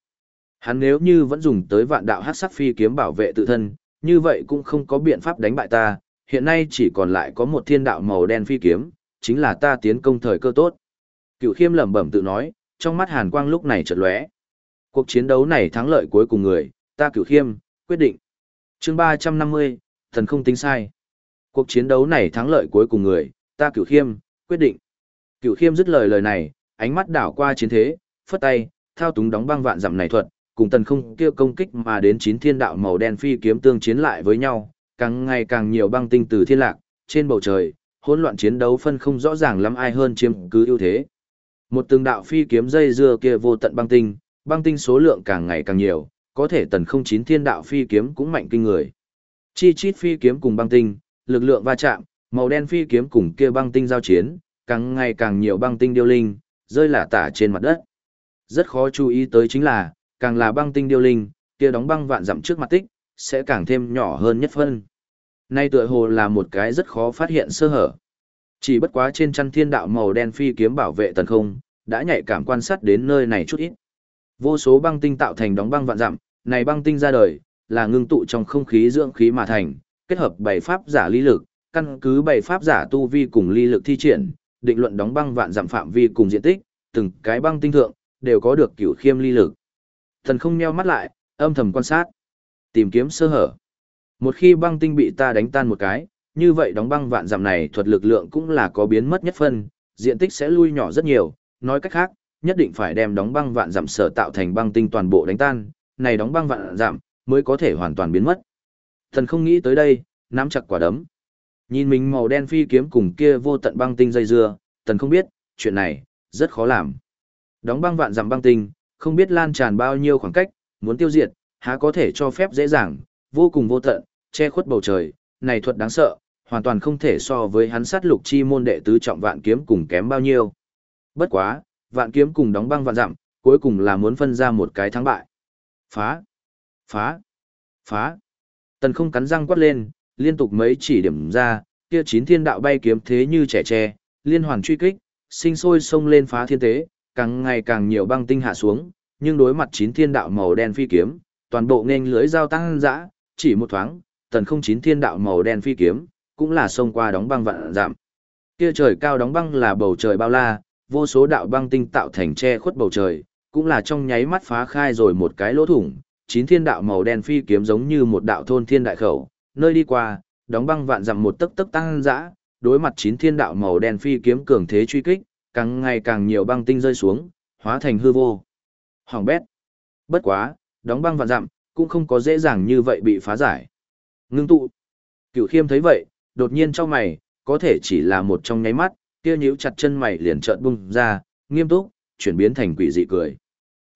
Hắn nếu như vẫn dùng tới vạn đạo hát sắc phi kiếm bảo vệ tự thân, như vậy cũng không có biện pháp đánh bại ta, hiện nay chỉ còn lại có một thiên đạo màu đen phi kiếm, chính là ta tiến công thời cơ tốt. Cựu khiêm lẩm bẩm tự nói, trong mắt hàn quang lúc này chợt lóe. Cuộc chiến đấu này thắng lợi cuối cùng người, ta cựu khiêm, quyết định. chương 350, thần không tính sai. Cuộc chiến đấu này thắng lợi cuối cùng người, ta cựu khiêm, quyết định. Cựu khiêm dứt lời lời này, ánh mắt đảo qua chiến thế, phất tay, thao túng đóng băng vạn dặm này thuật, cùng tần không kia công kích mà đến chín thiên đạo màu đen phi kiếm tương chiến lại với nhau, càng ngày càng nhiều băng tinh từ thiên lạc, trên bầu trời, hỗn loạn chiến đấu phân không rõ ràng lắm ai hơn chiếm cứ ưu thế. Một từng đạo phi kiếm dây dưa kia vô tận băng tinh, băng tinh số lượng càng ngày càng nhiều, có thể tần không chín thiên đạo phi kiếm cũng mạnh kinh người. Chi chít phi kiếm cùng băng tinh, lực lượng va chạm, màu đen phi kiếm cùng kia băng tinh giao chiến, càng ngày càng nhiều băng tinh điêu linh, rơi lả tả trên mặt đất. Rất khó chú ý tới chính là, càng là băng tinh điêu linh, kia đóng băng vạn dặm trước mặt tích, sẽ càng thêm nhỏ hơn nhất phân. Nay tựa hồ là một cái rất khó phát hiện sơ hở. Chỉ bất quá trên chăn thiên đạo màu đen phi kiếm bảo vệ tần không, đã nhạy cảm quan sát đến nơi này chút ít. Vô số băng tinh tạo thành đóng băng vạn dặm, này băng tinh ra đời, là ngưng tụ trong không khí dưỡng khí mà thành, kết hợp bảy pháp giả lý lực, căn cứ bảy pháp giả tu vi cùng ly lực thi triển, định luận đóng băng vạn dặm phạm vi cùng diện tích, từng cái băng tinh thượng đều có được cửu khiêm ly lực. Thần không nheo mắt lại, âm thầm quan sát, tìm kiếm sơ hở. Một khi băng tinh bị ta đánh tan một cái, như vậy đóng băng vạn dặm này thuật lực lượng cũng là có biến mất nhất phân, diện tích sẽ lui nhỏ rất nhiều, nói cách khác, nhất định phải đem đóng băng vạn dặm sở tạo thành băng tinh toàn bộ đánh tan, này đóng băng vạn dặm mới có thể hoàn toàn biến mất. Thần không nghĩ tới đây, nắm chặt quả đấm. Nhìn mình màu đen phi kiếm cùng kia vô tận băng tinh dây dưa, thần không biết, chuyện này, rất khó làm. Đóng băng vạn dặm băng tinh, không biết lan tràn bao nhiêu khoảng cách, muốn tiêu diệt, há có thể cho phép dễ dàng, vô cùng vô tận, che khuất bầu trời, này thuật đáng sợ, hoàn toàn không thể so với hắn sát lục chi môn đệ tứ trọng vạn kiếm cùng kém bao nhiêu. Bất quá, vạn kiếm cùng đóng băng vạn dặm, cuối cùng là muốn phân ra một cái thắng bại. Phá! Phá! Phá. Tần không cắn răng quát lên, liên tục mấy chỉ điểm ra, kia chín thiên đạo bay kiếm thế như trẻ tre, liên hoàn truy kích, sinh sôi sông lên phá thiên tế, càng ngày càng nhiều băng tinh hạ xuống, nhưng đối mặt chín thiên đạo màu đen phi kiếm, toàn bộ nên lưới dao tăng dã, chỉ một thoáng, tần không chín thiên đạo màu đen phi kiếm, cũng là xông qua đóng băng vạn giảm. Kia trời cao đóng băng là bầu trời bao la, vô số đạo băng tinh tạo thành che khuất bầu trời, cũng là trong nháy mắt phá khai rồi một cái lỗ thủng, chín thiên đạo màu đen phi kiếm giống như một đạo thôn thiên đại khẩu, nơi đi qua, đóng băng vạn dặm một tấc tấc tăng dã, đối mặt chín thiên đạo màu đen phi kiếm cường thế truy kích, càng ngày càng nhiều băng tinh rơi xuống, hóa thành hư vô. Hoàng bét. Bất quá, đóng băng vạn dặm, cũng không có dễ dàng như vậy bị phá giải. Ngưng tụ. Cửu khiêm thấy vậy, đột nhiên trong mày, có thể chỉ là một trong nháy mắt, kia nhíu chặt chân mày liền trợn bung ra, nghiêm túc, chuyển biến thành quỷ dị cười.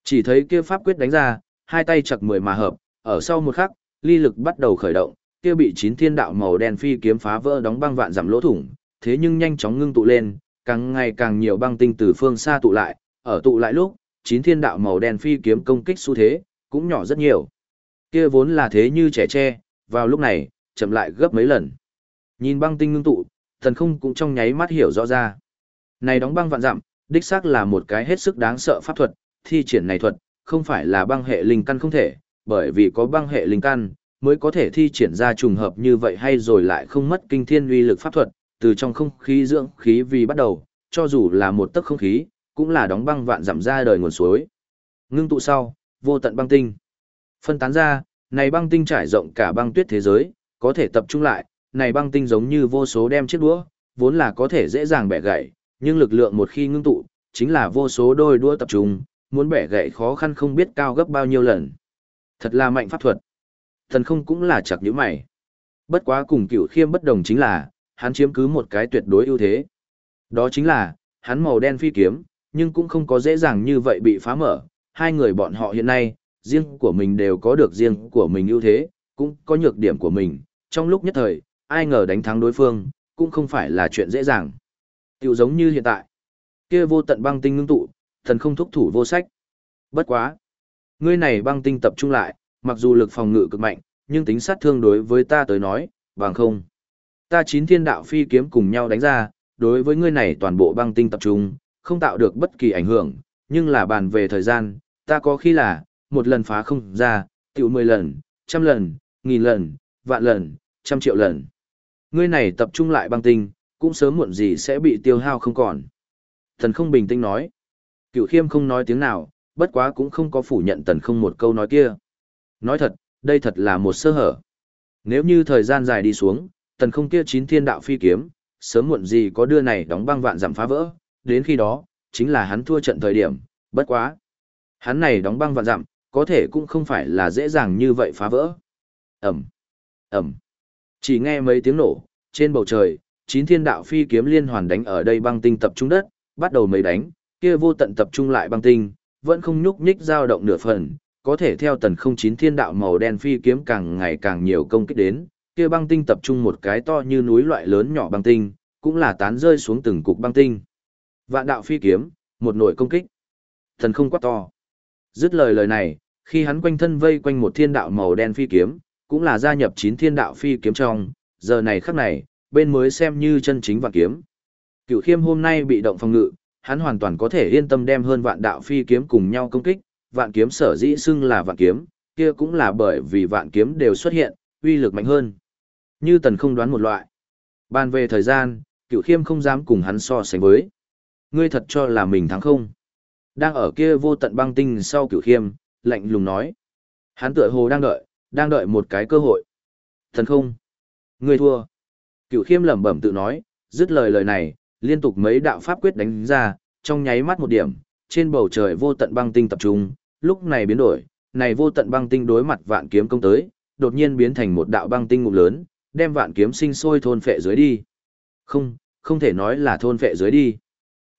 Chỉ thấy kia pháp quyết đánh ra, hai tay chặt mười mà hợp, ở sau một khắc, ly lực bắt đầu khởi động, kia bị chín thiên đạo màu đen phi kiếm phá vỡ đóng băng vạn giảm lỗ thủng, thế nhưng nhanh chóng ngưng tụ lên, càng ngày càng nhiều băng tinh từ phương xa tụ lại, ở tụ lại lúc, chín thiên đạo màu đen phi kiếm công kích xu thế, cũng nhỏ rất nhiều. Kia vốn là thế như trẻ tre, vào lúc này, chậm lại gấp mấy lần. Nhìn băng tinh ngưng tụ, thần không cũng trong nháy mắt hiểu rõ ra. Này đóng băng vạn dặm, đích xác là một cái hết sức đáng sợ pháp thuật, thi triển này thuật, không phải là băng hệ linh căn không thể, bởi vì có băng hệ linh căn, mới có thể thi triển ra trùng hợp như vậy hay rồi lại không mất kinh thiên uy lực pháp thuật, từ trong không khí dưỡng khí vì bắt đầu, cho dù là một tấc không khí, cũng là đóng băng vạn dặm ra đời nguồn suối. Ngưng tụ sau, vô tận băng tinh. Phân tán ra, này băng tinh trải rộng cả băng tuyết thế giới, có thể tập trung lại, này băng tinh giống như vô số đem chiếc đũa, vốn là có thể dễ dàng bẻ gãy, nhưng lực lượng một khi ngưng tụ, chính là vô số đôi đũa tập trung, muốn bẻ gãy khó khăn không biết cao gấp bao nhiêu lần. Thật là mạnh pháp thuật. Thần không cũng là chặt những mày. Bất quá cùng cửu khiêm bất đồng chính là, hắn chiếm cứ một cái tuyệt đối ưu thế. Đó chính là, hắn màu đen phi kiếm, nhưng cũng không có dễ dàng như vậy bị phá mở. Hai người bọn họ hiện nay, riêng của mình đều có được riêng của mình ưu thế, cũng có nhược điểm của mình. Trong lúc nhất thời, ai ngờ đánh thắng đối phương, cũng không phải là chuyện dễ dàng. Tiểu giống như hiện tại, kia vô tận băng tinh ngưng tụ, thần không thúc thủ vô sách. Bất quá. Ngươi này băng tinh tập trung lại, mặc dù lực phòng ngự cực mạnh, nhưng tính sát thương đối với ta tới nói, bằng không. Ta chín thiên đạo phi kiếm cùng nhau đánh ra, đối với ngươi này toàn bộ băng tinh tập trung, không tạo được bất kỳ ảnh hưởng, nhưng là bàn về thời gian, ta có khi là, một lần phá không ra, tiểu mười lần, trăm lần, nghìn lần, vạn lần, trăm triệu lần. Ngươi này tập trung lại băng tinh, cũng sớm muộn gì sẽ bị tiêu hao không còn. Thần không bình tĩnh nói. Cựu khiêm không nói tiếng nào, bất quá cũng không có phủ nhận tần không một câu nói kia. Nói thật, đây thật là một sơ hở. Nếu như thời gian dài đi xuống, tần không kia chín thiên đạo phi kiếm, sớm muộn gì có đưa này đóng băng vạn giảm phá vỡ, đến khi đó, chính là hắn thua trận thời điểm, bất quá. Hắn này đóng băng vạn giảm có thể cũng không phải là dễ dàng như vậy phá vỡ. Ẩm, Ẩm. Chỉ nghe mấy tiếng nổ, trên bầu trời, chín thiên đạo phi kiếm liên hoàn đánh ở đây băng tinh tập trung đất, bắt đầu mấy đánh, kia vô tận tập trung lại băng tinh, vẫn không nhúc nhích dao động nửa phần, có thể theo tần không chín thiên đạo màu đen phi kiếm càng ngày càng nhiều công kích đến, kia băng tinh tập trung một cái to như núi loại lớn nhỏ băng tinh, cũng là tán rơi xuống từng cục băng tinh. Vạn đạo phi kiếm, một nội công kích. Thần không quá to. Dứt lời lời này, khi hắn quanh thân vây quanh một thiên đạo màu đen phi kiếm, cũng là gia nhập chín thiên đạo phi kiếm trong, giờ này khắc này, bên mới xem như chân chính vạn kiếm. Cửu khiêm hôm nay bị động phòng ngự, hắn hoàn toàn có thể yên tâm đem hơn vạn đạo phi kiếm cùng nhau công kích, vạn kiếm sở dĩ xưng là vạn kiếm, kia cũng là bởi vì vạn kiếm đều xuất hiện, uy lực mạnh hơn. Như tần không đoán một loại. Bàn về thời gian, cửu khiêm không dám cùng hắn so sánh với. Ngươi thật cho là mình thắng không? Đang ở kia vô tận băng tinh sau cửu khiêm, lạnh lùng nói. Hắn tựa hồ đang đợi, đang đợi một cái cơ hội. Thần không? Ngươi thua. Cửu khiêm lẩm bẩm tự nói, dứt lời lời này, liên tục mấy đạo pháp quyết đánh ra, trong nháy mắt một điểm, trên bầu trời vô tận băng tinh tập trung, lúc này biến đổi, này vô tận băng tinh đối mặt vạn kiếm công tới, đột nhiên biến thành một đạo băng tinh ngụm lớn, đem vạn kiếm sinh sôi thôn phệ dưới đi. Không, không thể nói là thôn phệ dưới đi.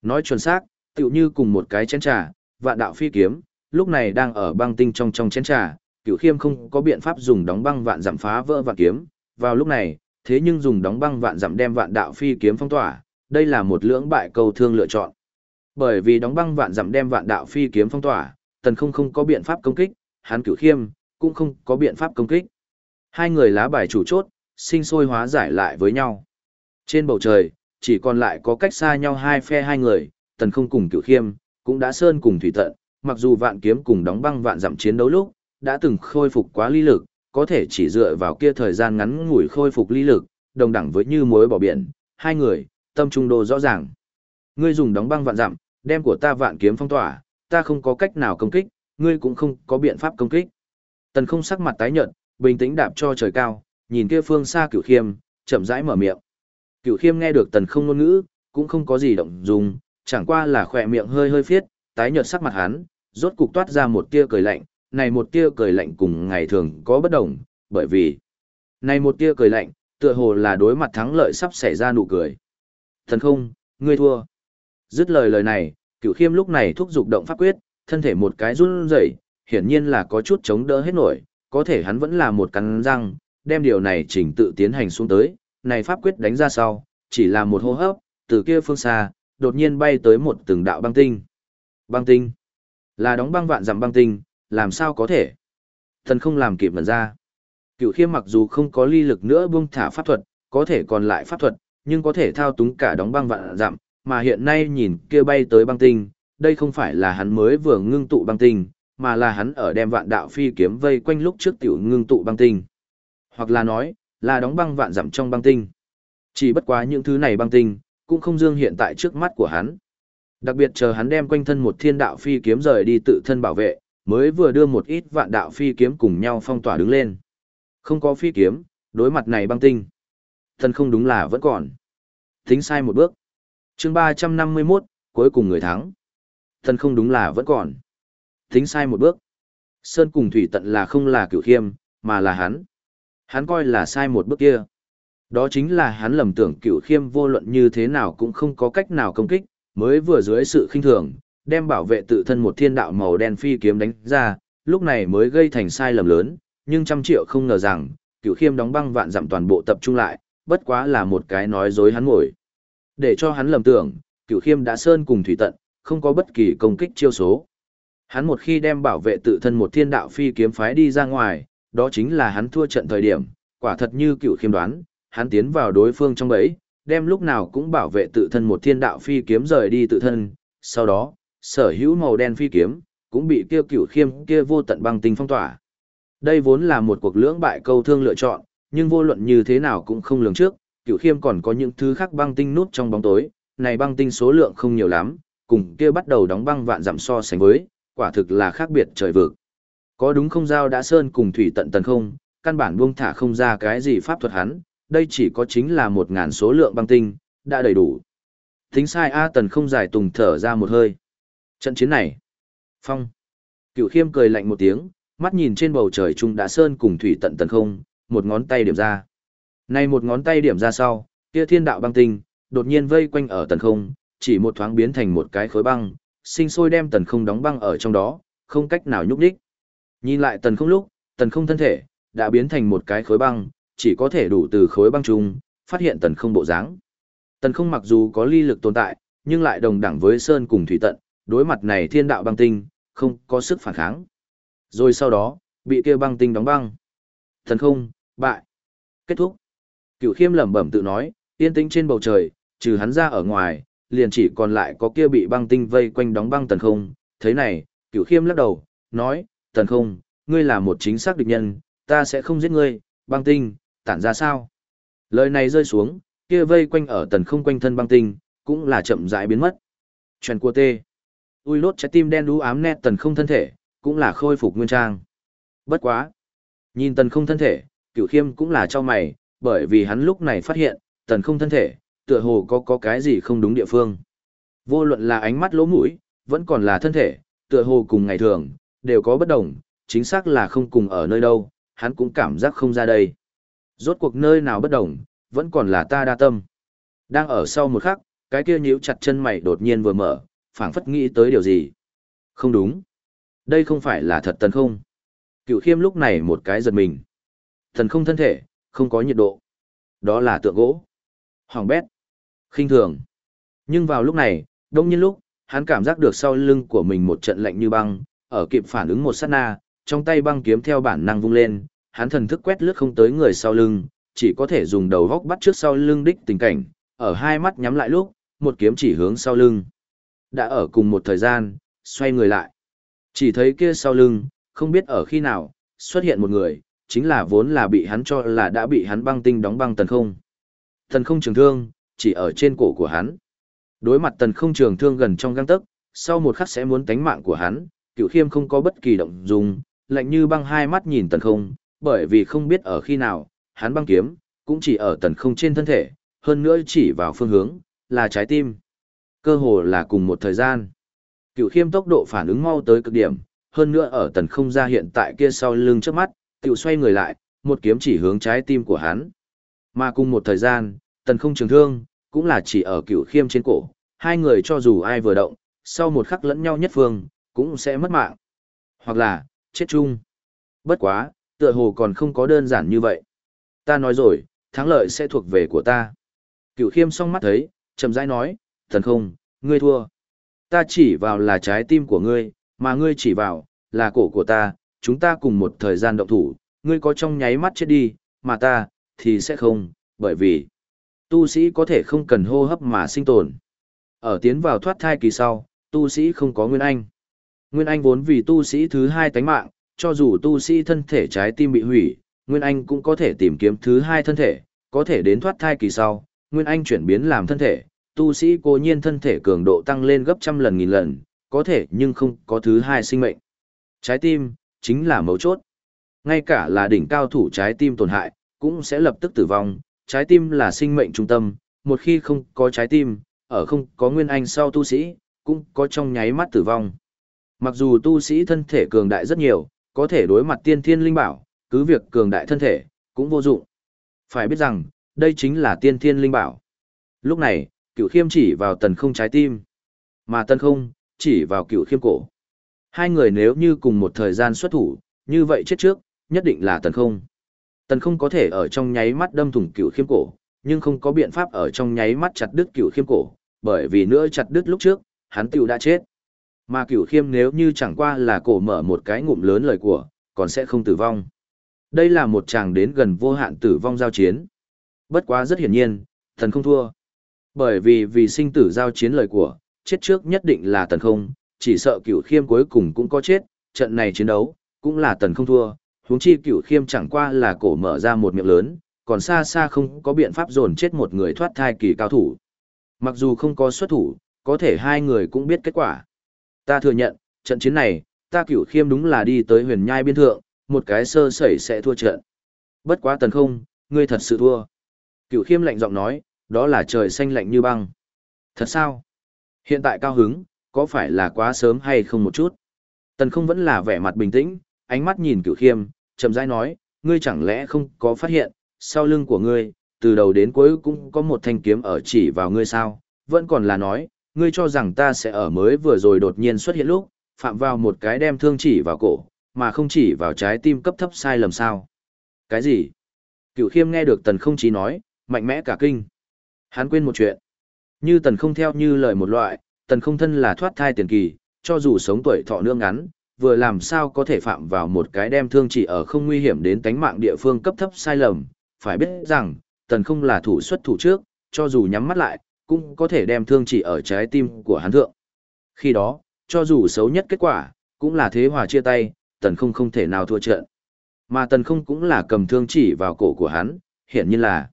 Nói chuẩn xác, tựu như cùng một cái chén trà, vạn đạo phi kiếm, lúc này đang ở băng tinh trong trong chén trà, cửu khiêm không có biện pháp dùng đóng băng vạn giảm phá vỡ vạn kiếm, vào lúc này, thế nhưng dùng đóng băng vạn giảm đem vạn đạo phi kiếm phong tỏa, đây là một lưỡng bại cầu thương lựa chọn. Bởi vì đóng băng vạn giảm đem vạn đạo phi kiếm phong tỏa, tần không không có biện pháp công kích, hắn cửu khiêm, cũng không có biện pháp công kích. Hai người lá bài chủ chốt, sinh sôi hóa giải lại với nhau. Trên bầu trời, chỉ còn lại có cách xa nhau hai phe hai người, tần không cùng cửu khiêm, cũng đã sơn cùng thủy tận, mặc dù vạn kiếm cùng đóng băng vạn dặm chiến đấu lúc, đã từng khôi phục quá ly lực, có thể chỉ dựa vào kia thời gian ngắn ngủi khôi phục ly lực, đồng đẳng với như muối bỏ biển, hai người, tâm trung đồ rõ ràng. Ngươi dùng đóng băng vạn dặm, đem của ta vạn kiếm phong tỏa, ta không có cách nào công kích, ngươi cũng không có biện pháp công kích. Tần không sắc mặt tái nhợt, bình tĩnh đạp cho trời cao, nhìn kia phương xa cửu khiêm, chậm rãi mở miệng. Cửu khiêm nghe được tần không ngôn ngữ, cũng không có gì động dung, chẳng qua là khỏe miệng hơi hơi phiết, tái nhợt sắc mặt hắn, rốt cục toát ra một tia cười lạnh, này một tia cười lạnh cùng ngày thường có bất đồng, bởi vì này một tia cười lạnh, tựa hồ là đối mặt thắng lợi sắp xảy ra nụ cười. Thần không, ngươi thua. Dứt lời lời này, cửu khiêm lúc này thúc giục động pháp quyết, thân thể một cái run rẩy, hiển nhiên là có chút chống đỡ hết nổi, có thể hắn vẫn là một cắn răng, đem điều này chỉnh tự tiến hành xuống tới, này pháp quyết đánh ra sau, chỉ là một hô hấp, từ kia phương xa, đột nhiên bay tới một từng đạo băng tinh. Băng tinh? Là đóng băng vạn dặm băng tinh, làm sao có thể? Thần không làm kịp mẩn ra. Cựu khiêm mặc dù không có ly lực nữa buông thả pháp thuật, có thể còn lại pháp thuật, nhưng có thể thao túng cả đóng băng vạn dặm, mà hiện nay nhìn kia bay tới băng tinh, đây không phải là hắn mới vừa ngưng tụ băng tinh, mà là hắn ở đem vạn đạo phi kiếm vây quanh lúc trước tiểu ngưng tụ băng tinh. Hoặc là nói, là đóng băng vạn dặm trong băng tinh. Chỉ bất quá những thứ này băng tinh, cũng không dương hiện tại trước mắt của hắn. Đặc biệt chờ hắn đem quanh thân một thiên đạo phi kiếm rời đi tự thân bảo vệ, mới vừa đưa một ít vạn đạo phi kiếm cùng nhau phong tỏa đứng lên. Không có phi kiếm, đối mặt này băng tinh. Thân không đúng là vẫn còn. Tính sai một bước. chương 351, cuối cùng người thắng. Thân không đúng là vẫn còn. Tính sai một bước. Sơn cùng thủy tận là không là cửu khiêm, mà là hắn. Hắn coi là sai một bước kia. Đó chính là hắn lầm tưởng cửu khiêm vô luận như thế nào cũng không có cách nào công kích, mới vừa dưới sự khinh thường, đem bảo vệ tự thân một thiên đạo màu đen phi kiếm đánh ra, lúc này mới gây thành sai lầm lớn, nhưng trăm triệu không ngờ rằng, cửu khiêm đóng băng vạn dặm toàn bộ tập trung lại, bất quá là một cái nói dối hắn ngồi. Để cho hắn lầm tưởng, cửu khiêm đã sơn cùng thủy tận, không có bất kỳ công kích chiêu số. Hắn một khi đem bảo vệ tự thân một thiên đạo phi kiếm phái đi ra ngoài, đó chính là hắn thua trận thời điểm, quả thật như cựu khiêm đoán, hắn tiến vào đối phương trong bẫy, đem lúc nào cũng bảo vệ tự thân một thiên đạo phi kiếm rời đi tự thân, sau đó, sở hữu màu đen phi kiếm, cũng bị kia cựu khiêm kia vô tận băng tinh phong tỏa. Đây vốn là một cuộc lưỡng bại câu thương lựa chọn, nhưng vô luận như thế nào cũng không lường trước, cựu khiêm còn có những thứ khác băng tinh nút trong bóng tối, này băng tinh số lượng không nhiều lắm, cùng kia bắt đầu đóng băng vạn giảm so sánh với, quả thực là khác biệt trời vực. Có đúng không giao đã sơn cùng thủy tận tần không, căn bản buông thả không ra cái gì pháp thuật hắn, đây chỉ có chính là một ngàn số lượng băng tinh, đã đầy đủ. Tính sai A tần không giải tùng thở ra một hơi. Trận chiến này. Phong. Cựu khiêm cười lạnh một tiếng, mắt nhìn trên bầu trời trung đã sơn cùng thủy tận tần không, một ngón tay điểm ra. Này một ngón tay điểm ra sau, kia thiên đạo băng tinh, đột nhiên vây quanh ở tần không, chỉ một thoáng biến thành một cái khối băng, sinh sôi đem tần không đóng băng ở trong đó, không cách nào nhúc đích. Nhìn lại tần không lúc, tần không thân thể, đã biến thành một cái khối băng, chỉ có thể đủ từ khối băng trung phát hiện tần không bộ dáng. Tần không mặc dù có ly lực tồn tại, nhưng lại đồng đẳng với sơn cùng thủy tận, đối mặt này thiên đạo băng tinh, không có sức phản kháng. Rồi sau đó, bị kia băng tinh đóng băng. Tần không, bại. Kết thúc. cửu khiêm lẩm bẩm tự nói, yên tĩnh trên bầu trời, trừ hắn ra ở ngoài, liền chỉ còn lại có kia bị băng tinh vây quanh đóng băng tần không. Thế này, cửu khiêm lắc đầu, nói, tần không, ngươi là một chính xác địch nhân, ta sẽ không giết ngươi, băng tinh, tản ra sao? Lời này rơi xuống, kia vây quanh ở tần không quanh thân băng tinh, cũng là chậm rãi biến mất. truyền cua tê. Ui lốt trái tim đen đú ám nét tần không thân thể, cũng là khôi phục nguyên trang. Bất quá. Nhìn tần không thân thể, cửu khiêm cũng là cho mày, bởi vì hắn lúc này phát hiện, tần không thân thể, tựa hồ có có cái gì không đúng địa phương. Vô luận là ánh mắt lỗ mũi, vẫn còn là thân thể, tựa hồ cùng ngày thường, đều có bất đồng, chính xác là không cùng ở nơi đâu, hắn cũng cảm giác không ra đây. Rốt cuộc nơi nào bất đồng, vẫn còn là ta đa tâm. Đang ở sau một khắc, cái kia nhíu chặt chân mày đột nhiên vừa mở, phảng phất nghĩ tới điều gì. Không đúng. Đây không phải là thật tần không. Cựu khiêm lúc này một cái giật mình. Thần không thân thể, không có nhiệt độ. Đó là tượng gỗ. Hoàng bét. khinh thường. Nhưng vào lúc này, đông nhiên lúc, hắn cảm giác được sau lưng của mình một trận lạnh như băng, ở kịp phản ứng một sát na, trong tay băng kiếm theo bản năng vung lên, hắn thần thức quét lướt không tới người sau lưng, chỉ có thể dùng đầu góc bắt trước sau lưng đích tình cảnh, ở hai mắt nhắm lại lúc, một kiếm chỉ hướng sau lưng. Đã ở cùng một thời gian, xoay người lại. Chỉ thấy kia sau lưng, không biết ở khi nào, xuất hiện một người, chính là vốn là bị hắn cho là đã bị hắn băng tinh đóng băng tần không. Tần không trường thương, chỉ ở trên cổ của hắn. Đối mặt tần không trường thương gần trong găng tấc, sau một khắc sẽ muốn tánh mạng của hắn, cựu khiêm không có bất kỳ động dung, lạnh như băng hai mắt nhìn tần không, bởi vì không biết ở khi nào, hắn băng kiếm, cũng chỉ ở tần không trên thân thể, hơn nữa chỉ vào phương hướng, là trái tim. Cơ hồ là cùng một thời gian. Cựu khiêm tốc độ phản ứng mau tới cực điểm, hơn nữa ở tần không ra hiện tại kia sau lưng trước mắt, tiểu xoay người lại, một kiếm chỉ hướng trái tim của hắn. Mà cùng một thời gian, tần không trường thương, cũng là chỉ ở cựu khiêm trên cổ, hai người cho dù ai vừa động, sau một khắc lẫn nhau nhất phương, cũng sẽ mất mạng. Hoặc là, chết chung. Bất quá, tựa hồ còn không có đơn giản như vậy. Ta nói rồi, thắng lợi sẽ thuộc về của ta. Cựu khiêm song mắt thấy, chậm rãi nói, thần không, ngươi thua. Ta chỉ vào là trái tim của ngươi, mà ngươi chỉ vào, là cổ của ta, chúng ta cùng một thời gian động thủ, ngươi có trong nháy mắt chết đi, mà ta, thì sẽ không, bởi vì, tu sĩ có thể không cần hô hấp mà sinh tồn. Ở tiến vào thoát thai kỳ sau, tu sĩ không có Nguyên Anh. Nguyên Anh vốn vì tu sĩ thứ hai tánh mạng, cho dù tu sĩ thân thể trái tim bị hủy, Nguyên Anh cũng có thể tìm kiếm thứ hai thân thể, có thể đến thoát thai kỳ sau, Nguyên Anh chuyển biến làm thân thể, tu sĩ cố nhiên thân thể cường độ tăng lên gấp trăm lần nghìn lần, có thể nhưng không có thứ hai sinh mệnh. Trái tim, chính là mấu chốt. Ngay cả là đỉnh cao thủ trái tim tổn hại, cũng sẽ lập tức tử vong, trái tim là sinh mệnh trung tâm, một khi không có trái tim, ở không có nguyên anh sau tu sĩ, cũng có trong nháy mắt tử vong. Mặc dù tu sĩ thân thể cường đại rất nhiều, có thể đối mặt tiên thiên linh bảo, cứ việc cường đại thân thể, cũng vô dụng. Phải biết rằng, đây chính là tiên thiên linh bảo. Lúc này, cựu khiêm chỉ vào tần không trái tim, mà tần không, chỉ vào cựu khiêm cổ. Hai người nếu như cùng một thời gian xuất thủ, như vậy chết trước, nhất định là tần không. Tần không có thể ở trong nháy mắt đâm thủng cựu khiêm cổ, nhưng không có biện pháp ở trong nháy mắt chặt đứt cựu khiêm cổ, bởi vì nữa chặt đứt lúc trước, hắn tiểu đã chết. Mà cửu khiêm nếu như chẳng qua là cổ mở một cái ngụm lớn lời của, còn sẽ không tử vong. Đây là một chàng đến gần vô hạn tử vong giao chiến. Bất quá rất hiển nhiên, thần không thua. Bởi vì vì sinh tử giao chiến lời của, chết trước nhất định là tần không, chỉ sợ cửu khiêm cuối cùng cũng có chết, trận này chiến đấu, cũng là tần không thua. huống chi cửu khiêm chẳng qua là cổ mở ra một miệng lớn, còn xa xa không có biện pháp dồn chết một người thoát thai kỳ cao thủ. Mặc dù không có xuất thủ, có thể hai người cũng biết kết quả. Ta thừa nhận, trận chiến này, ta cửu khiêm đúng là đi tới huyền nhai biên thượng, một cái sơ sẩy sẽ thua trận. Bất quá tần không, ngươi thật sự thua. Cửu khiêm lạnh giọng nói, đó là trời xanh lạnh như băng. Thật sao? Hiện tại cao hứng, có phải là quá sớm hay không một chút? Tần không vẫn là vẻ mặt bình tĩnh, ánh mắt nhìn cửu khiêm, chậm rãi nói, ngươi chẳng lẽ không có phát hiện, sau lưng của ngươi, từ đầu đến cuối cũng có một thanh kiếm ở chỉ vào ngươi sao? Vẫn còn là nói, ngươi cho rằng ta sẽ ở mới vừa rồi đột nhiên xuất hiện lúc, phạm vào một cái đem thương chỉ vào cổ, mà không chỉ vào trái tim cấp thấp sai lầm sao. Cái gì? Cựu khiêm nghe được tần không chí nói, mạnh mẽ cả kinh. Hắn quên một chuyện. Như tần không theo như lời một loại, tần không thân là thoát thai tiền kỳ, cho dù sống tuổi thọ nương ngắn, vừa làm sao có thể phạm vào một cái đem thương chỉ ở không nguy hiểm đến tánh mạng địa phương cấp thấp sai lầm. Phải biết rằng, tần không là thủ xuất thủ trước, cho dù nhắm mắt lại, cũng có thể đem thương chỉ ở trái tim của hắn thượng. Khi đó, cho dù xấu nhất kết quả, cũng là thế hòa chia tay, tần không không thể nào thua trận. Mà tần không cũng là cầm thương chỉ vào cổ của hắn, hiện nhiên là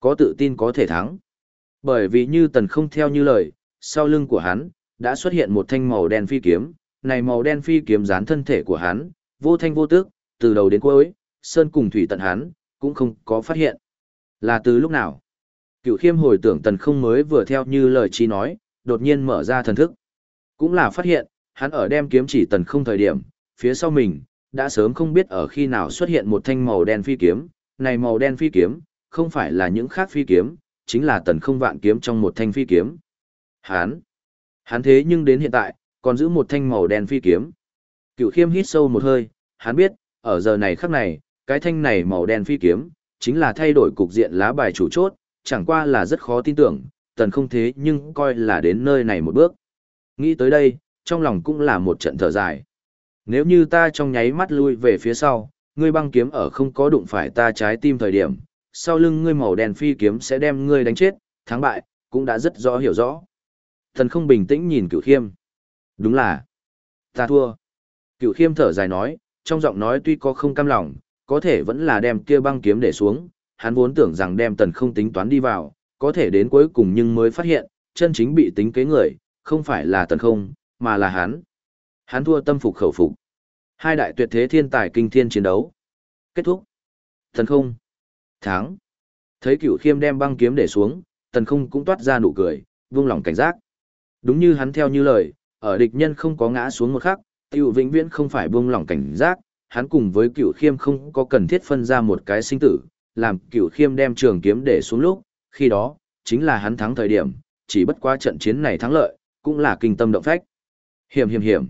có tự tin có thể thắng. Bởi vì như tần không theo như lời, sau lưng của hắn, đã xuất hiện một thanh màu đen phi kiếm, này màu đen phi kiếm dán thân thể của hắn, vô thanh vô tước, từ đầu đến cuối, sơn cùng thủy tận hắn, cũng không có phát hiện. Là từ lúc nào? Cựu khiêm hồi tưởng tần không mới vừa theo như lời chi nói, đột nhiên mở ra thần thức. Cũng là phát hiện, hắn ở đem kiếm chỉ tần không thời điểm, phía sau mình, đã sớm không biết ở khi nào xuất hiện một thanh màu đen phi kiếm, này màu đen phi kiếm, không phải là những khác phi kiếm, chính là tần không vạn kiếm trong một thanh phi kiếm. Hắn, hắn thế nhưng đến hiện tại, còn giữ một thanh màu đen phi kiếm. Cựu khiêm hít sâu một hơi, hắn biết, ở giờ này khắc này, cái thanh này màu đen phi kiếm, chính là thay đổi cục diện lá bài chủ chốt, chẳng qua là rất khó tin tưởng, tần không thế nhưng coi là đến nơi này một bước. Nghĩ tới đây, trong lòng cũng là một trận thở dài. Nếu như ta trong nháy mắt lui về phía sau, ngươi băng kiếm ở không có đụng phải ta trái tim thời điểm, sau lưng ngươi màu đen phi kiếm sẽ đem ngươi đánh chết, thắng bại, cũng đã rất rõ hiểu rõ. Thần không bình tĩnh nhìn cửu khiêm. Đúng là, ta thua. Cửu khiêm thở dài nói, trong giọng nói tuy có không cam lòng, có thể vẫn là đem kia băng kiếm để xuống, hắn vốn tưởng rằng đem tần không tính toán đi vào, có thể đến cuối cùng nhưng mới phát hiện, chân chính bị tính kế người, không phải là tần không, mà là hắn. Hắn thua tâm phục khẩu phục. Hai đại tuyệt thế thiên tài kinh thiên chiến đấu. Kết thúc. Tần không. Thắng. Thấy cửu khiêm đem băng kiếm để xuống, tần không cũng toát ra nụ cười, vương lòng cảnh giác. Đúng như hắn theo như lời, ở địch nhân không có ngã xuống một khắc, tiêu vĩnh viễn không phải buông lỏng cảnh giác, hắn cùng với cửu khiêm không có cần thiết phân ra một cái sinh tử, làm cửu khiêm đem trường kiếm để xuống lúc, khi đó, chính là hắn thắng thời điểm, chỉ bất quá trận chiến này thắng lợi, cũng là kinh tâm động phách. Hiểm hiểm hiểm.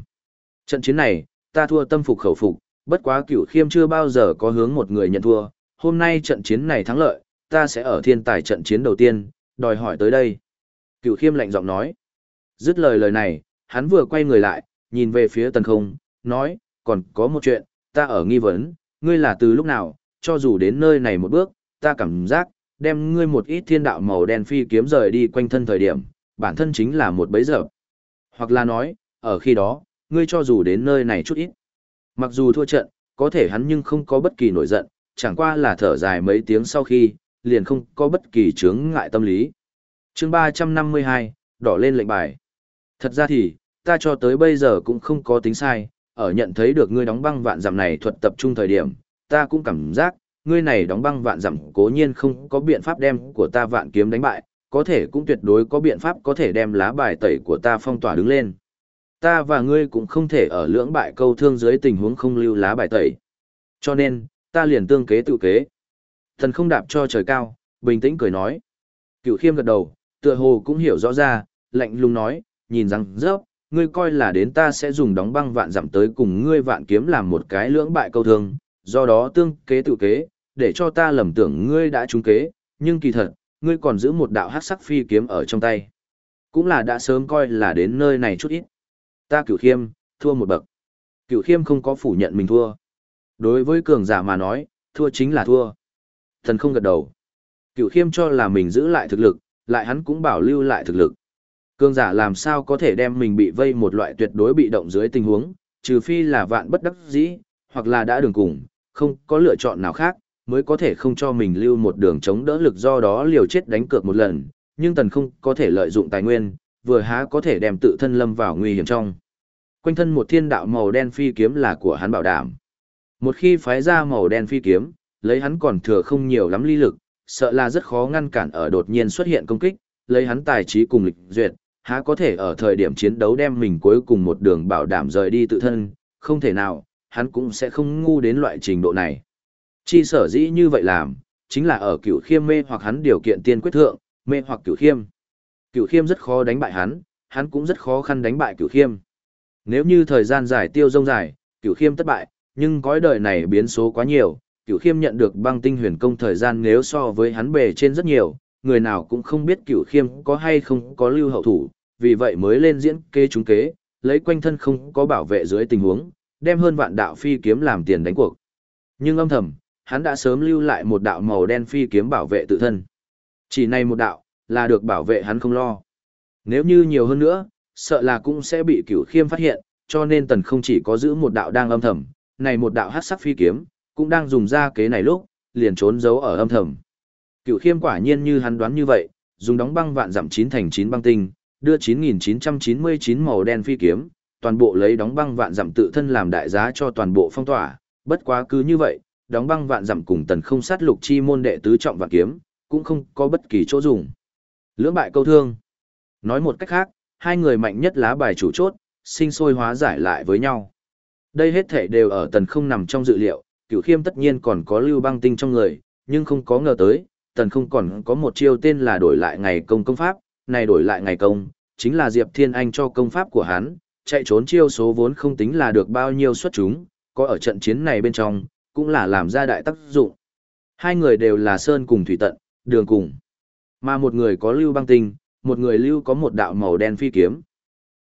Trận chiến này, ta thua tâm phục khẩu phục, bất quá cửu khiêm chưa bao giờ có hướng một người nhận thua, hôm nay trận chiến này thắng lợi, ta sẽ ở thiên tài trận chiến đầu tiên, đòi hỏi tới đây. Cửu khiêm lạnh giọng nói. Dứt lời lời này, hắn vừa quay người lại, nhìn về phía tần không, nói, còn có một chuyện, ta ở nghi vấn, ngươi là từ lúc nào, cho dù đến nơi này một bước, ta cảm giác, đem ngươi một ít thiên đạo màu đen phi kiếm rời đi quanh thân thời điểm, bản thân chính là một bấy giờ. Hoặc là nói, ở khi đó, ngươi cho dù đến nơi này chút ít. Mặc dù thua trận, có thể hắn nhưng không có bất kỳ nổi giận, chẳng qua là thở dài mấy tiếng sau khi, liền không có bất kỳ chướng ngại tâm lý. chương 352, đỏ lên lệnh bài. Thật ra thì, ta cho tới bây giờ cũng không có tính sai, ở nhận thấy được ngươi đóng băng vạn dặm này thuật tập trung thời điểm, ta cũng cảm giác, ngươi này đóng băng vạn dặm cố nhiên không có biện pháp đem của ta vạn kiếm đánh bại, có thể cũng tuyệt đối có biện pháp có thể đem lá bài tẩy của ta phong tỏa đứng lên. Ta và ngươi cũng không thể ở lưỡng bại câu thương dưới tình huống không lưu lá bài tẩy. Cho nên, ta liền tương kế tự kế. Thần không đạp cho trời cao, bình tĩnh cười nói. cửu khiêm gật đầu, tựa hồ cũng hiểu rõ ra, lạnh lùng nói, nhìn rằng rớp, ngươi coi là đến ta sẽ dùng đóng băng vạn dặm tới cùng ngươi vạn kiếm làm một cái lưỡng bại câu thương, do đó tương kế tự kế, để cho ta lầm tưởng ngươi đã trúng kế, nhưng kỳ thật, ngươi còn giữ một đạo hắc sắc phi kiếm ở trong tay. Cũng là đã sớm coi là đến nơi này chút ít. Ta cửu khiêm, thua một bậc. Cửu khiêm không có phủ nhận mình thua. Đối với cường giả mà nói, thua chính là thua. Thần không gật đầu. Cửu khiêm cho là mình giữ lại thực lực, lại hắn cũng bảo lưu lại thực lực. Cường giả làm sao có thể đem mình bị vây một loại tuyệt đối bị động dưới tình huống, trừ phi là vạn bất đắc dĩ, hoặc là đã đường cùng, không có lựa chọn nào khác, mới có thể không cho mình lưu một đường chống đỡ lực do đó liều chết đánh cược một lần, nhưng tần không có thể lợi dụng tài nguyên, vừa há có thể đem tự thân lâm vào nguy hiểm trong. Quanh thân một thiên đạo màu đen phi kiếm là của hắn bảo đảm. Một khi phái ra màu đen phi kiếm, lấy hắn còn thừa không nhiều lắm ly lực, sợ là rất khó ngăn cản ở đột nhiên xuất hiện công kích, lấy hắn tài trí cùng lịch duyệt, há có thể ở thời điểm chiến đấu đem mình cuối cùng một đường bảo đảm rời đi tự thân, không thể nào, hắn cũng sẽ không ngu đến loại trình độ này. Chi sở dĩ như vậy làm, chính là ở cửu khiêm mê hoặc hắn điều kiện tiên quyết thượng, mê hoặc cửu khiêm. Cửu khiêm rất khó đánh bại hắn, hắn cũng rất khó khăn đánh bại cửu khiêm. Nếu như thời gian dài tiêu rông dài, cửu khiêm thất bại, nhưng cõi đời này biến số quá nhiều, cửu khiêm nhận được băng tinh huyền công thời gian nếu so với hắn bề trên rất nhiều, người nào cũng không biết cửu khiêm có hay không có lưu hậu thủ, vì vậy mới lên diễn kế trúng kế, lấy quanh thân không có bảo vệ dưới tình huống, đem hơn vạn đạo phi kiếm làm tiền đánh cuộc. Nhưng âm thầm, hắn đã sớm lưu lại một đạo màu đen phi kiếm bảo vệ tự thân. Chỉ này một đạo, là được bảo vệ hắn không lo. Nếu như nhiều hơn nữa, sợ là cũng sẽ bị cửu khiêm phát hiện, cho nên tần không chỉ có giữ một đạo đang âm thầm, này một đạo hát sắc phi kiếm, cũng đang dùng ra kế này lúc, liền trốn giấu ở âm thầm. Cửu khiêm quả nhiên như hắn đoán như vậy, dùng đóng băng vạn giảm chín thành chín băng tinh, đưa 9.999 màu đen phi kiếm, toàn bộ lấy đóng băng vạn giảm tự thân làm đại giá cho toàn bộ phong tỏa, bất quá cứ như vậy, đóng băng vạn giảm cùng tần không sát lục chi môn đệ tứ trọng vạn kiếm, cũng không có bất kỳ chỗ dùng. Lưỡng bại câu thương. Nói một cách khác, hai người mạnh nhất lá bài chủ chốt, sinh sôi hóa giải lại với nhau. Đây hết thể đều ở tần không nằm trong dự liệu, cửu khiêm tất nhiên còn có lưu băng tinh trong người, nhưng không có ngờ tới, tần không còn có một chiêu tên là đổi lại ngày công công pháp, này đổi lại ngày công, chính là Diệp Thiên Anh cho công pháp của hắn, chạy trốn chiêu số vốn không tính là được bao nhiêu xuất chúng, có ở trận chiến này bên trong, cũng là làm ra đại tác dụng. Hai người đều là Sơn cùng Thủy Tận, đường cùng. Mà một người có lưu băng tinh, một người lưu có một đạo màu đen phi kiếm.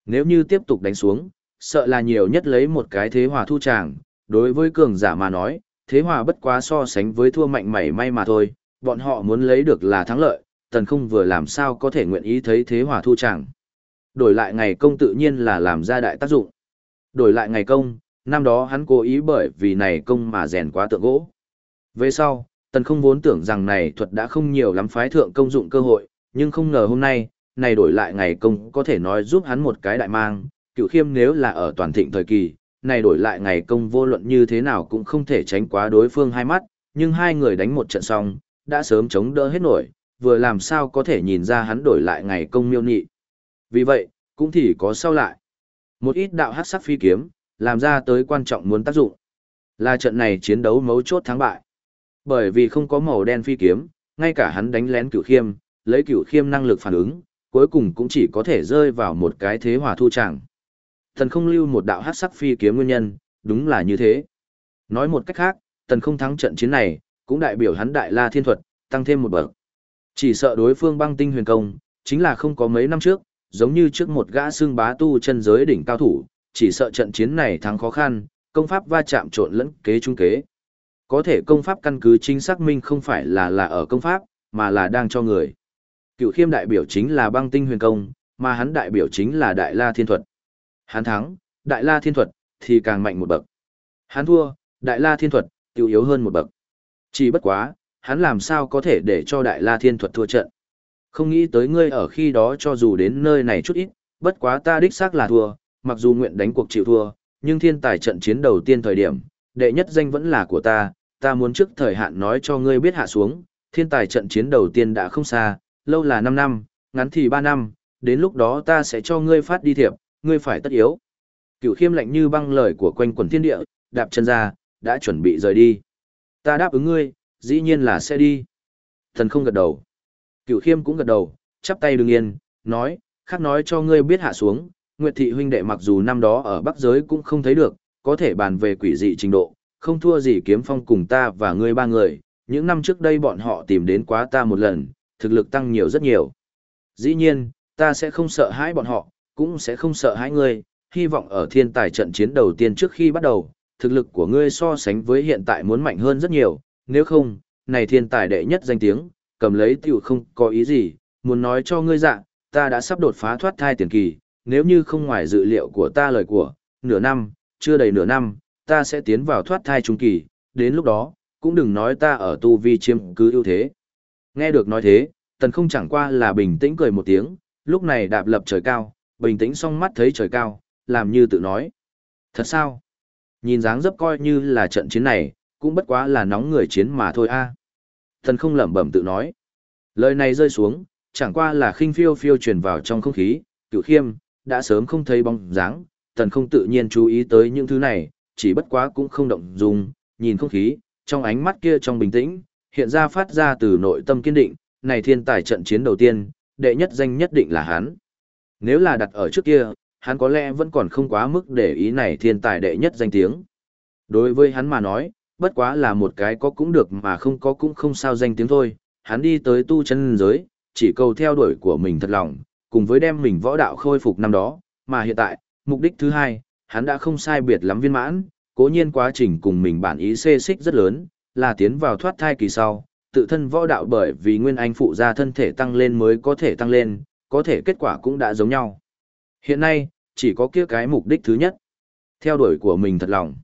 Nếu như tiếp tục đánh xuống, sợ là nhiều nhất lấy một cái thế hòa thu tràng, đối với cường giả mà nói, thế hòa bất quá so sánh với thua mạnh mảy may mà thôi, bọn họ muốn lấy được là thắng lợi, tần không vừa làm sao có thể nguyện ý thấy thế hòa thu tràng? Đổi lại ngày công tự nhiên là làm ra đại tác dụng. Đổi lại ngày công, năm đó hắn cố ý bởi vì này công mà rèn quá tượng gỗ. Về sau, tần không vốn tưởng rằng này thuật đã không nhiều lắm phái thượng công dụng cơ hội, nhưng không ngờ hôm nay, này đổi lại ngày công có thể nói giúp hắn một cái đại mang, cựu khiêm nếu là ở toàn thịnh thời kỳ, này đổi lại ngày công vô luận như thế nào cũng không thể tránh quá đối phương hai mắt, nhưng hai người đánh một trận xong, đã sớm chống đỡ hết nổi, vừa làm sao có thể nhìn ra hắn đổi lại ngày công miêu nị. Vì vậy, cũng thì có sau lại. Một ít đạo hát sắc phi kiếm, làm ra tới quan trọng muốn tác dụng. Là trận này chiến đấu mấu chốt thắng bại. Bởi vì không có màu đen phi kiếm, ngay cả hắn đánh lén cửu khiêm, lấy cửu khiêm năng lực phản ứng, cuối cùng cũng chỉ có thể rơi vào một cái thế hòa thu tràng. Thần không lưu một đạo hát sắc phi kiếm nguyên nhân, đúng là như thế. Nói một cách khác, tần không thắng trận chiến này, cũng đại biểu hắn đại la thiên thuật, tăng thêm một bậc. Chỉ sợ đối phương băng tinh huyền công, chính là không có mấy năm trước, giống như trước một gã xương bá tu chân giới đỉnh cao thủ, chỉ sợ trận chiến này thắng khó khăn, công pháp va chạm trộn lẫn kế trung kế. Có thể công pháp căn cứ chính xác minh không phải là là ở công pháp, mà là đang cho người. Cựu khiêm đại biểu chính là băng tinh huyền công, mà hắn đại biểu chính là đại la thiên thuật. Hắn thắng, đại la thiên thuật, thì càng mạnh một bậc. Hắn thua, đại la thiên thuật, tiêu yếu hơn một bậc. Chỉ bất quá, hắn làm sao có thể để cho đại la thiên thuật thua trận. Không nghĩ tới ngươi ở khi đó cho dù đến nơi này chút ít, bất quá ta đích xác là thua, mặc dù nguyện đánh cuộc chịu thua, nhưng thiên tài trận chiến đầu tiên thời điểm, đệ nhất danh vẫn là của ta, ta muốn trước thời hạn nói cho ngươi biết hạ xuống, thiên tài trận chiến đầu tiên đã không xa, lâu là 5 năm, ngắn thì 3 năm, đến lúc đó ta sẽ cho ngươi phát đi thiệp, ngươi phải tất yếu. Cửu khiêm lạnh như băng lời của quanh quần thiên địa, đạp chân ra, đã chuẩn bị rời đi. Ta đáp ứng ngươi, dĩ nhiên là sẽ đi. Thần không gật đầu. Cửu khiêm cũng gật đầu, chắp tay đứng yên, nói, khác nói cho ngươi biết hạ xuống, Nguyệt thị huynh đệ mặc dù năm đó ở Bắc giới cũng không thấy được, có thể bàn về quỷ dị trình độ, không thua gì kiếm phong cùng ta và ngươi ba người, những năm trước đây bọn họ tìm đến quá ta một lần, thực lực tăng nhiều rất nhiều. Dĩ nhiên, ta sẽ không sợ hãi bọn họ, cũng sẽ không sợ hãi ngươi, hy vọng ở thiên tài trận chiến đầu tiên trước khi bắt đầu, thực lực của ngươi so sánh với hiện tại muốn mạnh hơn rất nhiều, nếu không, này thiên tài đệ nhất danh tiếng, cầm lấy tiểu không có ý gì, muốn nói cho ngươi dạ, ta đã sắp đột phá thoát thai tiền kỳ, nếu như không ngoài dự liệu của ta lời của, nửa năm, chưa đầy nửa năm, ta sẽ tiến vào thoát thai trung kỳ, đến lúc đó, cũng đừng nói ta ở tu vi chiếm cứ ưu thế. Nghe được nói thế, tần không chẳng qua là bình tĩnh cười một tiếng, lúc này đạp lập trời cao, bình tĩnh song mắt thấy trời cao, làm như tự nói. Thật sao? Nhìn dáng dấp coi như là trận chiến này, cũng bất quá là nóng người chiến mà thôi a. Thần không lẩm bẩm tự nói. Lời này rơi xuống, chẳng qua là khinh phiêu phiêu truyền vào trong không khí, cựu khiêm, đã sớm không thấy bóng dáng, thần không tự nhiên chú ý tới những thứ này, chỉ bất quá cũng không động dung, nhìn không khí, trong ánh mắt kia trong bình tĩnh, hiện ra phát ra từ nội tâm kiên định, này thiên tài trận chiến đầu tiên, đệ nhất danh nhất định là hắn. Nếu là đặt ở trước kia, hắn có lẽ vẫn còn không quá mức để ý này thiên tài đệ nhất danh tiếng. Đối với hắn mà nói, bất quá là một cái có cũng được mà không có cũng không sao danh tiếng thôi, hắn đi tới tu chân giới, chỉ cầu theo đuổi của mình thật lòng, cùng với đem mình võ đạo khôi phục năm đó, mà hiện tại, mục đích thứ hai, hắn đã không sai biệt lắm viên mãn, cố nhiên quá trình cùng mình bản ý xê xích rất lớn, là tiến vào thoát thai kỳ sau, tự thân võ đạo bởi vì nguyên anh phụ gia thân thể tăng lên mới có thể tăng lên, có thể kết quả cũng đã giống nhau. Hiện nay, chỉ có kia cái mục đích thứ nhất, theo đuổi của mình thật lòng.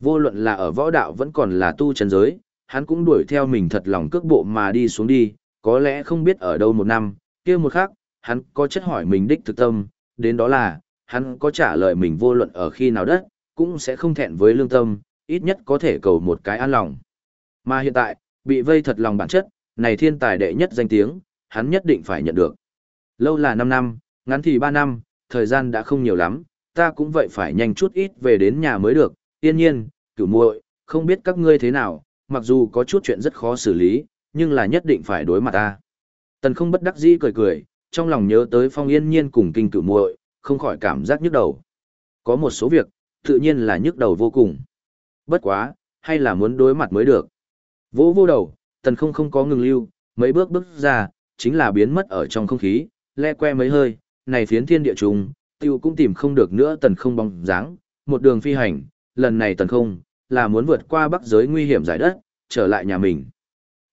Vô luận là ở võ đạo vẫn còn là tu chân giới, hắn cũng đuổi theo mình thật lòng cước bộ mà đi xuống đi, có lẽ không biết ở đâu một năm, kia một khác, hắn có chất hỏi mình đích thực tâm, đến đó là, hắn có trả lời mình vô luận ở khi nào đất, cũng sẽ không thẹn với lương tâm, ít nhất có thể cầu một cái an lòng. Mà hiện tại, bị vây thật lòng bản chất, này thiên tài đệ nhất danh tiếng, hắn nhất định phải nhận được. Lâu là 5 năm, ngắn thì 3 năm, thời gian đã không nhiều lắm, ta cũng vậy phải nhanh chút ít về đến nhà mới được, yên nhiên, cửu muội, không biết các ngươi thế nào, mặc dù có chút chuyện rất khó xử lý, nhưng là nhất định phải đối mặt ta. Tần không bất đắc dĩ cười cười, trong lòng nhớ tới phong yên nhiên cùng kinh cửu muội, không khỏi cảm giác nhức đầu. Có một số việc, tự nhiên là nhức đầu vô cùng. Bất quá, hay là muốn đối mặt mới được. Vỗ vô đầu, tần không không có ngừng lưu, mấy bước bước ra, chính là biến mất ở trong không khí, le que mấy hơi, này phiến thiên địa trùng, tiêu cũng tìm không được nữa tần không bóng dáng, một đường phi hành, lần này tần không, là muốn vượt qua bắc giới nguy hiểm giải đất, trở lại nhà mình.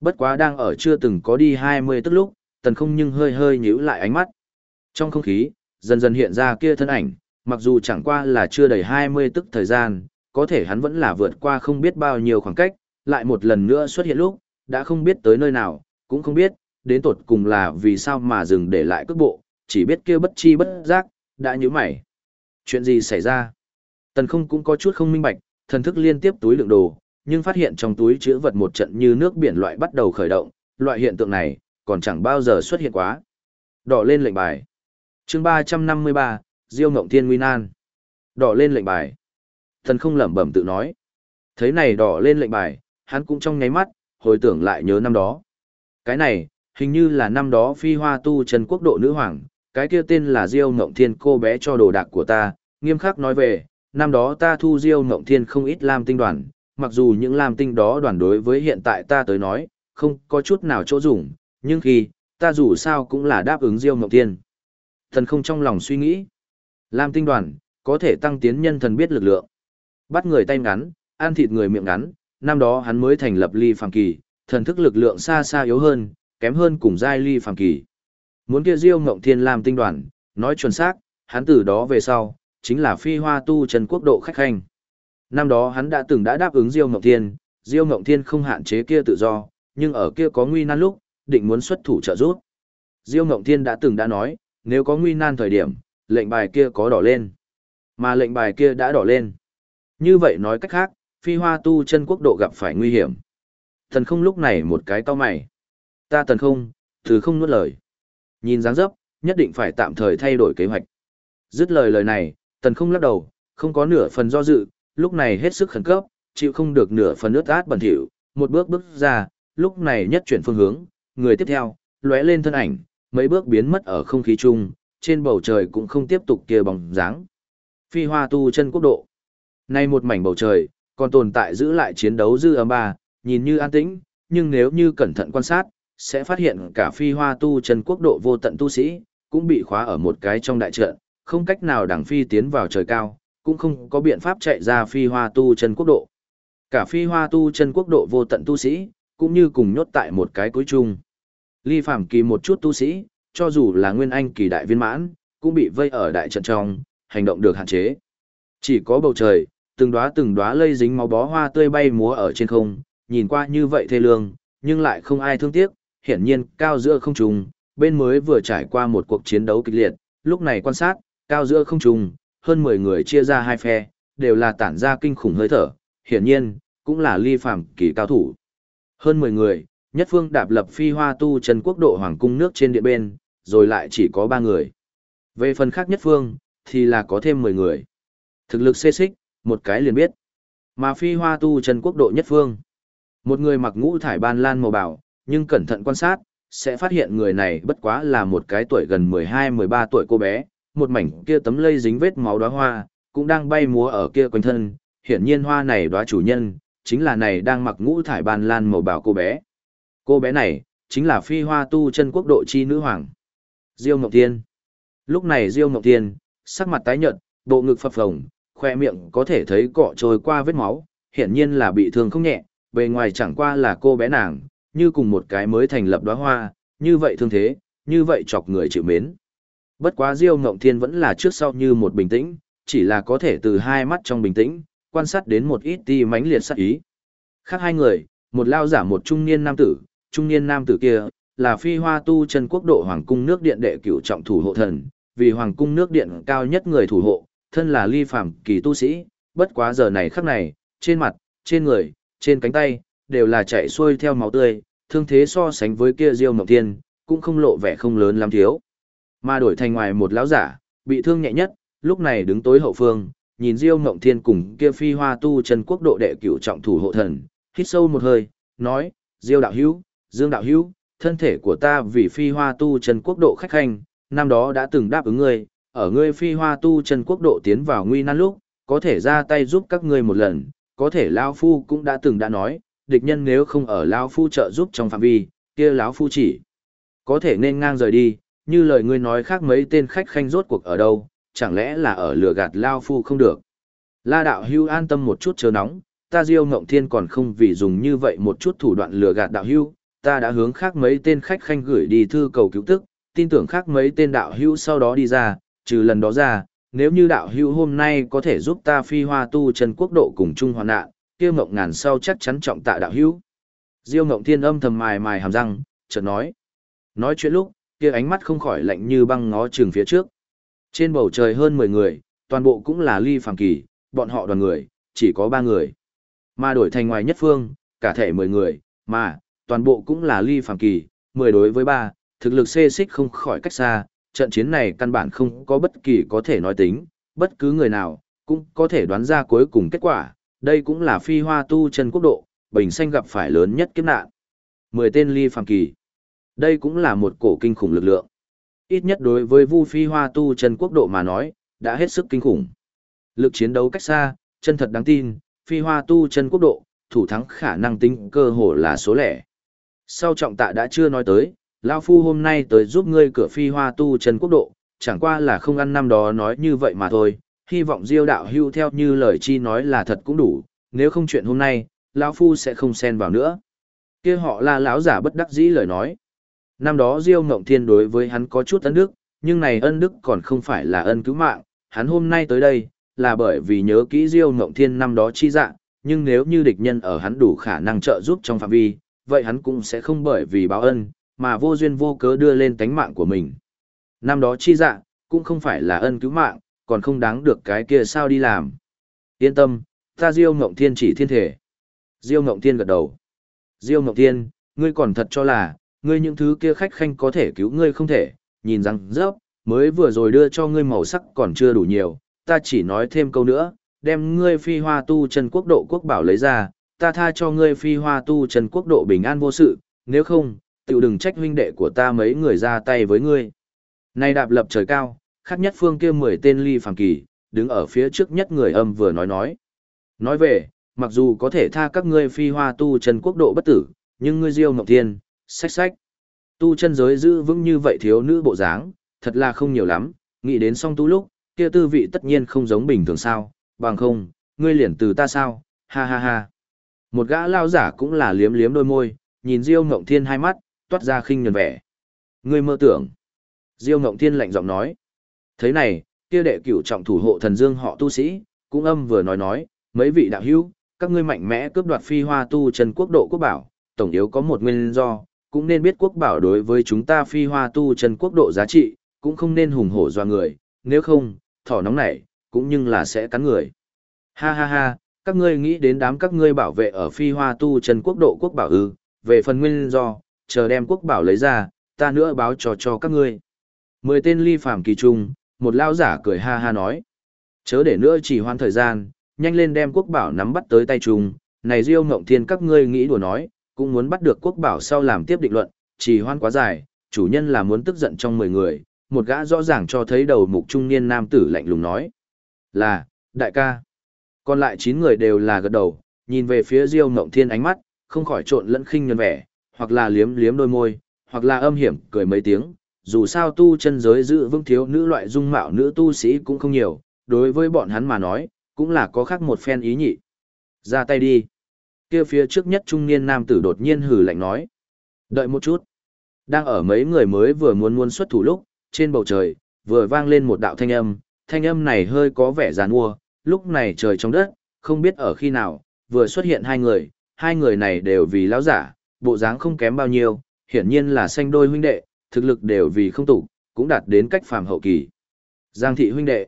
Bất quá đang ở chưa từng có đi 20 tức lúc, tần không nhưng hơi hơi nhíu lại ánh mắt. Trong không khí, dần dần hiện ra kia thân ảnh, mặc dù chẳng qua là chưa đầy 20 tức thời gian, có thể hắn vẫn là vượt qua không biết bao nhiêu khoảng cách, lại một lần nữa xuất hiện lúc, đã không biết tới nơi nào, cũng không biết, đến tột cùng là vì sao mà dừng để lại cước bộ, chỉ biết kia bất chi bất giác, đã nhíu mày. Chuyện gì xảy ra? Tần không cũng có chút không minh bạch, thần thức liên tiếp túi lượng đồ, nhưng phát hiện trong túi chứa vật một trận như nước biển loại bắt đầu khởi động, loại hiện tượng này, còn chẳng bao giờ xuất hiện quá. Đỏ lên lệnh bài. chương 353, Diêu Ngộng Thiên Nguy Nan. Đỏ lên lệnh bài. Thần không lẩm bẩm tự nói. Thấy này đỏ lên lệnh bài, hắn cũng trong nháy mắt, hồi tưởng lại nhớ năm đó. Cái này, hình như là năm đó phi hoa tu trần quốc độ nữ hoàng, cái kia tên là Diêu Ngộng Thiên cô bé cho đồ đạc của ta, nghiêm khắc nói về, năm đó ta thu Diêu Ngộng Thiên không ít lam tinh đoàn, mặc dù những lam tinh đó đoàn đối với hiện tại ta tới nói, không có chút nào chỗ dùng, nhưng khi, ta dù sao cũng là đáp ứng Diêu Ngộng Thiên. Thần không trong lòng suy nghĩ, lam tinh đoàn, có thể tăng tiến nhân thần biết lực lượng. Bắt người tay ngắn, ăn thịt người miệng ngắn, năm đó hắn mới thành lập ly phàm kỳ, thần thức lực lượng xa xa yếu hơn, kém hơn cùng giai ly phàm kỳ. Muốn kia Diêu Ngộng Thiên làm tinh đoàn, nói chuẩn xác, hắn từ đó về sau, chính là phi hoa tu trần quốc độ khách khanh. Năm đó hắn đã từng đã đáp ứng Diêu Ngộng Thiên, Diêu Ngộng Thiên không hạn chế kia tự do, nhưng ở kia có nguy nan lúc, định muốn xuất thủ trợ giúp. Diêu Ngộng Thiên đã từng đã nói, nếu có nguy nan thời điểm, lệnh bài kia có đỏ lên. Mà lệnh bài kia đã đỏ lên. Như vậy nói cách khác, phi hoa tu chân quốc độ gặp phải nguy hiểm. Thần không lúc này một cái to mày. Ta thần không, thứ không nuốt lời. Nhìn dáng dấp, nhất định phải tạm thời thay đổi kế hoạch. Dứt lời lời này, tần không lắc đầu, không có nửa phần do dự, lúc này hết sức khẩn cấp, chịu không được nửa phần ướt át bẩn thỉu, một bước bước ra, lúc này nhất chuyển phương hướng, người tiếp theo, lóe lên thân ảnh, mấy bước biến mất ở không khí chung, trên bầu trời cũng không tiếp tục kia bóng dáng. Phi hoa tu chân quốc độ. Nay một mảnh bầu trời, còn tồn tại giữ lại chiến đấu dư âm ba, nhìn như an tĩnh, nhưng nếu như cẩn thận quan sát, sẽ phát hiện cả phi hoa tu chân quốc độ vô tận tu sĩ, cũng bị khóa ở một cái trong đại trận, không cách nào đằng phi tiến vào trời cao, cũng không có biện pháp chạy ra phi hoa tu chân quốc độ. Cả phi hoa tu chân quốc độ vô tận tu sĩ, cũng như cùng nhốt tại một cái cuối chung. Ly Phạm kỳ một chút tu sĩ, cho dù là nguyên anh kỳ đại viên mãn, cũng bị vây ở đại trận trong, hành động được hạn chế. Chỉ có bầu trời, từng đóa từng đóa lây dính máu bó hoa tươi bay múa ở trên không, nhìn qua như vậy thê lương, nhưng lại không ai thương tiếc, hiển nhiên cao giữa không trùng, bên mới vừa trải qua một cuộc chiến đấu kịch liệt, lúc này quan sát, cao giữa không trùng, hơn 10 người chia ra hai phe, đều là tản ra kinh khủng hơi thở, hiển nhiên, cũng là ly phàm kỳ cao thủ. Hơn 10 người, nhất phương đạp lập phi hoa tu chân quốc độ hoàng cung nước trên điện bên, rồi lại chỉ có 3 người. Về phần khác nhất phương, thì là có thêm 10 người. Thực lực xê xích, một cái liền biết. Mà phi hoa tu chân quốc độ nhất phương. Một người mặc ngũ thải ban lan màu bảo, nhưng cẩn thận quan sát, sẽ phát hiện người này bất quá là một cái tuổi gần 12-13 tuổi cô bé, một mảnh kia tấm lây dính vết máu đóa hoa, cũng đang bay múa ở kia quanh thân, hiển nhiên hoa này đóa chủ nhân, chính là này đang mặc ngũ thải ban lan màu bảo cô bé. Cô bé này, chính là phi hoa tu chân quốc độ chi nữ hoàng. Diêu Ngọc Tiên. Lúc này Diêu Ngọc Tiên, sắc mặt tái nhợt, bộ ngực phập phồng, khoe miệng có thể thấy cọ trôi qua vết máu, hiển nhiên là bị thương không nhẹ, bề ngoài chẳng qua là cô bé nàng, như cùng một cái mới thành lập đóa hoa, như vậy thương thế, như vậy chọc người chịu mến. Bất quá Diêu Ngộng Thiên vẫn là trước sau như một bình tĩnh, chỉ là có thể từ hai mắt trong bình tĩnh, quan sát đến một ít ti mãnh liệt sát ý. Khác hai người, một lao giả một trung niên nam tử, trung niên nam tử kia, là phi hoa tu chân quốc độ hoàng cung nước điện đệ cửu trọng thủ hộ thần, vì hoàng cung nước điện cao nhất người thủ hộ, thân là ly phàm kỳ tu sĩ, bất quá giờ này khắc này, trên mặt, trên người, trên cánh tay, đều là chạy xuôi theo máu tươi, thương thế so sánh với kia Diêu Mộng Thiên, cũng không lộ vẻ không lớn lắm thiếu. Mà đổi thành ngoài một lão giả, bị thương nhẹ nhất, lúc này đứng tối hậu phương, nhìn Diêu Ngộng Thiên cùng kia phi hoa tu chân quốc độ đệ cửu trọng thủ hộ thần, hít sâu một hơi, nói, Diêu đạo hữu, Dương đạo hữu, thân thể của ta vì phi hoa tu chân quốc độ khách hành, năm đó đã từng đáp ứng ngươi, ở ngươi phi hoa tu chân quốc độ tiến vào nguy nan lúc, có thể ra tay giúp các ngươi một lần, có thể Lao Phu cũng đã từng đã nói, địch nhân nếu không ở Lao Phu trợ giúp trong phạm vi, kia lão Phu chỉ có thể nên ngang rời đi, như lời ngươi nói khác mấy tên khách khanh rốt cuộc ở đâu, chẳng lẽ là ở lừa gạt Lao Phu không được. La đạo hưu an tâm một chút chờ nóng, ta Diêu Ngộng Thiên còn không vì dùng như vậy một chút thủ đoạn lừa gạt đạo Hưu, ta đã hướng khác mấy tên khách khanh gửi đi thư cầu cứu tức, tin tưởng khác mấy tên đạo Hưu sau đó đi ra, trừ lần đó ra, nếu như đạo Hưu hôm nay có thể giúp ta phi hoa tu chân quốc độ cùng chung hoàn nạn, kia Ngộng ngàn sau chắc chắn trọng tạ đạo Hưu. Diêu Ngộng Thiên âm thầm mài mài hàm răng, chợt nói. Nói chuyện lúc, kia ánh mắt không khỏi lạnh như băng ngó trường phía trước. Trên bầu trời hơn 10 người, toàn bộ cũng là ly phàm kỳ, bọn họ đoàn người, chỉ có 3 người. Mà đổi thành ngoài nhất phương, cả thể 10 người, mà, toàn bộ cũng là ly phàm kỳ, 10 đối với 3, thực lực xê xích không khỏi cách xa, trận chiến này căn bản không có bất kỳ có thể nói tính, bất cứ người nào, cũng có thể đoán ra cuối cùng kết quả, đây cũng là phi hoa tu chân quốc độ, bình xanh gặp phải lớn nhất kiếp nạn. 10 tên ly phàm kỳ. Đây cũng là một cổ kinh khủng lực lượng. Ít nhất đối với Vu Phi Hoa tu chân quốc độ mà nói, đã hết sức kinh khủng. Lực chiến đấu cách xa, chân thật đáng tin, Phi Hoa tu chân quốc độ, thủ thắng khả năng tính cơ hồ là số lẻ. Sau trọng tạ đã chưa nói tới, Lao Phu hôm nay tới giúp ngươi cửa Phi Hoa tu chân quốc độ, chẳng qua là không ăn năm đó nói như vậy mà thôi, hy vọng Diêu đạo hưu theo như lời chi nói là thật cũng đủ, nếu không chuyện hôm nay, lão phu sẽ không xen vào nữa. Kia họ là lão giả bất đắc dĩ lời nói. Năm đó Diêu Ngộng Thiên đối với hắn có chút ân đức, nhưng này ân đức còn không phải là ân cứu mạng, hắn hôm nay tới đây, là bởi vì nhớ kỹ Diêu Ngộng Thiên năm đó chi dạng, nhưng nếu như địch nhân ở hắn đủ khả năng trợ giúp trong phạm vi, vậy hắn cũng sẽ không bởi vì báo ân, mà vô duyên vô cớ đưa lên tánh mạng của mình. Năm đó chi dạng, cũng không phải là ân cứu mạng, còn không đáng được cái kia sao đi làm. Yên tâm, ta Diêu Ngộng Thiên chỉ thiên thể. Diêu Ngộng Thiên gật đầu. Diêu Ngộng Thiên, ngươi còn thật cho là, ngươi những thứ kia khách khanh có thể cứu ngươi không thể, nhìn rằng rớp, mới vừa rồi đưa cho ngươi màu sắc còn chưa đủ nhiều, ta chỉ nói thêm câu nữa, đem ngươi phi hoa tu chân quốc độ quốc bảo lấy ra, ta tha cho ngươi phi hoa tu chân quốc độ bình an vô sự, nếu không, tự đừng trách huynh đệ của ta mấy người ra tay với ngươi. Nay đạp lập trời cao, khác nhất phương kia mười tên ly phàm kỳ, đứng ở phía trước nhất người âm vừa nói nói. Nói về, mặc dù có thể tha các ngươi phi hoa tu chân quốc độ bất tử, nhưng ngươi diêu mộng thiên, sách sách. Tu chân giới giữ vững như vậy thiếu nữ bộ dáng, thật là không nhiều lắm, nghĩ đến song tu lúc, kia tư vị tất nhiên không giống bình thường sao, bằng không, ngươi liền từ ta sao, ha ha ha. Một gã lao giả cũng là liếm liếm đôi môi, nhìn Diêu Ngộng Thiên hai mắt, toát ra khinh nhường vẻ. Ngươi mơ tưởng. Diêu Ngộng Thiên lạnh giọng nói. Thế này, kia đệ cửu trọng thủ hộ thần dương họ tu sĩ, cũng âm vừa nói nói, mấy vị đạo hữu, các ngươi mạnh mẽ cướp đoạt phi hoa tu chân quốc độ quốc bảo, tổng yếu có một nguyên do, cũng nên biết quốc bảo đối với chúng ta phi hoa tu chân quốc độ giá trị, cũng không nên hùng hổ doa người, nếu không, thỏ nóng này, cũng nhưng là sẽ cắn người. Ha ha ha, các ngươi nghĩ đến đám các ngươi bảo vệ ở phi hoa tu chân quốc độ quốc bảo ư, về phần nguyên do, chờ đem quốc bảo lấy ra, ta nữa báo cho cho các ngươi. Mười tên ly phàm kỳ trung, một lao giả cười ha ha nói. Chớ để nữa chỉ hoan thời gian, nhanh lên đem quốc bảo nắm bắt tới tay trùng, này diêu ngộng thiên các ngươi nghĩ đùa nói, cũng muốn bắt được quốc bảo sau làm tiếp định luận, chỉ hoan quá dài, chủ nhân là muốn tức giận trong 10 người, một gã rõ ràng cho thấy đầu mục trung niên nam tử lạnh lùng nói. Là, đại ca. Còn lại 9 người đều là gật đầu, nhìn về phía Diêu Ngộng Thiên ánh mắt, không khỏi trộn lẫn khinh nhân vẻ, hoặc là liếm liếm đôi môi, hoặc là âm hiểm cười mấy tiếng, dù sao tu chân giới giữ vững thiếu nữ loại dung mạo nữ tu sĩ cũng không nhiều, đối với bọn hắn mà nói, cũng là có khác một phen ý nhị. Ra tay đi kia phía trước nhất trung niên nam tử đột nhiên hừ lạnh nói. Đợi một chút. Đang ở mấy người mới vừa muốn muốn xuất thủ lúc, trên bầu trời, vừa vang lên một đạo thanh âm, thanh âm này hơi có vẻ giàn ua, lúc này trời trong đất, không biết ở khi nào, vừa xuất hiện hai người, hai người này đều vì lão giả, bộ dáng không kém bao nhiêu, hiển nhiên là sanh đôi huynh đệ, thực lực đều vì không tủ, cũng đạt đến cách phàm hậu kỳ. Giang thị huynh đệ,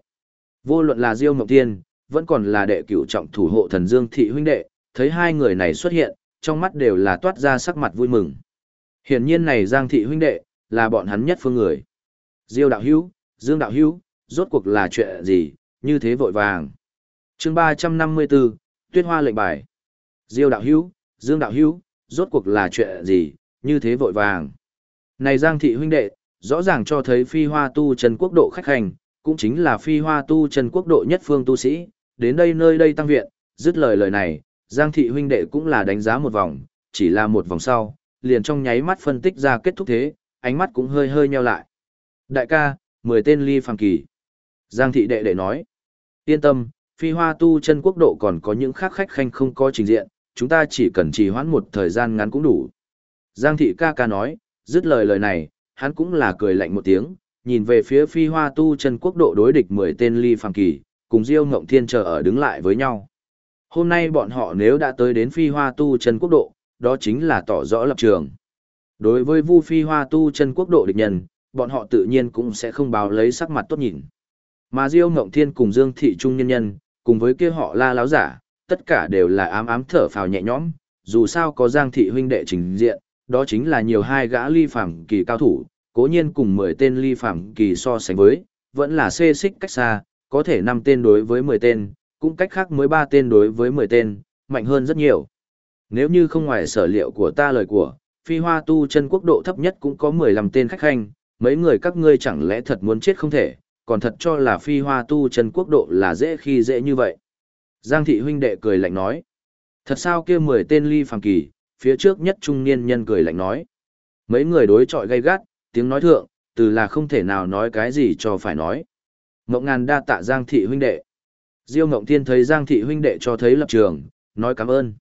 vô luận là Diêu Mộng Tiên, vẫn còn là đệ cửu trọng thủ hộ thần Dương thị huynh đệ, thấy hai người này xuất hiện, trong mắt đều là toát ra sắc mặt vui mừng. Hiển nhiên này Giang thị huynh đệ, là bọn hắn nhất phương người. Diêu đạo hữu, Dương đạo hữu, rốt cuộc là chuyện gì, như thế vội vàng. chương 354, Tuyết Hoa lệnh bài. Diêu đạo hữu, Dương đạo hữu, rốt cuộc là chuyện gì, như thế vội vàng. Này Giang thị huynh đệ, rõ ràng cho thấy phi hoa tu chân quốc độ khách hành, cũng chính là phi hoa tu chân quốc độ nhất phương tu sĩ, đến đây nơi đây tăng viện, dứt lời lời này, Giang thị huynh đệ cũng là đánh giá một vòng, chỉ là một vòng sau, liền trong nháy mắt phân tích ra kết thúc thế, ánh mắt cũng hơi hơi nheo lại. Đại ca, mười tên ly phàm kỳ. Giang thị đệ đệ nói. Yên tâm, Phi hoa tu chân quốc độ còn có những khác khách khanh không có trình diện, chúng ta chỉ cần trì hoãn một thời gian ngắn cũng đủ. Giang thị ca ca nói, dứt lời lời này, hắn cũng là cười lạnh một tiếng, nhìn về phía phi hoa tu chân quốc độ đối địch 10 tên ly phàm kỳ, cùng Diêu Ngộng Thiên chờ ở đứng lại với nhau. Hôm nay bọn họ nếu đã tới đến phi hoa tu chân quốc độ, đó chính là tỏ rõ lập trường. Đối với Vu Phi Hoa tu chân quốc độ địch nhân, bọn họ tự nhiên cũng sẽ không báo lấy sắc mặt tốt nhìn. Mà Diêu Ngộng Thiên cùng Dương Thị Trung nhân nhân, cùng với kia họ la láo giả, tất cả đều là ám ám thở phào nhẹ nhõm, dù sao có Giang Thị huynh đệ trình diện, đó chính là nhiều hai gã ly phàm kỳ cao thủ, cố nhiên cùng 10 tên ly phàm kỳ so sánh với, vẫn là xê xích cách xa, có thể 5 tên đối với 10 tên, cũng cách khác mới ba tên đối với 10 tên, mạnh hơn rất nhiều. Nếu như không ngoài sở liệu của ta lời của, phi hoa tu chân quốc độ thấp nhất cũng có 15 tên khách khanh, mấy người các ngươi chẳng lẽ thật muốn chết không thể, còn thật cho là phi hoa tu chân quốc độ là dễ khi dễ như vậy. Giang thị huynh đệ cười lạnh nói. Thật sao kia 10 tên ly phàm kỳ, phía trước nhất trung niên nhân cười lạnh nói. Mấy người đối chọi gay gắt, tiếng nói thượng, từ là không thể nào nói cái gì cho phải nói. Mộng ngàn đa tạ Giang thị huynh đệ. Diêu Ngộng Thiên thấy Giang thị huynh đệ cho thấy lập trường, nói cảm ơn.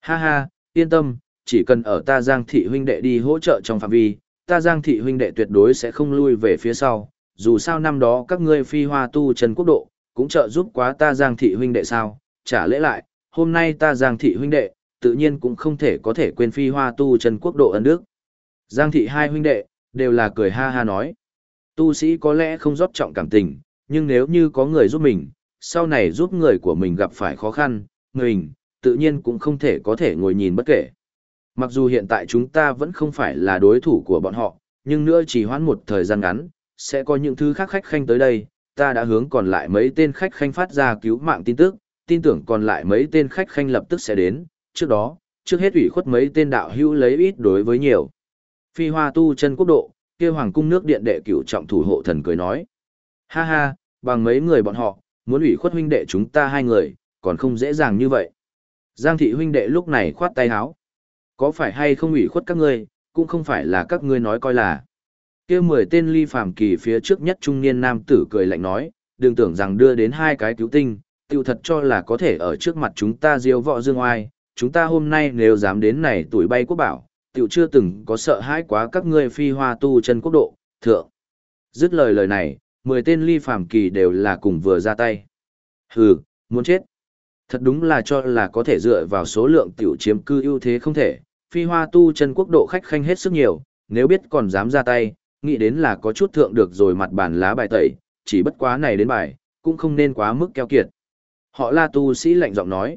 Ha ha, yên tâm, chỉ cần ở ta Giang thị huynh đệ đi hỗ trợ trong phạm vi, ta Giang thị huynh đệ tuyệt đối sẽ không lui về phía sau, dù sao năm đó các ngươi phi hoa tu Trần quốc độ, cũng trợ giúp quá ta Giang thị huynh đệ sao, trả lễ lại, hôm nay ta Giang thị huynh đệ, tự nhiên cũng không thể có thể quên phi hoa tu Trần quốc độ ân đức. Giang thị hai huynh đệ, đều là cười ha ha nói. Tu sĩ có lẽ không rót trọng cảm tình, nhưng nếu như có người giúp mình, sau này giúp người của mình gặp phải khó khăn, mình, tự nhiên cũng không thể có thể ngồi nhìn bất kể. Mặc dù hiện tại chúng ta vẫn không phải là đối thủ của bọn họ, nhưng nữa chỉ hoãn một thời gian ngắn, sẽ có những thứ khác khách khanh tới đây, ta đã hướng còn lại mấy tên khách khanh phát ra cứu mạng tin tức, tin tưởng còn lại mấy tên khách khanh lập tức sẽ đến, trước đó, trước hết ủy khuất mấy tên đạo hữu lấy ít đối với nhiều. Phi hoa tu chân quốc độ, kia hoàng cung nước điện đệ cửu trọng thủ hộ thần cười nói. Ha ha, bằng mấy người bọn họ, muốn ủy khuất huynh đệ chúng ta hai người, còn không dễ dàng như vậy. Giang thị huynh đệ lúc này khoát tay háo. Có phải hay không ủy khuất các ngươi, cũng không phải là các ngươi nói coi là. kia mười tên ly phàm kỳ phía trước nhất trung niên nam tử cười lạnh nói, đừng tưởng rằng đưa đến hai cái cứu tinh, tiêu thật cho là có thể ở trước mặt chúng ta diêu võ dương oai, chúng ta hôm nay nếu dám đến này tuổi bay quốc bảo, tiểu chưa từng có sợ hãi quá các ngươi phi hoa tu chân quốc độ, thượng. Dứt lời lời này, mười tên ly phàm kỳ đều là cùng vừa ra tay. Hừ, muốn chết. Thật đúng là cho là có thể dựa vào số lượng tiểu chiếm cư ưu thế không thể, phi hoa tu chân quốc độ khách khanh hết sức nhiều, nếu biết còn dám ra tay, nghĩ đến là có chút thượng được rồi mặt bàn lá bài tẩy, chỉ bất quá này đến bài, cũng không nên quá mức keo kiệt. Họ la tu sĩ lạnh giọng nói.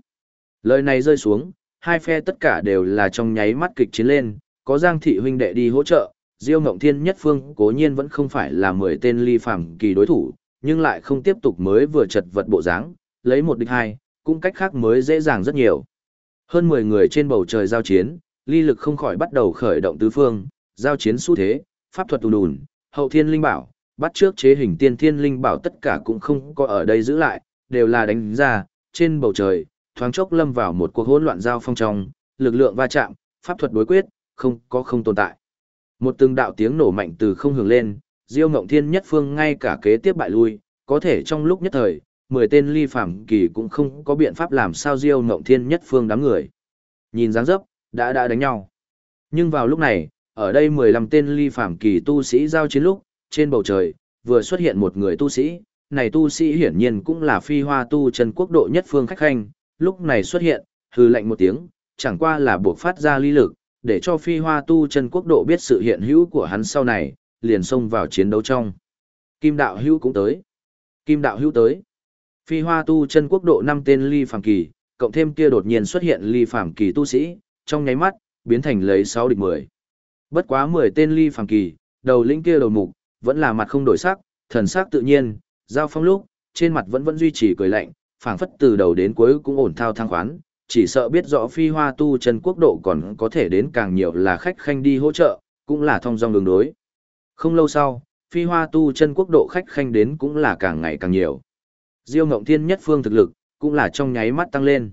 Lời này rơi xuống, hai phe tất cả đều là trong nháy mắt kịch chiến lên, có giang thị huynh đệ đi hỗ trợ, Diêu Ngộng Thiên nhất phương cố nhiên vẫn không phải là 10 tên ly phàm kỳ đối thủ, nhưng lại không tiếp tục mới vừa chật vật bộ dáng, lấy một địch hai, cũng cách khác mới dễ dàng rất nhiều. Hơn 10 người trên bầu trời giao chiến, ly lực không khỏi bắt đầu khởi động tứ phương, giao chiến xu thế, pháp thuật tùn đùn, hậu thiên linh bảo, bắt trước chế hình tiên thiên linh bảo tất cả cũng không có ở đây giữ lại, đều là đánh ra, trên bầu trời, thoáng chốc lâm vào một cuộc hỗn loạn giao phong trong, lực lượng va chạm, pháp thuật đối quyết, không có không tồn tại. Một từng đạo tiếng nổ mạnh từ không hưởng lên, Diêu Ngộng Thiên nhất phương ngay cả kế tiếp bại lui, có thể trong lúc nhất thời, mười tên ly phàm kỳ cũng không có biện pháp làm sao Diêu Ngộng Thiên nhất phương đám người. Nhìn dáng dấp, đã đã đánh nhau. Nhưng vào lúc này, ở đây 15 tên ly phàm kỳ tu sĩ giao chiến lúc, trên bầu trời, vừa xuất hiện một người tu sĩ, này tu sĩ hiển nhiên cũng là phi hoa tu chân quốc độ nhất phương khách khanh, lúc này xuất hiện, hư lệnh một tiếng, chẳng qua là buộc phát ra ly lực, để cho phi hoa tu chân quốc độ biết sự hiện hữu của hắn sau này, liền xông vào chiến đấu trong. Kim đạo hữu cũng tới. Kim đạo hữu tới. Phi hoa tu chân quốc độ năm tên ly phàm kỳ, cộng thêm kia đột nhiên xuất hiện ly phàm kỳ tu sĩ, trong nháy mắt, biến thành lấy 6 địch 10. Bất quá 10 tên ly phàm kỳ, đầu lĩnh kia đầu mục, vẫn là mặt không đổi sắc, thần sắc tự nhiên, giao phong lúc, trên mặt vẫn vẫn duy trì cười lạnh, phảng phất từ đầu đến cuối cũng ổn thao thăng khoán, chỉ sợ biết rõ phi hoa tu chân quốc độ còn có thể đến càng nhiều là khách khanh đi hỗ trợ, cũng là thông dong đường đối. Không lâu sau, phi hoa tu chân quốc độ khách khanh đến cũng là càng ngày càng nhiều. Diêu Ngộng Thiên nhất phương thực lực, cũng là trong nháy mắt tăng lên.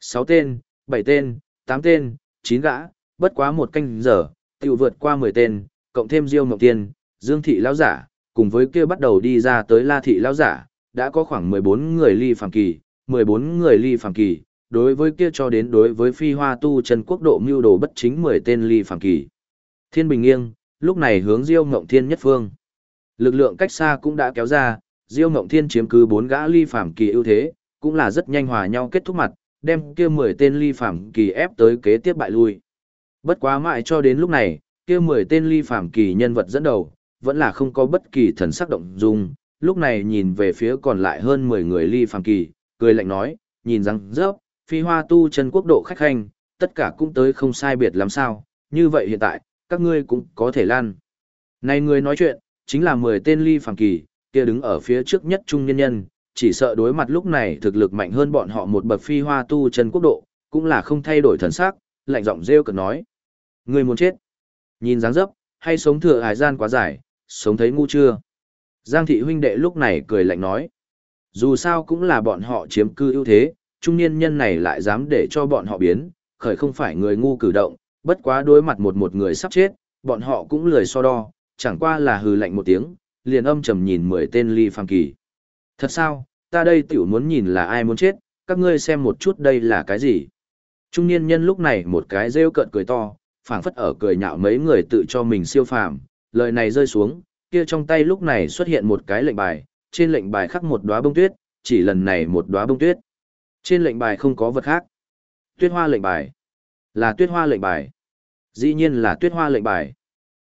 6 tên, 7 tên, 8 tên, 9 gã, bất quá một canh giờ, tiểu vượt qua 10 tên, cộng thêm Diêu Ngộng Thiên, Dương Thị Lão Giả, cùng với kia bắt đầu đi ra tới La Thị Lão Giả, đã có khoảng 14 người ly phàm kỳ, 14 người ly phàm kỳ, đối với kia cho đến đối với phi hoa tu chân quốc độ mưu đồ bất chính 10 tên ly phàm kỳ. Thiên bình nghiêng, lúc này hướng Diêu Ngộng Thiên nhất phương. Lực lượng cách xa cũng đã kéo ra, Diêu Ngộng Thiên chiếm cứ bốn gã ly phàm kỳ ưu thế, cũng là rất nhanh hòa nhau kết thúc mặt, đem kia 10 tên ly phàm kỳ ép tới kế tiếp bại lui. Bất quá mãi cho đến lúc này, kia 10 tên ly phàm kỳ nhân vật dẫn đầu, vẫn là không có bất kỳ thần sắc động dung, lúc này nhìn về phía còn lại hơn 10 người ly phàm kỳ, cười lạnh nói, nhìn rằng rớp, phi hoa tu chân quốc độ khách hành, tất cả cũng tới không sai biệt lắm sao, như vậy hiện tại, các ngươi cũng có thể lan. Này người nói chuyện, chính là 10 tên ly phàm kỳ, kia đứng ở phía trước nhất trung nhân nhân, chỉ sợ đối mặt lúc này thực lực mạnh hơn bọn họ một bậc phi hoa tu chân quốc độ, cũng là không thay đổi thần sắc, lạnh giọng rêu cực nói. Người muốn chết. Nhìn dáng dấp, hay sống thừa hải gian quá dài, sống thấy ngu chưa. Giang thị huynh đệ lúc này cười lạnh nói. Dù sao cũng là bọn họ chiếm cư ưu thế, trung niên nhân này lại dám để cho bọn họ biến, khởi không phải người ngu cử động, bất quá đối mặt một một người sắp chết, bọn họ cũng lười so đo, chẳng qua là hừ lạnh một tiếng, liền âm trầm nhìn mười tên ly phàm kỳ. Thật sao, ta đây tiểu muốn nhìn là ai muốn chết, các ngươi xem một chút đây là cái gì. Trung niên nhân lúc này một cái rêu cợt cười to, phảng phất ở cười nhạo mấy người tự cho mình siêu phàm, lời này rơi xuống, kia trong tay lúc này xuất hiện một cái lệnh bài, trên lệnh bài khắc một đóa bông tuyết, chỉ lần này một đóa bông tuyết. Trên lệnh bài không có vật khác. Tuyết hoa lệnh bài. Là tuyết hoa lệnh bài. Dĩ nhiên là tuyết hoa lệnh bài.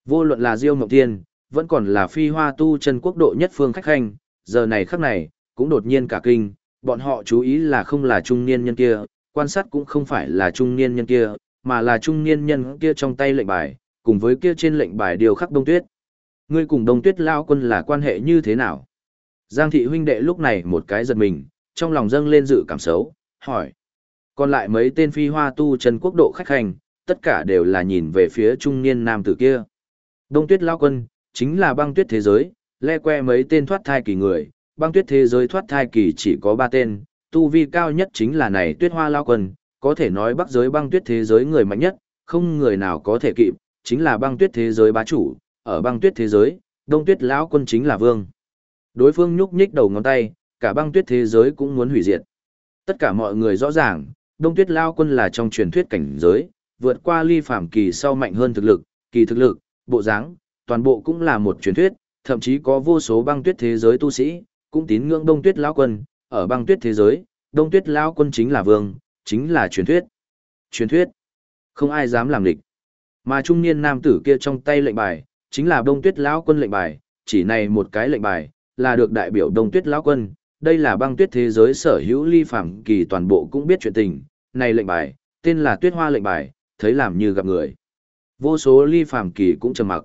Vô luận là Diêu Ngọc Tiên, vẫn còn là phi hoa tu chân quốc độ nhất phương khách khanh, giờ này khắc này, cũng đột nhiên cả kinh, bọn họ chú ý là không là trung niên nhân kia, quan sát cũng không phải là trung niên nhân kia, mà là trung niên nhân kia trong tay lệnh bài, cùng với kia trên lệnh bài điều khắc đông tuyết. Ngươi cùng đông tuyết lao quân là quan hệ như thế nào? Giang thị huynh đệ lúc này một cái giật mình, trong lòng dâng lên dự cảm xấu, hỏi. Còn lại mấy tên phi hoa tu chân quốc độ khách hành, tất cả đều là nhìn về phía trung niên nam tử kia. Đông tuyết lao quân, chính là băng tuyết thế giới, le que mấy tên thoát thai kỳ người, băng tuyết thế giới thoát thai kỳ chỉ có ba tên, tu vi cao nhất chính là này tuyết hoa lao quân, có thể nói bắc giới băng tuyết thế giới người mạnh nhất, không người nào có thể kịp, chính là băng tuyết thế giới bá chủ, ở băng tuyết thế giới, đông tuyết lão quân chính là vương. Đối phương nhúc nhích đầu ngón tay, cả băng tuyết thế giới cũng muốn hủy diệt. Tất cả mọi người rõ ràng, đông tuyết lao quân là trong truyền thuyết cảnh giới, vượt qua ly phạm kỳ sau mạnh hơn thực lực, kỳ thực lực, bộ dáng, toàn bộ cũng là một truyền thuyết, thậm chí có vô số băng tuyết thế giới tu sĩ, cũng tín ngưỡng đông tuyết lao quân, ở băng tuyết thế giới, đông tuyết lao quân chính là vương, chính là truyền thuyết. Truyền thuyết, không ai dám làm địch. Mà trung niên nam tử kia trong tay lệnh bài, chính là đông tuyết lão quân lệnh bài, chỉ này một cái lệnh bài, là được đại biểu đông tuyết lão quân, đây là băng tuyết thế giới sở hữu ly phạm kỳ toàn bộ cũng biết chuyện tình, này lệnh bài, tên là tuyết hoa lệnh bài, thấy làm như gặp người. Vô số ly phạm kỳ cũng trầm mặc.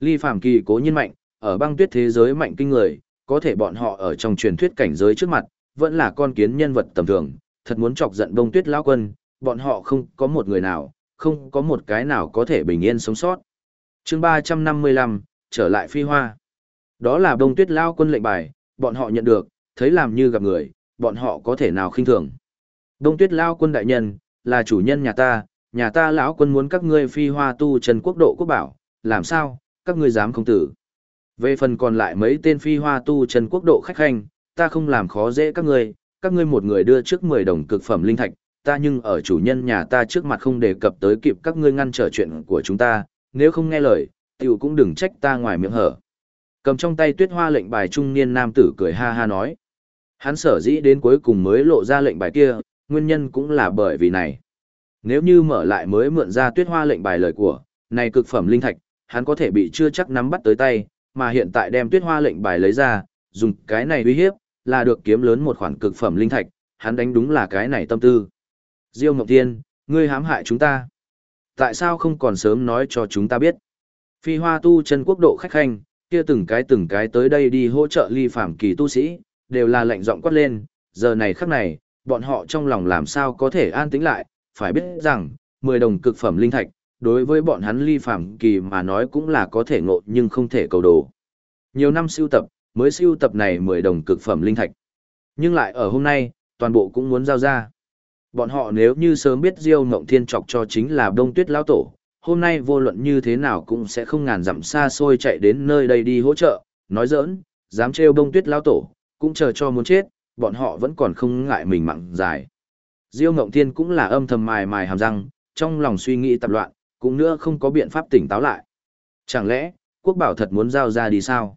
Ly phạm kỳ cố nhiên mạnh, ở băng tuyết thế giới mạnh kinh người, có thể bọn họ ở trong truyền thuyết cảnh giới trước mặt, vẫn là con kiến nhân vật tầm thường, thật muốn chọc giận bông tuyết lão quân, bọn họ không có một người nào, không có một cái nào có thể bình yên sống sót. chương 355, trở lại phi hoa. Đó là bông tuyết lao quân lệnh bài, bọn họ nhận được, thấy làm như gặp người, bọn họ có thể nào khinh thường. Đông tuyết lao quân đại nhân, là chủ nhân nhà ta, nhà ta lão quân muốn các ngươi phi hoa tu trần quốc độ quốc bảo, làm sao, các ngươi dám không tử. Về phần còn lại mấy tên phi hoa tu trần quốc độ khách hành, ta không làm khó dễ các ngươi, các ngươi một người đưa trước 10 đồng cực phẩm linh thạch, ta nhưng ở chủ nhân nhà ta trước mặt không đề cập tới kịp các ngươi ngăn trở chuyện của chúng ta, nếu không nghe lời, tiểu cũng đừng trách ta ngoài miệng hở. Cầm trong tay tuyết hoa lệnh bài trung niên nam tử cười ha ha nói. Hắn sở dĩ đến cuối cùng mới lộ ra lệnh bài kia, nguyên nhân cũng là bởi vì này. Nếu như mở lại mới mượn ra tuyết hoa lệnh bài lời của, này cực phẩm linh thạch, hắn có thể bị chưa chắc nắm bắt tới tay, mà hiện tại đem tuyết hoa lệnh bài lấy ra, dùng cái này uy hiếp, là được kiếm lớn một khoản cực phẩm linh thạch, hắn đánh đúng là cái này tâm tư. Diêu Ngọc Thiên, ngươi hãm hại chúng ta. Tại sao không còn sớm nói cho chúng ta biết? Phi hoa tu chân quốc độ khách khanh, kia từng cái từng cái tới đây đi hỗ trợ ly phạm kỳ tu sĩ, đều là lệnh giọng quát lên, giờ này khắc này, bọn họ trong lòng làm sao có thể an tĩnh lại, phải biết rằng, 10 đồng cực phẩm linh thạch, đối với bọn hắn ly phạm kỳ mà nói cũng là có thể ngộ nhưng không thể cầu đồ. Nhiều năm siêu tập, mới siêu tập này 10 đồng cực phẩm linh thạch. Nhưng lại ở hôm nay, toàn bộ cũng muốn giao ra. Bọn họ nếu như sớm biết Diêu Ngộng Thiên chọc cho chính là Đông Tuyết lão tổ, hôm nay vô luận như thế nào cũng sẽ không ngàn dặm xa xôi chạy đến nơi đây đi hỗ trợ, nói giỡn, dám trêu Đông Tuyết lão tổ, cũng chờ cho muốn chết, bọn họ vẫn còn không ngại mình mặn dài. Diêu Ngộng Thiên cũng là âm thầm mài mài hàm răng, trong lòng suy nghĩ tạp loạn, cũng nữa không có biện pháp tỉnh táo lại. Chẳng lẽ, quốc bảo thật muốn giao ra đi sao?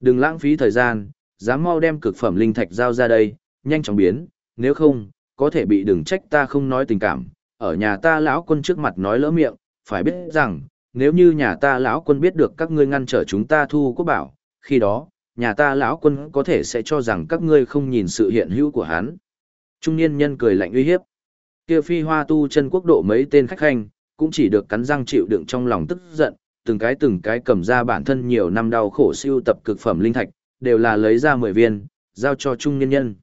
Đừng lãng phí thời gian, dám mau đem cực phẩm linh thạch giao ra đây, nhanh chóng biến, nếu không, có thể bị đừng trách ta không nói tình cảm. Ở nhà ta lão quân trước mặt nói lỡ miệng, phải biết rằng, nếu như nhà ta lão quân biết được các ngươi ngăn trở chúng ta thu quốc bảo, khi đó, nhà ta lão quân có thể sẽ cho rằng các ngươi không nhìn sự hiện hữu của hắn. Trung niên nhân cười lạnh uy hiếp. Kia phi hoa tu chân quốc độ mấy tên khách khanh, cũng chỉ được cắn răng chịu đựng trong lòng tức giận, từng cái từng cái cầm ra bản thân nhiều năm đau khổ siêu tập cực phẩm linh thạch, đều là lấy ra 10 viên, giao cho trung niên nhân.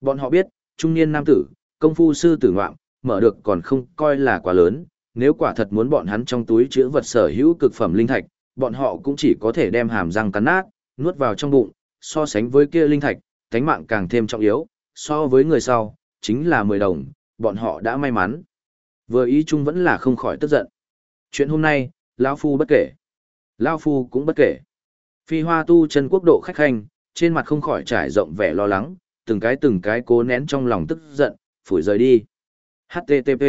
Bọn họ biết, trung niên nam tử, công phu sư tử ngoạm, mở được còn không coi là quá lớn, nếu quả thật muốn bọn hắn trong túi chứa vật sở hữu cực phẩm linh thạch, bọn họ cũng chỉ có thể đem hàm răng cắn nát, nuốt vào trong bụng, so sánh với kia linh thạch, tánh mạng càng thêm trọng yếu, so với người sau, chính là 10 đồng, bọn họ đã may mắn. Vừa ý chung vẫn là không khỏi tức giận. Chuyện hôm nay, lão Phu bất kể. lão Phu cũng bất kể. Phi hoa tu chân quốc độ khách hành, trên mặt không khỏi trải rộng vẻ lo lắng, từng cái từng cái cố nén trong lòng tức giận, phủi rời đi. HTTP.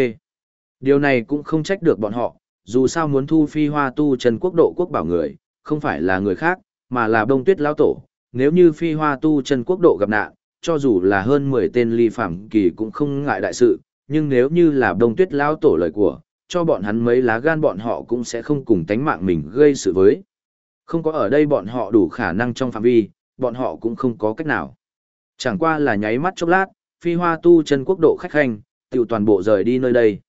Điều này cũng không trách được bọn họ, dù sao muốn thu phi hoa tu chân quốc độ quốc bảo người, không phải là người khác, mà là đông tuyết lão tổ. Nếu như phi hoa tu chân quốc độ gặp nạn, cho dù là hơn 10 tên ly phạm kỳ cũng không ngại đại sự, nhưng nếu như là đông tuyết lão tổ lời của, cho bọn hắn mấy lá gan bọn họ cũng sẽ không cùng tánh mạng mình gây sự với. Không có ở đây bọn họ đủ khả năng trong phạm vi, bọn họ cũng không có cách nào. Chẳng qua là nháy mắt chốc lát, phi hoa tu chân quốc độ khách hành, tiểu toàn bộ rời đi nơi đây.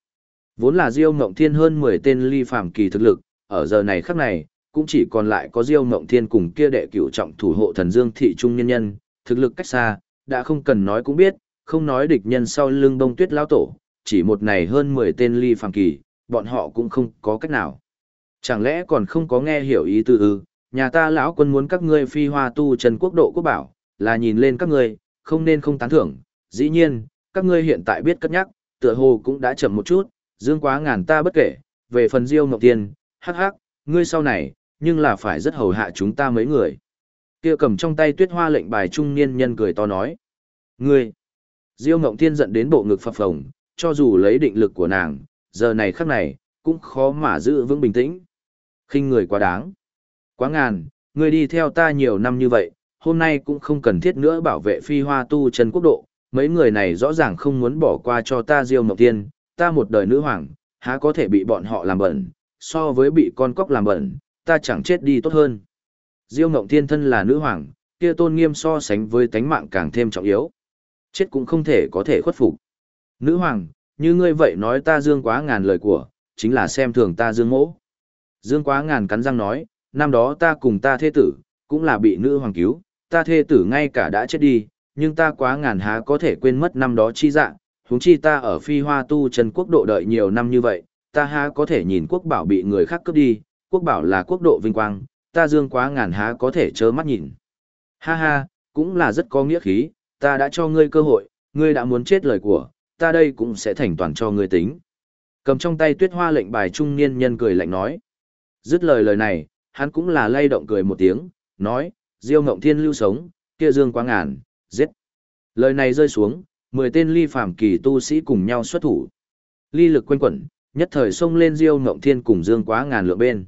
Vốn là Diêu Ngộng Thiên hơn 10 tên ly phạm kỳ thực lực, ở giờ này khắc này, cũng chỉ còn lại có Diêu Ngộng Thiên cùng kia đệ cửu trọng thủ hộ thần Dương thị trung nhân nhân, thực lực cách xa, đã không cần nói cũng biết, không nói địch nhân sau lưng Đông Tuyết lão tổ, chỉ một này hơn 10 tên ly phàm kỳ, bọn họ cũng không có cách nào. Chẳng lẽ còn không có nghe hiểu ý tư ư, nhà ta lão quân muốn các ngươi phi hoa tu trần quốc độ quốc bảo, là nhìn lên các ngươi, không nên không tán thưởng, dĩ nhiên, các ngươi hiện tại biết cất nhắc, tựa hồ cũng đã chậm một chút, dương quá ngàn ta bất kể, về phần diêu ngọc tiên, hắc hắc, ngươi sau này, nhưng là phải rất hầu hạ chúng ta mấy người. Kia cầm trong tay tuyết hoa lệnh bài trung niên nhân cười to nói. Ngươi, diêu ngọc tiên giận đến bộ ngực phập phồng, cho dù lấy định lực của nàng, giờ này khắc này, cũng khó mà giữ vững bình tĩnh. khinh người quá đáng. Quá ngàn, ngươi đi theo ta nhiều năm như vậy, hôm nay cũng không cần thiết nữa bảo vệ phi hoa tu chân quốc độ. Mấy người này rõ ràng không muốn bỏ qua cho ta diêu Ngộng tiên, ta một đời nữ hoàng, há có thể bị bọn họ làm bẩn, so với bị con cóc làm bẩn, ta chẳng chết đi tốt hơn. Diêu Ngộng Thiên thân là nữ hoàng, kia tôn nghiêm so sánh với tánh mạng càng thêm trọng yếu. Chết cũng không thể có thể khuất phục. Nữ hoàng, như ngươi vậy nói ta dương quá ngàn lời của, chính là xem thường ta dương mỗ. Dương quá ngàn cắn răng nói, năm đó ta cùng ta thê tử, cũng là bị nữ hoàng cứu, ta thê tử ngay cả đã chết đi, nhưng ta quá ngàn há có thể quên mất năm đó chi dạng, huống chi ta ở phi hoa tu chân quốc độ đợi nhiều năm như vậy, ta há có thể nhìn quốc bảo bị người khác cướp đi, quốc bảo là quốc độ vinh quang, ta dương quá ngàn há có thể chớ mắt nhìn. Ha ha, cũng là rất có nghĩa khí, ta đã cho ngươi cơ hội, ngươi đã muốn chết lời của, ta đây cũng sẽ thành toàn cho ngươi tính. Cầm trong tay tuyết hoa lệnh bài trung niên nhân cười lạnh nói. Dứt lời lời này, hắn cũng là lay động cười một tiếng, nói, Diêu Ngộng Thiên lưu sống, kia dương quá ngàn, giết. Lời này rơi xuống, mười tên ly phàm kỳ tu sĩ cùng nhau xuất thủ. Ly lực quanh quẩn, nhất thời xông lên Diêu Ngộng Thiên cùng Dương Quá Ngàn lượng bên.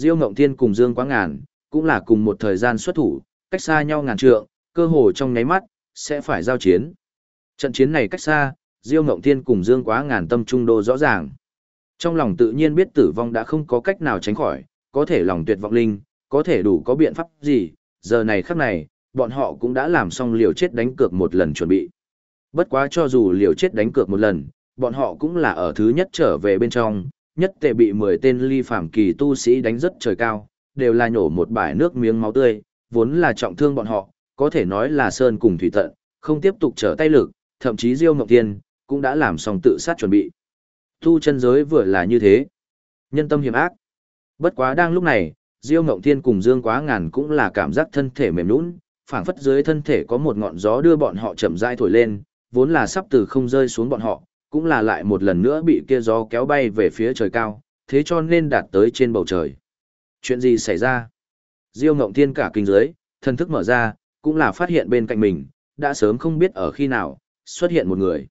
Diêu Ngộng Thiên cùng Dương Quá Ngàn, cũng là cùng một thời gian xuất thủ, cách xa nhau ngàn trượng, cơ hồ trong nháy mắt, sẽ phải giao chiến. Trận chiến này cách xa, Diêu Ngộng Thiên cùng Dương Quá Ngàn tâm trung đô rõ ràng. Trong lòng tự nhiên biết tử vong đã không có cách nào tránh khỏi, có thể lòng tuyệt vọng linh, có thể đủ có biện pháp gì, giờ này khắc này, bọn họ cũng đã làm xong liều chết đánh cược một lần chuẩn bị. Bất quá cho dù liều chết đánh cược một lần, bọn họ cũng là ở thứ nhất trở về bên trong, nhất tề bị 10 tên ly phạm kỳ tu sĩ đánh rất trời cao, đều là nhổ một bãi nước miếng máu tươi, vốn là trọng thương bọn họ, có thể nói là sơn cùng thủy tận, không tiếp tục trở tay lực, thậm chí Diêu Ngọc Tiên cũng đã làm xong tự sát chuẩn bị. Tu chân giới vừa là như thế. Nhân tâm hiểm ác. Bất quá đang lúc này, Diêu Ngộng Thiên cùng Dương Quá Ngàn cũng là cảm giác thân thể mềm nhũn, phảng phất dưới thân thể có một ngọn gió đưa bọn họ chậm rãi thổi lên, vốn là sắp từ không rơi xuống bọn họ, cũng là lại một lần nữa bị kia gió kéo bay về phía trời cao, thế cho nên đạt tới trên bầu trời. Chuyện gì xảy ra? Diêu Ngộng Thiên cả kinh giới, thân thức mở ra, cũng là phát hiện bên cạnh mình, đã sớm không biết ở khi nào, xuất hiện một người.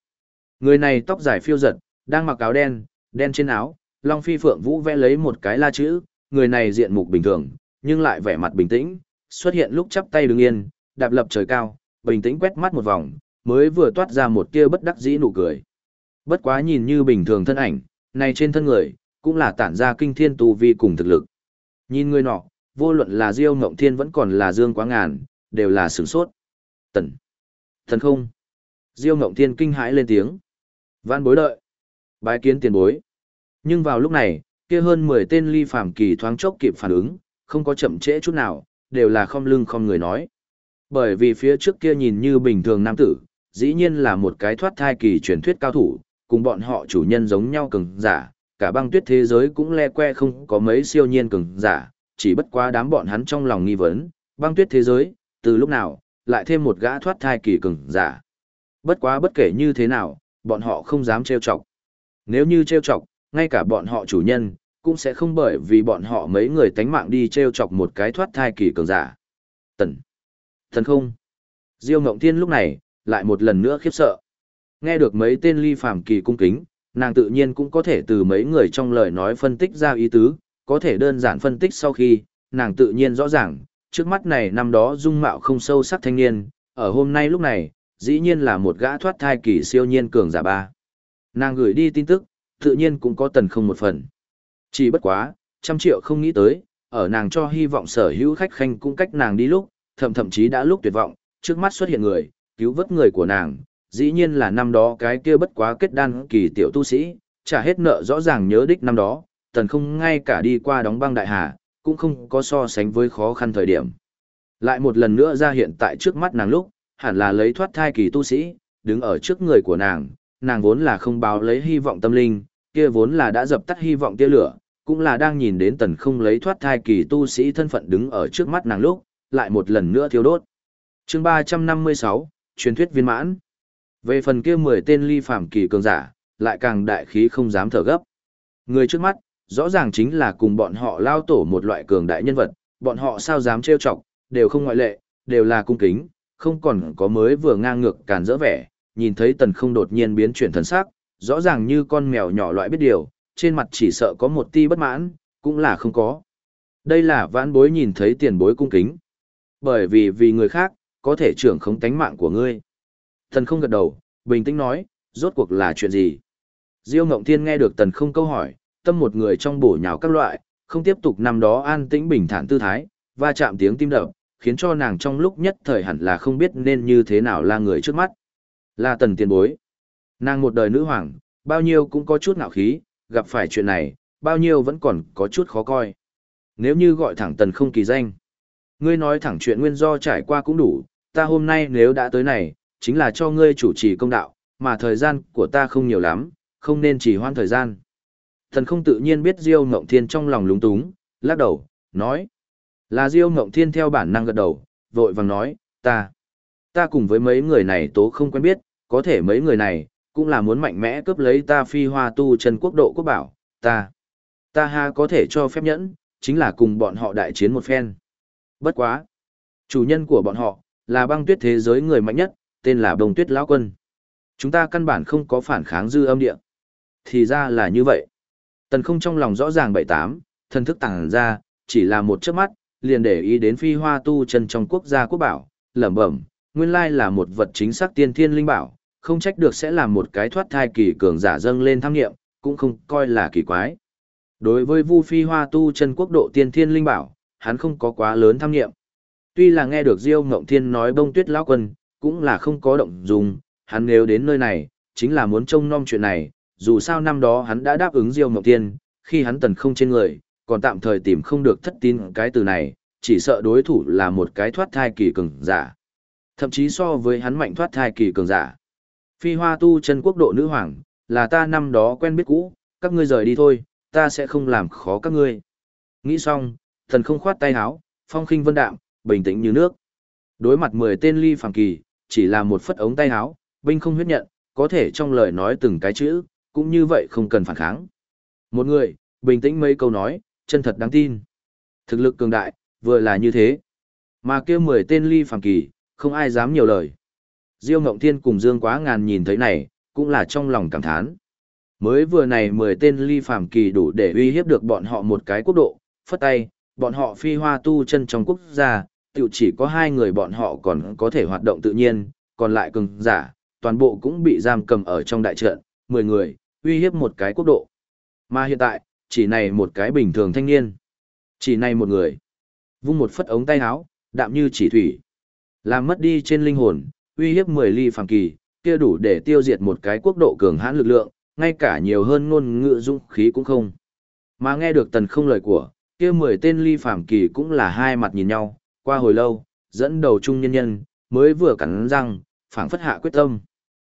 Người này tóc dài phiêu giật, đang mặc áo đen, đen trên áo, Long Phi Phượng Vũ vẽ lấy một cái la chữ, người này diện mục bình thường, nhưng lại vẻ mặt bình tĩnh, xuất hiện lúc chắp tay đứng yên, đạp lập trời cao, bình tĩnh quét mắt một vòng, mới vừa toát ra một tia bất đắc dĩ nụ cười. Bất quá nhìn như bình thường thân ảnh, này trên thân người, cũng là tản ra kinh thiên tu vi cùng thực lực. Nhìn người nọ, vô luận là Diêu Ngộng Thiên vẫn còn là Dương Quá Ngàn, đều là sửng sốt. Tần. Thần không. Diêu Ngộng Thiên kinh hãi lên tiếng. Vãn bối đợi. Bái kiến tiền bối. Nhưng vào lúc này, kia hơn 10 tên ly phàm kỳ thoáng chốc kịp phản ứng, không có chậm trễ chút nào, đều là không lưng không người nói. Bởi vì phía trước kia nhìn như bình thường nam tử, dĩ nhiên là một cái thoát thai kỳ truyền thuyết cao thủ, cùng bọn họ chủ nhân giống nhau cường giả, cả băng tuyết thế giới cũng le que không có mấy siêu nhiên cường giả, chỉ bất quá đám bọn hắn trong lòng nghi vấn, băng tuyết thế giới, từ lúc nào, lại thêm một gã thoát thai kỳ cường giả. Bất quá bất kể như thế nào, bọn họ không dám trêu chọc. Nếu như trêu chọc, ngay cả bọn họ chủ nhân, cũng sẽ không bởi vì bọn họ mấy người tánh mạng đi trêu chọc một cái thoát thai kỳ cường giả. Tần. Thần không. Diêu Ngộng Thiên lúc này, lại một lần nữa khiếp sợ. Nghe được mấy tên ly phàm kỳ cung kính, nàng tự nhiên cũng có thể từ mấy người trong lời nói phân tích ra ý tứ, có thể đơn giản phân tích sau khi, nàng tự nhiên rõ ràng, trước mắt này năm đó dung mạo không sâu sắc thanh niên, ở hôm nay lúc này, dĩ nhiên là một gã thoát thai kỳ siêu nhiên cường giả ba. Nàng gửi đi tin tức, tự nhiên cũng có tần không một phần. Chỉ bất quá, trăm triệu không nghĩ tới, ở nàng cho hy vọng sở hữu khách khanh cũng cách nàng đi lúc, thậm thậm chí đã lúc tuyệt vọng, trước mắt xuất hiện người, cứu vớt người của nàng, dĩ nhiên là năm đó cái kia bất quá kết đan kỳ tiểu tu sĩ, trả hết nợ rõ ràng nhớ đích năm đó, tần không ngay cả đi qua đóng băng đại hà, cũng không có so sánh với khó khăn thời điểm. Lại một lần nữa ra hiện tại trước mắt nàng lúc, hẳn là lấy thoát thai kỳ tu sĩ, đứng ở trước người của nàng, nàng vốn là không báo lấy hy vọng tâm linh, kia vốn là đã dập tắt hy vọng tia lửa, cũng là đang nhìn đến tần không lấy thoát thai kỳ tu sĩ thân phận đứng ở trước mắt nàng lúc, lại một lần nữa thiêu đốt. chương 356, truyền thuyết viên mãn. Về phần kia 10 tên ly phàm kỳ cường giả, lại càng đại khí không dám thở gấp. Người trước mắt, rõ ràng chính là cùng bọn họ lao tổ một loại cường đại nhân vật, bọn họ sao dám trêu chọc, đều không ngoại lệ, đều là cung kính, không còn có mới vừa ngang ngược càn dỡ vẻ, nhìn thấy tần không đột nhiên biến chuyển thần sắc, rõ ràng như con mèo nhỏ loại biết điều, trên mặt chỉ sợ có một ti bất mãn, cũng là không có. Đây là vãn bối nhìn thấy tiền bối cung kính. Bởi vì vì người khác, có thể trưởng không tánh mạng của ngươi. Tần không gật đầu, bình tĩnh nói, rốt cuộc là chuyện gì? Diêu Ngộng Thiên nghe được tần không câu hỏi, tâm một người trong bổ nhào các loại, không tiếp tục năm đó an tĩnh bình thản tư thái, và chạm tiếng tim đập, khiến cho nàng trong lúc nhất thời hẳn là không biết nên như thế nào là người trước mắt. Là tần tiền bối. Nàng một đời nữ hoàng, bao nhiêu cũng có chút ngạo khí, gặp phải chuyện này, bao nhiêu vẫn còn có chút khó coi. Nếu như gọi thẳng tần không kỳ danh. Ngươi nói thẳng chuyện nguyên do trải qua cũng đủ, ta hôm nay nếu đã tới này, chính là cho ngươi chủ trì công đạo, mà thời gian của ta không nhiều lắm, không nên chỉ hoãn thời gian. Thần không tự nhiên biết Diêu Ngộng Thiên trong lòng lúng túng, lắc đầu, nói. Là Diêu Ngộng Thiên theo bản năng gật đầu, vội vàng nói, ta. Ta cùng với mấy người này tố không quen biết, có thể mấy người này, cũng là muốn mạnh mẽ cướp lấy ta phi hoa tu chân quốc độ quốc bảo, ta. Ta ha có thể cho phép nhẫn, chính là cùng bọn họ đại chiến một phen. Bất quá. Chủ nhân của bọn họ, là băng tuyết thế giới người mạnh nhất, tên là Đông Tuyết Lão Quân. Chúng ta căn bản không có phản kháng dư âm địa. Thì ra là như vậy. Tần không trong lòng rõ ràng bảy tám, thân thức tàng ra, chỉ là một chớp mắt, liền để ý đến phi hoa tu chân trong quốc gia quốc bảo, lẩm bẩm, nguyên lai là một vật chính xác tiên thiên linh bảo, không trách được sẽ làm một cái thoát thai kỳ cường giả dâng lên tham nghiệm, cũng không coi là kỳ quái. Đối với Vu Phi Hoa tu chân quốc độ tiên thiên linh bảo, hắn không có quá lớn tham nghiệm. Tuy là nghe được Diêu Ngộng Thiên nói bông tuyết lão quân, cũng là không có động dùng, hắn nếu đến nơi này, chính là muốn trông nom chuyện này, dù sao năm đó hắn đã đáp ứng Diêu Ngọc Tiên, khi hắn tần không trên người, còn tạm thời tìm không được thất tin cái từ này, chỉ sợ đối thủ là một cái thoát thai kỳ cường giả. Thậm chí so với hắn mạnh thoát thai kỳ cường giả. Phi hoa tu chân quốc độ nữ hoàng, là ta năm đó quen biết cũ, các ngươi rời đi thôi, ta sẽ không làm khó các ngươi. Nghĩ xong, thần không khoát tay áo, phong khinh vân đạm, bình tĩnh như nước. Đối mặt 10 tên ly phàm kỳ, chỉ là một phất ống tay áo, binh không huyết nhận, có thể trong lời nói từng cái chữ, cũng như vậy không cần phản kháng. Một người, bình tĩnh mấy câu nói, chân thật đáng tin. Thực lực cường đại, vừa là như thế. Mà kia 10 tên ly phàm kỳ, không ai dám nhiều lời. Diêu Ngộng Thiên cùng Dương Quá Ngàn nhìn thấy này, cũng là trong lòng cảm thán. Mới vừa này 10 tên ly phàm kỳ đủ để uy hiếp được bọn họ một cái quốc độ, phất tay, bọn họ phi hoa tu chân trong quốc gia, tiểu chỉ có hai người bọn họ còn có thể hoạt động tự nhiên, còn lại cường giả, toàn bộ cũng bị giam cầm ở trong đại trận, 10 người, uy hiếp một cái quốc độ. Mà hiện tại, chỉ này một cái bình thường thanh niên. Chỉ này một người. Vung một phất ống tay áo, đạm như chỉ thủy. Làm mất đi trên linh hồn, uy hiếp 10 ly phàm kỳ, kia đủ để tiêu diệt một cái quốc độ cường hãn lực lượng, ngay cả nhiều hơn ngôn ngữ dũng khí cũng không. Mà nghe được tần không lời của, kia 10 tên ly phàm kỳ cũng là hai mặt nhìn nhau, qua hồi lâu, dẫn đầu trung nhân nhân, mới vừa cắn răng, phảng phất hạ quyết tâm.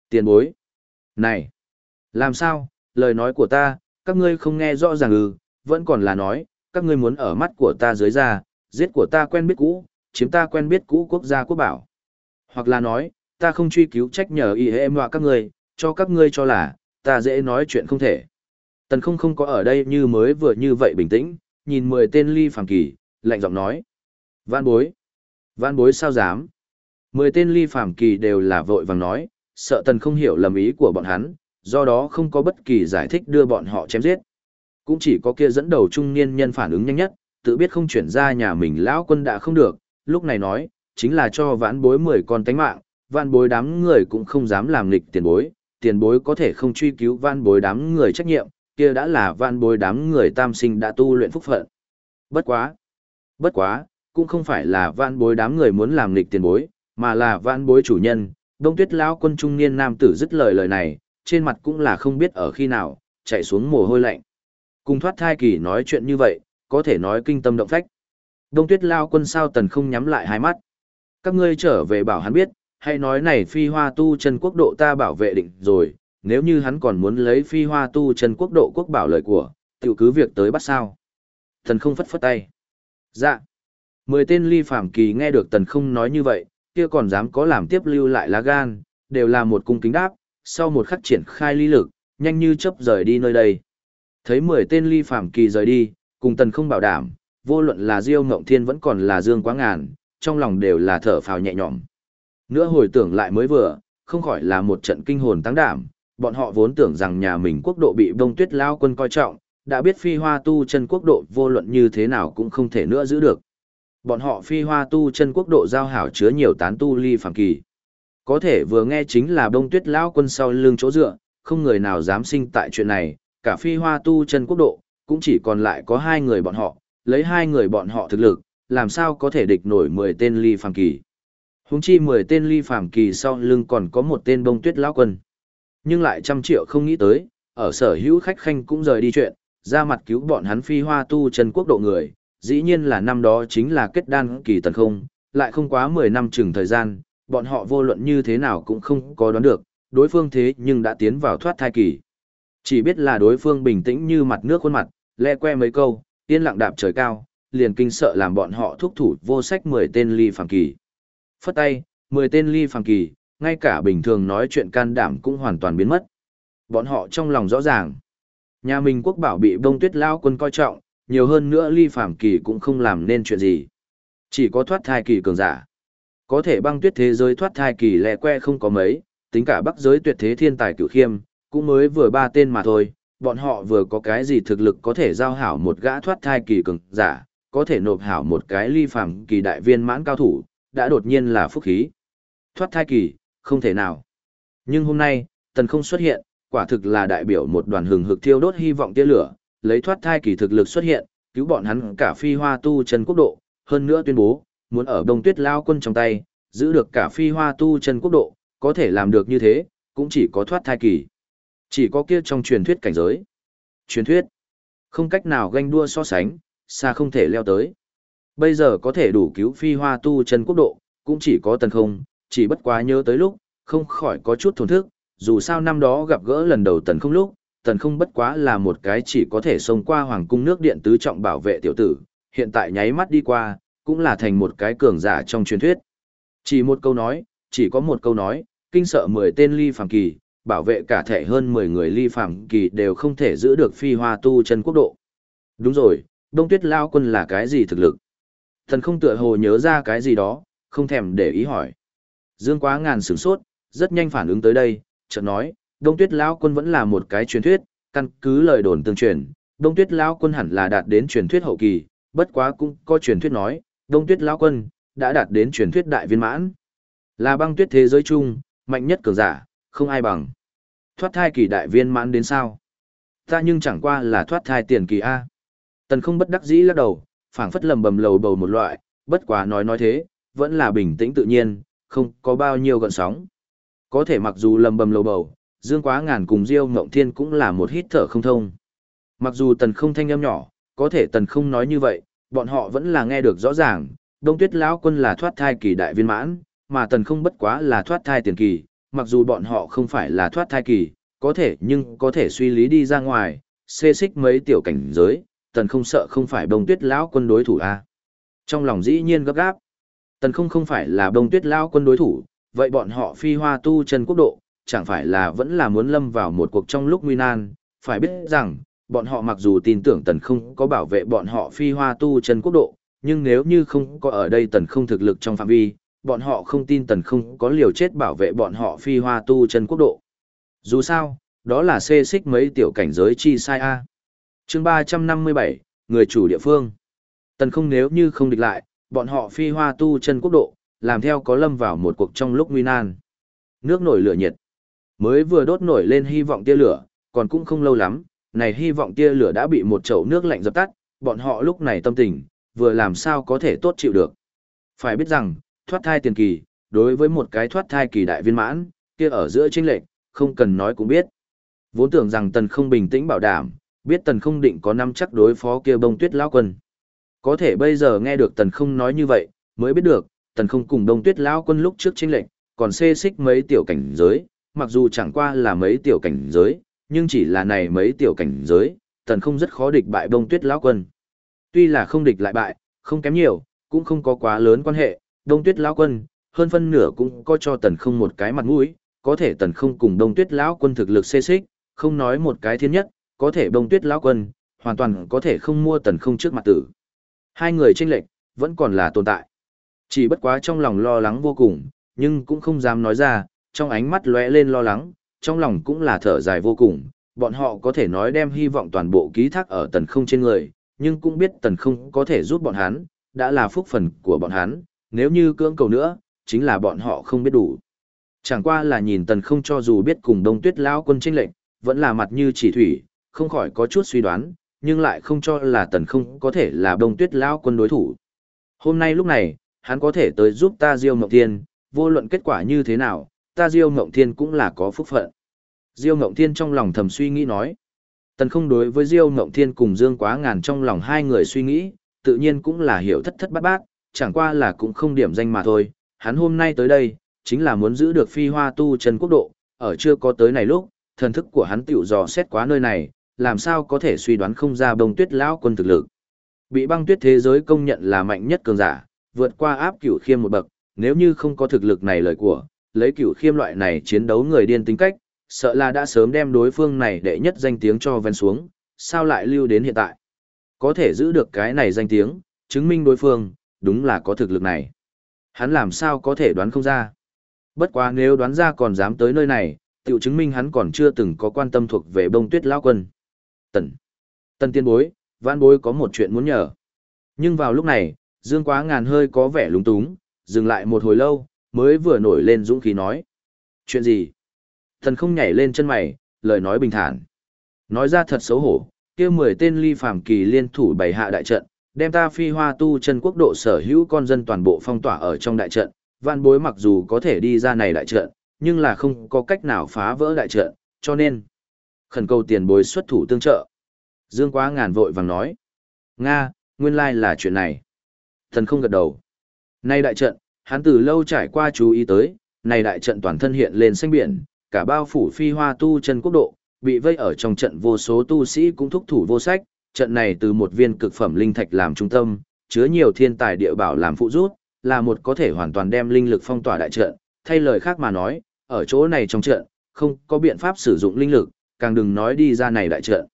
Tiền bối. Này! Làm sao, lời nói của ta, các ngươi không nghe rõ ràng ư, vẫn còn là nói, các ngươi muốn ở mắt của ta dưới ra, giết của ta quen biết cũ, chiếm ta quen biết cũ quốc gia quốc bảo. Hoặc là nói, ta không truy cứu trách nhờ y em họa các ngươi, cho các ngươi cho là, ta dễ nói chuyện không thể. Tần không không có ở đây như mới vừa như vậy bình tĩnh, nhìn mười tên ly phàm kỳ, lạnh giọng nói. Vạn bối. Vạn bối sao dám. Mười tên ly phàm kỳ đều là vội vàng nói, sợ tần không hiểu lầm ý của bọn hắn, do đó không có bất kỳ giải thích đưa bọn họ chém giết. Cũng chỉ có kia dẫn đầu trung niên nhân phản ứng nhanh nhất, tự biết không chuyển ra nhà mình lão quân đã không được, lúc này nói, chính là cho vãn bối 10 con tánh mạng, vãn bối đám người cũng không dám làm nghịch tiền bối, tiền bối có thể không truy cứu vãn bối đám người trách nhiệm, kia đã là vãn bối đám người tam sinh đã tu luyện phúc phận. Bất quá, bất quá, cũng không phải là vãn bối đám người muốn làm nghịch tiền bối, mà là vãn bối chủ nhân. Đông Tuyết lão quân trung niên nam tử dứt lời lời này, trên mặt cũng là không biết ở khi nào, chạy xuống mồ hôi lạnh. Cùng thoát thai kỳ nói chuyện như vậy, có thể nói kinh tâm động phách. Đông tuyết lao quân sao tần không nhắm lại hai mắt. Các ngươi trở về bảo hắn biết, hay nói này phi hoa tu chân quốc độ ta bảo vệ định rồi, nếu như hắn còn muốn lấy phi hoa tu chân quốc độ quốc bảo lời của, tiểu cứ việc tới bắt sao. Thần không phất phất tay. Dạ. Mười tên ly phạm kỳ nghe được tần không nói như vậy, kia còn dám có làm tiếp lưu lại lá gan, đều là một cung kính đáp, sau một khắc triển khai ly lực, nhanh như chớp rời đi nơi đây. Thấy 10 tên ly phàm kỳ rời đi, cùng tần không bảo đảm, vô luận là Diêu Ngộng Thiên vẫn còn là Dương Quá Ngàn, trong lòng đều là thở phào nhẹ nhõm. Nữa hồi tưởng lại mới vừa, không khỏi là một trận kinh hồn tăng đảm, bọn họ vốn tưởng rằng nhà mình quốc độ bị bông tuyết lao quân coi trọng, đã biết phi hoa tu chân quốc độ vô luận như thế nào cũng không thể nữa giữ được. Bọn họ phi hoa tu chân quốc độ giao hảo chứa nhiều tán tu ly phàm kỳ. Có thể vừa nghe chính là bông tuyết lão quân sau lưng chỗ dựa, không người nào dám sinh tại chuyện này, cả phi hoa tu chân quốc độ, cũng chỉ còn lại có hai người bọn họ, lấy hai người bọn họ thực lực, làm sao có thể địch nổi 10 tên ly phàm kỳ. Húng chi 10 tên ly phàm kỳ sau lưng còn có một tên bông tuyết lão quân. Nhưng lại trăm triệu không nghĩ tới, ở sở hữu khách khanh cũng rời đi chuyện, ra mặt cứu bọn hắn phi hoa tu chân quốc độ người, dĩ nhiên là năm đó chính là kết đan kỳ tần không, lại không quá 10 năm chừng thời gian, bọn họ vô luận như thế nào cũng không có đoán được, đối phương thế nhưng đã tiến vào thoát thai kỳ. Chỉ biết là đối phương bình tĩnh như mặt nước khuôn mặt, le que mấy câu, yên lặng đạp trời cao, liền kinh sợ làm bọn họ thúc thủ vô sách 10 tên ly phàm kỳ. Phất tay, 10 tên ly phàm kỳ, ngay cả bình thường nói chuyện can đảm cũng hoàn toàn biến mất. Bọn họ trong lòng rõ ràng. Nhà mình quốc bảo bị bông tuyết lao quân coi trọng, nhiều hơn nữa ly phàm kỳ cũng không làm nên chuyện gì. Chỉ có thoát thai kỳ cường giả. Có thể băng tuyết thế giới thoát thai kỳ lẹ que không có mấy, tính cả bắc giới tuyệt thế thiên tài cửu khiêm, cũng mới vừa ba tên mà thôi, bọn họ vừa có cái gì thực lực có thể giao hảo một gã thoát thai kỳ cường giả, có thể nộp hảo một cái ly phàm kỳ đại viên mãn cao thủ, đã đột nhiên là phúc khí. Thoát thai kỳ, không thể nào. Nhưng hôm nay, tần không xuất hiện, quả thực là đại biểu một đoàn hừng hực thiêu đốt hy vọng tia lửa, lấy thoát thai kỳ thực lực xuất hiện, cứu bọn hắn cả phi hoa tu chân quốc độ, hơn nữa tuyên bố, muốn ở đông tuyết lao quân trong tay, giữ được cả phi hoa tu chân quốc độ, có thể làm được như thế, cũng chỉ có thoát thai kỳ. Chỉ có kia trong truyền thuyết cảnh giới. Truyền thuyết, không cách nào ganh đua so sánh, xa không thể leo tới. Bây giờ có thể đủ cứu phi hoa tu chân quốc độ, cũng chỉ có tần không, chỉ bất quá nhớ tới lúc, không khỏi có chút thổn thức, dù sao năm đó gặp gỡ lần đầu tần không lúc, tần không bất quá là một cái chỉ có thể xông qua hoàng cung nước điện tứ trọng bảo vệ tiểu tử, hiện tại nháy mắt đi qua, cũng là thành một cái cường giả trong truyền thuyết. Chỉ một câu nói, chỉ có một câu nói, kinh sợ mười tên ly phàm kỳ, bảo vệ cả thể hơn 10 người ly phàm kỳ đều không thể giữ được phi hoa tu chân quốc độ. Đúng rồi, đông tuyết lao quân là cái gì thực lực? Thần không tựa hồ nhớ ra cái gì đó, không thèm để ý hỏi. Dương Quá ngàn sửng sốt, rất nhanh phản ứng tới đây, chợt nói, Đông Tuyết lão quân vẫn là một cái truyền thuyết, căn cứ lời đồn tương truyền, Đông Tuyết lão quân hẳn là đạt đến truyền thuyết hậu kỳ, bất quá cũng có truyền thuyết nói, Đông Tuyết lão quân đã đạt đến truyền thuyết đại viên mãn. Là băng tuyết thế giới chung, mạnh nhất cường giả, không ai bằng. Thoát thai kỳ đại viên mãn đến sao? Ta nhưng chẳng qua là thoát thai tiền kỳ A. Tần không bất đắc dĩ lắc đầu, phảng phất lầm bầm lầu bầu một loại, bất quá nói nói thế, vẫn là bình tĩnh tự nhiên, không có bao nhiêu gợn sóng. Có thể mặc dù lầm bầm lầu bầu, Dương Quá Ngàn cùng Diêu Ngộng Thiên cũng là một hít thở không thông. Mặc dù tần không thanh âm nhỏ, có thể tần không nói như vậy, bọn họ vẫn là nghe được rõ ràng, Đông Tuyết lão quân là thoát thai kỳ đại viên mãn, mà tần không bất quá là thoát thai tiền kỳ, mặc dù bọn họ không phải là thoát thai kỳ, có thể nhưng có thể suy lý đi ra ngoài, xê xích mấy tiểu cảnh giới, tần không sợ không phải đông tuyết lão quân đối thủ a Trong lòng dĩ nhiên gấp gáp, tần không không phải là đông tuyết lão quân đối thủ, vậy bọn họ phi hoa tu chân quốc độ, chẳng phải là vẫn là muốn lâm vào một cuộc trong lúc nguy nan, phải biết rằng, bọn họ mặc dù tin tưởng tần không có bảo vệ bọn họ phi hoa tu chân quốc độ, nhưng nếu như không có ở đây tần không thực lực trong phạm vi, bọn họ không tin tần không có liều chết bảo vệ bọn họ phi hoa tu chân quốc độ. Dù sao, đó là xê xích mấy tiểu cảnh giới chi sai A. chương 357, người chủ địa phương. Tần không nếu như không địch lại, bọn họ phi hoa tu chân quốc độ, làm theo có lâm vào một cuộc trong lúc nguy nan. Nước nổi lửa nhiệt. Mới vừa đốt nổi lên hy vọng tia lửa, còn cũng không lâu lắm, này hy vọng tia lửa đã bị một chậu nước lạnh dập tắt, bọn họ lúc này tâm tình, vừa làm sao có thể tốt chịu được. Phải biết rằng, thoát thai tiền kỳ, đối với một cái thoát thai kỳ đại viên mãn, kia ở giữa chênh lệch, không cần nói cũng biết. Vốn tưởng rằng tần không bình tĩnh bảo đảm, biết tần không định có năm chắc đối phó kia bông tuyết lão quân. Có thể bây giờ nghe được tần không nói như vậy, mới biết được, tần không cùng đông tuyết lão quân lúc trước chênh lệch, còn xê xích mấy tiểu cảnh giới, mặc dù chẳng qua là mấy tiểu cảnh giới, nhưng chỉ là này mấy tiểu cảnh giới, tần không rất khó địch bại bông tuyết lão quân. Tuy là không địch lại bại, không kém nhiều, cũng không có quá lớn quan hệ, đông tuyết lão quân, hơn phân nửa cũng có cho tần không một cái mặt mũi, có thể tần không cùng đông tuyết lão quân thực lực xê xích, không nói một cái thiên nhất, có thể đông tuyết lão quân, hoàn toàn có thể không mua tần không trước mặt tử. Hai người tranh lệch, vẫn còn là tồn tại. Chỉ bất quá trong lòng lo lắng vô cùng, nhưng cũng không dám nói ra, trong ánh mắt lóe lên lo lắng, trong lòng cũng là thở dài vô cùng, bọn họ có thể nói đem hy vọng toàn bộ ký thác ở tần không trên người, nhưng cũng biết tần không có thể giúp bọn hắn, đã là phúc phần của bọn hắn, nếu như cưỡng cầu nữa, chính là bọn họ không biết đủ. Chẳng qua là nhìn tần không cho dù biết cùng đông tuyết lão quân tranh lệnh, vẫn là mặt như chỉ thủy, không khỏi có chút suy đoán, nhưng lại không cho là tần không có thể là đông tuyết lão quân đối thủ. Hôm nay lúc này, hắn có thể tới giúp ta Diêu Mộng tiên, vô luận kết quả như thế nào, ta Diêu Ngộng Thiên cũng là có phúc phận. Diêu Ngộng Thiên trong lòng thầm suy nghĩ nói. Tần không đối với Diêu Ngộng Thiên cùng Dương Quá Ngàn trong lòng hai người suy nghĩ, tự nhiên cũng là hiểu thất thất bát bát, chẳng qua là cũng không điểm danh mà thôi. Hắn hôm nay tới đây, chính là muốn giữ được phi hoa tu chân quốc độ, ở chưa có tới này lúc, thần thức của hắn tiểu dò xét quá nơi này, làm sao có thể suy đoán không ra bông tuyết lão quân thực lực. Bị băng tuyết thế giới công nhận là mạnh nhất cường giả, vượt qua áp cửu khiêm một bậc, nếu như không có thực lực này lời của, lấy cửu khiêm loại này chiến đấu người điên tính cách, sợ là đã sớm đem đối phương này đệ nhất danh tiếng cho ven xuống, sao lại lưu đến hiện tại. Có thể giữ được cái này danh tiếng, chứng minh đối phương, đúng là có thực lực này. Hắn làm sao có thể đoán không ra. Bất quá nếu đoán ra còn dám tới nơi này, tiểu chứng minh hắn còn chưa từng có quan tâm thuộc về bông tuyết lão quân. Tần. Tần tiên bối, vãn bối có một chuyện muốn nhờ. Nhưng vào lúc này, Dương Quá ngàn hơi có vẻ lúng túng, dừng lại một hồi lâu, mới vừa nổi lên dũng khí nói. Chuyện gì? Thần không nhảy lên chân mày, lời nói bình thản. Nói ra thật xấu hổ, kia mười tên ly phàm kỳ liên thủ bày hạ đại trận, đem ta phi hoa tu chân quốc độ sở hữu con dân toàn bộ phong tỏa ở trong đại trận, vạn bối mặc dù có thể đi ra này đại trận, nhưng là không có cách nào phá vỡ đại trận, cho nên khẩn cầu tiền bối xuất thủ tương trợ. Dương Quá ngàn vội vàng nói. Nga, nguyên lai là chuyện này. Thần không gật đầu. Nay đại trận, hắn từ lâu trải qua chú ý tới, này đại trận toàn thân hiện lên xanh biển, cả bao phủ phi hoa tu chân quốc độ, bị vây ở trong trận vô số tu sĩ cũng thúc thủ vô sách, trận này từ một viên cực phẩm linh thạch làm trung tâm, chứa nhiều thiên tài địa bảo làm phụ rút, là một có thể hoàn toàn đem linh lực phong tỏa đại trận, thay lời khác mà nói, ở chỗ này trong trận, không có biện pháp sử dụng linh lực, càng đừng nói đi ra này đại trận.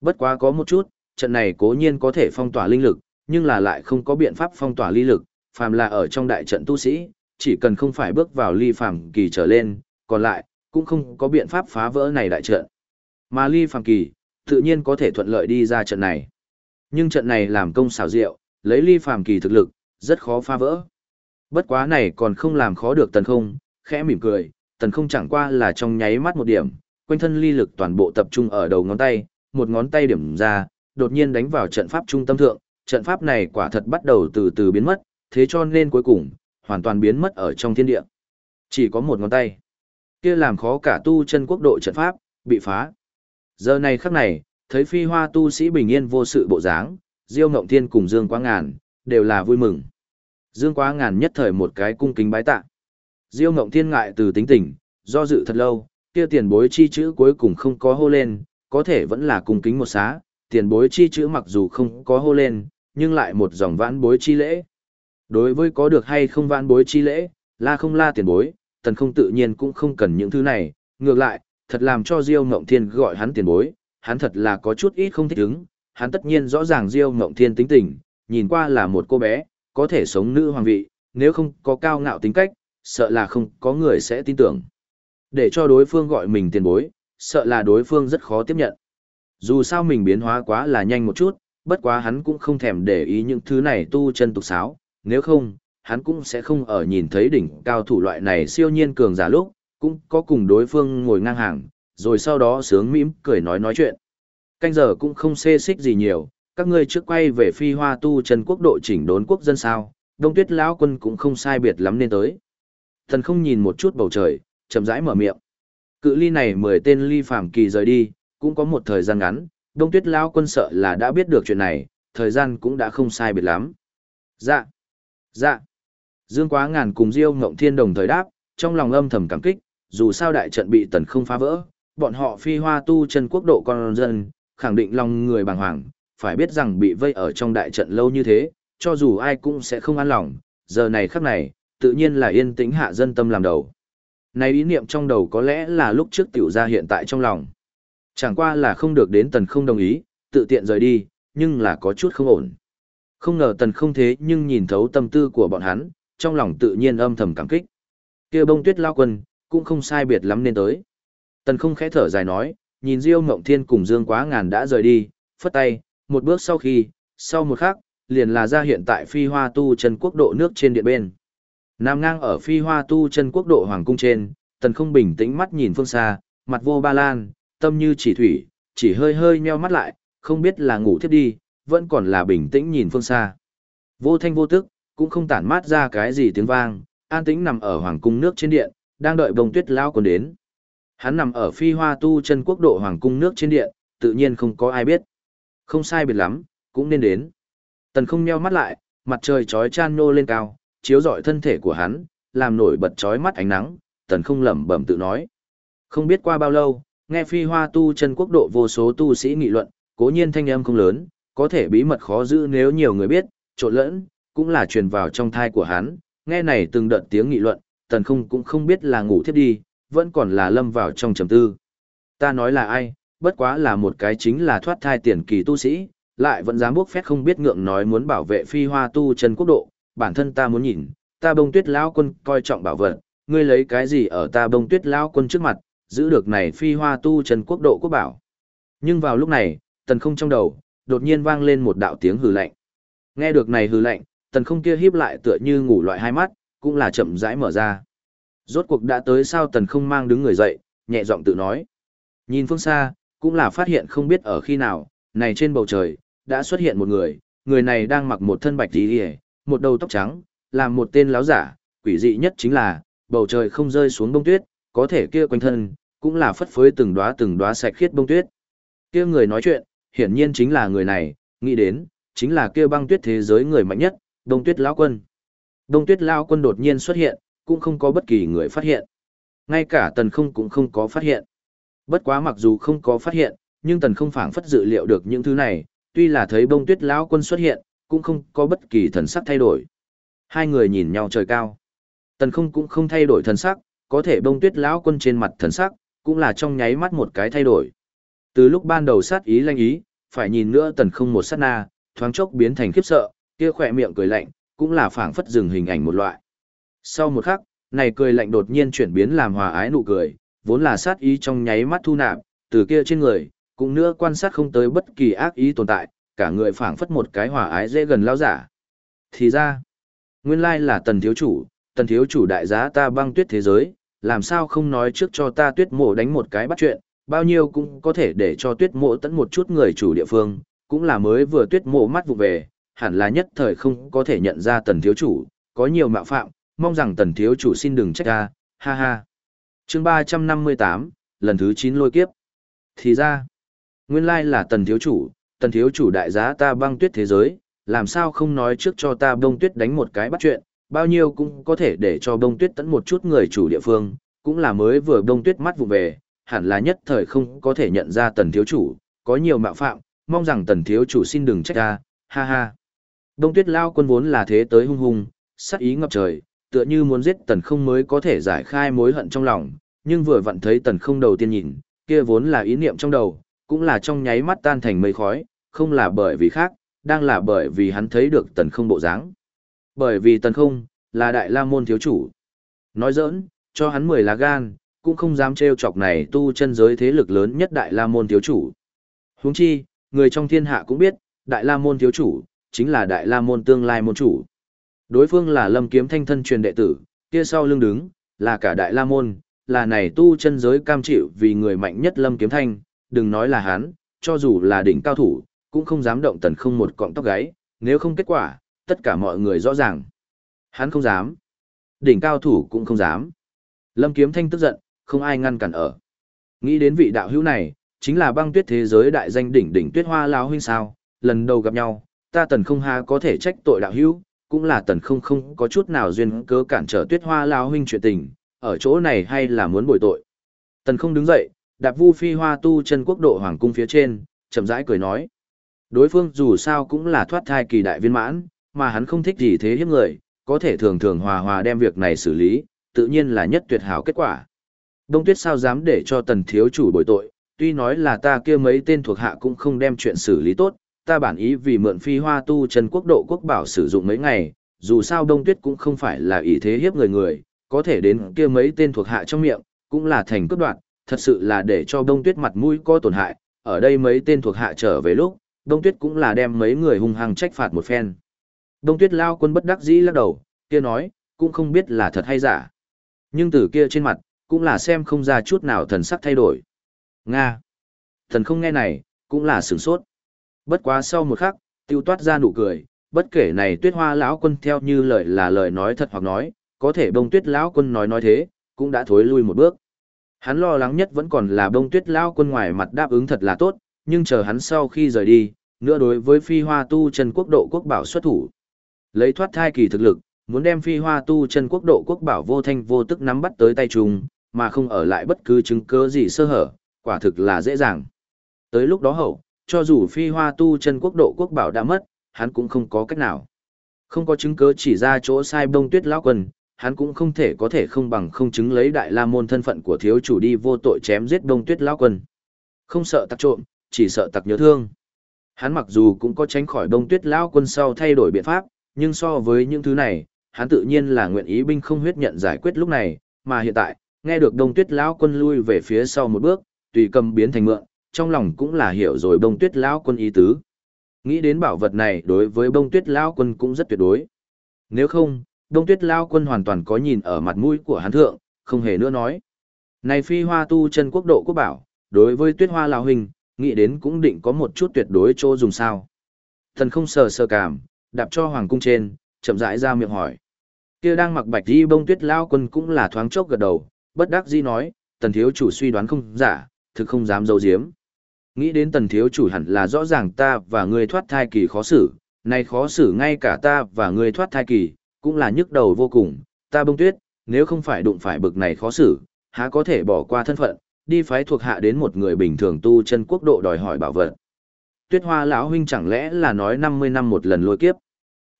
Bất quá có một chút, trận này cố nhiên có thể phong tỏa linh lực, nhưng là lại không có biện pháp phong tỏa ly lực, phàm là ở trong đại trận tu sĩ, chỉ cần không phải bước vào ly phàm kỳ trở lên, còn lại, cũng không có biện pháp phá vỡ này đại trận. Mà ly phàm kỳ, tự nhiên có thể thuận lợi đi ra trận này. Nhưng trận này làm công xảo diệu, lấy ly phàm kỳ thực lực, rất khó phá vỡ. Bất quá này còn không làm khó được tần không, khẽ mỉm cười, tần không chẳng qua là trong nháy mắt một điểm, quanh thân ly lực toàn bộ tập trung ở đầu ngón tay, một ngón tay điểm ra, đột nhiên đánh vào trận pháp trung tâm thượng, trận pháp này quả thật bắt đầu từ từ biến mất, thế cho nên cuối cùng, hoàn toàn biến mất ở trong thiên địa. Chỉ có một ngón tay. Kia làm khó cả tu chân quốc độ trận pháp, bị phá. Giờ này khắc này, thấy phi hoa tu sĩ bình yên vô sự bộ dáng, Diêu Ngộng Thiên cùng Dương Quá Ngàn, đều là vui mừng. Dương Quá Ngàn nhất thời một cái cung kính bái tạ. Diêu Ngộng Thiên ngại từ tính tình, do dự thật lâu, kia tiền bối chi chữ cuối cùng không có hô lên, có thể vẫn là cung kính một xá, tiền bối chi chữ mặc dù không có hô lên, nhưng lại một dòng vãn bối chi lễ. Đối với có được hay không vãn bối chi lễ, la không la tiền bối, tần không tự nhiên cũng không cần những thứ này, ngược lại, thật làm cho Diêu Ngộng Thiên gọi hắn tiền bối, hắn thật là có chút ít không thích ứng, hắn tất nhiên rõ ràng Diêu Ngộng Thiên tính tình, nhìn qua là một cô bé, có thể sống nữ hoàng vị, nếu không có cao ngạo tính cách, sợ là không có người sẽ tin tưởng. Để cho đối phương gọi mình tiền bối, sợ là đối phương rất khó tiếp nhận. Dù sao mình biến hóa quá là nhanh một chút, bất quá hắn cũng không thèm để ý những thứ này tu chân tục sáo, nếu không, hắn cũng sẽ không ở nhìn thấy đỉnh cao thủ loại này siêu nhiên cường giả lúc, cũng có cùng đối phương ngồi ngang hàng, rồi sau đó sướng mỉm cười nói nói chuyện. Canh giờ cũng không xê xích gì nhiều, các ngươi trước quay về phi hoa tu chân quốc độ chỉnh đốn quốc dân sao, đông tuyết lão quân cũng không sai biệt lắm nên tới. Thần không nhìn một chút bầu trời, chậm rãi mở miệng. Cự ly này mười tên ly phàm kỳ rời đi, cũng có một thời gian ngắn, đông tuyết lão quân sợ là đã biết được chuyện này, thời gian cũng đã không sai biệt lắm. Dạ, dạ. Dương Quá Ngàn cùng Diêu Ngộng Thiên đồng thời đáp, trong lòng âm thầm cảm kích, dù sao đại trận bị tần không phá vỡ, bọn họ phi hoa tu chân quốc độ con dân, khẳng định lòng người bàng hoàng, phải biết rằng bị vây ở trong đại trận lâu như thế, cho dù ai cũng sẽ không an lòng, giờ này khắc này, tự nhiên là yên tĩnh hạ dân tâm làm đầu. Này ý niệm trong đầu có lẽ là lúc trước tiểu ra hiện tại trong lòng. Chẳng qua là không được đến tần không đồng ý, tự tiện rời đi, nhưng là có chút không ổn. Không ngờ tần không thế nhưng nhìn thấu tâm tư của bọn hắn, trong lòng tự nhiên âm thầm cảm kích. kia bông tuyết lao quân, cũng không sai biệt lắm nên tới. Tần không khẽ thở dài nói, nhìn Diêu Ngộng Thiên cùng Dương Quá Ngàn đã rời đi, phất tay, một bước sau khi, sau một khắc, liền là ra hiện tại phi hoa tu chân quốc độ nước trên điện bên. Nam ngang ở phi hoa tu chân quốc độ hoàng cung trên, tần không bình tĩnh mắt nhìn phương xa, mặt vô ba lan, tâm như chỉ thủy, chỉ hơi hơi nheo mắt lại, không biết là ngủ thiếp đi, vẫn còn là bình tĩnh nhìn phương xa. Vô thanh vô tức, cũng không tản mát ra cái gì tiếng vang, an tĩnh nằm ở hoàng cung nước trên điện, đang đợi bông tuyết lao còn đến. Hắn nằm ở phi hoa tu chân quốc độ hoàng cung nước trên điện, tự nhiên không có ai biết. Không sai biệt lắm, cũng nên đến. Tần không nheo mắt lại, mặt trời chói chan nô lên cao, chiếu rọi thân thể của hắn, làm nổi bật chói mắt ánh nắng, tần không lẩm bẩm tự nói. Không biết qua bao lâu, nghe phi hoa tu chân quốc độ vô số tu sĩ nghị luận, cố nhiên thanh âm không lớn, có thể bí mật khó giữ nếu nhiều người biết, trộn lẫn, cũng là truyền vào trong thai của hắn, nghe này từng đợt tiếng nghị luận, tần không cũng không biết là ngủ thiếp đi, vẫn còn là lâm vào trong trầm tư. Ta nói là ai, bất quá là một cái chính là thoát thai tiền kỳ tu sĩ, lại vẫn dám bước phép không biết ngượng nói muốn bảo vệ phi hoa tu chân quốc độ, bản thân ta muốn nhìn, ta bông tuyết lão quân coi trọng bảo vật, ngươi lấy cái gì ở ta bông tuyết lão quân trước mặt, giữ được này phi hoa tu chân quốc độ quốc bảo. Nhưng vào lúc này, tần không trong đầu, đột nhiên vang lên một đạo tiếng hừ lạnh. Nghe được này hừ lạnh, tần không kia híp lại tựa như ngủ loại hai mắt, cũng là chậm rãi mở ra. Rốt cuộc đã tới sao tần không mang đứng người dậy, nhẹ giọng tự nói. Nhìn phương xa, cũng là phát hiện không biết ở khi nào, này trên bầu trời, đã xuất hiện một người, người này đang mặc một thân bạch tí hề, một đầu tóc trắng, làm một tên láo giả, quỷ dị nhất chính là, bầu trời không rơi xuống bông tuyết, có thể kia quanh thân, cũng là phất phới từng đóa từng đóa sạch khiết bông tuyết. Kia người nói chuyện, hiển nhiên chính là người này, nghĩ đến, chính là kêu băng tuyết thế giới người mạnh nhất, đông tuyết lão quân. Đông tuyết lão quân đột nhiên xuất hiện, cũng không có bất kỳ người phát hiện. Ngay cả tần không cũng không có phát hiện. Bất quá mặc dù không có phát hiện, nhưng tần không phảng phất dự liệu được những thứ này, tuy là thấy bông tuyết lão quân xuất hiện, cũng không có bất kỳ thần sắc thay đổi. Hai người nhìn nhau trời cao. Tần không cũng không thay đổi thần sắc, có thể bông tuyết lão quân trên mặt thần sắc, cũng là trong nháy mắt một cái thay đổi. Từ lúc ban đầu sát ý lanh ý, phải nhìn nữa tần không một sát na, thoáng chốc biến thành khiếp sợ, kia khỏe miệng cười lạnh, cũng là phảng phất dừng hình ảnh một loại. Sau một khắc, này cười lạnh đột nhiên chuyển biến làm hòa ái nụ cười, vốn là sát ý trong nháy mắt thu nạp, từ kia trên người, cũng nữa quan sát không tới bất kỳ ác ý tồn tại, cả người phảng phất một cái hòa ái dễ gần lao giả. Thì ra, nguyên lai là tần thiếu chủ, tần thiếu chủ đại giá ta băng tuyết thế giới, làm sao không nói trước cho ta tuyết mộ đánh một cái bắt chuyện, bao nhiêu cũng có thể để cho tuyết mộ tẫn một chút người chủ địa phương, cũng là mới vừa tuyết mộ mắt vụ về, hẳn là nhất thời không có thể nhận ra tần thiếu chủ, có nhiều mạo phạm, mong rằng tần thiếu chủ xin đừng trách ta, ha ha. chương 358, lần thứ 9 lôi kiếp. Thì ra, nguyên lai là tần thiếu chủ, tần thiếu chủ đại giá ta băng tuyết thế giới, làm sao không nói trước cho ta bông tuyết đánh một cái bắt chuyện, bao nhiêu cũng có thể để cho bông tuyết tẫn một chút người chủ địa phương, cũng là mới vừa bông tuyết mắt vụ về, hẳn là nhất thời không có thể nhận ra tần thiếu chủ, có nhiều mạo phạm, mong rằng tần thiếu chủ xin đừng trách ta, ha ha. Đông tuyết lao quân vốn là thế tới hung hung, sát ý ngập trời, tựa như muốn giết tần không mới có thể giải khai mối hận trong lòng, nhưng vừa vặn thấy tần không đầu tiên nhìn, kia vốn là ý niệm trong đầu, cũng là trong nháy mắt tan thành mây khói, không là bởi vì khác, đang là bởi vì hắn thấy được tần không bộ dáng. Bởi vì tần không, là đại la môn thiếu chủ. Nói giỡn, cho hắn mười lá gan, cũng không dám trêu chọc này tu chân giới thế lực lớn nhất đại la môn thiếu chủ. Huống chi, người trong thiên hạ cũng biết, đại la môn thiếu chủ, chính là đại la môn tương lai môn chủ. Đối phương là lâm kiếm thanh thân truyền đệ tử, kia sau lưng đứng, là cả đại la môn, là này tu chân giới cam chịu vì người mạnh nhất lâm kiếm thanh, đừng nói là hắn, cho dù là đỉnh cao thủ, cũng không dám động tần không một cọng tóc gáy, nếu không kết quả, tất cả mọi người rõ ràng. Hắn không dám. Đỉnh cao thủ cũng không dám. Lâm kiếm thanh tức giận, không ai ngăn cản ở. Nghĩ đến vị đạo hữu này, chính là băng tuyết thế giới đại danh đỉnh đỉnh tuyết hoa lão huynh sao, lần đầu gặp nhau, ta tần không ha có thể trách tội đạo hữu, cũng là tần không không có chút nào duyên cớ cản trở tuyết hoa lão huynh chuyện tình, ở chỗ này hay là muốn bồi tội. Tần không đứng dậy, đạp vu phi hoa tu chân quốc độ hoàng cung phía trên, chậm rãi cười nói. Đối phương dù sao cũng là thoát thai kỳ đại viên mãn, mà hắn không thích gì thế hiếp người, có thể thường thường hòa hòa đem việc này xử lý, tự nhiên là nhất tuyệt hảo kết quả. Đông tuyết sao dám để cho tần thiếu chủ bồi tội, tuy nói là ta kia mấy tên thuộc hạ cũng không đem chuyện xử lý tốt, ta bản ý vì mượn phi hoa tu chân quốc độ quốc bảo sử dụng mấy ngày, dù sao đông tuyết cũng không phải là ý thế hiếp người người, có thể đến kia mấy tên thuộc hạ trong miệng, cũng là thành cướp đoạn, thật sự là để cho đông tuyết mặt mũi có tổn hại, ở đây mấy tên thuộc hạ trở về lúc, đông tuyết cũng là đem mấy người hung hăng trách phạt một phen. Đông tuyết lao quân bất đắc dĩ lắc đầu, kia nói, cũng không biết là thật hay giả. Nhưng từ kia trên mặt, cũng là xem không ra chút nào thần sắc thay đổi. Nga. Thần không nghe này, cũng là sửng sốt. Bất quá sau một khắc, tiêu toát ra nụ cười, bất kể này tuyết hoa lão quân theo như lời là lời nói thật hoặc nói, có thể bông tuyết lão quân nói nói thế, cũng đã thối lui một bước. Hắn lo lắng nhất vẫn còn là bông tuyết lão quân ngoài mặt đáp ứng thật là tốt, nhưng chờ hắn sau khi rời đi, nữa đối với phi hoa tu chân quốc độ quốc bảo xuất thủ. Lấy thoát thai kỳ thực lực, muốn đem phi hoa tu chân quốc độ quốc bảo vô thanh vô tức nắm bắt tới tay trùng, mà không ở lại bất cứ chứng cứ gì sơ hở, quả thực là dễ dàng. Tới lúc đó hậu, cho dù phi hoa tu chân quốc độ quốc bảo đã mất, hắn cũng không có cách nào. Không có chứng cứ chỉ ra chỗ sai bông tuyết lão quân, hắn cũng không thể có thể không bằng không chứng lấy đại la môn thân phận của thiếu chủ đi vô tội chém giết bông tuyết lão quân. Không sợ tặc trộm, chỉ sợ tặc nhớ thương. Hắn mặc dù cũng có tránh khỏi bông tuyết lão quân sau thay đổi biện pháp, nhưng so với những thứ này, hắn tự nhiên là nguyện ý binh không huyết nhận giải quyết lúc này, mà hiện tại, nghe được đông tuyết lão quân lui về phía sau một bước, tùy cầm biến thành mượn, trong lòng cũng là hiểu rồi bông tuyết lão quân ý tứ. Nghĩ đến bảo vật này đối với bông tuyết lão quân cũng rất tuyệt đối. Nếu không, đông tuyết lão quân hoàn toàn có nhìn ở mặt mũi của hắn thượng, không hề nữa nói. Này phi hoa tu chân quốc độ quốc bảo, đối với tuyết hoa lão hình, nghĩ đến cũng định có một chút tuyệt đối chỗ dùng sao. Thần không sờ sờ cảm, đạp cho hoàng cung trên, chậm rãi ra miệng hỏi. Kia đang mặc bạch di bông tuyết lão quân cũng là thoáng chốc gật đầu, bất đắc dĩ nói, tần thiếu chủ suy đoán không giả, thực không dám giấu giếm. Nghĩ đến tần thiếu chủ hẳn là rõ ràng ta và ngươi thoát thai kỳ khó xử, nay khó xử ngay cả ta và ngươi thoát thai kỳ, cũng là nhức đầu vô cùng, ta bông tuyết, nếu không phải đụng phải bực này khó xử, há có thể bỏ qua thân phận, đi phái thuộc hạ đến một người bình thường tu chân quốc độ đòi hỏi bảo vật. Tuyết hoa lão huynh chẳng lẽ là nói 50 năm một lần lôi kiếp.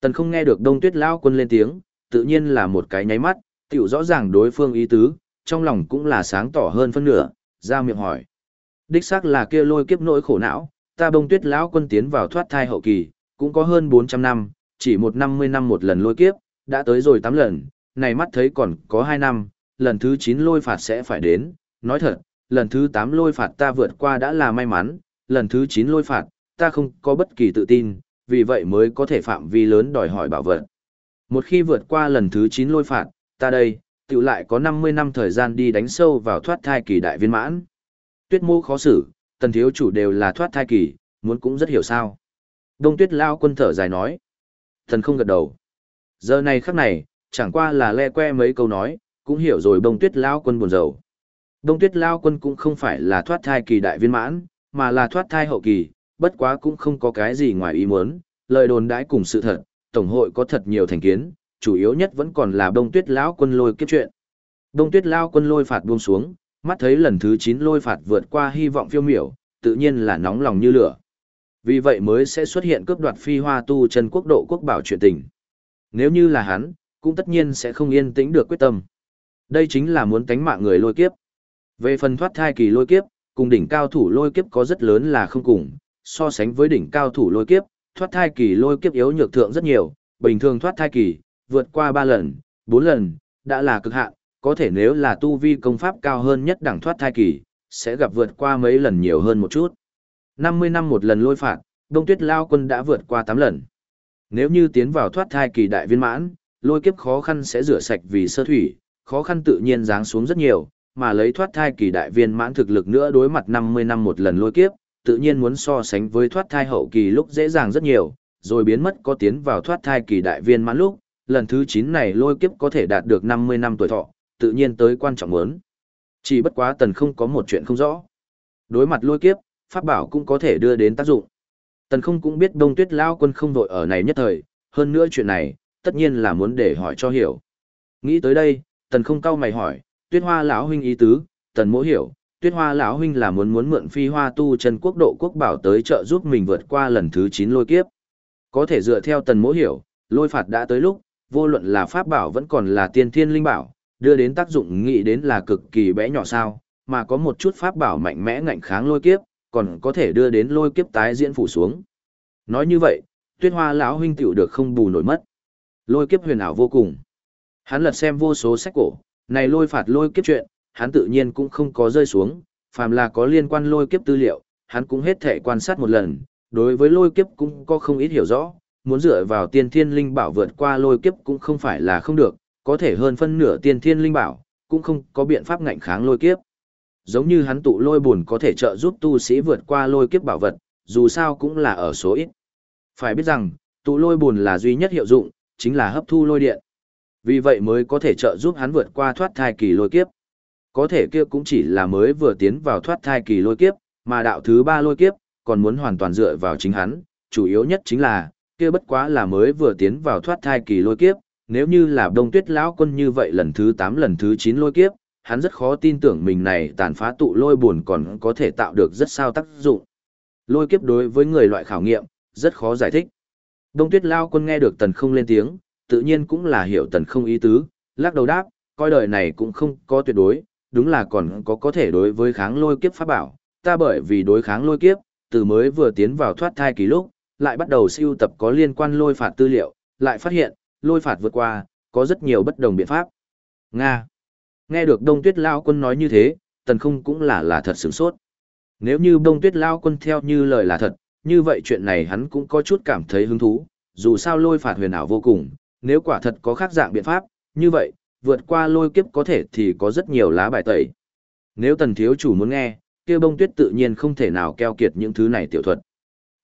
Tần không nghe được đông tuyết lão quân lên tiếng, tự nhiên là một cái nháy mắt, tiểu rõ ràng đối phương ý tứ, trong lòng cũng là sáng tỏ hơn phân nửa, ra miệng hỏi. Đích xác là kia lôi kiếp nỗi khổ não, ta bông tuyết lão quân tiến vào thoát thai hậu kỳ, cũng có hơn 400 năm, chỉ một năm mươi năm một lần lôi kiếp, đã tới rồi 8 lần, này mắt thấy còn có 2 năm, lần thứ 9 lôi phạt sẽ phải đến, nói thật, lần thứ 8 lôi phạt ta vượt qua đã là may mắn, lần thứ 9 lôi phạt, ta không có bất kỳ tự tin, vì vậy mới có thể phạm vi lớn đòi hỏi bảo vật. Một khi vượt qua lần thứ 9 lôi phạt, ta đây, tự lại có 50 năm thời gian đi đánh sâu vào thoát thai kỳ đại viên mãn. Tuyết mô khó xử, tần thiếu chủ đều là thoát thai kỳ, muốn cũng rất hiểu sao. Đông tuyết lao quân thở dài nói. Thần không gật đầu. Giờ này khắc này, chẳng qua là le que mấy câu nói, cũng hiểu rồi Đông tuyết lao quân buồn rầu. Đông tuyết lao quân cũng không phải là thoát thai kỳ đại viên mãn, mà là thoát thai hậu kỳ, bất quá cũng không có cái gì ngoài ý muốn, lời đồn đãi cùng sự thật, tổng hội có thật nhiều thành kiến, chủ yếu nhất vẫn còn là đông tuyết lão quân lôi kiếp chuyện. Đông tuyết Lão quân lôi phạt buông xuống, mắt thấy lần thứ 9 lôi phạt vượt qua hy vọng phiêu miểu, tự nhiên là nóng lòng như lửa. Vì vậy mới sẽ xuất hiện cướp đoạt phi hoa tu chân quốc độ quốc bảo chuyện tình. Nếu như là hắn, cũng tất nhiên sẽ không yên tĩnh được quyết tâm. Đây chính là muốn tánh mạng người lôi kiếp. Về phần thoát thai kỳ lôi kiếp, cùng đỉnh cao thủ lôi kiếp có rất lớn là không cùng, so sánh với đỉnh cao thủ lôi kiếp, thoát thai kỳ lôi kiếp yếu nhược thượng rất nhiều, bình thường thoát thai kỳ, vượt qua 3 lần, 4 lần, đã là cực hạn, có thể nếu là tu vi công pháp cao hơn nhất đẳng thoát thai kỳ, sẽ gặp vượt qua mấy lần nhiều hơn một chút. 50 năm một lần lôi phạt, Đông Tuyết Lao quân đã vượt qua 8 lần. Nếu như tiến vào thoát thai kỳ đại viên mãn, lôi kiếp khó khăn sẽ rửa sạch vì sơ thủy, khó khăn tự nhiên giáng xuống rất nhiều, mà lấy thoát thai kỳ đại viên mãn thực lực nữa đối mặt 50 năm một lần lôi kiếp, tự nhiên muốn so sánh với thoát thai hậu kỳ lúc dễ dàng rất nhiều, rồi biến mất có tiến vào thoát thai kỳ đại viên mãn lúc, lần thứ 9 này lôi kiếp có thể đạt được 50 năm tuổi thọ, tự nhiên tới quan trọng muốn. Chỉ bất quá tần không có một chuyện không rõ. Đối mặt lôi kiếp, pháp bảo cũng có thể đưa đến tác dụng. Tần không cũng biết đông tuyết lao quân không vội ở này nhất thời, hơn nữa chuyện này, tất nhiên là muốn để hỏi cho hiểu. Nghĩ tới đây, tần không cau mày hỏi, tuyết hoa lão huynh ý tứ, tần mỗ hiểu, tuyết hoa lão huynh là muốn muốn mượn phi hoa tu chân quốc độ quốc bảo tới trợ giúp mình vượt qua lần thứ 9 lôi kiếp. Có thể dựa theo tần mỗ hiểu, lôi phạt đã tới lúc, vô luận là pháp bảo vẫn còn là tiên thiên linh bảo, đưa đến tác dụng nghĩ đến là cực kỳ bé nhỏ sao, mà có một chút pháp bảo mạnh mẽ ngạnh kháng lôi kiếp, còn có thể đưa đến lôi kiếp tái diễn phủ xuống. Nói như vậy, tuyết hoa lão huynh tiểu được không bù nổi mất. Lôi kiếp huyền ảo vô cùng. Hắn lật xem vô số sách cổ, này lôi phạt lôi kiếp chuyện, hắn tự nhiên cũng không có rơi xuống, phàm là có liên quan lôi kiếp tư liệu, hắn cũng hết thể quan sát một lần, đối với lôi kiếp cũng có không ít hiểu rõ, muốn dựa vào tiên thiên linh bảo vượt qua lôi kiếp cũng không phải là không được, có thể hơn phân nửa tiên thiên linh bảo, cũng không có biện pháp ngạnh kháng lôi kiếp. Giống như hắn tụ lôi buồn có thể trợ giúp tu sĩ vượt qua lôi kiếp bảo vật, dù sao cũng là ở số ít. Phải biết rằng, tụ lôi buồn là duy nhất hiệu dụng, chính là hấp thu lôi điện. Vì vậy mới có thể trợ giúp hắn vượt qua thoát thai kỳ lôi kiếp. Có thể kia cũng chỉ là mới vừa tiến vào thoát thai kỳ lôi kiếp, mà đạo thứ ba lôi kiếp, còn muốn hoàn toàn dựa vào chính hắn, chủ yếu nhất chính là, kia bất quá là mới vừa tiến vào thoát thai kỳ lôi kiếp, nếu như là đông tuyết lão quân như vậy lần thứ 8 lần thứ 9 lôi kiếp, hắn rất khó tin tưởng mình này tàn phá tụ lôi buồn còn có thể tạo được rất sao tác dụng. Lôi kiếp đối với người loại khảo nghiệm, rất khó giải thích. Đông tuyết lão quân nghe được tần không lên tiếng, tự nhiên cũng là hiểu tần không ý tứ, lắc đầu đáp, coi đời này cũng không có tuyệt đối, đúng là còn có có thể đối với kháng lôi kiếp pháp bảo, ta bởi vì đối kháng lôi kiếp, từ mới vừa tiến vào thoát thai kỳ lúc, lại bắt đầu siêu tập có liên quan lôi phạt tư liệu, lại phát hiện, lôi phạt vượt qua, có rất nhiều bất đồng biện pháp. Nga. Nghe được Đông Tuyết Lao Quân nói như thế, tần không cũng là là thật sửng sốt. Nếu như Đông Tuyết Lao Quân theo như lời là thật, như vậy chuyện này hắn cũng có chút cảm thấy hứng thú, dù sao lôi phạt huyền ảo vô cùng, nếu quả thật có khác dạng biện pháp, như vậy, vượt qua lôi kiếp có thể thì có rất nhiều lá bài tẩy. Nếu tần thiếu chủ muốn nghe, kia bông tuyết tự nhiên không thể nào keo kiệt những thứ này tiểu thuật.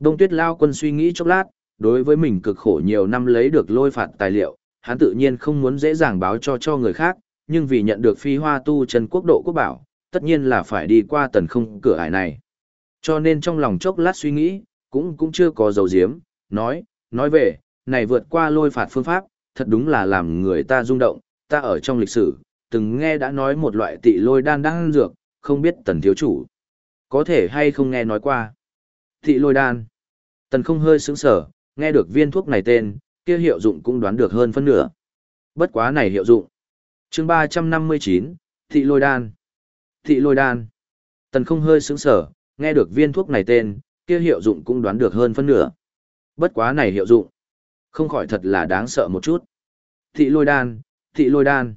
Đông tuyết lao quân suy nghĩ chốc lát, đối với mình cực khổ nhiều năm lấy được lôi phạt tài liệu, hắn tự nhiên không muốn dễ dàng báo cho cho người khác, nhưng vì nhận được phi hoa tu chân quốc độ quốc bảo, tất nhiên là phải đi qua tần không cửa ải này. Cho nên trong lòng chốc lát suy nghĩ, cũng cũng chưa có dầu diếm, nói, nói về, này vượt qua lôi phạt phương pháp, thật đúng là làm người ta rung động, ta ở trong lịch sử, từng nghe đã nói một loại tị lôi đan đang dược, không biết tần thiếu chủ. Có thể hay không nghe nói qua. Thị lôi đan. Tần không hơi sững sở, nghe được viên thuốc này tên, kia hiệu dụng cũng đoán được hơn phân nửa. Bất quá này hiệu dụng. chương 359, thị lôi đan. Thị lôi đan. Tần không hơi sững sở, nghe được viên thuốc này tên, kia hiệu dụng cũng đoán được hơn phân nửa. Bất quá này hiệu dụng. Không khỏi thật là đáng sợ một chút. Thị lôi đan, Thị lôi đan.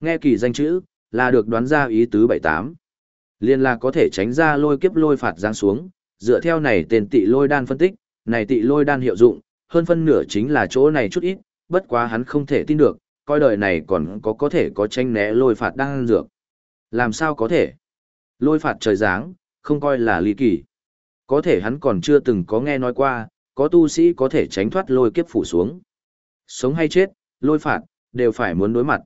Nghe kỳ danh chữ, là được đoán ra ý tứ bảy tám. Liên là có thể tránh ra lôi kiếp lôi phạt giáng xuống, dựa theo này tên tị lôi đan phân tích, này tị lôi đan hiệu dụng, hơn phân nửa chính là chỗ này chút ít, bất quá hắn không thể tin được, coi đời này còn có có thể có tranh né lôi phạt đang dược. Làm sao có thể? Lôi phạt trời giáng, không coi là ly kỳ. Có thể hắn còn chưa từng có nghe nói qua, có tu sĩ có thể tránh thoát lôi kiếp phủ xuống. Sống hay chết, lôi phạt, đều phải muốn đối mặt.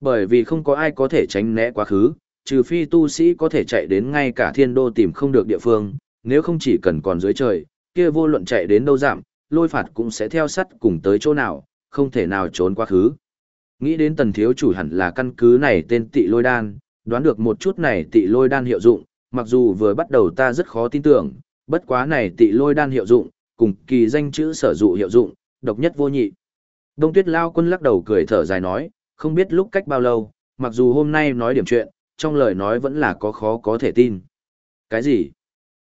Bởi vì không có ai có thể tránh né quá khứ, trừ phi tu sĩ có thể chạy đến ngay cả thiên đô tìm không được địa phương, nếu không chỉ cần còn dưới trời, kia vô luận chạy đến đâu giảm, lôi phạt cũng sẽ theo sắt cùng tới chỗ nào, không thể nào trốn quá khứ. Nghĩ đến tần thiếu chủ hẳn là căn cứ này tên tị lôi đan, đoán được một chút này tị lôi đan hiệu dụng, mặc dù vừa bắt đầu ta rất khó tin tưởng, bất quá này tị lôi đan hiệu dụng, cùng kỳ danh chữ sở dụ hiệu dụng, độc nhất vô nhị. Đông tuyết lao quân lắc đầu cười thở dài nói, không biết lúc cách bao lâu, mặc dù hôm nay nói điểm chuyện, trong lời nói vẫn là có khó có thể tin. Cái gì?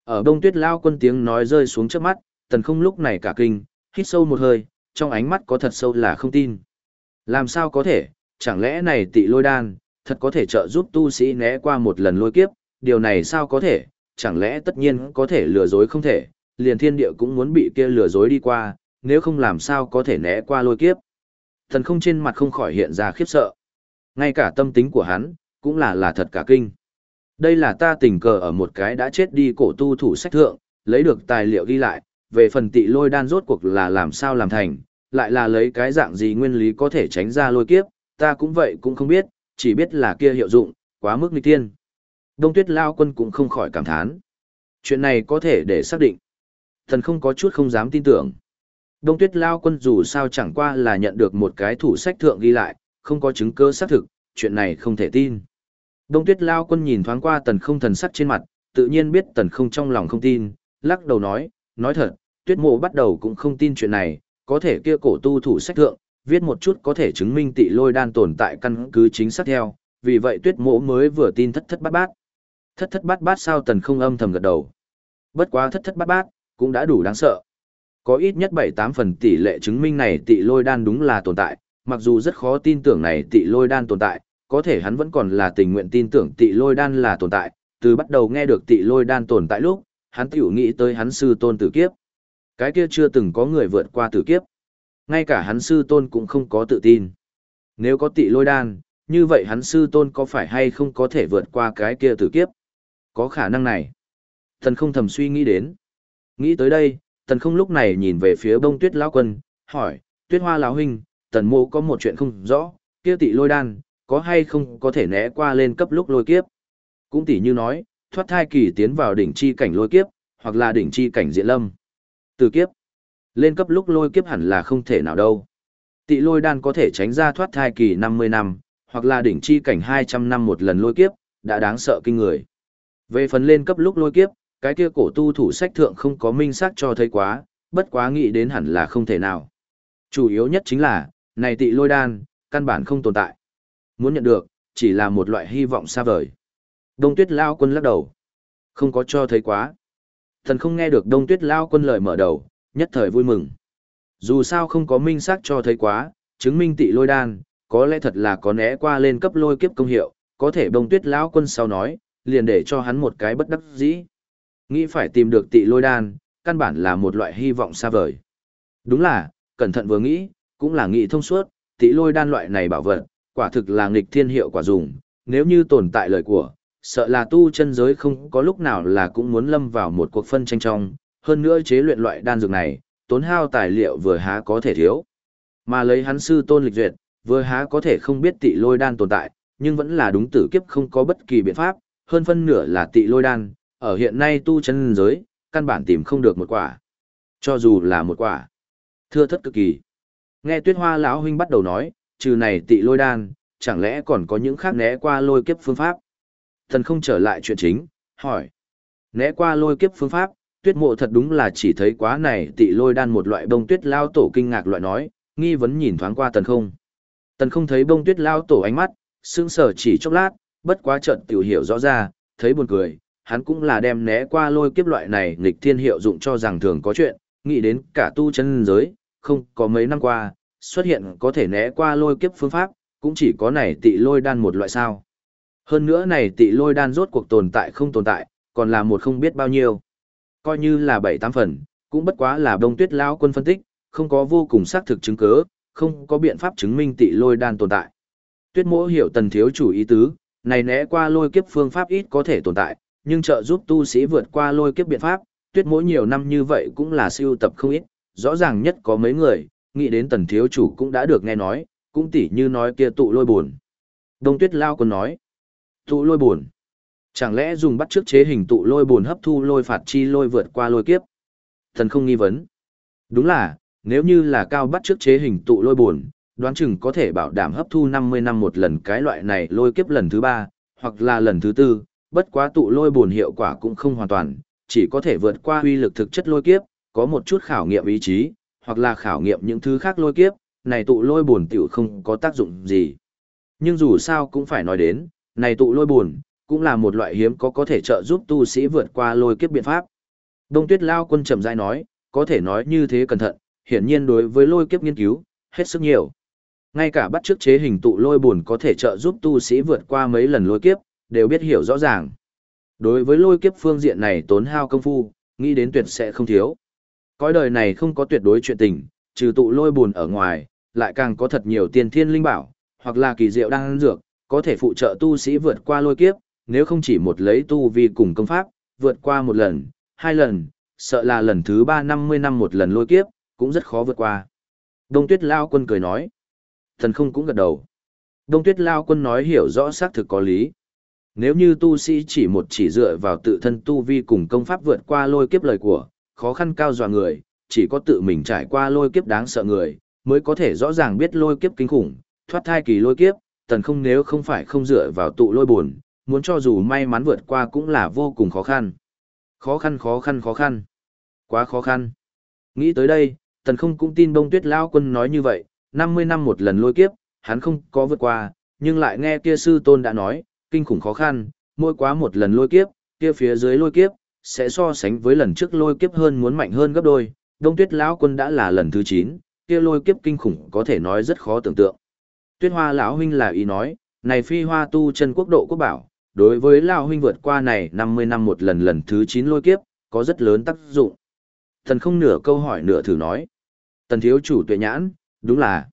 Ở đông tuyết lao quân tiếng nói rơi xuống trước mắt, tần không lúc này cả kinh, hít sâu một hơi, trong ánh mắt có thật sâu là không tin. Làm sao có thể, chẳng lẽ này tị lôi đan, thật có thể trợ giúp tu sĩ né qua một lần lôi kiếp, điều này sao có thể, chẳng lẽ tất nhiên có thể lừa dối không thể, liền thiên địa cũng muốn bị kia lừa dối đi qua, nếu không làm sao có thể né qua lôi kiếp. Thần không trên mặt không khỏi hiện ra khiếp sợ. Ngay cả tâm tính của hắn, cũng là là thật cả kinh. Đây là ta tình cờ ở một cái đã chết đi cổ tu thủ sách thượng, lấy được tài liệu ghi lại, về phần tị lôi đan rốt cuộc là làm sao làm thành, lại là lấy cái dạng gì nguyên lý có thể tránh ra lôi kiếp, ta cũng vậy cũng không biết, chỉ biết là kia hiệu dụng, quá mức nghịch tiên. Đông tuyết lao quân cũng không khỏi cảm thán. Chuyện này có thể để xác định. Thần không có chút không dám tin tưởng. Đông tuyết lao quân dù sao chẳng qua là nhận được một cái thủ sách thượng ghi lại, không có chứng cơ xác thực, chuyện này không thể tin. Đông tuyết lao quân nhìn thoáng qua tần không thần sắc trên mặt, tự nhiên biết tần không trong lòng không tin, lắc đầu nói, nói thật, tuyết mộ bắt đầu cũng không tin chuyện này, có thể kia cổ tu thủ sách thượng, viết một chút có thể chứng minh tị lôi đan tồn tại căn cứ chính xác theo, vì vậy tuyết mộ mới vừa tin thất thất bát bát. Thất thất bát bát sao tần không âm thầm gật đầu. Bất quá thất thất bát bát, cũng đã đủ đáng sợ. Có ít nhất 7-8 phần tỷ lệ chứng minh này tị lôi đan đúng là tồn tại, mặc dù rất khó tin tưởng này tị lôi đan tồn tại, có thể hắn vẫn còn là tình nguyện tin tưởng tị lôi đan là tồn tại, từ bắt đầu nghe được tị lôi đan tồn tại lúc, hắn tiểu nghĩ tới hắn sư tôn tử kiếp. Cái kia chưa từng có người vượt qua tử kiếp. Ngay cả hắn sư tôn cũng không có tự tin. Nếu có tị lôi đan, như vậy hắn sư tôn có phải hay không có thể vượt qua cái kia tử kiếp? Có khả năng này. Thần không thầm suy nghĩ đến. Nghĩ tới đây, tần không lúc này nhìn về phía bông tuyết lão quân, hỏi, tuyết hoa lão huynh, tần mô có một chuyện không rõ, kia tị lôi đan, có hay không có thể né qua lên cấp lúc lôi kiếp. Cũng tỉ như nói, thoát thai kỳ tiến vào đỉnh chi cảnh lôi kiếp, hoặc là đỉnh chi cảnh diện lâm. Từ kiếp, lên cấp lúc lôi kiếp hẳn là không thể nào đâu. Tị lôi đan có thể tránh ra thoát thai kỳ 50 năm, hoặc là đỉnh chi cảnh 200 năm một lần lôi kiếp, đã đáng sợ kinh người. Về phần lên cấp lúc lôi kiếp, cái kia cổ tu thủ sách thượng không có minh xác cho thấy quá, bất quá nghĩ đến hẳn là không thể nào. Chủ yếu nhất chính là, này tị lôi đan, căn bản không tồn tại. Muốn nhận được, chỉ là một loại hy vọng xa vời. Đông tuyết lao quân lắc đầu. Không có cho thấy quá. Thần không nghe được đông tuyết lao quân lời mở đầu, nhất thời vui mừng. Dù sao không có minh xác cho thấy quá, chứng minh tị lôi đan, có lẽ thật là có né qua lên cấp lôi kiếp công hiệu, có thể đông tuyết lao quân sau nói, liền để cho hắn một cái bất đắc dĩ. Nghĩ phải tìm được tị lôi đan, căn bản là một loại hy vọng xa vời. Đúng là, cẩn thận vừa nghĩ, cũng là nghĩ thông suốt, tị lôi đan loại này bảo vật, quả thực là nghịch thiên hiệu quả dùng, nếu như tồn tại lời của, sợ là tu chân giới không có lúc nào là cũng muốn lâm vào một cuộc phân tranh trong, hơn nữa chế luyện loại đan dược này, tốn hao tài liệu vừa há có thể thiếu. Mà lấy hắn sư tôn lịch duyệt, vừa há có thể không biết tị lôi đan tồn tại, nhưng vẫn là đúng tử kiếp không có bất kỳ biện pháp, hơn phân nửa là tị lôi đan, ở hiện nay tu chân giới, căn bản tìm không được một quả. Cho dù là một quả, thưa thất cực kỳ. Nghe tuyết hoa lão huynh bắt đầu nói, trừ này tị lôi đan, chẳng lẽ còn có những khác né qua lôi kiếp phương pháp? Thần không trở lại chuyện chính, hỏi. Né qua lôi kiếp phương pháp, tuyết mộ thật đúng là chỉ thấy quá này tị lôi đan một loại bông tuyết lao tổ kinh ngạc loại nói, nghi vấn nhìn thoáng qua tần không. Tần không thấy bông tuyết lao tổ ánh mắt, sững sờ chỉ chốc lát, bất quá trận tiểu hiểu rõ ra, thấy buồn cười, hắn cũng là đem né qua lôi kiếp loại này nghịch thiên hiệu dụng cho rằng thường có chuyện, nghĩ đến cả tu chân giới, không có mấy năm qua, xuất hiện có thể né qua lôi kiếp phương pháp, cũng chỉ có này tị lôi đan một loại sao. Hơn nữa này tị lôi đan rốt cuộc tồn tại không tồn tại, còn là một không biết bao nhiêu. Coi như là bảy tám phần, cũng bất quá là đông tuyết lão quân phân tích, không có vô cùng xác thực chứng cứ, không có biện pháp chứng minh tị lôi đan tồn tại. Tuyết mỗ hiểu tần thiếu chủ ý tứ, này né qua lôi kiếp phương pháp ít có thể tồn tại, nhưng trợ giúp tu sĩ vượt qua lôi kiếp biện pháp, tuyết mỗ nhiều năm như vậy cũng là siêu tập không ít, rõ ràng nhất có mấy người, nghĩ đến tần thiếu chủ cũng đã được nghe nói, cũng tỉ như nói kia tụ lôi buồn. Đông tuyết lao còn nói, tụ lôi buồn. Chẳng lẽ dùng bắt trước chế hình tụ lôi buồn hấp thu lôi phạt chi lôi vượt qua lôi kiếp? Thần không nghi vấn. Đúng là, nếu như là cao bắt trước chế hình tụ lôi buồn, đoán chừng có thể bảo đảm hấp thu 50 năm một lần cái loại này lôi kiếp lần thứ ba, hoặc là lần thứ tư, bất quá tụ lôi buồn hiệu quả cũng không hoàn toàn, chỉ có thể vượt qua uy lực thực chất lôi kiếp, có một chút khảo nghiệm ý chí, hoặc là khảo nghiệm những thứ khác lôi kiếp, này tụ lôi buồn tiểu không có tác dụng gì. Nhưng dù sao cũng phải nói đến, này tụ lôi buồn, cũng là một loại hiếm có có thể trợ giúp tu sĩ vượt qua lôi kiếp biện pháp. Đông tuyết lao quân trầm dai nói, có thể nói như thế cẩn thận, hiển nhiên đối với lôi kiếp nghiên cứu, hết sức nhiều. Ngay cả bắt chước chế hình tụ lôi buồn có thể trợ giúp tu sĩ vượt qua mấy lần lôi kiếp, đều biết hiểu rõ ràng. Đối với lôi kiếp phương diện này tốn hao công phu, nghĩ đến tuyệt sẽ không thiếu. Cõi đời này không có tuyệt đối chuyện tình, trừ tụ lôi buồn ở ngoài, lại càng có thật nhiều tiền thiên linh bảo, hoặc là kỳ diệu đang dược, có thể phụ trợ tu sĩ vượt qua lôi kiếp, nếu không chỉ một lấy tu vi cùng công pháp, vượt qua một lần, hai lần, sợ là lần thứ ba năm mươi năm một lần lôi kiếp, cũng rất khó vượt qua. Đông tuyết lao quân cười nói. Thần không cũng gật đầu. Đông tuyết lao quân nói hiểu rõ xác thực có lý. Nếu như tu sĩ chỉ một chỉ dựa vào tự thân tu vi cùng công pháp vượt qua lôi kiếp lời của, khó khăn cao dọa người, chỉ có tự mình trải qua lôi kiếp đáng sợ người, mới có thể rõ ràng biết lôi kiếp kinh khủng, thoát thai kỳ lôi kiếp, tần không nếu không phải không dựa vào tụ lôi buồn, muốn cho dù may mắn vượt qua cũng là vô cùng khó khăn. Khó khăn khó khăn khó khăn. Quá khó khăn. Nghĩ tới đây, tần không cũng tin bông tuyết lao quân nói như vậy, 50 năm một lần lôi kiếp, hắn không có vượt qua, nhưng lại nghe kia sư tôn đã nói, kinh khủng khó khăn, mỗi quá một lần lôi kiếp, kia phía dưới lôi kiếp, sẽ so sánh với lần trước lôi kiếp hơn muốn mạnh hơn gấp đôi, đông tuyết lão quân đã là lần thứ 9, kia lôi kiếp kinh khủng có thể nói rất khó tưởng tượng. Tuyết hoa lão huynh là ý nói, này phi hoa tu chân quốc độ quốc bảo, đối với lão huynh vượt qua này 50 năm một lần lần thứ 9 lôi kiếp, có rất lớn tác dụng. Thần không nửa câu hỏi nửa thử nói. Tần thiếu chủ tuệ nhãn, đúng là.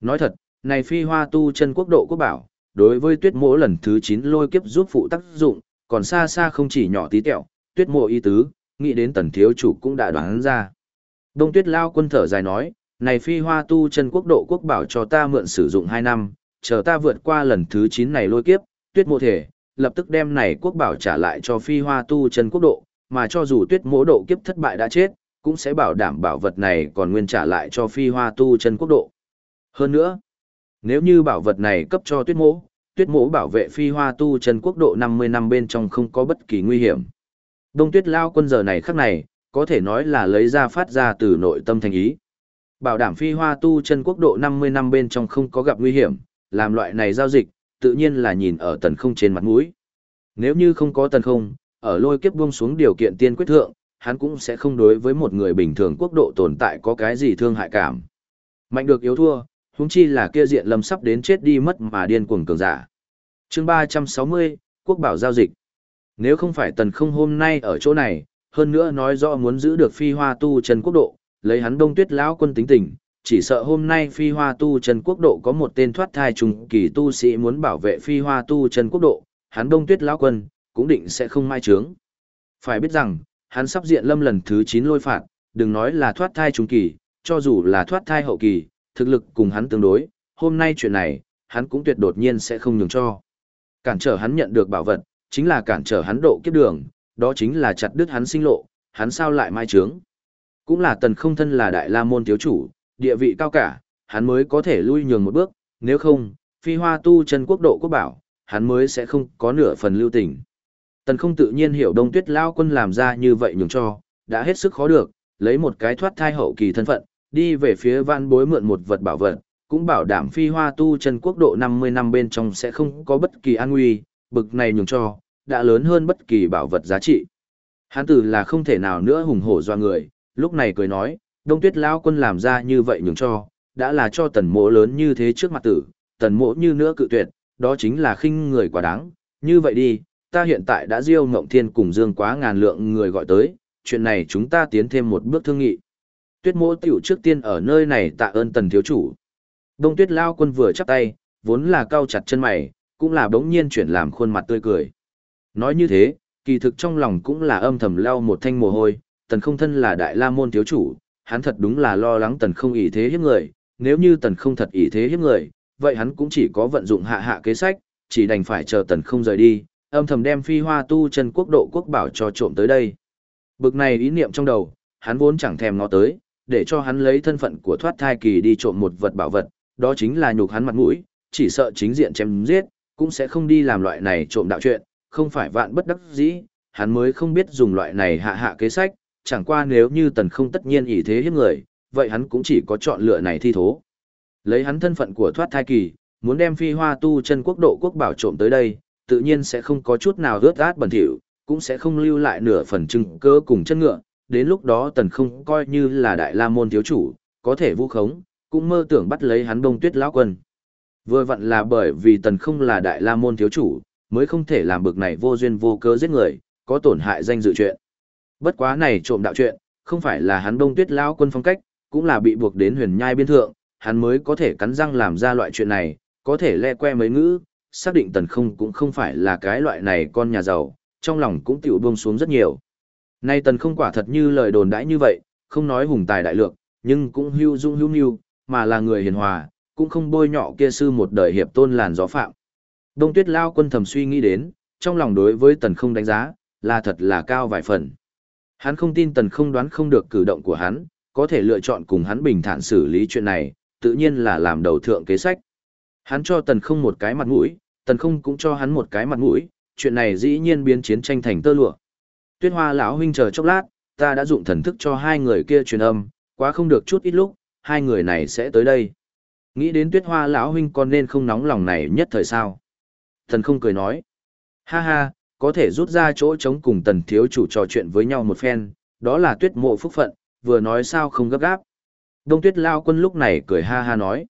Nói thật, này phi hoa tu chân quốc độ quốc bảo, đối với tuyết mỗ lần thứ 9 lôi kiếp giúp phụ tác dụng, còn xa xa không chỉ nhỏ tí tẹo, tuyết mộ y tứ, nghĩ đến tần thiếu chủ cũng đã đoán ra. Đông tuyết lao quân thở dài nói, này phi hoa tu chân quốc độ quốc bảo cho ta mượn sử dụng 2 năm, chờ ta vượt qua lần thứ 9 này lôi kiếp, tuyết mộ thể, lập tức đem này quốc bảo trả lại cho phi hoa tu chân quốc độ, mà cho dù tuyết mộ độ kiếp thất bại đã chết, cũng sẽ bảo đảm bảo vật này còn nguyên trả lại cho phi hoa tu chân quốc độ. Hơn nữa, nếu như bảo vật này cấp cho tuyết mộ, tuyết mộ bảo vệ phi hoa tu chân quốc độ 50 năm bên trong không có bất kỳ nguy hiểm. Đông tuyết lao quân giờ này khắc này, có thể nói là lấy ra phát ra từ nội tâm thành ý. Bảo đảm phi hoa tu chân quốc độ 50 năm bên trong không có gặp nguy hiểm, làm loại này giao dịch, tự nhiên là nhìn ở tần không trên mặt mũi. Nếu như không có tần không, ở lôi kiếp buông xuống điều kiện tiên quyết thượng, hắn cũng sẽ không đối với một người bình thường quốc độ tồn tại có cái gì thương hại cảm. Mạnh được yếu thua, huống chi là kia diện lâm sắp đến chết đi mất mà điên cuồng cường giả. Chương 360, Quốc bảo giao dịch. Nếu không phải tần không hôm nay ở chỗ này, hơn nữa nói rõ muốn giữ được phi hoa tu chân quốc độ, lấy hắn đông tuyết lão quân tính tình, chỉ sợ hôm nay phi hoa tu chân quốc độ có một tên thoát thai trùng kỳ tu sĩ muốn bảo vệ phi hoa tu chân quốc độ, hắn đông tuyết lão quân, cũng định sẽ không mai trướng. Phải biết rằng, hắn sắp diện lâm lần thứ 9 lôi phạt, đừng nói là thoát thai trùng kỳ, cho dù là thoát thai hậu kỳ, thực lực cùng hắn tương đối, hôm nay chuyện này, hắn cũng tuyệt đột nhiên sẽ không nhường cho. Cản trở hắn nhận được bảo vật, chính là cản trở hắn độ kiếp đường, đó chính là chặt đứt hắn sinh lộ, hắn sao lại mai trướng. Cũng là tần không thân là đại la môn thiếu chủ, địa vị cao cả, hắn mới có thể lui nhường một bước, nếu không, phi hoa tu chân quốc độ quốc bảo, hắn mới sẽ không có nửa phần lưu tình. Tần không tự nhiên hiểu đông tuyết lao quân làm ra như vậy nhường cho, đã hết sức khó được, lấy một cái thoát thai hậu kỳ thân phận, đi về phía văn bối mượn một vật bảo vật, cũng bảo đảm phi hoa tu chân quốc độ 50 năm bên trong sẽ không có bất kỳ an nguy, bực này nhường cho, đã lớn hơn bất kỳ bảo vật giá trị. Hán tử là không thể nào nữa hùng hổ doa người, lúc này cười nói, đông tuyết lão quân làm ra như vậy nhường cho, đã là cho tần mộ lớn như thế trước mặt tử, tần mộ như nữa cự tuyệt, đó chính là khinh người quá đáng, như vậy đi, ta hiện tại đã diêu ngộng thiên cùng dương quá ngàn lượng người gọi tới, chuyện này chúng ta tiến thêm một bước thương nghị. Tuyết mỗ tiểu trước tiên ở nơi này tạ ơn tần thiếu chủ. Đông tuyết lao quân vừa chắp tay, vốn là cao chặt chân mày, cũng là bỗng nhiên chuyển làm khuôn mặt tươi cười. Nói như thế, kỳ thực trong lòng cũng là âm thầm lao một thanh mồ hôi, tần không thân là đại la môn thiếu chủ, hắn thật đúng là lo lắng tần không ý thế hiếp người, nếu như tần không thật ý thế hiếp người, vậy hắn cũng chỉ có vận dụng hạ hạ kế sách, chỉ đành phải chờ tần không rời đi, âm thầm đem phi hoa tu chân quốc độ quốc bảo cho trộm tới đây. Bực này ý niệm trong đầu, hắn vốn chẳng thèm ngó tới, để cho hắn lấy thân phận của thoát thai kỳ đi trộm một vật bảo vật, đó chính là nhục hắn mặt mũi, chỉ sợ chính diện chém giết, cũng sẽ không đi làm loại này trộm đạo chuyện, không phải vạn bất đắc dĩ, hắn mới không biết dùng loại này hạ hạ kế sách, chẳng qua nếu như tần không tất nhiên ý thế hiếp người, vậy hắn cũng chỉ có chọn lựa này thi thố. Lấy hắn thân phận của thoát thai kỳ, muốn đem phi hoa tu chân quốc độ quốc bảo trộm tới đây, tự nhiên sẽ không có chút nào rớt át bẩn thỉu, cũng sẽ không lưu lại nửa phần chứng cơ cùng chân ngựa, đến lúc đó tần không coi như là đại la môn thiếu chủ, có thể vu khống, cũng mơ tưởng bắt lấy hắn bông tuyết lão quân. Vừa vặn là bởi vì tần không là đại la môn thiếu chủ, mới không thể làm bực này vô duyên vô cớ giết người, có tổn hại danh dự chuyện. Bất quá này trộm đạo chuyện, không phải là hắn Đông tuyết lão quân phong cách, cũng là bị buộc đến huyền nhai biên thượng, hắn mới có thể cắn răng làm ra loại chuyện này, có thể le que mấy ngữ, xác định tần không cũng không phải là cái loại này con nhà giàu, trong lòng cũng tiểu buông xuống rất nhiều. Nay tần không quả thật như lời đồn đãi như vậy, không nói hùng tài đại lượng, nhưng cũng hưu dung hưu nưu, mà là người hiền hòa, cũng không bôi nhọ kia sư một đời hiệp tôn làn gió phạm. Đông tuyết lao quân thầm suy nghĩ đến, trong lòng đối với tần không đánh giá, là thật là cao vài phần. Hắn không tin tần không đoán không được cử động của hắn, có thể lựa chọn cùng hắn bình thản xử lý chuyện này, tự nhiên là làm đầu thượng kế sách. Hắn cho tần không một cái mặt mũi, tần không cũng cho hắn một cái mặt mũi, chuyện này dĩ nhiên biến chiến tranh thành tơ lụa. Tuyết hoa lão huynh chờ chốc lát, ta đã dụng thần thức cho hai người kia truyền âm, quá không được chút ít lúc, hai người này sẽ tới đây. Nghĩ đến tuyết hoa lão huynh con nên không nóng lòng này nhất thời sao. Thần không cười nói. Ha ha, có thể rút ra chỗ chống cùng tần thiếu chủ trò chuyện với nhau một phen, đó là tuyết mộ phúc phận, vừa nói sao không gấp gáp. Đông tuyết lao quân lúc này cười ha ha nói.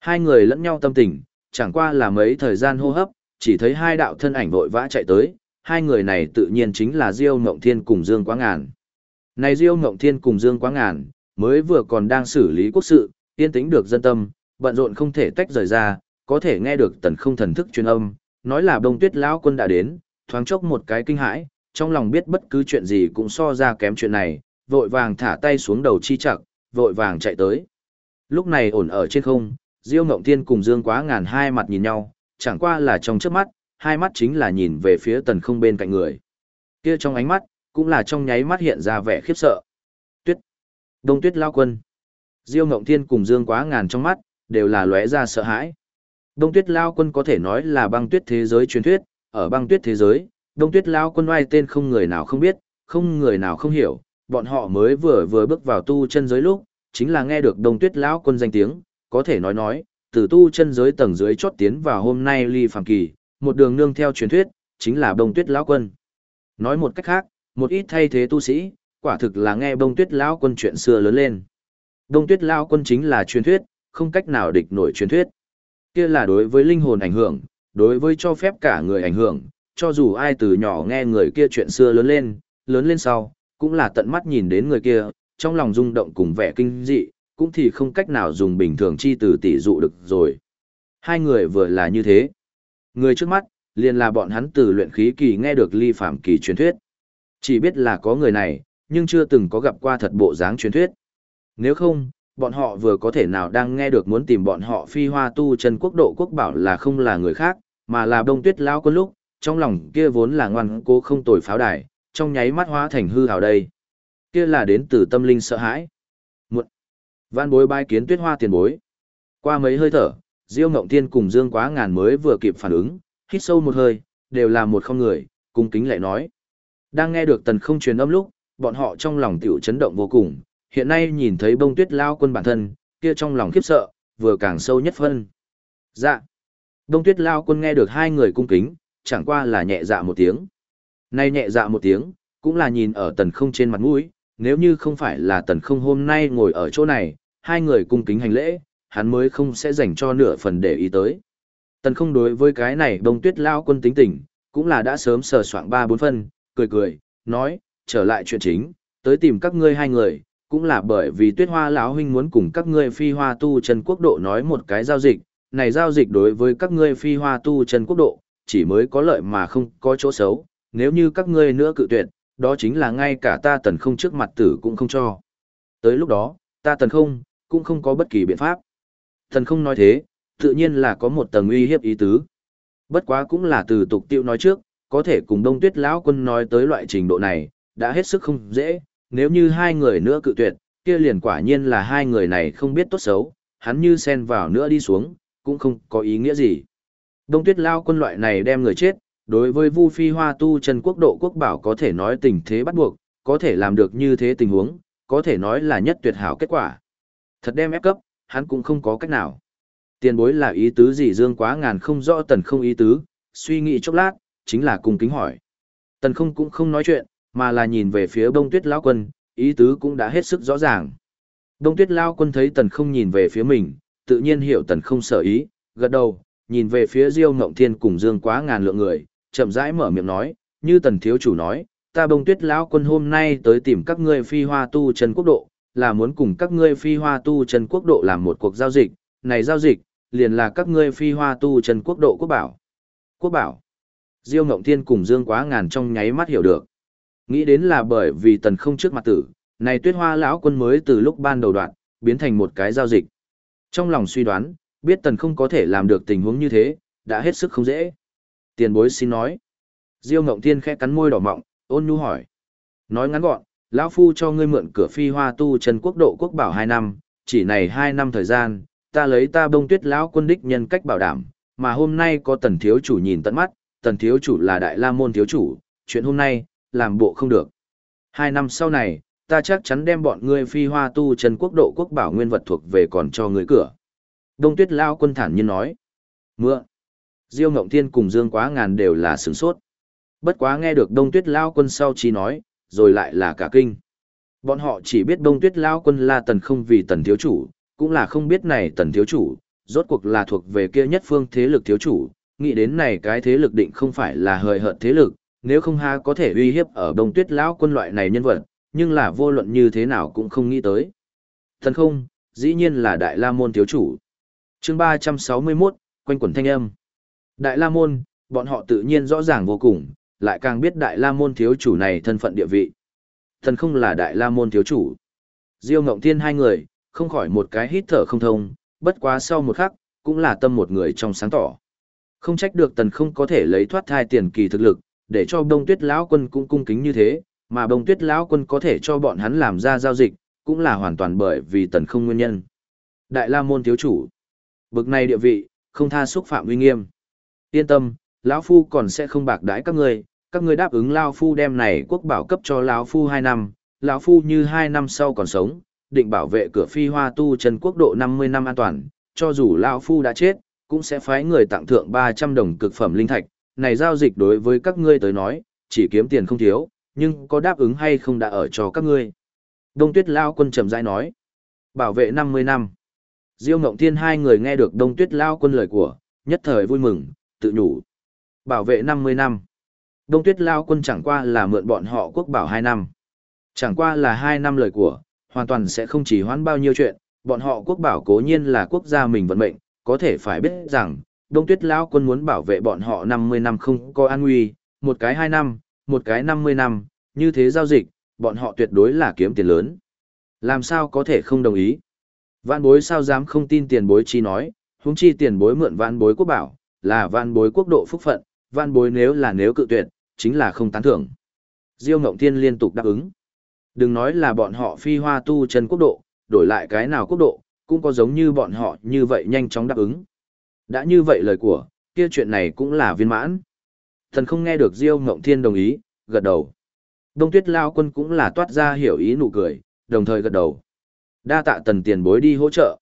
Hai người lẫn nhau tâm tình, chẳng qua là mấy thời gian hô hấp, chỉ thấy hai đạo thân ảnh vội vã chạy tới, hai người này tự nhiên chính là Diêu Ngộng Thiên cùng Dương Quá Ngàn. Này Diêu Ngộng Thiên cùng Dương Quá Ngàn, mới vừa còn đang xử lý quốc sự, yên tĩnh được dân tâm, bận rộn không thể tách rời ra, có thể nghe được tần không thần thức truyền âm, nói là Đông Tuyết lão quân đã đến, thoáng chốc một cái kinh hãi, trong lòng biết bất cứ chuyện gì cũng so ra kém chuyện này, vội vàng thả tay xuống đầu chi chặt, vội vàng chạy tới. Lúc này ổn ở trên không, Diêu Ngộng Thiên cùng Dương Quá Ngàn hai mặt nhìn nhau, chẳng qua là trong trước mắt, hai mắt chính là nhìn về phía tần không bên cạnh người. Kia trong ánh mắt, cũng là trong nháy mắt hiện ra vẻ khiếp sợ. Tuyết. Đông tuyết lao quân. Diêu Ngộng Thiên cùng Dương Quá Ngàn trong mắt, đều là lóe ra sợ hãi. Đông tuyết lao quân có thể nói là băng tuyết thế giới truyền thuyết, ở băng tuyết thế giới, đông tuyết lao quân oai tên không người nào không biết, không người nào không hiểu, bọn họ mới vừa vừa bước vào tu chân giới lúc, chính là nghe được đông tuyết lão quân danh tiếng, có thể nói nói, từ tu chân giới tầng dưới chót tiến vào hôm nay ly phàm kỳ, một đường nương theo truyền thuyết, chính là Đông tuyết lão quân. Nói một cách khác, một ít thay thế tu sĩ, quả thực là nghe bông tuyết lão quân chuyện xưa lớn lên. Bông tuyết lão quân chính là truyền thuyết, không cách nào địch nổi truyền thuyết. Kia là đối với linh hồn ảnh hưởng, đối với cho phép cả người ảnh hưởng, cho dù ai từ nhỏ nghe người kia chuyện xưa lớn lên, lớn lên sau, cũng là tận mắt nhìn đến người kia, trong lòng rung động cùng vẻ kinh dị, cũng thì không cách nào dùng bình thường chi từ tỷ dụ được rồi. Hai người vừa là như thế. Người trước mắt, liền là bọn hắn từ luyện khí kỳ nghe được ly phạm kỳ truyền thuyết. Chỉ biết là có người này, nhưng chưa từng có gặp qua thật bộ dáng truyền thuyết. Nếu không, bọn họ vừa có thể nào đang nghe được muốn tìm bọn họ phi hoa tu chân quốc độ quốc bảo là không là người khác, mà là đông tuyết Lão quân lúc, trong lòng kia vốn là ngoan cố không tồi pháo đài, trong nháy mắt hóa thành hư hào đây. Kia là đến từ tâm linh sợ hãi. Muộn. Văn bối bái kiến tuyết hoa tiền bối. Qua mấy hơi thở, Diêu Ngộng Thiên cùng Dương Quá Ngàn mới vừa kịp phản ứng, hít sâu một hơi, đều là một không người, cung kính lại nói. Đang nghe được tần không truyền âm lúc, bọn họ trong lòng tiểu chấn động vô cùng, hiện nay nhìn thấy bông tuyết lao quân bản thân, kia trong lòng khiếp sợ, vừa càng sâu nhất phân. Dạ. Bông tuyết lao quân nghe được hai người cung kính, chẳng qua là nhẹ dạ một tiếng. Nay nhẹ dạ một tiếng, cũng là nhìn ở tần không trên mặt mũi, nếu như không phải là tần không hôm nay ngồi ở chỗ này, hai người cung kính hành lễ, hắn mới không sẽ dành cho nửa phần để ý tới. Tần không đối với cái này Bông tuyết lao quân tính tình, cũng là đã sớm sờ soạn ba bốn phân, cười cười, nói, trở lại chuyện chính, tới tìm các ngươi hai người, cũng là bởi vì tuyết hoa lão huynh muốn cùng các ngươi phi hoa tu chân quốc độ nói một cái giao dịch, này giao dịch đối với các ngươi phi hoa tu chân quốc độ, chỉ mới có lợi mà không có chỗ xấu, nếu như các ngươi nữa cự tuyệt, đó chính là ngay cả ta tần không trước mặt tử cũng không cho. Tới lúc đó, ta tần không, cũng không có bất kỳ biện pháp. thần không nói thế, tự nhiên là có một tầng uy hiếp ý tứ. Bất quá cũng là từ tục tiêu nói trước, có thể cùng đông tuyết lão quân nói tới loại trình độ này, đã hết sức không dễ, nếu như hai người nữa cự tuyệt, kia liền quả nhiên là hai người này không biết tốt xấu, hắn như xen vào nữa đi xuống, cũng không có ý nghĩa gì. Đông tuyết lao quân loại này đem người chết, đối với Vu Phi Hoa tu chân quốc độ quốc bảo có thể nói tình thế bắt buộc, có thể làm được như thế tình huống, có thể nói là nhất tuyệt hảo kết quả. Thật đem ép cấp, hắn cũng không có cách nào. Tiền bối là ý tứ gì dương quá ngàn không rõ tần không ý tứ, suy nghĩ chốc lát, chính là cùng kính hỏi. Tần không cũng không nói chuyện, mà là nhìn về phía bông tuyết lão quân, ý tứ cũng đã hết sức rõ ràng. Đông tuyết lao quân thấy tần không nhìn về phía mình, tự nhiên hiểu tần không sở ý, gật đầu, nhìn về phía Diêu Ngộng Thiên cùng Dương Quá ngàn lượng người, chậm rãi mở miệng nói, như tần thiếu chủ nói, ta bông tuyết lão quân hôm nay tới tìm các ngươi phi hoa tu chân quốc độ, là muốn cùng các ngươi phi hoa tu chân quốc độ làm một cuộc giao dịch, này giao dịch, liền là các ngươi phi hoa tu chân quốc độ quốc bảo. Quốc bảo. Diêu Ngộng Thiên cùng Dương Quá ngàn trong nháy mắt hiểu được. Nghĩ đến là bởi vì tần không trước mặt tử, này tuyết hoa lão quân mới từ lúc ban đầu đoạn, biến thành một cái giao dịch. Trong lòng suy đoán, biết tần không có thể làm được tình huống như thế, đã hết sức không dễ. Tiền bối xin nói. Diêu Ngộng Thiên khẽ cắn môi đỏ mọng, ôn nhu hỏi. Nói ngắn gọn, lão phu cho ngươi mượn cửa phi hoa tu chân quốc độ quốc bảo 2 năm, chỉ này 2 năm thời gian, ta lấy ta bông tuyết lão quân đích nhân cách bảo đảm, mà hôm nay có tần thiếu chủ nhìn tận mắt, tần thiếu chủ là đại la môn thiếu chủ, chuyện hôm nay, làm bộ không được. Hai năm sau này, ta chắc chắn đem bọn ngươi phi hoa tu chân quốc độ quốc bảo nguyên vật thuộc về còn cho ngươi cửa. Đông tuyết lao quân thản nhiên nói. Mưa. Diêu Ngộng Thiên cùng Dương Quá Ngàn đều là sửng sốt. Bất quá nghe được Đông Tuyết Lao Quân sau chi nói, rồi lại là cả kinh. Bọn họ chỉ biết Đông Tuyết Lao Quân là tần không vì tần thiếu chủ, cũng là không biết này tần thiếu chủ, rốt cuộc là thuộc về kia nhất phương thế lực thiếu chủ, nghĩ đến này cái thế lực định không phải là hời hợt thế lực, nếu không ha có thể uy hiếp ở Đông Tuyết Lão Quân loại này nhân vật, nhưng là vô luận như thế nào cũng không nghĩ tới. Thần không, dĩ nhiên là Đại La Môn thiếu chủ. chương 361, quanh quẩn thanh âm. Đại La Môn, bọn họ tự nhiên rõ ràng vô cùng, lại càng biết Đại La Môn thiếu chủ này thân phận địa vị. Thần không là Đại La Môn thiếu chủ. Diêu Ngộng Thiên hai người, không khỏi một cái hít thở không thông, bất quá sau một khắc, cũng là tâm một người trong sáng tỏ. Không trách được tần không có thể lấy thoát thai tiền kỳ thực lực, để cho đông tuyết lão quân cũng cung kính như thế, mà đông tuyết lão quân có thể cho bọn hắn làm ra giao dịch, cũng là hoàn toàn bởi vì tần không nguyên nhân. Đại La Môn thiếu chủ. Bực này địa vị, không tha xúc phạm uy nghiêm. Yên tâm, lão phu còn sẽ không bạc đãi các ngươi, các ngươi đáp ứng lão phu đem này quốc bảo cấp cho lão phu 2 năm, lão phu như 2 năm sau còn sống, định bảo vệ cửa phi hoa tu chân quốc độ 50 năm an toàn, cho dù lão phu đã chết, cũng sẽ phái người tặng thượng 300 đồng cực phẩm linh thạch, này giao dịch đối với các ngươi tới nói, chỉ kiếm tiền không thiếu, nhưng có đáp ứng hay không đã ở cho các ngươi. Đông Tuyết Lao quân trầm rãi nói, bảo vệ 50 năm. Diêu Ngộng Thiên hai người nghe được Đông Tuyết Lao quân lời của, nhất thời vui mừng, tự nhủ. Bảo vệ 50 năm. Đông Tuyết Lao quân chẳng qua là mượn bọn họ quốc bảo 2 năm. Chẳng qua là 2 năm lời của, hoàn toàn sẽ không chỉ hoãn bao nhiêu chuyện, bọn họ quốc bảo cố nhiên là quốc gia mình vận mệnh, có thể phải biết rằng, Đông Tuyết Lão quân muốn bảo vệ bọn họ 50 năm không có an nguy, một cái 2 năm, một cái 50 năm, như thế giao dịch, bọn họ tuyệt đối là kiếm tiền lớn. Làm sao có thể không đồng ý? Vạn bối sao dám không tin tiền bối chi nói, huống chi tiền bối mượn vạn bối quốc bảo, là vạn bối quốc độ phúc phận, vạn bối nếu là nếu cự tuyệt, chính là không tán thưởng. Diêu Ngộng Thiên liên tục đáp ứng. Đừng nói là bọn họ phi hoa tu chân quốc độ, đổi lại cái nào quốc độ, cũng có giống như bọn họ như vậy nhanh chóng đáp ứng. Đã như vậy lời của, kia chuyện này cũng là viên mãn. Thần không nghe được Diêu Ngộng Thiên đồng ý, gật đầu. Đông Tuyết Lao Quân cũng là toát ra hiểu ý nụ cười, đồng thời gật đầu. Đa tạ tần tiền bối đi hỗ trợ.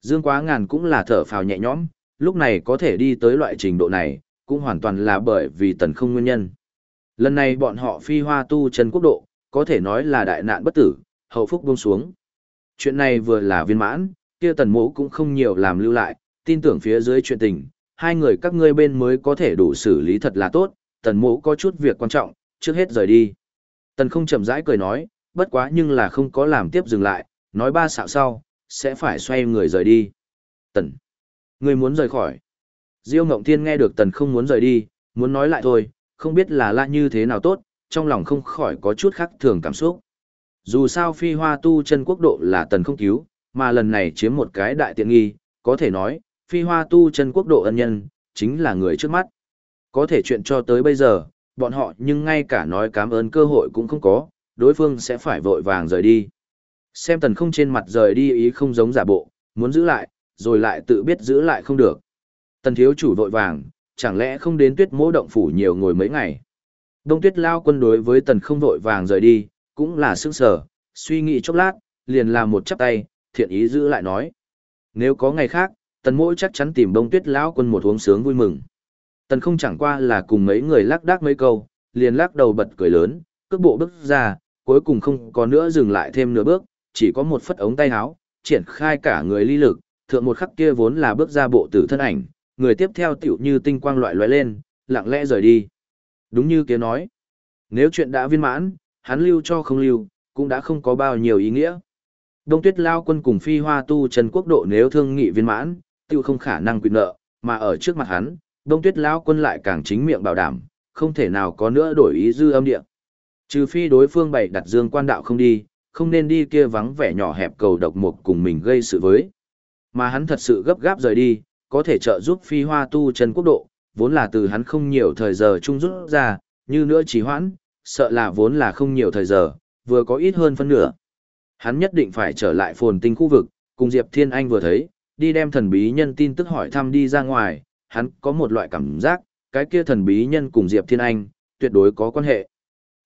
Dương Quá Ngàn cũng là thở phào nhẹ nhõm, lúc này có thể đi tới loại trình độ này, cũng hoàn toàn là bởi vì tần không nguyên nhân. Lần này bọn họ phi hoa tu chân quốc độ, có thể nói là đại nạn bất tử, hậu phúc buông xuống. Chuyện này vừa là viên mãn, kia tần mũ cũng không nhiều làm lưu lại, tin tưởng phía dưới chuyện tình, hai người các ngươi bên mới có thể đủ xử lý thật là tốt, tần mộ có chút việc quan trọng, trước hết rời đi. Tần không chậm rãi cười nói, bất quá nhưng là không có làm tiếp dừng lại, nói ba xạo sau, sẽ phải xoay người rời đi. Tần, ngươi muốn rời khỏi. Diêu Ngộng Thiên nghe được tần không muốn rời đi, muốn nói lại thôi, không biết là lạ như thế nào tốt, trong lòng không khỏi có chút khác thường cảm xúc. Dù sao phi hoa tu chân quốc độ là tần không cứu, mà lần này chiếm một cái đại tiện nghi, có thể nói, phi hoa tu chân quốc độ ân nhân, chính là người trước mắt. Có thể chuyện cho tới bây giờ, bọn họ nhưng ngay cả nói cảm ơn cơ hội cũng không có, đối phương sẽ phải vội vàng rời đi. Xem tần không trên mặt rời đi ý không giống giả bộ, muốn giữ lại, rồi lại tự biết giữ lại không được. Tần thiếu chủ vội vàng, chẳng lẽ không đến tuyết mỗ động phủ nhiều ngồi mấy ngày. Đông tuyết lao quân đối với tần không vội vàng rời đi, cũng là sức sở, suy nghĩ chốc lát, liền làm một chắp tay, thiện ý giữ lại nói. Nếu có ngày khác, tần mỗi chắc chắn tìm đông tuyết lão quân một uống sướng vui mừng. Tần không chẳng qua là cùng mấy người lắc đác mấy câu, liền lắc đầu bật cười lớn, cước bộ bước ra, cuối cùng không có nữa dừng lại thêm nửa bước, chỉ có một phất ống tay áo, triển khai cả người ly lực, thượng một khắc kia vốn là bước ra bộ tử thân ảnh, người tiếp theo tiểu như tinh quang loại loại lên, lặng lẽ rời đi. Đúng như kia nói, nếu chuyện đã viên mãn, hắn lưu cho không lưu, cũng đã không có bao nhiêu ý nghĩa. Đông tuyết lao quân cùng phi hoa tu trần quốc độ nếu thương nghị viên mãn, tiêu không khả năng quyền nợ, mà ở trước mặt hắn, đông tuyết Lão quân lại càng chính miệng bảo đảm, không thể nào có nữa đổi ý dư âm địa. Trừ phi đối phương bày đặt dương quan đạo không đi, không nên đi kia vắng vẻ nhỏ hẹp cầu độc mục cùng mình gây sự với. Mà hắn thật sự gấp gáp rời đi, có thể trợ giúp phi hoa tu chân quốc độ, vốn là từ hắn không nhiều thời giờ trung rút ra, như nữa chỉ hoãn, sợ là vốn là không nhiều thời giờ, vừa có ít hơn phân nửa. Hắn nhất định phải trở lại phồn tinh khu vực, cùng Diệp Thiên Anh vừa thấy, đi đem thần bí nhân tin tức hỏi thăm đi ra ngoài, hắn có một loại cảm giác, cái kia thần bí nhân cùng Diệp Thiên Anh, tuyệt đối có quan hệ.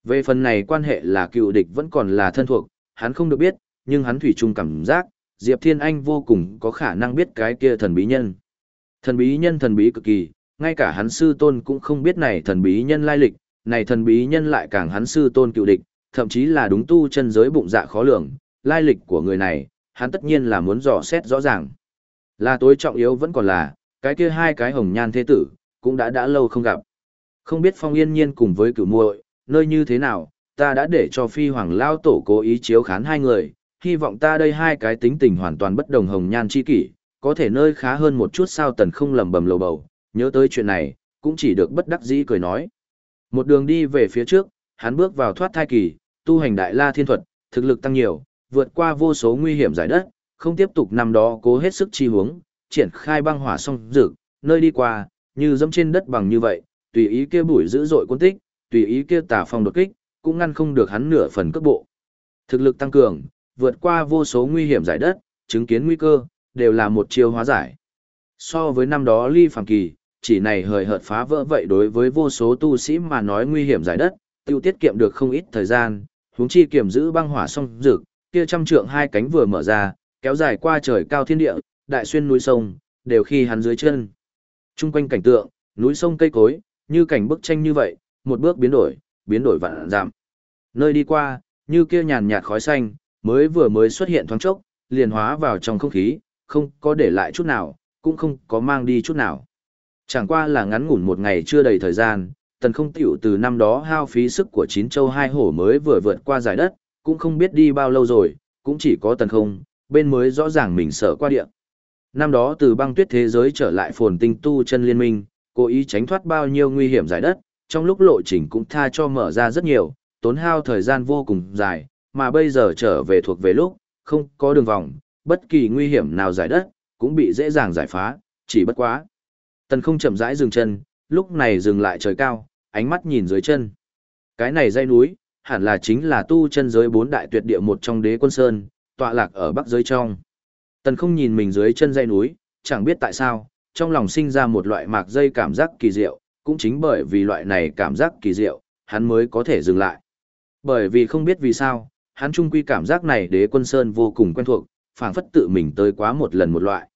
Về phần này quan hệ là cựu địch vẫn còn là thân thuộc, hắn không được biết, nhưng hắn thủy chung cảm giác, Diệp Thiên Anh vô cùng có khả năng biết cái kia thần bí nhân. Thần bí nhân thần bí cực kỳ, ngay cả hắn sư tôn cũng không biết này thần bí nhân lai lịch, này thần bí nhân lại càng hắn sư tôn cựu địch, thậm chí là đúng tu chân giới bụng dạ khó lường, lai lịch của người này, hắn tất nhiên là muốn dò xét rõ ràng. Là tối trọng yếu vẫn còn là, cái kia hai cái hồng nhan thế tử, cũng đã đã lâu không gặp. Không biết phong yên nhiên cùng với cửu muội nơi như thế nào, ta đã để cho phi hoàng lao tổ cố ý chiếu khán hai người, hy vọng ta đây hai cái tính tình hoàn toàn bất đồng hồng nhan chi kỷ, có thể nơi khá hơn một chút sao tần không lầm bầm lầu bầu, nhớ tới chuyện này, cũng chỉ được bất đắc dĩ cười nói. Một đường đi về phía trước, hắn bước vào thoát thai kỳ, tu hành đại la thiên thuật, thực lực tăng nhiều, vượt qua vô số nguy hiểm giải đất, không tiếp tục năm đó cố hết sức chi hướng, triển khai băng hỏa song dược, nơi đi qua, như dẫm trên đất bằng như vậy, tùy ý kia bụi dữ dội quân tích, tùy ý kia tà phong đột kích, cũng ngăn không được hắn nửa phần cấp bộ. Thực lực tăng cường, vượt qua vô số nguy hiểm giải đất, chứng kiến nguy cơ, đều là một chiêu hóa giải. So với năm đó ly phàm kỳ, chỉ này hời hợt phá vỡ vậy đối với vô số tu sĩ mà nói nguy hiểm giải đất, tiêu tiết kiệm được không ít thời gian, huống chi kiểm giữ băng hỏa song dược, kia trăm trượng hai cánh vừa mở ra, kéo dài qua trời cao thiên địa, đại xuyên núi sông, đều khi hắn dưới chân. Trung quanh cảnh tượng, núi sông cây cối, như cảnh bức tranh như vậy, một bước biến đổi, biến đổi vạn giảm. Nơi đi qua, như kia nhàn nhạt khói xanh, mới vừa mới xuất hiện thoáng chốc, liền hóa vào trong không khí, không có để lại chút nào, cũng không có mang đi chút nào. Chẳng qua là ngắn ngủn một ngày chưa đầy thời gian, tần không tiểu từ năm đó hao phí sức của chín châu hai hổ mới vừa vượt qua giải đất, cũng không biết đi bao lâu rồi, cũng chỉ có tần không, bên mới rõ ràng mình sợ qua địa. Năm đó từ băng tuyết thế giới trở lại phồn tinh tu chân liên minh, cố ý tránh thoát bao nhiêu nguy hiểm giải đất, trong lúc lộ trình cũng tha cho mở ra rất nhiều, tốn hao thời gian vô cùng dài, mà bây giờ trở về thuộc về lúc, không có đường vòng, bất kỳ nguy hiểm nào giải đất, cũng bị dễ dàng giải phá, chỉ bất quá. Tần không chậm rãi dừng chân, lúc này dừng lại trời cao, ánh mắt nhìn dưới chân. Cái này dây núi, hẳn là chính là tu chân giới bốn đại tuyệt địa một trong đế quân sơn, tọa lạc ở bắc giới trong. Tần không nhìn mình dưới chân dây núi, chẳng biết tại sao, trong lòng sinh ra một loại mạc dây cảm giác kỳ diệu, cũng chính bởi vì loại này cảm giác kỳ diệu, hắn mới có thể dừng lại. Bởi vì không biết vì sao, hắn trung quy cảm giác này đế quân sơn vô cùng quen thuộc, phảng phất tự mình tới quá một lần một loại.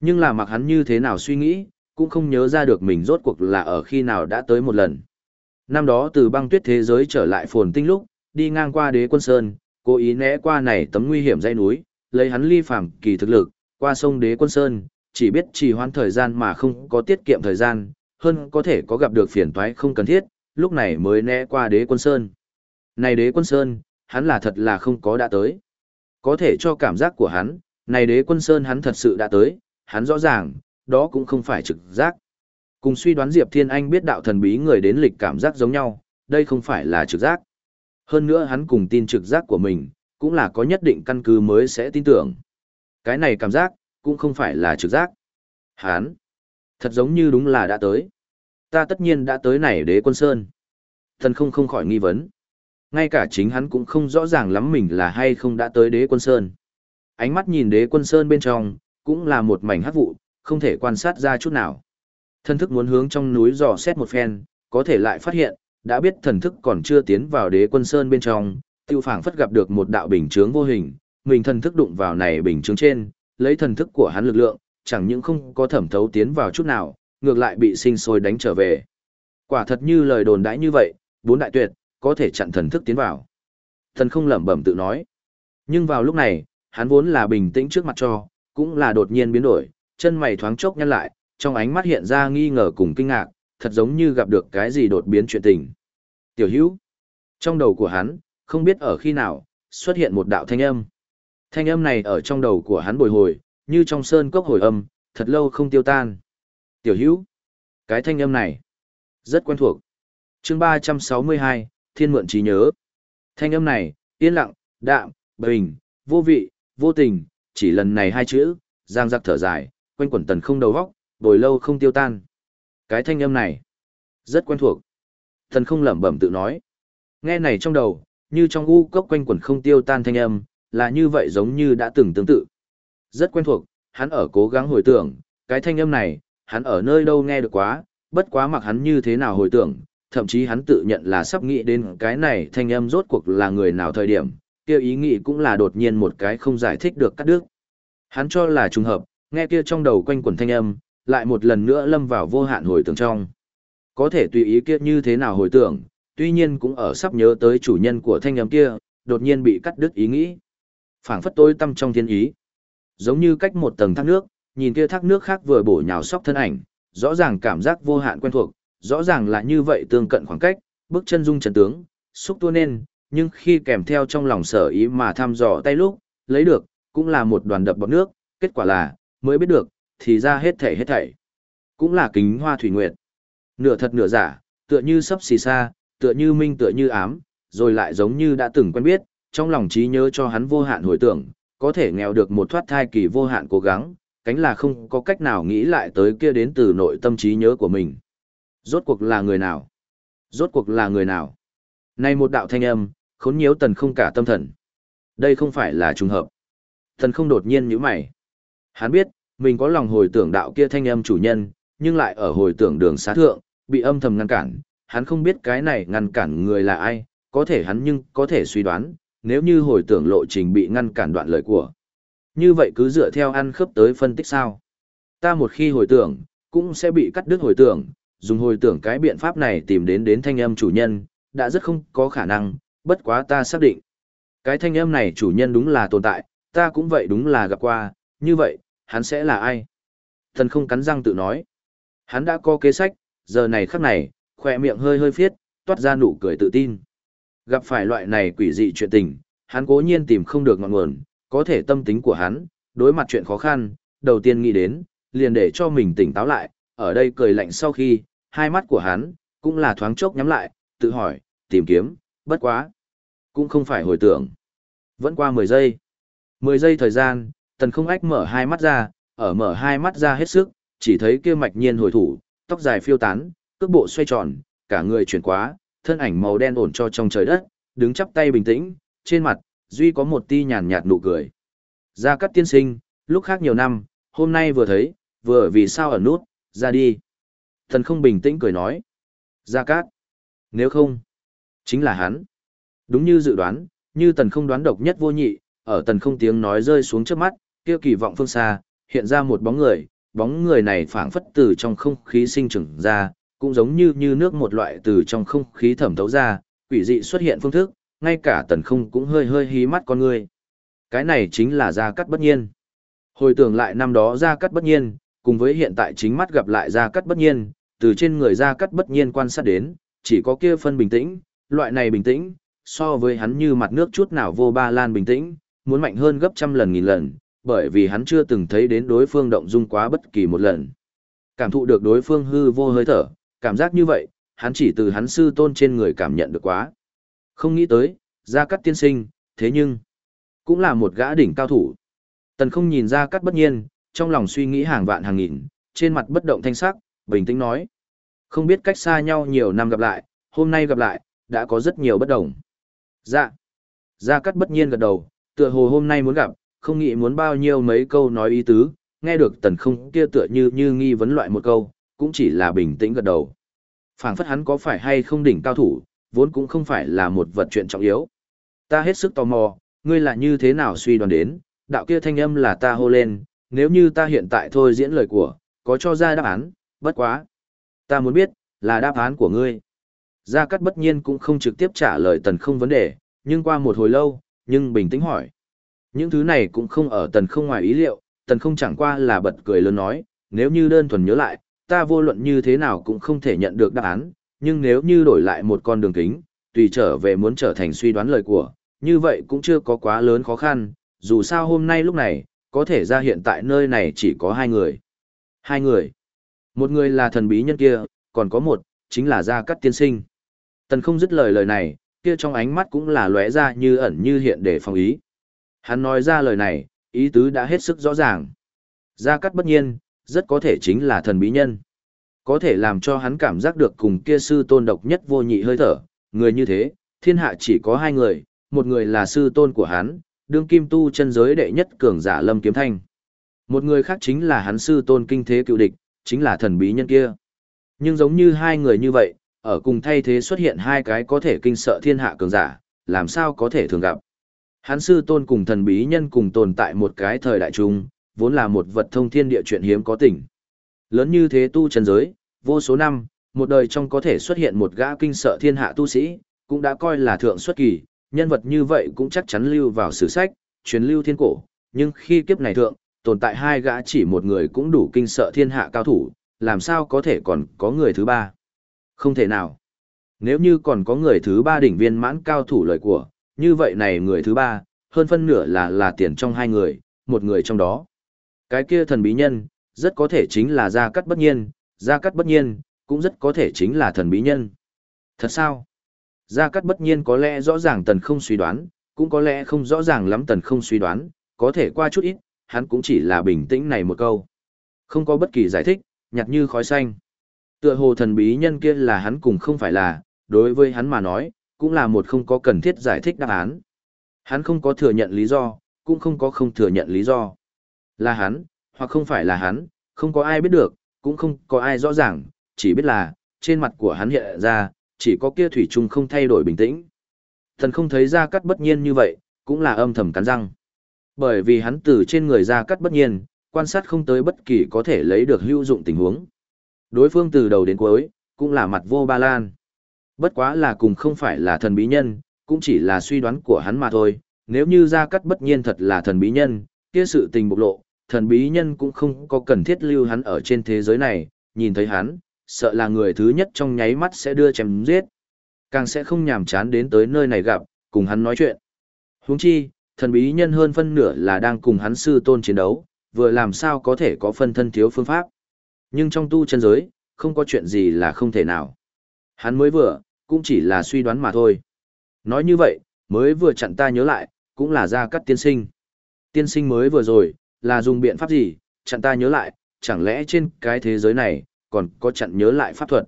Nhưng là mặc hắn như thế nào suy nghĩ, cũng không nhớ ra được mình rốt cuộc là ở khi nào đã tới một lần. Năm đó từ băng tuyết thế giới trở lại phồn tinh lúc, đi ngang qua đế quân sơn, cố ý né qua này tấm nguy hiểm dây núi, lấy hắn ly phàm kỳ thực lực, Qua sông Đế Quân Sơn, chỉ biết trì hoãn thời gian mà không có tiết kiệm thời gian, hơn có thể có gặp được phiền toái không cần thiết, lúc này mới né qua Đế Quân Sơn. Này Đế Quân Sơn, hắn là thật là không có đã tới. Có thể cho cảm giác của hắn, này Đế Quân Sơn hắn thật sự đã tới, hắn rõ ràng, đó cũng không phải trực giác. Cùng suy đoán Diệp Thiên Anh biết đạo thần bí người đến lịch cảm giác giống nhau, đây không phải là trực giác. Hơn nữa hắn cùng tin trực giác của mình, cũng là có nhất định căn cứ mới sẽ tin tưởng. Cái này cảm giác, cũng không phải là trực giác. Hắn, thật giống như đúng là đã tới. Ta tất nhiên đã tới này đế quân sơn. Thần không không khỏi nghi vấn. Ngay cả chính hắn cũng không rõ ràng lắm mình là hay không đã tới đế quân sơn. Ánh mắt nhìn đế quân sơn bên trong, cũng là một mảnh hắc vụ, không thể quan sát ra chút nào. Thân thức muốn hướng trong núi dò xét một phen, có thể lại phát hiện, đã biết thần thức còn chưa tiến vào đế quân sơn bên trong, tiêu phảng phất gặp được một đạo bình chướng vô hình, mình thần thức đụng vào này bình chướng trên, lấy thần thức của hắn lực lượng, chẳng những không có thẩm thấu tiến vào chút nào, ngược lại bị sinh sôi đánh trở về. Quả thật như lời đồn đãi như vậy, bốn đại tuyệt, có thể chặn thần thức tiến vào. Thần không lẩm bẩm tự nói. Nhưng vào lúc này, hắn vốn là bình tĩnh trước mặt cho, cũng là đột nhiên biến đổi, chân mày thoáng chốc nhăn lại, trong ánh mắt hiện ra nghi ngờ cùng kinh ngạc, thật giống như gặp được cái gì đột biến chuyện tình. Tiểu hữu, trong đầu của hắn, không biết ở khi nào, xuất hiện một đạo thanh âm. Thanh âm này ở trong đầu của hắn bồi hồi, như trong sơn cốc hồi âm, thật lâu không tiêu tan. Tiểu hữu, cái thanh âm này, rất quen thuộc. chương 362, Thiên Mượn trí nhớ. Thanh âm này, yên lặng, đạm, bình, vô vị, vô tình, chỉ lần này hai chữ, giang giặc thở dài, quanh quẩn tần không đầu góc, bồi lâu không tiêu tan. Cái thanh âm này, rất quen thuộc. Thần không lẩm bẩm tự nói. Nghe này trong đầu, như trong u cốc quanh quẩn không tiêu tan thanh âm, là như vậy giống như đã từng tương tự. Rất quen thuộc, hắn ở cố gắng hồi tưởng, cái thanh âm này, hắn ở nơi đâu nghe được quá, bất quá mặc hắn như thế nào hồi tưởng, thậm chí hắn tự nhận là sắp nghĩ đến cái này thanh âm rốt cuộc là người nào thời điểm, kia ý nghĩ cũng là đột nhiên một cái không giải thích được cắt đứt. Hắn cho là trùng hợp, nghe kia trong đầu quanh quẩn thanh âm, lại một lần nữa lâm vào vô hạn hồi tưởng trong. Có thể tùy ý kia như thế nào hồi tưởng, tuy nhiên cũng ở sắp nhớ tới chủ nhân của thanh âm kia, đột nhiên bị cắt đứt ý nghĩ. phảng phất tối tâm trong thiên ý. Giống như cách một tầng thác nước, nhìn kia thác nước khác vừa bổ nhào sóc thân ảnh, rõ ràng cảm giác vô hạn quen thuộc, rõ ràng là như vậy tương cận khoảng cách, bước chân dung trần tướng, xúc tua nên, nhưng khi kèm theo trong lòng sở ý mà thăm dò tay lúc, lấy được, cũng là một đoàn đập bọt nước, kết quả là, mới biết được, thì ra hết thảy hết thảy. Cũng là kính hoa thủy nguyệt. Nửa thật nửa giả, tựa như sắp xì xa, tựa như minh tựa như ám, rồi lại giống như đã từng quen biết, trong lòng trí nhớ cho hắn vô hạn hồi tưởng, có thể nghèo được một thoát thai kỳ vô hạn cố gắng, cánh là không có cách nào nghĩ lại tới kia đến từ nội tâm trí nhớ của mình. Rốt cuộc là người nào? Rốt cuộc là người nào? Này một đạo thanh âm, khốn nhiễu tần không cả tâm thần. Đây không phải là trùng hợp. Tần không đột nhiên nhíu mày. Hắn biết, mình có lòng hồi tưởng đạo kia thanh âm chủ nhân, nhưng lại ở hồi tưởng đường xá thượng, bị âm thầm ngăn cản. Hắn không biết cái này ngăn cản người là ai, có thể hắn nhưng có thể suy đoán, nếu như hồi tưởng lộ trình bị ngăn cản đoạn lời của. Như vậy cứ dựa theo ăn khớp tới phân tích sao. Ta một khi hồi tưởng, cũng sẽ bị cắt đứt hồi tưởng, dùng hồi tưởng cái biện pháp này tìm đến đến thanh âm chủ nhân, đã rất không có khả năng, bất quá ta xác định. Cái thanh âm này chủ nhân đúng là tồn tại, ta cũng vậy đúng là gặp qua, như vậy, hắn sẽ là ai? Thần không cắn răng tự nói. Hắn đã có kế sách, giờ này khắc này, khỏe miệng hơi hơi phiết, toát ra nụ cười tự tin. Gặp phải loại này quỷ dị chuyện tình, hắn cố nhiên tìm không được ngọn nguồn, có thể tâm tính của hắn, đối mặt chuyện khó khăn, đầu tiên nghĩ đến, liền để cho mình tỉnh táo lại, ở đây cười lạnh sau khi, hai mắt của hắn, cũng là thoáng chốc nhắm lại, tự hỏi, tìm kiếm, bất quá. Cũng không phải hồi tưởng. Vẫn qua 10 giây. 10 giây thời gian, tần không ách mở hai mắt ra, ở mở hai mắt ra hết sức, chỉ thấy kia mạch nhiên hồi thủ, tóc dài phiêu tán, cước bộ xoay tròn, cả người chuyển quá, thân ảnh màu đen ổn cho trong trời đất, đứng chắp tay bình tĩnh, trên mặt, duy có một ti nhàn nhạt nụ cười. Gia Cát tiên sinh, lúc khác nhiều năm, hôm nay vừa thấy, vừa vì sao ở nút, ra đi. Thần không bình tĩnh cười nói. Gia Cát. Nếu không, chính là hắn. Đúng như dự đoán, như tần không đoán độc nhất vô nhị, ở tần không tiếng nói rơi xuống trước mắt, kia kỳ vọng phương xa, hiện ra một bóng người, bóng người này phảng phất từ trong không khí sinh trưởng ra, cũng giống như như nước một loại từ trong không khí thẩm thấu ra, quỷ dị xuất hiện phương thức, ngay cả tần không cũng hơi hơi hí mắt con người. Cái này chính là gia cắt bất nhiên. Hồi tưởng lại năm đó Gia Cát bất nhiên, cùng với hiện tại chính mắt gặp lại Gia Cát bất nhiên, từ trên người Gia Cát bất nhiên quan sát đến, chỉ có kia phân bình tĩnh, loại này bình tĩnh, so với hắn như mặt nước chút nào vô ba lan bình tĩnh, muốn mạnh hơn gấp trăm lần nghìn lần, bởi vì hắn chưa từng thấy đến đối phương động dung quá bất kỳ một lần. Cảm thụ được đối phương hư vô hơi thở, cảm giác như vậy, hắn chỉ từ hắn sư tôn trên người cảm nhận được quá. Không nghĩ tới, Gia Cát tiên sinh, thế nhưng, cũng là một gã đỉnh cao thủ. Tần không nhìn Gia Cát bất nhiên, trong lòng suy nghĩ hàng vạn hàng nghìn, trên mặt bất động thanh sắc, bình tĩnh nói. Không biết cách xa nhau nhiều năm gặp lại, hôm nay gặp lại, đã có rất nhiều bất đồng. Dạ. Gia Cát bất nhiên gật đầu, tựa hồ hôm nay muốn gặp, không nghĩ muốn bao nhiêu mấy câu nói ý tứ, nghe được tần không kia tựa như như nghi vấn loại một câu, cũng chỉ là bình tĩnh gật đầu. phảng phất hắn có phải hay không đỉnh cao thủ, vốn cũng không phải là một vật chuyện trọng yếu. Ta hết sức tò mò, ngươi là như thế nào suy đoán đến, đạo kia thanh âm là ta hô lên, nếu như ta hiện tại thôi diễn lời của, có cho ra đáp án, bất quá. Ta muốn biết, là đáp án của ngươi. Gia Cát bất nhiên cũng không trực tiếp trả lời tần không vấn đề, nhưng qua một hồi lâu, nhưng bình tĩnh hỏi. Những thứ này cũng không ở tần không ngoài ý liệu, tần không chẳng qua là bật cười lớn nói, nếu như đơn thuần nhớ lại, ta vô luận như thế nào cũng không thể nhận được đáp án, nhưng nếu như đổi lại một con đường kính, tùy trở về muốn trở thành suy đoán lời của, như vậy cũng chưa có quá lớn khó khăn, dù sao hôm nay lúc này, có thể ra hiện tại nơi này chỉ có hai người. Hai người. Một người là thần bí nhân kia, còn có một, chính là Gia Cát Tiên Sinh. Tần không dứt lời lời này, kia trong ánh mắt cũng là lóe ra như ẩn như hiện để phòng ý. Hắn nói ra lời này, ý tứ đã hết sức rõ ràng. Gia Cát bất nhiên, rất có thể chính là thần bí nhân. Có thể làm cho hắn cảm giác được cùng kia sư tôn độc nhất vô nhị hơi thở, người như thế, thiên hạ chỉ có hai người, một người là sư tôn của hắn, đương kim tu chân giới đệ nhất cường giả Lâm Kiếm Thanh. Một người khác chính là hắn sư tôn kinh thế cựu địch, chính là thần bí nhân kia. Nhưng giống như hai người như vậy, ở cùng thay thế xuất hiện hai cái có thể kinh sợ thiên hạ cường giả, làm sao có thể thường gặp. Hắn sư tôn cùng thần bí nhân cùng tồn tại một cái thời đại chung, vốn là một vật thông thiên địa chuyện hiếm có tỉnh. Lớn như thế tu chân giới, vô số năm, một đời trong có thể xuất hiện một gã kinh sợ thiên hạ tu sĩ, cũng đã coi là thượng xuất kỳ, nhân vật như vậy cũng chắc chắn lưu vào sử sách, truyền lưu thiên cổ, nhưng khi kiếp này thượng, tồn tại hai gã chỉ một người cũng đủ kinh sợ thiên hạ cao thủ, làm sao có thể còn có người thứ ba? Không thể nào. Nếu như còn có người thứ ba đỉnh viên mãn cao thủ lời của, như vậy này người thứ ba, hơn phân nửa là là tiền trong hai người, một người trong đó. Cái kia thần bí nhân, rất có thể chính là Gia Cát Bất Nhiên, Gia Cát Bất Nhiên, cũng rất có thể chính là thần bí nhân. Thật sao? Gia Cát Bất Nhiên có lẽ rõ ràng tần không suy đoán, cũng có lẽ không rõ ràng lắm tần không suy đoán, có thể qua chút ít, hắn cũng chỉ là bình tĩnh này một câu. Không có bất kỳ giải thích, nhạt như khói xanh. Tựa hồ thần bí nhân kia là hắn cùng không phải là, đối với hắn mà nói, cũng là một không có cần thiết giải thích đáp án. Hắn không có thừa nhận lý do, cũng không có không thừa nhận lý do. Là hắn, hoặc không phải là hắn, không có ai biết được, cũng không có ai rõ ràng, chỉ biết là, trên mặt của hắn hiện ra, chỉ có kia thủy chung không thay đổi bình tĩnh. Thần không thấy ra cắt bất nhiên như vậy, cũng là âm thầm cắn răng. Bởi vì hắn từ trên người ra cắt bất nhiên, quan sát không tới bất kỳ có thể lấy được hữu dụng tình huống. Đối phương từ đầu đến cuối, cũng là mặt vô ba lan. Bất quá là cùng không phải là thần bí nhân, cũng chỉ là suy đoán của hắn mà thôi. Nếu như Gia Cát bất nhiên thật là thần bí nhân, kia sự tình bộc lộ, thần bí nhân cũng không có cần thiết lưu hắn ở trên thế giới này, nhìn thấy hắn, sợ là người thứ nhất trong nháy mắt sẽ đưa chém giết. Càng sẽ không nhàm chán đến tới nơi này gặp, cùng hắn nói chuyện. Huống chi, thần bí nhân hơn phân nửa là đang cùng hắn sư tôn chiến đấu, vừa làm sao có thể có phân thân thiếu phương pháp. Nhưng trong tu chân giới, không có chuyện gì là không thể nào. Hắn mới vừa, cũng chỉ là suy đoán mà thôi. Nói như vậy, mới vừa chặn ta nhớ lại, cũng là ra cắt tiên sinh. Tiên sinh mới vừa rồi, là dùng biện pháp gì, chặn ta nhớ lại, chẳng lẽ trên cái thế giới này, còn có chặn nhớ lại pháp thuật.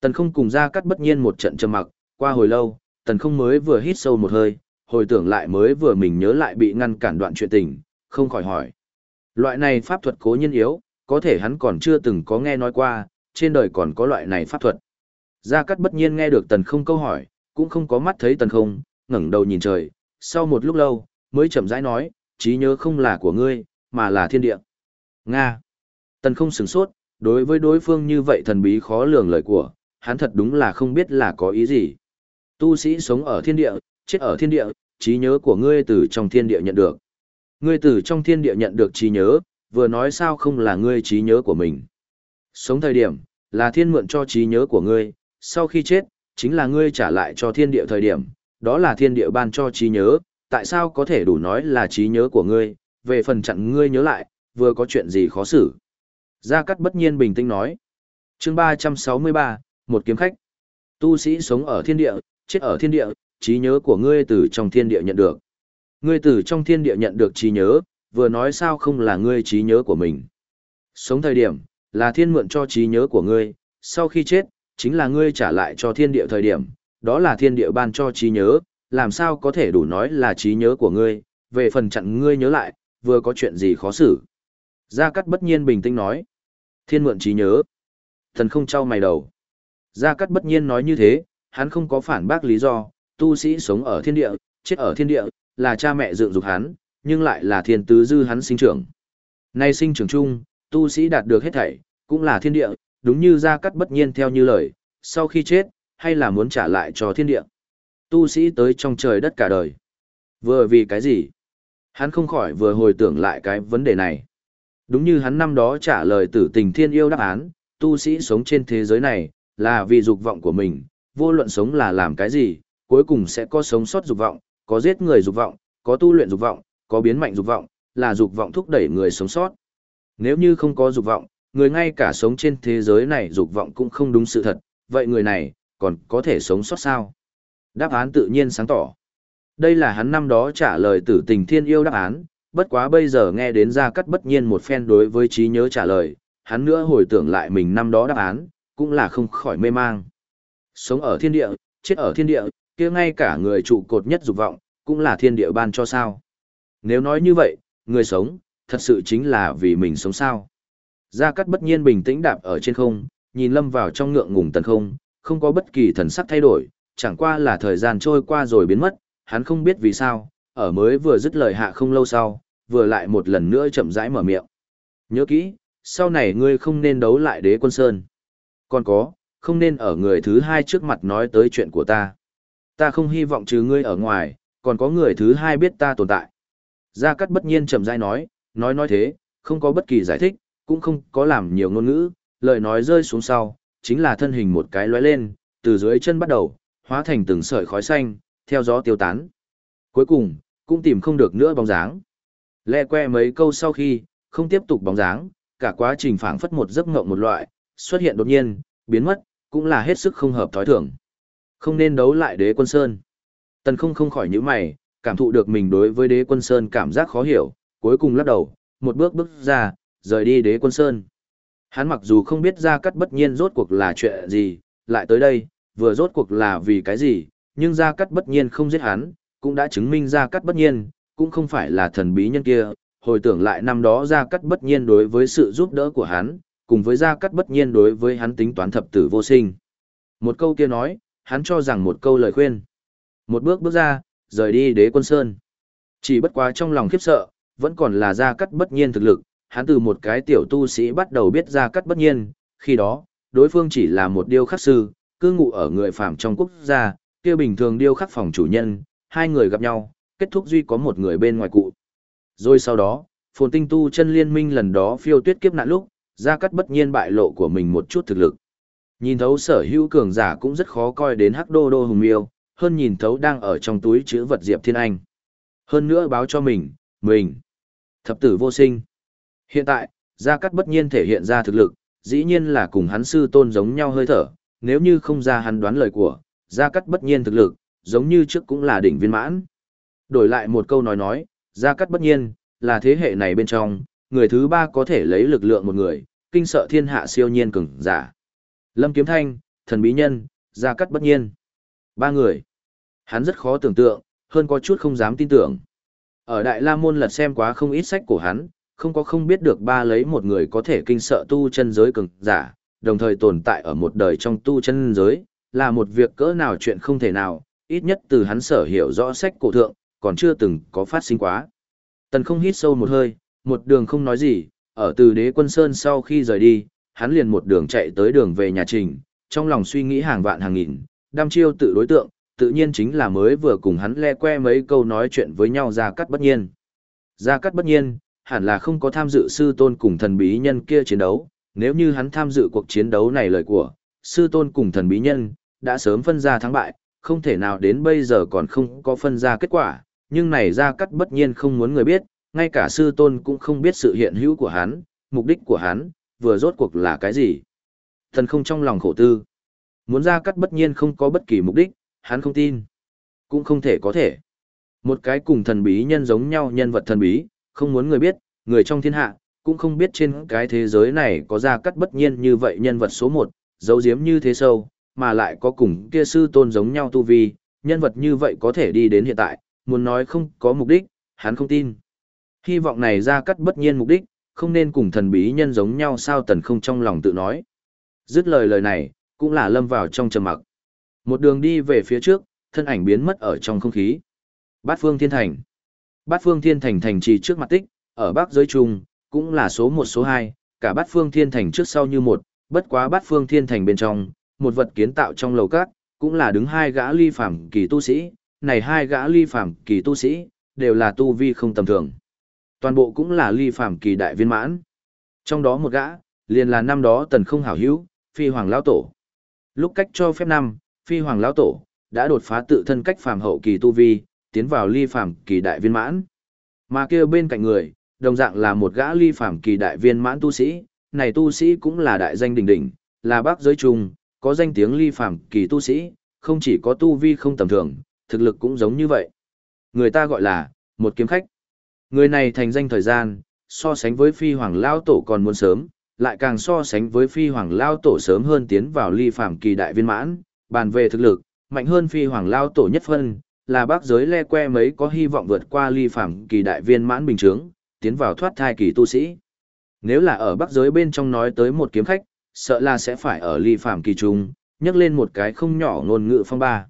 Tần không cùng ra cắt bất nhiên một trận trầm mặc, qua hồi lâu, tần không mới vừa hít sâu một hơi, hồi tưởng lại mới vừa mình nhớ lại bị ngăn cản đoạn chuyện tình, không khỏi hỏi. Loại này pháp thuật cố nhân yếu, có thể hắn còn chưa từng có nghe nói qua, trên đời còn có loại này pháp thuật. Gia Cát bất nhiên nghe được tần không câu hỏi, cũng không có mắt thấy tần không, ngẩng đầu nhìn trời, sau một lúc lâu, mới chậm rãi nói, trí nhớ không là của ngươi, mà là thiên địa. Nga. Tần không sửng sốt, đối với đối phương như vậy thần bí khó lường lời của, hắn thật đúng là không biết là có ý gì. Tu sĩ sống ở thiên địa, chết ở thiên địa, trí nhớ của ngươi từ trong thiên địa nhận được. Ngươi từ trong thiên địa nhận được trí nhớ, vừa nói sao không là ngươi trí nhớ của mình. Sống thời điểm, là thiên mượn cho trí nhớ của ngươi, sau khi chết, chính là ngươi trả lại cho thiên địa thời điểm, đó là thiên địa ban cho trí nhớ, tại sao có thể đủ nói là trí nhớ của ngươi, về phần chặn ngươi nhớ lại, vừa có chuyện gì khó xử. Gia Cát bất nhiên bình tĩnh nói. chương 363, một kiếm khách. Tu sĩ sống ở thiên địa, chết ở thiên địa, trí nhớ của ngươi từ trong thiên địa nhận được. Ngươi từ trong thiên địa nhận được trí nhớ, vừa nói sao không là ngươi trí nhớ của mình. Sống thời điểm, là thiên mượn cho trí nhớ của ngươi, sau khi chết, chính là ngươi trả lại cho thiên địa thời điểm, đó là thiên địa ban cho trí nhớ, làm sao có thể đủ nói là trí nhớ của ngươi, về phần chặn ngươi nhớ lại, vừa có chuyện gì khó xử. Gia Cát bất nhiên bình tĩnh nói. Thiên mượn trí nhớ. Thần không trao mày đầu. Gia Cát bất nhiên nói như thế, hắn không có phản bác lý do, tu sĩ sống ở thiên địa, chết ở thiên địa, là cha mẹ dựng dục hắn, nhưng lại là thiên tứ dư hắn sinh trưởng. Nay sinh trưởng chung, tu sĩ đạt được hết thảy, cũng là thiên địa, đúng như Gia Cát bất nhiên theo như lời, sau khi chết, hay là muốn trả lại cho thiên địa. Tu sĩ tới trong trời đất cả đời. Vừa vì cái gì? Hắn không khỏi vừa hồi tưởng lại cái vấn đề này. Đúng như hắn năm đó trả lời tử tình thiên yêu đáp án, tu sĩ sống trên thế giới này, là vì dục vọng của mình, vô luận sống là làm cái gì, cuối cùng sẽ có sống sót dục vọng, có giết người dục vọng, có tu luyện dục vọng, có biến mạnh dục vọng, là dục vọng thúc đẩy người sống sót. Nếu như không có dục vọng, người ngay cả sống trên thế giới này dục vọng cũng không đúng sự thật, vậy người này, còn có thể sống sót sao? Đáp án tự nhiên sáng tỏ. Đây là hắn năm đó trả lời tử tình thiên yêu đáp án, bất quá bây giờ nghe đến ra cắt bất nhiên một phen đối với trí nhớ trả lời, hắn nữa hồi tưởng lại mình năm đó đáp án, cũng là không khỏi mê mang. Sống ở thiên địa, chết ở thiên địa, kia ngay cả người trụ cột nhất dục vọng, cũng là thiên địa ban cho sao. Nếu nói như vậy, người sống, thật sự chính là vì mình sống sao. Gia Cát bất nhiên bình tĩnh đạp ở trên không, nhìn lâm vào trong ngượng ngùng tần không, không có bất kỳ thần sắc thay đổi, chẳng qua là thời gian trôi qua rồi biến mất, hắn không biết vì sao, ở mới vừa dứt lời hạ không lâu sau, vừa lại một lần nữa chậm rãi mở miệng. Nhớ kỹ, sau này ngươi không nên đấu lại đế quân sơn. Còn có, không nên ở người thứ hai trước mặt nói tới chuyện của ta. Ta không hy vọng trừ ngươi ở ngoài, còn có người thứ hai biết ta tồn tại. Gia Cát bất nhiên chậm rãi nói, nói nói thế, không có bất kỳ giải thích, cũng không có làm nhiều ngôn ngữ, lời nói rơi xuống sau, chính là thân hình một cái lóe lên, từ dưới chân bắt đầu, hóa thành từng sợi khói xanh, theo gió tiêu tán. Cuối cùng, cũng tìm không được nữa bóng dáng. Lẹ que mấy câu sau khi, không tiếp tục bóng dáng, cả quá trình phảng phất một giấc ngộng một loại, xuất hiện đột nhiên, biến mất, cũng là hết sức không hợp thói thường. Không nên đấu lại đế quân Sơn. Tần không không khỏi những mày, cảm thụ được mình đối với đế quân Sơn cảm giác khó hiểu, cuối cùng lắc đầu, một bước bước ra, rời đi đế quân Sơn. Hắn mặc dù không biết gia cắt bất nhiên rốt cuộc là chuyện gì, lại tới đây, vừa rốt cuộc là vì cái gì, nhưng gia cắt bất nhiên không giết hắn, cũng đã chứng minh gia cắt bất nhiên, cũng không phải là thần bí nhân kia, hồi tưởng lại năm đó gia cắt bất nhiên đối với sự giúp đỡ của hắn, cùng với gia cắt bất nhiên đối với hắn tính toán thập tử vô sinh. Một câu kia nói, hắn cho rằng một câu lời khuyên. Một bước bước ra, rời đi đế quân sơn. Chỉ bất quá trong lòng khiếp sợ, vẫn còn là gia cắt bất nhiên thực lực, hắn từ một cái tiểu tu sĩ bắt đầu biết ra cắt bất nhiên, khi đó, đối phương chỉ là một điêu khắc sư, cư ngụ ở người phạm trong quốc gia, kia bình thường điêu khắc phòng chủ nhân, hai người gặp nhau, kết thúc duy có một người bên ngoài cụ. Rồi sau đó, phồn tinh tu chân liên minh lần đó phiêu tuyết kiếp nạn lúc, ra cắt bất nhiên bại lộ của mình một chút thực lực. Nhìn thấu sở hữu cường giả cũng rất khó coi đến hắc đô đô hùng miêu, hơn nhìn thấu đang ở trong túi chữ vật Diệp Thiên Anh. Hơn nữa báo cho mình, mình, thập tử vô sinh. Hiện tại, Gia Cát bất nhiên thể hiện ra thực lực, dĩ nhiên là cùng hắn sư tôn giống nhau hơi thở, nếu như không ra hắn đoán lời của, Gia Cát bất nhiên thực lực, giống như trước cũng là đỉnh viên mãn. Đổi lại một câu nói nói, Gia Cát bất nhiên, là thế hệ này bên trong, người thứ ba có thể lấy lực lượng một người, kinh sợ thiên hạ siêu nhiên cường giả. Lâm Kiếm Thanh, Thần Bí Nhân, Gia Cát bất nhiên. Ba người. Hắn rất khó tưởng tượng, hơn có chút không dám tin tưởng. Ở Đại La Môn lật xem quá không ít sách của hắn, không có không biết được ba lấy một người có thể kinh sợ tu chân giới cường giả, đồng thời tồn tại ở một đời trong tu chân giới, là một việc cỡ nào chuyện không thể nào, ít nhất từ hắn sở hiểu rõ sách cổ thượng, còn chưa từng có phát sinh quá. Tần không hít sâu một hơi, một đường không nói gì, ở từ đế quân sơn sau khi rời đi, hắn liền một đường chạy tới đường về nhà trình, trong lòng suy nghĩ hàng vạn hàng nghìn, đam chiêu tự đối tượng, tự nhiên chính là mới vừa cùng hắn le que mấy câu nói chuyện với nhau ra cắt bất nhiên. Gia cắt bất nhiên, hẳn là không có tham dự sư tôn cùng thần bí nhân kia chiến đấu, nếu như hắn tham dự cuộc chiến đấu này lời của, sư tôn cùng thần bí nhân, đã sớm phân ra thắng bại, không thể nào đến bây giờ còn không có phân ra kết quả, nhưng này Gia cắt bất nhiên không muốn người biết, ngay cả sư tôn cũng không biết sự hiện hữu của hắn, mục đích của hắn, vừa rốt cuộc là cái gì. Thần không trong lòng khổ tư. Muốn Gia cắt bất nhiên không có bất kỳ mục đích, hắn không tin. Cũng không thể có thể. Một cái cùng thần bí nhân giống nhau nhân vật thần bí, không muốn người biết, người trong thiên hạ, cũng không biết trên cái thế giới này có ra cắt bất nhiên như vậy nhân vật số một, dấu diếm như thế sâu, mà lại có cùng kia sư tôn giống nhau tu vi, nhân vật như vậy có thể đi đến hiện tại, muốn nói không có mục đích, hắn không tin. Hy vọng này ra cắt bất nhiên mục đích, không nên cùng thần bí nhân giống nhau sao tần không trong lòng tự nói. Dứt lời lời này, cũng là lâm vào trong trầm mặc. Một đường đi về phía trước, thân ảnh biến mất ở trong không khí. Bát phương thiên thành. Bát phương thiên thành thành trì trước mặt tích, ở bắc giới trung, cũng là số một số hai, cả bát phương thiên thành trước sau như một, bất quá bát phương thiên thành bên trong, một vật kiến tạo trong lầu cát, cũng là đứng hai gã ly phàm kỳ tu sĩ, này hai gã ly phàm kỳ tu sĩ, đều là tu vi không tầm thường. Toàn bộ cũng là ly phàm kỳ đại viên mãn. Trong đó một gã, liền là năm đó tần không hảo hữu, phi hoàng lão tổ. Lúc cách cho phép năm, phi hoàng lão tổ, đã đột phá tự thân cách phàm hậu kỳ tu vi, tiến vào ly phàm kỳ đại viên mãn. Mà kia bên cạnh người, đồng dạng là một gã ly phàm kỳ đại viên mãn tu sĩ, này tu sĩ cũng là đại danh đỉnh đỉnh, là bác giới trung, có danh tiếng ly phàm kỳ tu sĩ, không chỉ có tu vi không tầm thường, thực lực cũng giống như vậy. Người ta gọi là, một kiếm khách. Người này thành danh thời gian, so sánh với phi hoàng lao tổ còn muốn sớm, lại càng so sánh với phi hoàng lao tổ sớm hơn tiến vào ly phàm kỳ đại viên mãn, bàn về thực lực, mạnh hơn phi hoàng lao tổ nhất phân, là bác giới le que mấy có hy vọng vượt qua ly phẳng kỳ đại viên mãn bình chướng, tiến vào thoát thai kỳ tu sĩ. Nếu là ở bắc giới bên trong nói tới một kiếm khách, sợ là sẽ phải ở ly phàm kỳ trung, nhắc lên một cái không nhỏ ngôn ngữ phong ba.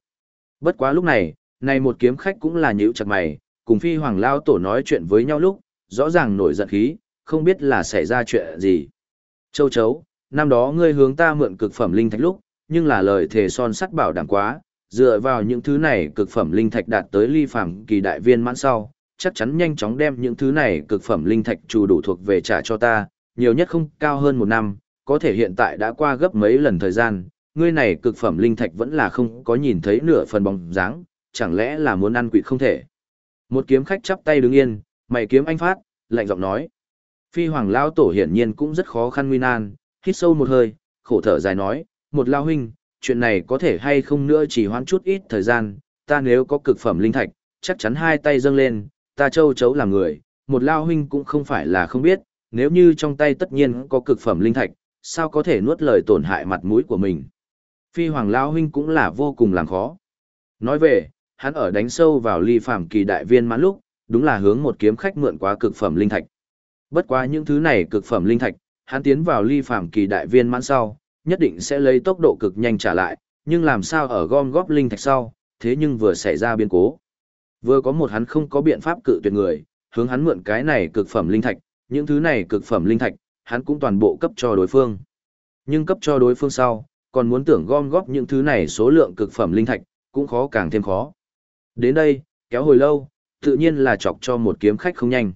Bất quá lúc này, này một kiếm khách cũng là nhíu chặt mày, cùng phi hoàng lao tổ nói chuyện với nhau lúc, rõ ràng nổi giận khí, không biết là xảy ra chuyện gì. Châu chấu, năm đó ngươi hướng ta mượn cực phẩm linh thạch lúc, nhưng là lời thề son sắt bảo đảm quá, dựa vào những thứ này cực phẩm linh thạch đạt tới ly phàm kỳ đại viên mãn sau, chắc chắn nhanh chóng đem những thứ này cực phẩm linh thạch chủ đủ thuộc về trả cho ta, nhiều nhất không cao hơn một năm, có thể hiện tại đã qua gấp mấy lần thời gian, ngươi này cực phẩm linh thạch vẫn là không có nhìn thấy nửa phần bóng dáng, chẳng lẽ là muốn ăn quỵ không thể. Một kiếm khách chắp tay đứng yên, mày kiếm anh phát, lạnh giọng nói. Phi hoàng lao tổ hiển nhiên cũng rất khó khăn nguy nan, hít sâu một hơi, khổ thở dài nói, một lao huynh, chuyện này có thể hay không nữa chỉ hoãn chút ít thời gian, ta nếu có cực phẩm linh thạch, chắc chắn hai tay dâng lên, ta châu chấu làm người, một lao huynh cũng không phải là không biết, nếu như trong tay tất nhiên có cực phẩm linh thạch, sao có thể nuốt lời tổn hại mặt mũi của mình. Phi hoàng lao huynh cũng là vô cùng làm khó. Nói về, hắn ở đánh sâu vào ly phàm kỳ đại viên mãn lúc, đúng là hướng một kiếm khách mượn quá cực phẩm linh thạch. Bất quá những thứ này cực phẩm linh thạch, hắn tiến vào ly phàm kỳ đại viên mãn sau, nhất định sẽ lấy tốc độ cực nhanh trả lại, nhưng làm sao ở gom góp linh thạch sau, thế nhưng vừa xảy ra biến cố. Vừa có một hắn không có biện pháp cự tuyệt người, hướng hắn mượn cái này cực phẩm linh thạch, những thứ này cực phẩm linh thạch, hắn cũng toàn bộ cấp cho đối phương. Nhưng cấp cho đối phương sau, còn muốn tưởng gom góp những thứ này số lượng cực phẩm linh thạch, cũng khó càng thêm khó. Đến đây, kéo hồi lâu, tự nhiên là chọc cho một kiếm khách không nhanh.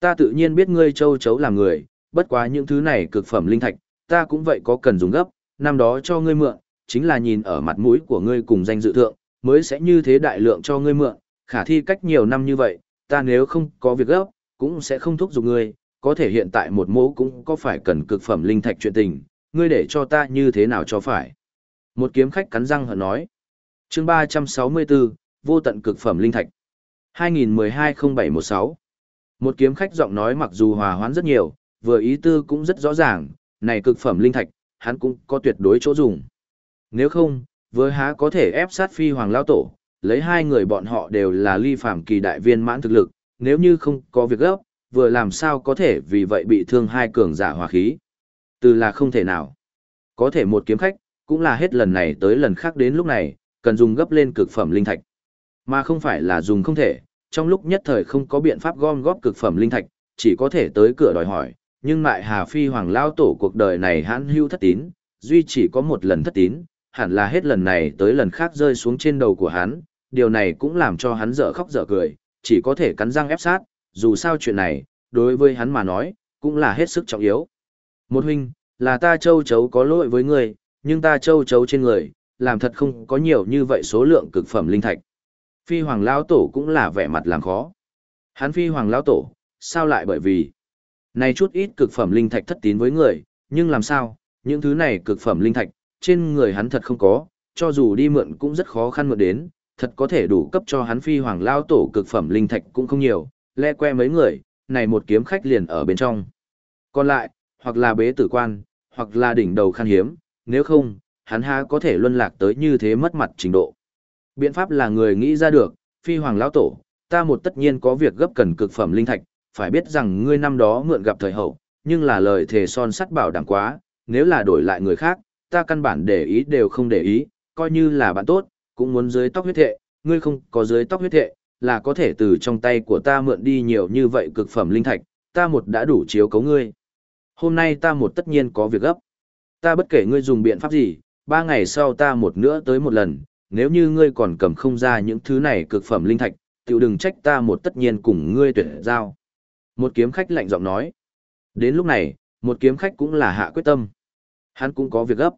Ta tự nhiên biết ngươi châu chấu làm người, bất quá những thứ này cực phẩm linh thạch, ta cũng vậy có cần dùng gấp, năm đó cho ngươi mượn, chính là nhìn ở mặt mũi của ngươi cùng danh dự thượng, mới sẽ như thế đại lượng cho ngươi mượn, khả thi cách nhiều năm như vậy, ta nếu không có việc gấp, cũng sẽ không thúc giục ngươi, có thể hiện tại một mẫu cũng có phải cần cực phẩm linh thạch chuyện tình, ngươi để cho ta như thế nào cho phải. Một kiếm khách cắn răng hờn nói. chương 364, vô tận cực phẩm linh thạch. 2012-0716 Một kiếm khách giọng nói mặc dù hòa hoãn rất nhiều, vừa ý tư cũng rất rõ ràng, này cực phẩm linh thạch, hắn cũng có tuyệt đối chỗ dùng. Nếu không, với há có thể ép sát phi hoàng lao tổ, lấy hai người bọn họ đều là ly phàm kỳ đại viên mãn thực lực, nếu như không có việc gấp, vừa làm sao có thể vì vậy bị thương hai cường giả hòa khí. Từ là không thể nào. Có thể một kiếm khách, cũng là hết lần này tới lần khác đến lúc này, cần dùng gấp lên cực phẩm linh thạch. Mà không phải là dùng không thể, trong lúc nhất thời không có biện pháp gom góp cực phẩm linh thạch, chỉ có thể tới cửa đòi hỏi, nhưng mại Hà Phi Hoàng Lao Tổ cuộc đời này hãn hưu thất tín, duy chỉ có một lần thất tín, hẳn là hết lần này tới lần khác rơi xuống trên đầu của hắn, điều này cũng làm cho hắn dở khóc dở cười, chỉ có thể cắn răng ép sát, dù sao chuyện này, đối với hắn mà nói, cũng là hết sức trọng yếu. Một huynh, là ta châu chấu có lỗi với người nhưng ta châu chấu trên người, làm thật không có nhiều như vậy số lượng cực phẩm linh thạch. Phi hoàng lão tổ cũng là vẻ mặt làm khó. Hắn phi hoàng lão tổ, sao lại bởi vì này chút ít cực phẩm linh thạch thất tín với người, nhưng làm sao, những thứ này cực phẩm linh thạch, trên người hắn thật không có, cho dù đi mượn cũng rất khó khăn mượn đến, thật có thể đủ cấp cho hắn phi hoàng lao tổ cực phẩm linh thạch cũng không nhiều, le que mấy người, này một kiếm khách liền ở bên trong. Còn lại, hoặc là bế tử quan, hoặc là đỉnh đầu khan hiếm, nếu không, hắn ha có thể luân lạc tới như thế mất mặt trình độ. Biện pháp là người nghĩ ra được, phi hoàng lão tổ, ta một tất nhiên có việc gấp cần cực phẩm linh thạch, phải biết rằng ngươi năm đó mượn gặp thời hậu, nhưng là lời thề son sắt bảo đảm quá, nếu là đổi lại người khác, ta căn bản để ý đều không để ý, coi như là bạn tốt, cũng muốn dưới tóc huyết thệ, ngươi không có dưới tóc huyết thệ, là có thể từ trong tay của ta mượn đi nhiều như vậy cực phẩm linh thạch, ta một đã đủ chiếu cấu ngươi. Hôm nay ta một tất nhiên có việc gấp. Ta bất kể ngươi dùng biện pháp gì, ba ngày sau ta một nữa tới một lần, nếu như ngươi còn cầm không ra những thứ này cực phẩm linh thạch, tiểu đừng trách ta một tất nhiên cùng ngươi tuyệt giao. Một kiếm khách lạnh giọng nói. Đến lúc này, một kiếm khách cũng là hạ quyết tâm. Hắn cũng có việc gấp.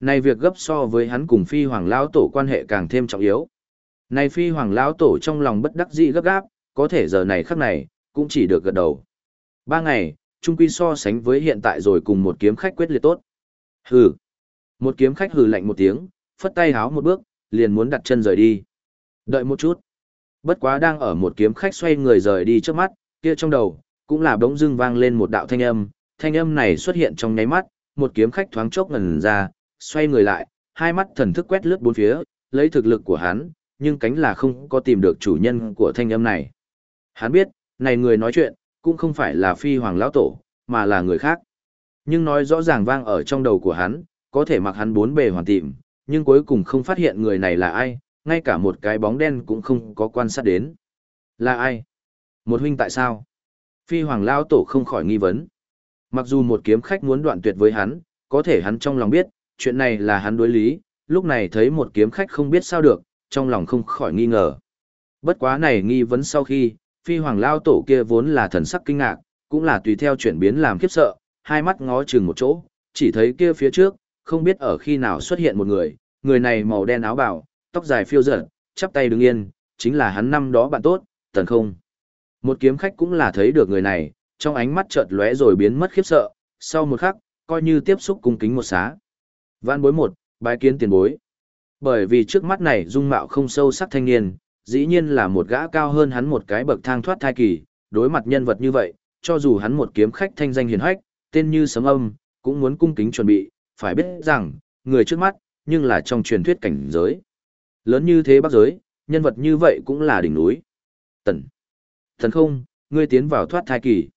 Này việc gấp so với hắn cùng phi hoàng lão tổ quan hệ càng thêm trọng yếu. Này phi hoàng lão tổ trong lòng bất đắc dĩ gấp gáp, có thể giờ này khắc này, cũng chỉ được gật đầu. Ba ngày, trung quy so sánh với hiện tại rồi cùng một kiếm khách quyết liệt tốt. Hừ. Một kiếm khách hừ lạnh một tiếng, phất tay háo một bước, liền muốn đặt chân rời đi. Đợi một chút. Bất quá đang ở một kiếm khách xoay người rời đi trước mắt, kia trong đầu, cũng là bỗng dưng vang lên một đạo thanh âm, thanh âm này xuất hiện trong nháy mắt, một kiếm khách thoáng chốc ngần ra, xoay người lại, hai mắt thần thức quét lướt bốn phía, lấy thực lực của hắn, nhưng cánh là không có tìm được chủ nhân của thanh âm này. Hắn biết, này người nói chuyện, cũng không phải là phi hoàng lão tổ, mà là người khác. Nhưng nói rõ ràng vang ở trong đầu của hắn, có thể mặc hắn bốn bề hoàn tìm, nhưng cuối cùng không phát hiện người này là ai, ngay cả một cái bóng đen cũng không có quan sát đến. Là ai? Một huynh tại sao? Phi hoàng lão tổ không khỏi nghi vấn. Mặc dù một kiếm khách muốn đoạn tuyệt với hắn, có thể hắn trong lòng biết, chuyện này là hắn đối lý, lúc này thấy một kiếm khách không biết sao được, trong lòng không khỏi nghi ngờ. Bất quá này nghi vấn sau khi, phi hoàng lao tổ kia vốn là thần sắc kinh ngạc, cũng là tùy theo chuyển biến làm khiếp sợ, hai mắt ngó chừng một chỗ, chỉ thấy kia phía trước, không biết ở khi nào xuất hiện một người, người này màu đen áo bào, tóc dài phiêu dở, chắp tay đứng yên, chính là hắn năm đó bạn tốt, tần không. Một kiếm khách cũng là thấy được người này, trong ánh mắt chợt lóe rồi biến mất khiếp sợ, sau một khắc, coi như tiếp xúc cung kính một xá. Vạn bối một, bái kiến tiền bối. Bởi vì trước mắt này dung mạo không sâu sắc thanh niên, dĩ nhiên là một gã cao hơn hắn một cái bậc thang thoát thai kỳ, đối mặt nhân vật như vậy, cho dù hắn một kiếm khách thanh danh hiền hách, tên như sấm âm, cũng muốn cung kính chuẩn bị, phải biết rằng, người trước mắt, nhưng là trong truyền thuyết cảnh giới. Lớn như thế bắc giới, nhân vật như vậy cũng là đỉnh núi. Tần. Thần không, ngươi tiến vào thoát thai kỳ.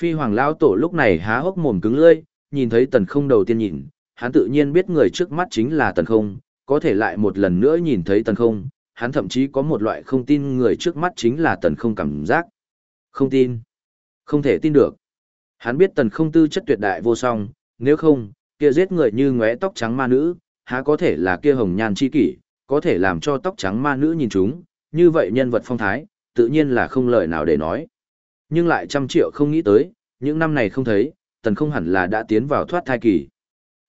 Phi hoàng lão tổ lúc này há hốc mồm cứng lưỡi, nhìn thấy tần không đầu tiên nhìn, hắn tự nhiên biết người trước mắt chính là tần không, có thể lại một lần nữa nhìn thấy tần không, hắn thậm chí có một loại không tin người trước mắt chính là tần không cảm giác. Không tin. Không thể tin được. Hắn biết tần không tư chất tuyệt đại vô song, nếu không, kia giết người như ngóe tóc trắng ma nữ, há có thể là kia hồng nhan chi kỷ, có thể làm cho tóc trắng ma nữ nhìn chúng, như vậy nhân vật phong thái, tự nhiên là không lời nào để nói. Nhưng lại trăm triệu không nghĩ tới, những năm này không thấy, tần không hẳn là đã tiến vào thoát thai kỳ.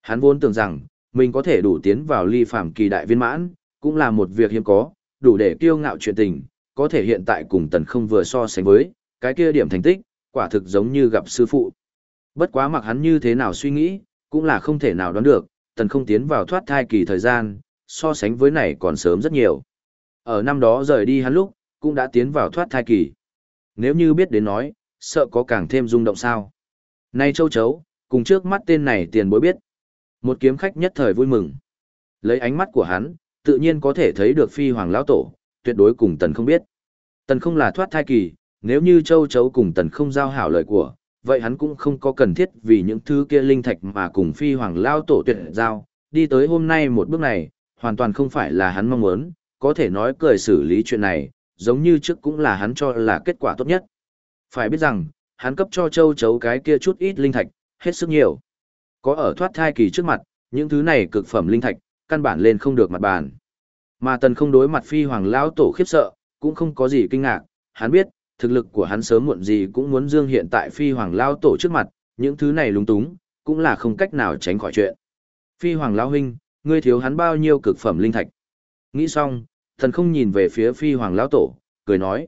Hắn vốn tưởng rằng, mình có thể đủ tiến vào ly phàm kỳ đại viên mãn, cũng là một việc hiếm có, đủ để kiêu ngạo chuyện tình, có thể hiện tại cùng tần không vừa so sánh với, cái kia điểm thành tích, quả thực giống như gặp sư phụ. Bất quá mặc hắn như thế nào suy nghĩ, cũng là không thể nào đoán được, tần không tiến vào thoát thai kỳ thời gian, so sánh với này còn sớm rất nhiều. Ở năm đó rời đi hắn lúc, cũng đã tiến vào thoát thai kỳ. Nếu như biết đến nói, sợ có càng thêm rung động sao. Nay châu chấu, cùng trước mắt tên này tiền bối biết. Một kiếm khách nhất thời vui mừng. Lấy ánh mắt của hắn, tự nhiên có thể thấy được phi hoàng lão tổ, tuyệt đối cùng tần không biết. Tần không là thoát thai kỳ, nếu như châu chấu cùng tần không giao hảo lời của, vậy hắn cũng không có cần thiết vì những thứ kia linh thạch mà cùng phi hoàng lão tổ tuyệt giao, đi tới hôm nay một bước này, hoàn toàn không phải là hắn mong muốn, có thể nói cười xử lý chuyện này, giống như trước cũng là hắn cho là kết quả tốt nhất. Phải biết rằng, hắn cấp cho châu chấu cái kia chút ít linh thạch, hết sức nhiều. Có ở thoát thai kỳ trước mặt, những thứ này cực phẩm linh thạch, căn bản lên không được mặt bàn. Mà tần không đối mặt phi hoàng lão tổ khiếp sợ, cũng không có gì kinh ngạc, hắn biết, thực lực của hắn sớm muộn gì cũng muốn dương hiện tại phi hoàng lao tổ trước mặt, những thứ này lúng túng, cũng là không cách nào tránh khỏi chuyện. Phi hoàng lao huynh, ngươi thiếu hắn bao nhiêu cực phẩm linh thạch. Nghĩ xong, thần không nhìn về phía phi hoàng lão tổ, cười nói.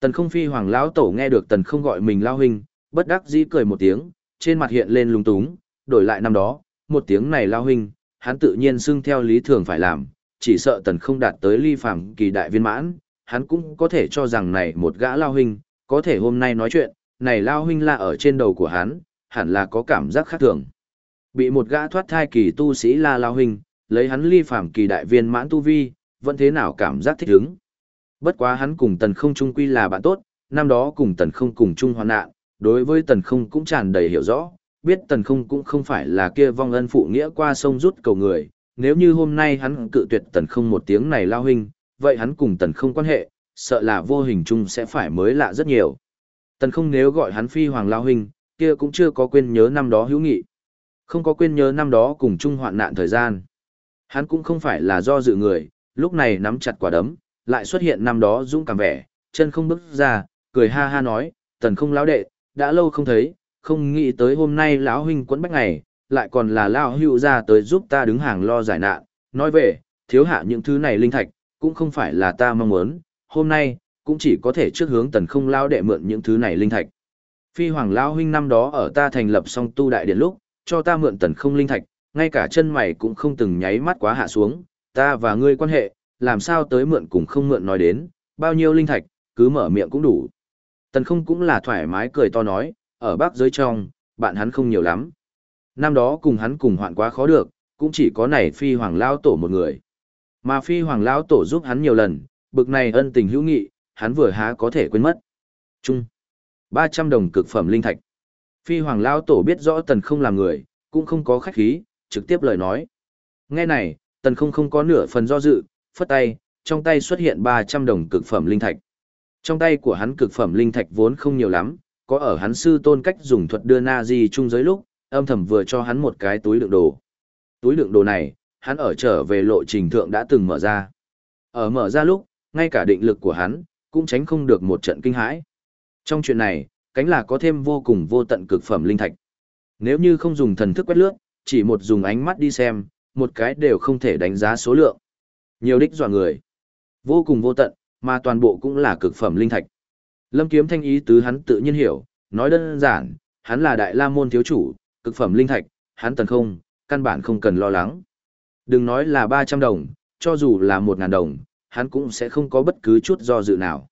Tần không phi hoàng lão tổ nghe được tần không gọi mình lao huynh, bất đắc dĩ cười một tiếng, trên mặt hiện lên lung túng, đổi lại năm đó, một tiếng này lao huynh, hắn tự nhiên xưng theo lý thường phải làm, chỉ sợ tần không đạt tới ly phàm kỳ đại viên mãn, hắn cũng có thể cho rằng này một gã lao huynh, có thể hôm nay nói chuyện, này lao huynh là ở trên đầu của hắn, hẳn là có cảm giác khác thường. Bị một gã thoát thai kỳ tu sĩ la lao huynh, lấy hắn ly phàm kỳ đại viên mãn tu vi, vẫn thế nào cảm giác thích ứng. Bất quá hắn cùng tần không trung quy là bạn tốt, năm đó cùng tần không cùng chung hoạn nạn, đối với tần không cũng tràn đầy hiểu rõ, biết tần không cũng không phải là kia vong ân phụ nghĩa qua sông rút cầu người, nếu như hôm nay hắn cự tuyệt tần không một tiếng này lao huynh, vậy hắn cùng tần không quan hệ, sợ là vô hình chung sẽ phải mới lạ rất nhiều. Tần không nếu gọi hắn phi hoàng lao huynh, kia cũng chưa có quên nhớ năm đó hữu nghị. Không có quên nhớ năm đó cùng chung hoạn nạn thời gian. Hắn cũng không phải là do dự người, lúc này nắm chặt quả đấm, lại xuất hiện năm đó dũng cảm vẻ, chân không bước ra, cười ha ha nói, tần không lão đệ, đã lâu không thấy, không nghĩ tới hôm nay lão huynh quấn bách ngày, lại còn là lão hữu ra tới giúp ta đứng hàng lo giải nạn, nói về, thiếu hạ những thứ này linh thạch, cũng không phải là ta mong muốn, hôm nay, cũng chỉ có thể trước hướng tần không lão đệ mượn những thứ này linh thạch. Phi hoàng lão huynh năm đó ở ta thành lập xong tu đại điện lúc, cho ta mượn tần không linh thạch, ngay cả chân mày cũng không từng nháy mắt quá hạ xuống, ta và ngươi quan hệ, làm sao tới mượn cũng không mượn nói đến, bao nhiêu linh thạch, cứ mở miệng cũng đủ. Tần không cũng là thoải mái cười to nói, ở bắc giới trong, bạn hắn không nhiều lắm. Năm đó cùng hắn cùng hoạn quá khó được, cũng chỉ có này phi hoàng lao tổ một người. Mà phi hoàng lao tổ giúp hắn nhiều lần, bực này ân tình hữu nghị, hắn vừa há có thể quên mất. Trung. 300 đồng cực phẩm linh thạch. Phi hoàng lao tổ biết rõ tần không làm người, cũng không có khách khí, trực tiếp lời nói. Nghe này, tần không không có nửa phần do dự, phất tay, trong tay xuất hiện 300 đồng cực phẩm linh thạch. Trong tay của hắn cực phẩm linh thạch vốn không nhiều lắm, có ở hắn sư tôn cách dùng thuật đưa na di chung giới lúc, âm thầm vừa cho hắn một cái túi đựng đồ. Túi đựng đồ này, hắn ở trở về lộ trình thượng đã từng mở ra. Ở mở ra lúc, ngay cả định lực của hắn, cũng tránh không được một trận kinh hãi. Trong chuyện này, cánh là có thêm vô cùng vô tận cực phẩm linh thạch. Nếu như không dùng thần thức quét lướt, chỉ một dùng ánh mắt đi xem, một cái đều không thể đánh giá số lượng. Nhiều đích dọa người. Vô cùng vô tận, mà toàn bộ cũng là cực phẩm linh thạch. Lâm Kiếm Thanh ý tứ hắn tự nhiên hiểu, nói đơn giản, hắn là đại la môn thiếu chủ, cực phẩm linh thạch, hắn tần không, căn bản không cần lo lắng. Đừng nói là 300 đồng, cho dù là 1000 đồng, hắn cũng sẽ không có bất cứ chút do dự nào.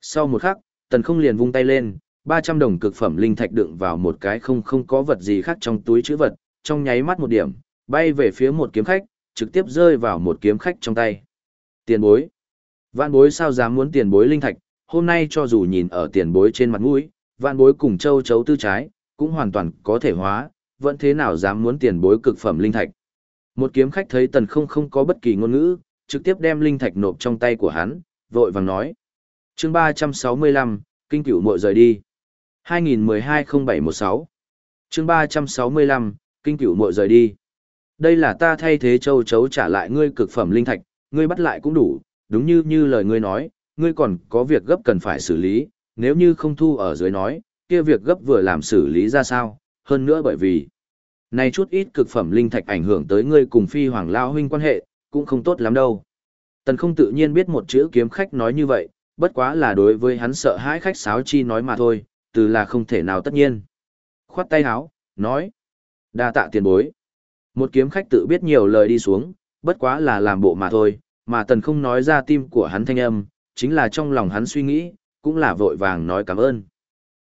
Sau một khắc, tần không liền vung tay lên, 300 đồng cực phẩm linh thạch đựng vào một cái không không có vật gì khác trong túi chữ vật, trong nháy mắt một điểm, bay về phía một kiếm khách, trực tiếp rơi vào một kiếm khách trong tay. Tiền bối. Vạn bối sao dám muốn tiền bối linh thạch, hôm nay cho dù nhìn ở tiền bối trên mặt mũi, vạn bối cùng châu chấu tư trái, cũng hoàn toàn có thể hóa, vẫn thế nào dám muốn tiền bối cực phẩm linh thạch. Một kiếm khách thấy tần không không có bất kỳ ngôn ngữ, trực tiếp đem linh thạch nộp trong tay của hắn, vội vàng nói. chương 365, kinh cửu muội rời đi. 2012-0716 chương 365, kinh cửu muội rời đi. Đây là ta thay thế châu chấu trả lại ngươi cực phẩm linh thạch, ngươi bắt lại cũng đủ, đúng như như lời ngươi nói, ngươi còn có việc gấp cần phải xử lý, nếu như không thu ở dưới nói, kia việc gấp vừa làm xử lý ra sao, hơn nữa bởi vì này chút ít cực phẩm linh thạch ảnh hưởng tới ngươi cùng phi hoàng lao huynh quan hệ, cũng không tốt lắm đâu. Tần không tự nhiên biết một chữ kiếm khách nói như vậy, bất quá là đối với hắn sợ hãi khách sáo chi nói mà thôi, từ là không thể nào tất nhiên. Khoát tay háo, nói, đa tạ tiền bối. Một kiếm khách tự biết nhiều lời đi xuống, bất quá là làm bộ mà thôi, mà tần không nói ra tim của hắn thanh âm, chính là trong lòng hắn suy nghĩ, cũng là vội vàng nói cảm ơn.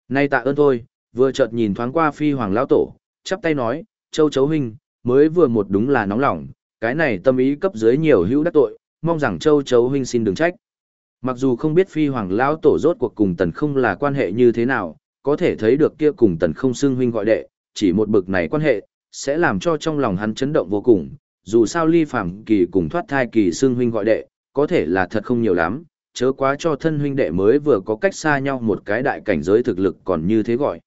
Nay tạ ơn thôi, vừa chợt nhìn thoáng qua phi hoàng lão tổ, chắp tay nói, châu chấu huynh, mới vừa một đúng là nóng lòng, cái này tâm ý cấp dưới nhiều hữu đắc tội, mong rằng châu chấu huynh xin đừng trách. Mặc dù không biết phi hoàng lão tổ rốt cuộc cùng tần không là quan hệ như thế nào, có thể thấy được kia cùng tần không xưng huynh gọi đệ, chỉ một bực này quan hệ, sẽ làm cho trong lòng hắn chấn động vô cùng, dù sao ly phàm kỳ cùng thoát thai kỳ xương huynh gọi đệ, có thể là thật không nhiều lắm, chớ quá cho thân huynh đệ mới vừa có cách xa nhau một cái đại cảnh giới thực lực còn như thế gọi.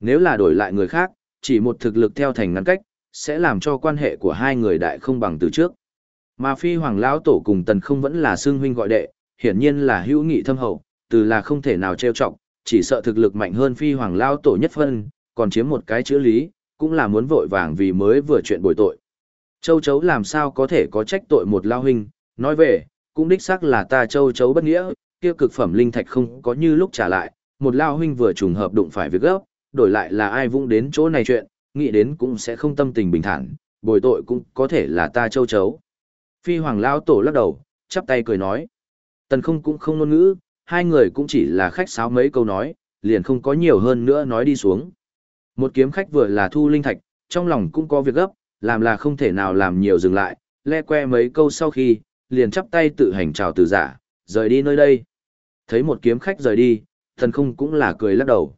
Nếu là đổi lại người khác, chỉ một thực lực theo thành ngắn cách, sẽ làm cho quan hệ của hai người đại không bằng từ trước. Mà phi hoàng lão tổ cùng tần không vẫn là xương huynh gọi đệ, hiển nhiên là hữu nghị thâm hậu, từ là không thể nào trêu chọc, chỉ sợ thực lực mạnh hơn phi hoàng lao tổ nhất phân, còn chiếm một cái chữ lý, cũng là muốn vội vàng vì mới vừa chuyện bồi tội. Châu chấu làm sao có thể có trách tội một lao huynh, nói về, cũng đích xác là ta châu chấu bất nghĩa, kia cực phẩm linh thạch không có như lúc trả lại, một lao huynh vừa trùng hợp đụng phải việc gấp, đổi lại là ai vung đến chỗ này chuyện, nghĩ đến cũng sẽ không tâm tình bình thản, bồi tội cũng có thể là ta châu chấu. Phi hoàng lao tổ lắc đầu, chắp tay cười nói. Tần không cũng không ngôn ngữ, hai người cũng chỉ là khách sáo mấy câu nói, liền không có nhiều hơn nữa nói đi xuống. Một kiếm khách vừa là thu linh thạch, trong lòng cũng có việc gấp, làm là không thể nào làm nhiều dừng lại, le que mấy câu sau khi, liền chắp tay tự hành chào từ giả, rời đi nơi đây. Thấy một kiếm khách rời đi, thần không cũng là cười lắc đầu.